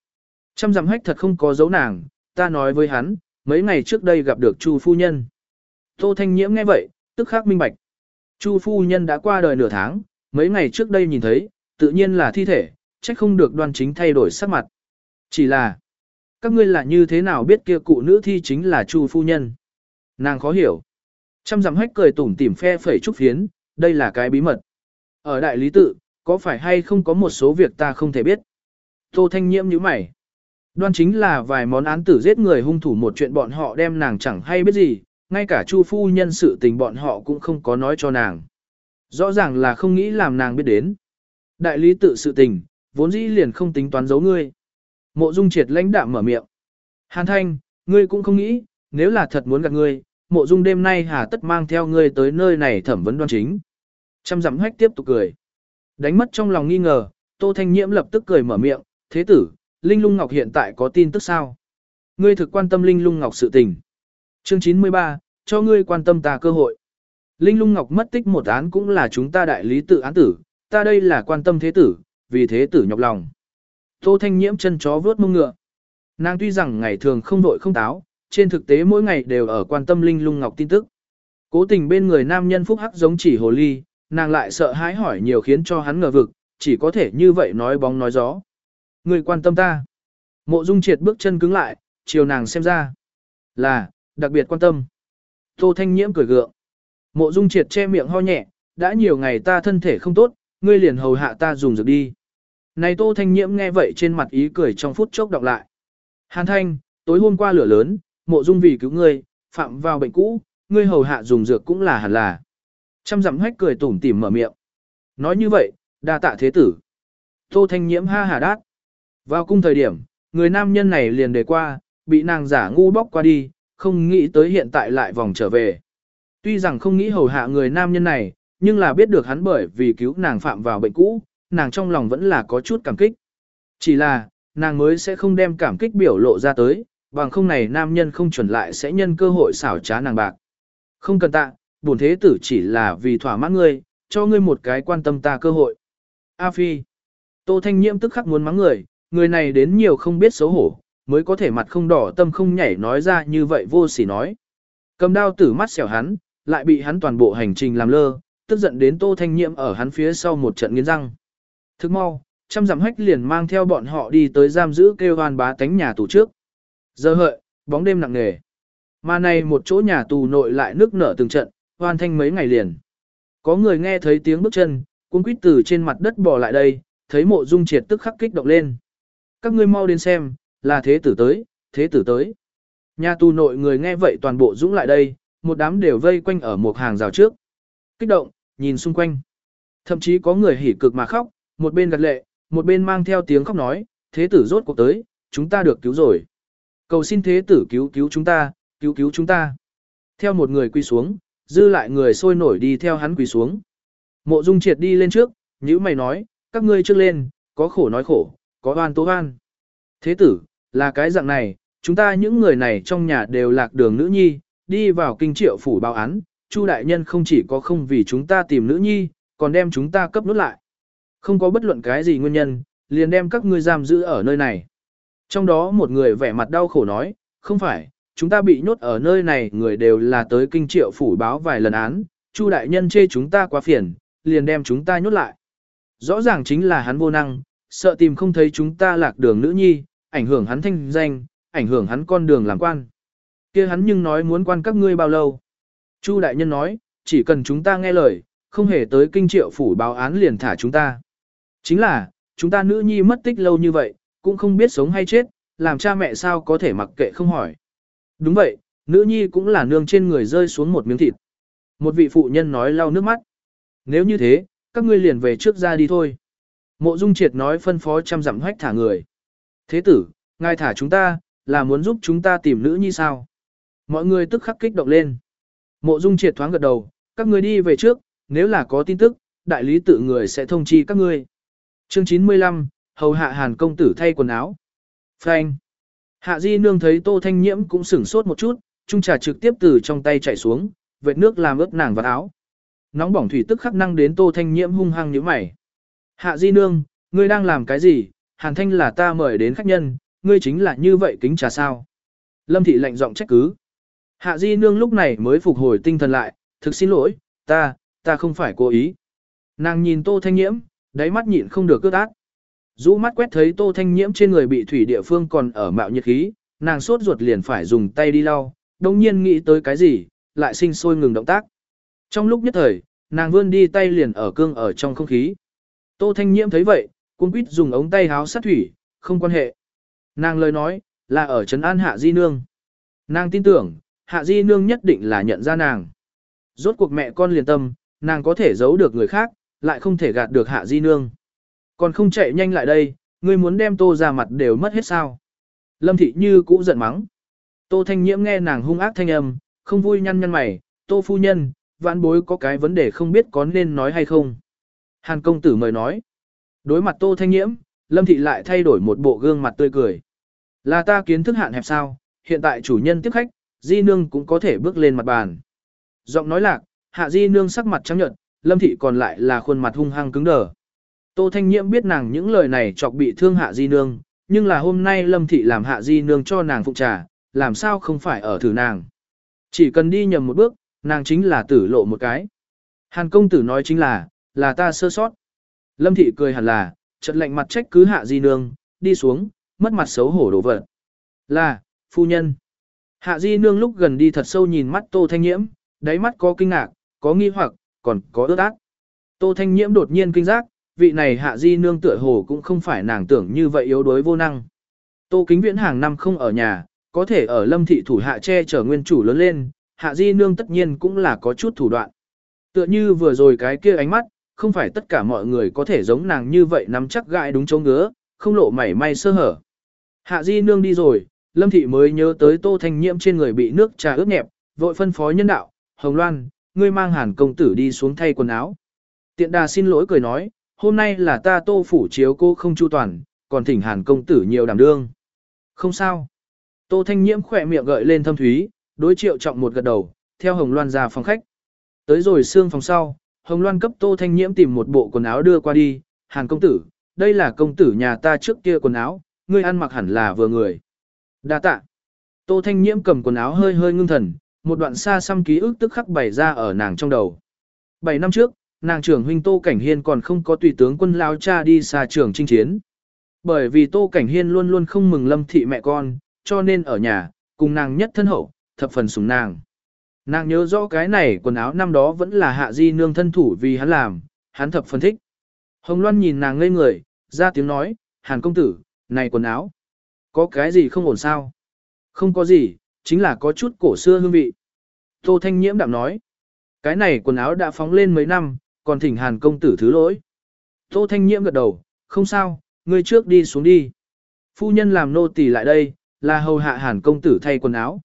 Chăm dặm hách thật không có dấu nàng, ta nói với hắn, mấy ngày trước đây gặp được Chu phu nhân. Tô Thanh Nhiễm nghe vậy, tức khắc minh bạch. Chu phu nhân đã qua đời nửa tháng, mấy ngày trước đây nhìn thấy, tự nhiên là thi thể, trách không được đoan chính thay đổi sắc mặt. Chỉ là, các ngươi là như thế nào biết kia cụ nữ thi chính là Chu phu nhân? Nàng khó hiểu. Trăm dặm hách cười tủm tỉm phe phẩy trúc phiến, đây là cái bí mật. Ở đại lý tự, có phải hay không có một số việc ta không thể biết? Tô Thanh Nhiễm như mày. Đoan chính là vài món án tử giết người hung thủ một chuyện bọn họ đem nàng chẳng hay biết gì, ngay cả Chu phu nhân sự tình bọn họ cũng không có nói cho nàng. Rõ ràng là không nghĩ làm nàng biết đến. Đại lý tự sự tình, vốn dĩ liền không tính toán giấu ngươi. Mộ Dung triệt lãnh đạm mở miệng. Hàn Thanh, ngươi cũng không nghĩ, nếu là thật muốn gặp ngươi, mộ Dung đêm nay hà tất mang theo ngươi tới nơi này thẩm vấn đoan chính. Trăm dặm hách tiếp tục cười. Đánh mất trong lòng nghi ngờ, Tô Thanh Nhiễm lập tức cười mở miệng, thế tử, Linh Lung Ngọc hiện tại có tin tức sao? Ngươi thực quan tâm Linh Lung Ngọc sự tình. Chương 93, cho ngươi quan tâm ta cơ hội. Linh Lung Ngọc mất tích một án cũng là chúng ta đại lý tự án tử, ta đây là quan tâm thế tử, vì thế tử nhọc lòng. Tô Thanh Nhiễm chân chó vướt mông ngựa. Nàng tuy rằng ngày thường không vội không táo, trên thực tế mỗi ngày đều ở quan tâm Linh Lung Ngọc tin tức. Cố tình bên người nam nhân phúc hắc giống chỉ hồ ly, nàng lại sợ hãi hỏi nhiều khiến cho hắn ngờ vực, chỉ có thể như vậy nói bóng nói gió. Người quan tâm ta. Mộ Dung Triệt bước chân cứng lại, chiều nàng xem ra. Là, đặc biệt quan tâm. Tô Thanh Nhiễm cười gượng. Mộ Dung Triệt che miệng ho nhẹ, đã nhiều ngày ta thân thể không tốt, ngươi liền hầu hạ ta dùng dược đi. Này Tô Thanh Nhiễm nghe vậy trên mặt ý cười trong phút chốc đọc lại. Hàn Thanh, tối hôm qua lửa lớn, mộ dung vì cứu ngươi, phạm vào bệnh cũ, ngươi hầu hạ dùng dược cũng là hẳn là. Trăm dặm hách cười tủm tỉm mở miệng. Nói như vậy, đa tạ thế tử. Tô Thanh Nhiễm ha hà đát. Vào cung thời điểm, người nam nhân này liền đề qua, bị nàng giả ngu bóc qua đi, không nghĩ tới hiện tại lại vòng trở về. Tuy rằng không nghĩ hầu hạ người nam nhân này, nhưng là biết được hắn bởi vì cứu nàng phạm vào bệnh cũ, nàng trong lòng vẫn là có chút cảm kích. Chỉ là, nàng mới sẽ không đem cảm kích biểu lộ ra tới, bằng không này nam nhân không chuẩn lại sẽ nhân cơ hội xảo trá nàng bạc. Không cần tạ, bổn thế tử chỉ là vì thỏa mãn ngươi, cho ngươi một cái quan tâm ta cơ hội. A Phi. Tô Thanh Nhiễm tức khắc muốn mắng người, người này đến nhiều không biết xấu hổ, mới có thể mặt không đỏ tâm không nhảy nói ra như vậy vô sỉ nói. Cầm đao tử mắt xẻo hắn, lại bị hắn toàn bộ hành trình làm lơ, tức giận đến Tô Thanh Nhiễm ở hắn phía sau một trận nghiến răng. Thức mau, trăm dặm hách liền mang theo bọn họ đi tới giam giữ kêu hoan bá tánh nhà tù trước. Giờ hợi, bóng đêm nặng nề. Mà này một chỗ nhà tù nội lại nước nở từng trận, hoan thanh mấy ngày liền. Có người nghe thấy tiếng bước chân, cuốn quýt từ trên mặt đất bò lại đây, thấy mộ dung triệt tức khắc kích động lên. Các ngươi mau đến xem, là thế tử tới, thế tử tới. Nhà tù nội người nghe vậy toàn bộ dũng lại đây, một đám đều vây quanh ở một hàng rào trước. Kích động, nhìn xung quanh. Thậm chí có người hỉ cực mà khóc, một bên gật lệ, một bên mang theo tiếng khóc nói, thế tử rốt cuộc tới, chúng ta được cứu rồi. Cầu xin thế tử cứu cứu chúng ta, cứu cứu chúng ta. Theo một người quy xuống, dư lại người sôi nổi đi theo hắn quỳ xuống. Mộ Dung Triệt đi lên trước, nhữ mày nói, các ngươi trước lên, có khổ nói khổ, có oan tố oan. Thế tử, là cái dạng này, chúng ta những người này trong nhà đều lạc đường nữ nhi, đi vào kinh triệu phủ báo án, Chu đại nhân không chỉ có không vì chúng ta tìm nữ nhi, còn đem chúng ta cấp nút lại. Không có bất luận cái gì nguyên nhân, liền đem các ngươi giam giữ ở nơi này. Trong đó một người vẻ mặt đau khổ nói, không phải, chúng ta bị nhốt ở nơi này người đều là tới kinh triệu phủ báo vài lần án, Chu đại nhân chê chúng ta quá phiền, liền đem chúng ta nhốt lại. Rõ ràng chính là hắn vô năng, sợ tìm không thấy chúng ta lạc đường nữ nhi, ảnh hưởng hắn thanh danh, ảnh hưởng hắn con đường làm quan. kia hắn nhưng nói muốn quan các ngươi bao lâu. Chu đại nhân nói, chỉ cần chúng ta nghe lời, không hề tới kinh triệu phủ báo án liền thả chúng ta. Chính là, chúng ta nữ nhi mất tích lâu như vậy, cũng không biết sống hay chết, làm cha mẹ sao có thể mặc kệ không hỏi. Đúng vậy, nữ nhi cũng là nương trên người rơi xuống một miếng thịt. Một vị phụ nhân nói lau nước mắt. Nếu như thế, các ngươi liền về trước ra đi thôi. Mộ Dung Triệt nói phân phó trăm dặm hách thả người. Thế tử, ngài thả chúng ta, là muốn giúp chúng ta tìm nữ nhi sao? Mọi người tức khắc kích động lên. Mộ Dung Triệt thoáng gật đầu, các ngươi đi về trước, nếu là có tin tức, đại lý tự người sẽ thông chi các ngươi. Chương 95, hầu hạ Hàn công tử thay quần áo. Phanh. Hạ Di nương thấy Tô Thanh Nhiễm cũng sửng sốt một chút, chung trà trực tiếp từ trong tay chảy xuống, vệt nước làm ướt nàng vào áo. Nóng bỏng thủy tức khắc năng đến Tô Thanh Nhiễm hung hăng nhíu mày. Hạ Di nương, ngươi đang làm cái gì? Hàn Thanh là ta mời đến khách nhân, ngươi chính là như vậy kính trà sao? Lâm Thị lạnh giọng trách cứ. Hạ Di nương lúc này mới phục hồi tinh thần lại, thực xin lỗi, ta, ta không phải cố ý. Nàng nhìn Tô Thanh Nhiễm, đáy mắt nhịn không được cướp ác. Rũ mắt quét thấy Tô Thanh Nhiễm trên người bị thủy địa phương còn ở mạo nhiệt khí, nàng sốt ruột liền phải dùng tay đi lau, đồng nhiên nghĩ tới cái gì, lại sinh sôi ngừng động tác. Trong lúc nhất thời, nàng vươn đi tay liền ở cương ở trong không khí. Tô Thanh Nhiễm thấy vậy, cuốn quýt dùng ống tay háo sát thủy, không quan hệ. Nàng lời nói, là ở trấn an Hạ Di Nương. Nàng tin tưởng, Hạ Di Nương nhất định là nhận ra nàng. Rốt cuộc mẹ con liền tâm, nàng có thể giấu được người khác, lại không thể gạt được Hạ Di Nương. Còn không chạy nhanh lại đây, ngươi muốn đem tô ra mặt đều mất hết sao. Lâm Thị Như cũ giận mắng. Tô Thanh Nhiễm nghe nàng hung ác thanh âm, không vui nhăn nhăn mày, tô phu nhân, vãn bối có cái vấn đề không biết có nên nói hay không. Hàn công tử mời nói. Đối mặt tô thanh nhiễm, Lâm Thị lại thay đổi một bộ gương mặt tươi cười. Là ta kiến thức hạn hẹp sao, hiện tại chủ nhân tiếp khách, Di Nương cũng có thể bước lên mặt bàn. Giọng nói lạc, Hạ Di Nương sắc mặt trắng nhợt, Lâm Thị còn lại là khuôn mặt hung hăng cứng đờ. Tô Thanh Nhiễm biết nàng những lời này chọc bị thương Hạ Di Nương, nhưng là hôm nay Lâm Thị làm Hạ Di Nương cho nàng phụ trà, làm sao không phải ở thử nàng. Chỉ cần đi nhầm một bước, nàng chính là tử lộ một cái. Hàn công tử nói chính là, là ta sơ sót. Lâm Thị cười hẳn là, chợt lạnh mặt trách cứ Hạ Di Nương, đi xuống, mất mặt xấu hổ đổ vật. Là, phu nhân. Hạ Di Nương lúc gần đi thật sâu nhìn mắt Tô Thanh Nhiễm, đáy mắt có kinh ngạc, có nghi hoặc, còn có ướt ác. Tô Thanh Nhiễm đột nhiên kinh giác, vị này Hạ Di Nương tựa hồ cũng không phải nàng tưởng như vậy yếu đuối vô năng. Tô Kính Viễn hàng năm không ở nhà, có thể ở Lâm Thị thủ hạ che chở nguyên chủ lớn lên, Hạ Di Nương tất nhiên cũng là có chút thủ đoạn. Tựa như vừa rồi cái kia ánh mắt, không phải tất cả mọi người có thể giống nàng như vậy nắm chắc gãi đúng chỗ ngứa, không lộ mảy may sơ hở. Hạ Di Nương đi rồi, Lâm Thị mới nhớ tới Tô Thanh Nhiễm trên người bị nước trà ướt nhẹp, vội phân phó nhân đạo, Hồng Loan, ngươi mang hàn công tử đi xuống thay quần áo. Tiện đà xin lỗi cười nói, hôm nay là ta tô phủ chiếu cô không chu toàn, còn thỉnh hàn công tử nhiều đảm đương. Không sao. Tô Thanh Nhiễm khỏe miệng gợi lên thâm thúy, đối triệu trọng một gật đầu, theo Hồng Loan ra phòng khách. Tới rồi xương phòng sau, Hồng Loan cấp Tô Thanh Nhiễm tìm một bộ quần áo đưa qua đi, hàn công tử, đây là công tử nhà ta trước kia quần áo, ngươi ăn mặc hẳn là vừa người. Đa tạ. Tô Thanh Nhiễm cầm quần áo hơi hơi ngưng thần, một đoạn xa xăm ký ức tức khắc bày ra ở nàng trong đầu. Bảy năm trước, nàng trưởng huynh Tô Cảnh Hiên còn không có tùy tướng quân lao cha đi xa trường chinh chiến. Bởi vì Tô Cảnh Hiên luôn luôn không mừng lâm thị mẹ con, cho nên ở nhà, cùng nàng nhất thân hậu, thập phần sủng nàng. Nàng nhớ rõ cái này quần áo năm đó vẫn là hạ di nương thân thủ vì hắn làm, hắn thập phần thích. Hồng Loan nhìn nàng ngây người, ra tiếng nói, Hàn công tử, này quần áo. Có cái gì không ổn sao? Không có gì, chính là có chút cổ xưa hương vị. Tô Thanh Nhiễm đạm nói, cái này quần áo đã phóng lên mấy năm, còn thỉnh Hàn công tử thứ lỗi. Tô Thanh Nhiễm gật đầu, không sao, ngươi trước đi xuống đi. Phu nhân làm nô tỳ lại đây, là hầu hạ Hàn công tử thay quần áo.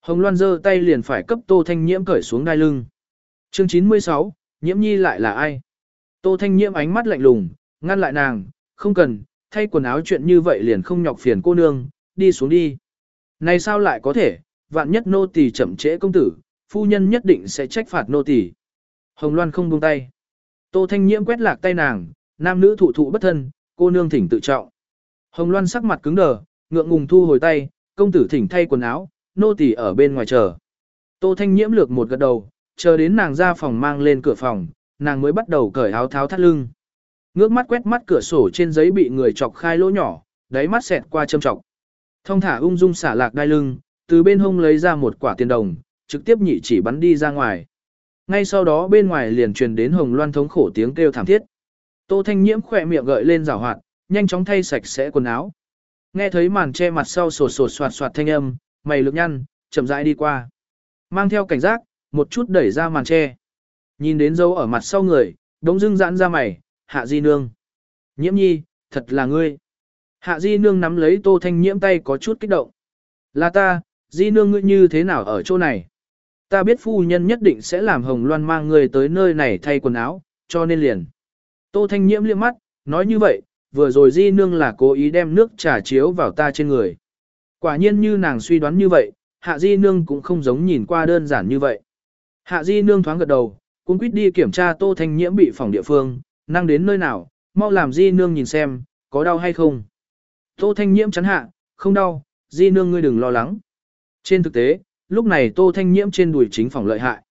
Hồng Loan giơ tay liền phải cấp Tô Thanh Nhiễm cởi xuống đai lưng. Chương 96, Nhiễm Nhi lại là ai? Tô Thanh Nhiễm ánh mắt lạnh lùng, ngăn lại nàng, không cần, thay quần áo chuyện như vậy liền không nhọc phiền cô nương, đi xuống đi. Này sao lại có thể, vạn nhất nô tỳ chậm trễ công tử, phu nhân nhất định sẽ trách phạt nô tỳ. Hồng Loan không buông tay. Tô Thanh Nhiễm quét lạc tay nàng, nam nữ thụ thụ bất thân, cô nương thỉnh tự trọng. Hồng Loan sắc mặt cứng đờ, ngượng ngùng thu hồi tay, công tử thỉnh thay quần áo, nô tỳ ở bên ngoài chờ. Tô Thanh Nhiễm lược một gật đầu, chờ đến nàng ra phòng mang lên cửa phòng, nàng mới bắt đầu cởi áo tháo thắt lưng. Ngước mắt quét mắt cửa sổ trên giấy bị người chọc khai lỗ nhỏ, đáy mắt xẹt qua châm chọc. Thông thả ung dung xả lạc đai lưng, từ bên hông lấy ra một quả tiền đồng, trực tiếp nhị chỉ bắn đi ra ngoài. Ngay sau đó bên ngoài liền truyền đến hồng loan thống khổ tiếng kêu thảm thiết. Tô Thanh Nhiễm khỏe miệng gợi lên rào hoạt, nhanh chóng thay sạch sẽ quần áo. Nghe thấy màn che mặt sau sột sột soạt soạt thanh âm, mày lực nhăn, chậm rãi đi qua. Mang theo cảnh giác, một chút đẩy ra màn che. Nhìn đến dấu ở mặt sau người, đống dưng giãn ra mày, hạ di nương. Nhiễm nhi, thật là ngươi. Hạ di nương nắm lấy tô thanh nhiễm tay có chút kích động. Là ta, di nương ngươi như thế nào ở chỗ này? Ta biết phu nhân nhất định sẽ làm hồng loan mang người tới nơi này thay quần áo, cho nên liền. Tô thanh nhiễm liếc mắt, nói như vậy, vừa rồi di nương là cố ý đem nước trà chiếu vào ta trên người. Quả nhiên như nàng suy đoán như vậy, hạ di nương cũng không giống nhìn qua đơn giản như vậy. Hạ di nương thoáng gật đầu, cũng quyết đi kiểm tra tô thanh nhiễm bị phòng địa phương, năng đến nơi nào, mau làm di nương nhìn xem, có đau hay không. Tô thanh nhiễm chắn hạ, không đau, di nương ngươi đừng lo lắng. Trên thực tế, lúc này tô thanh nhiễm trên đùi chính phòng lợi hại.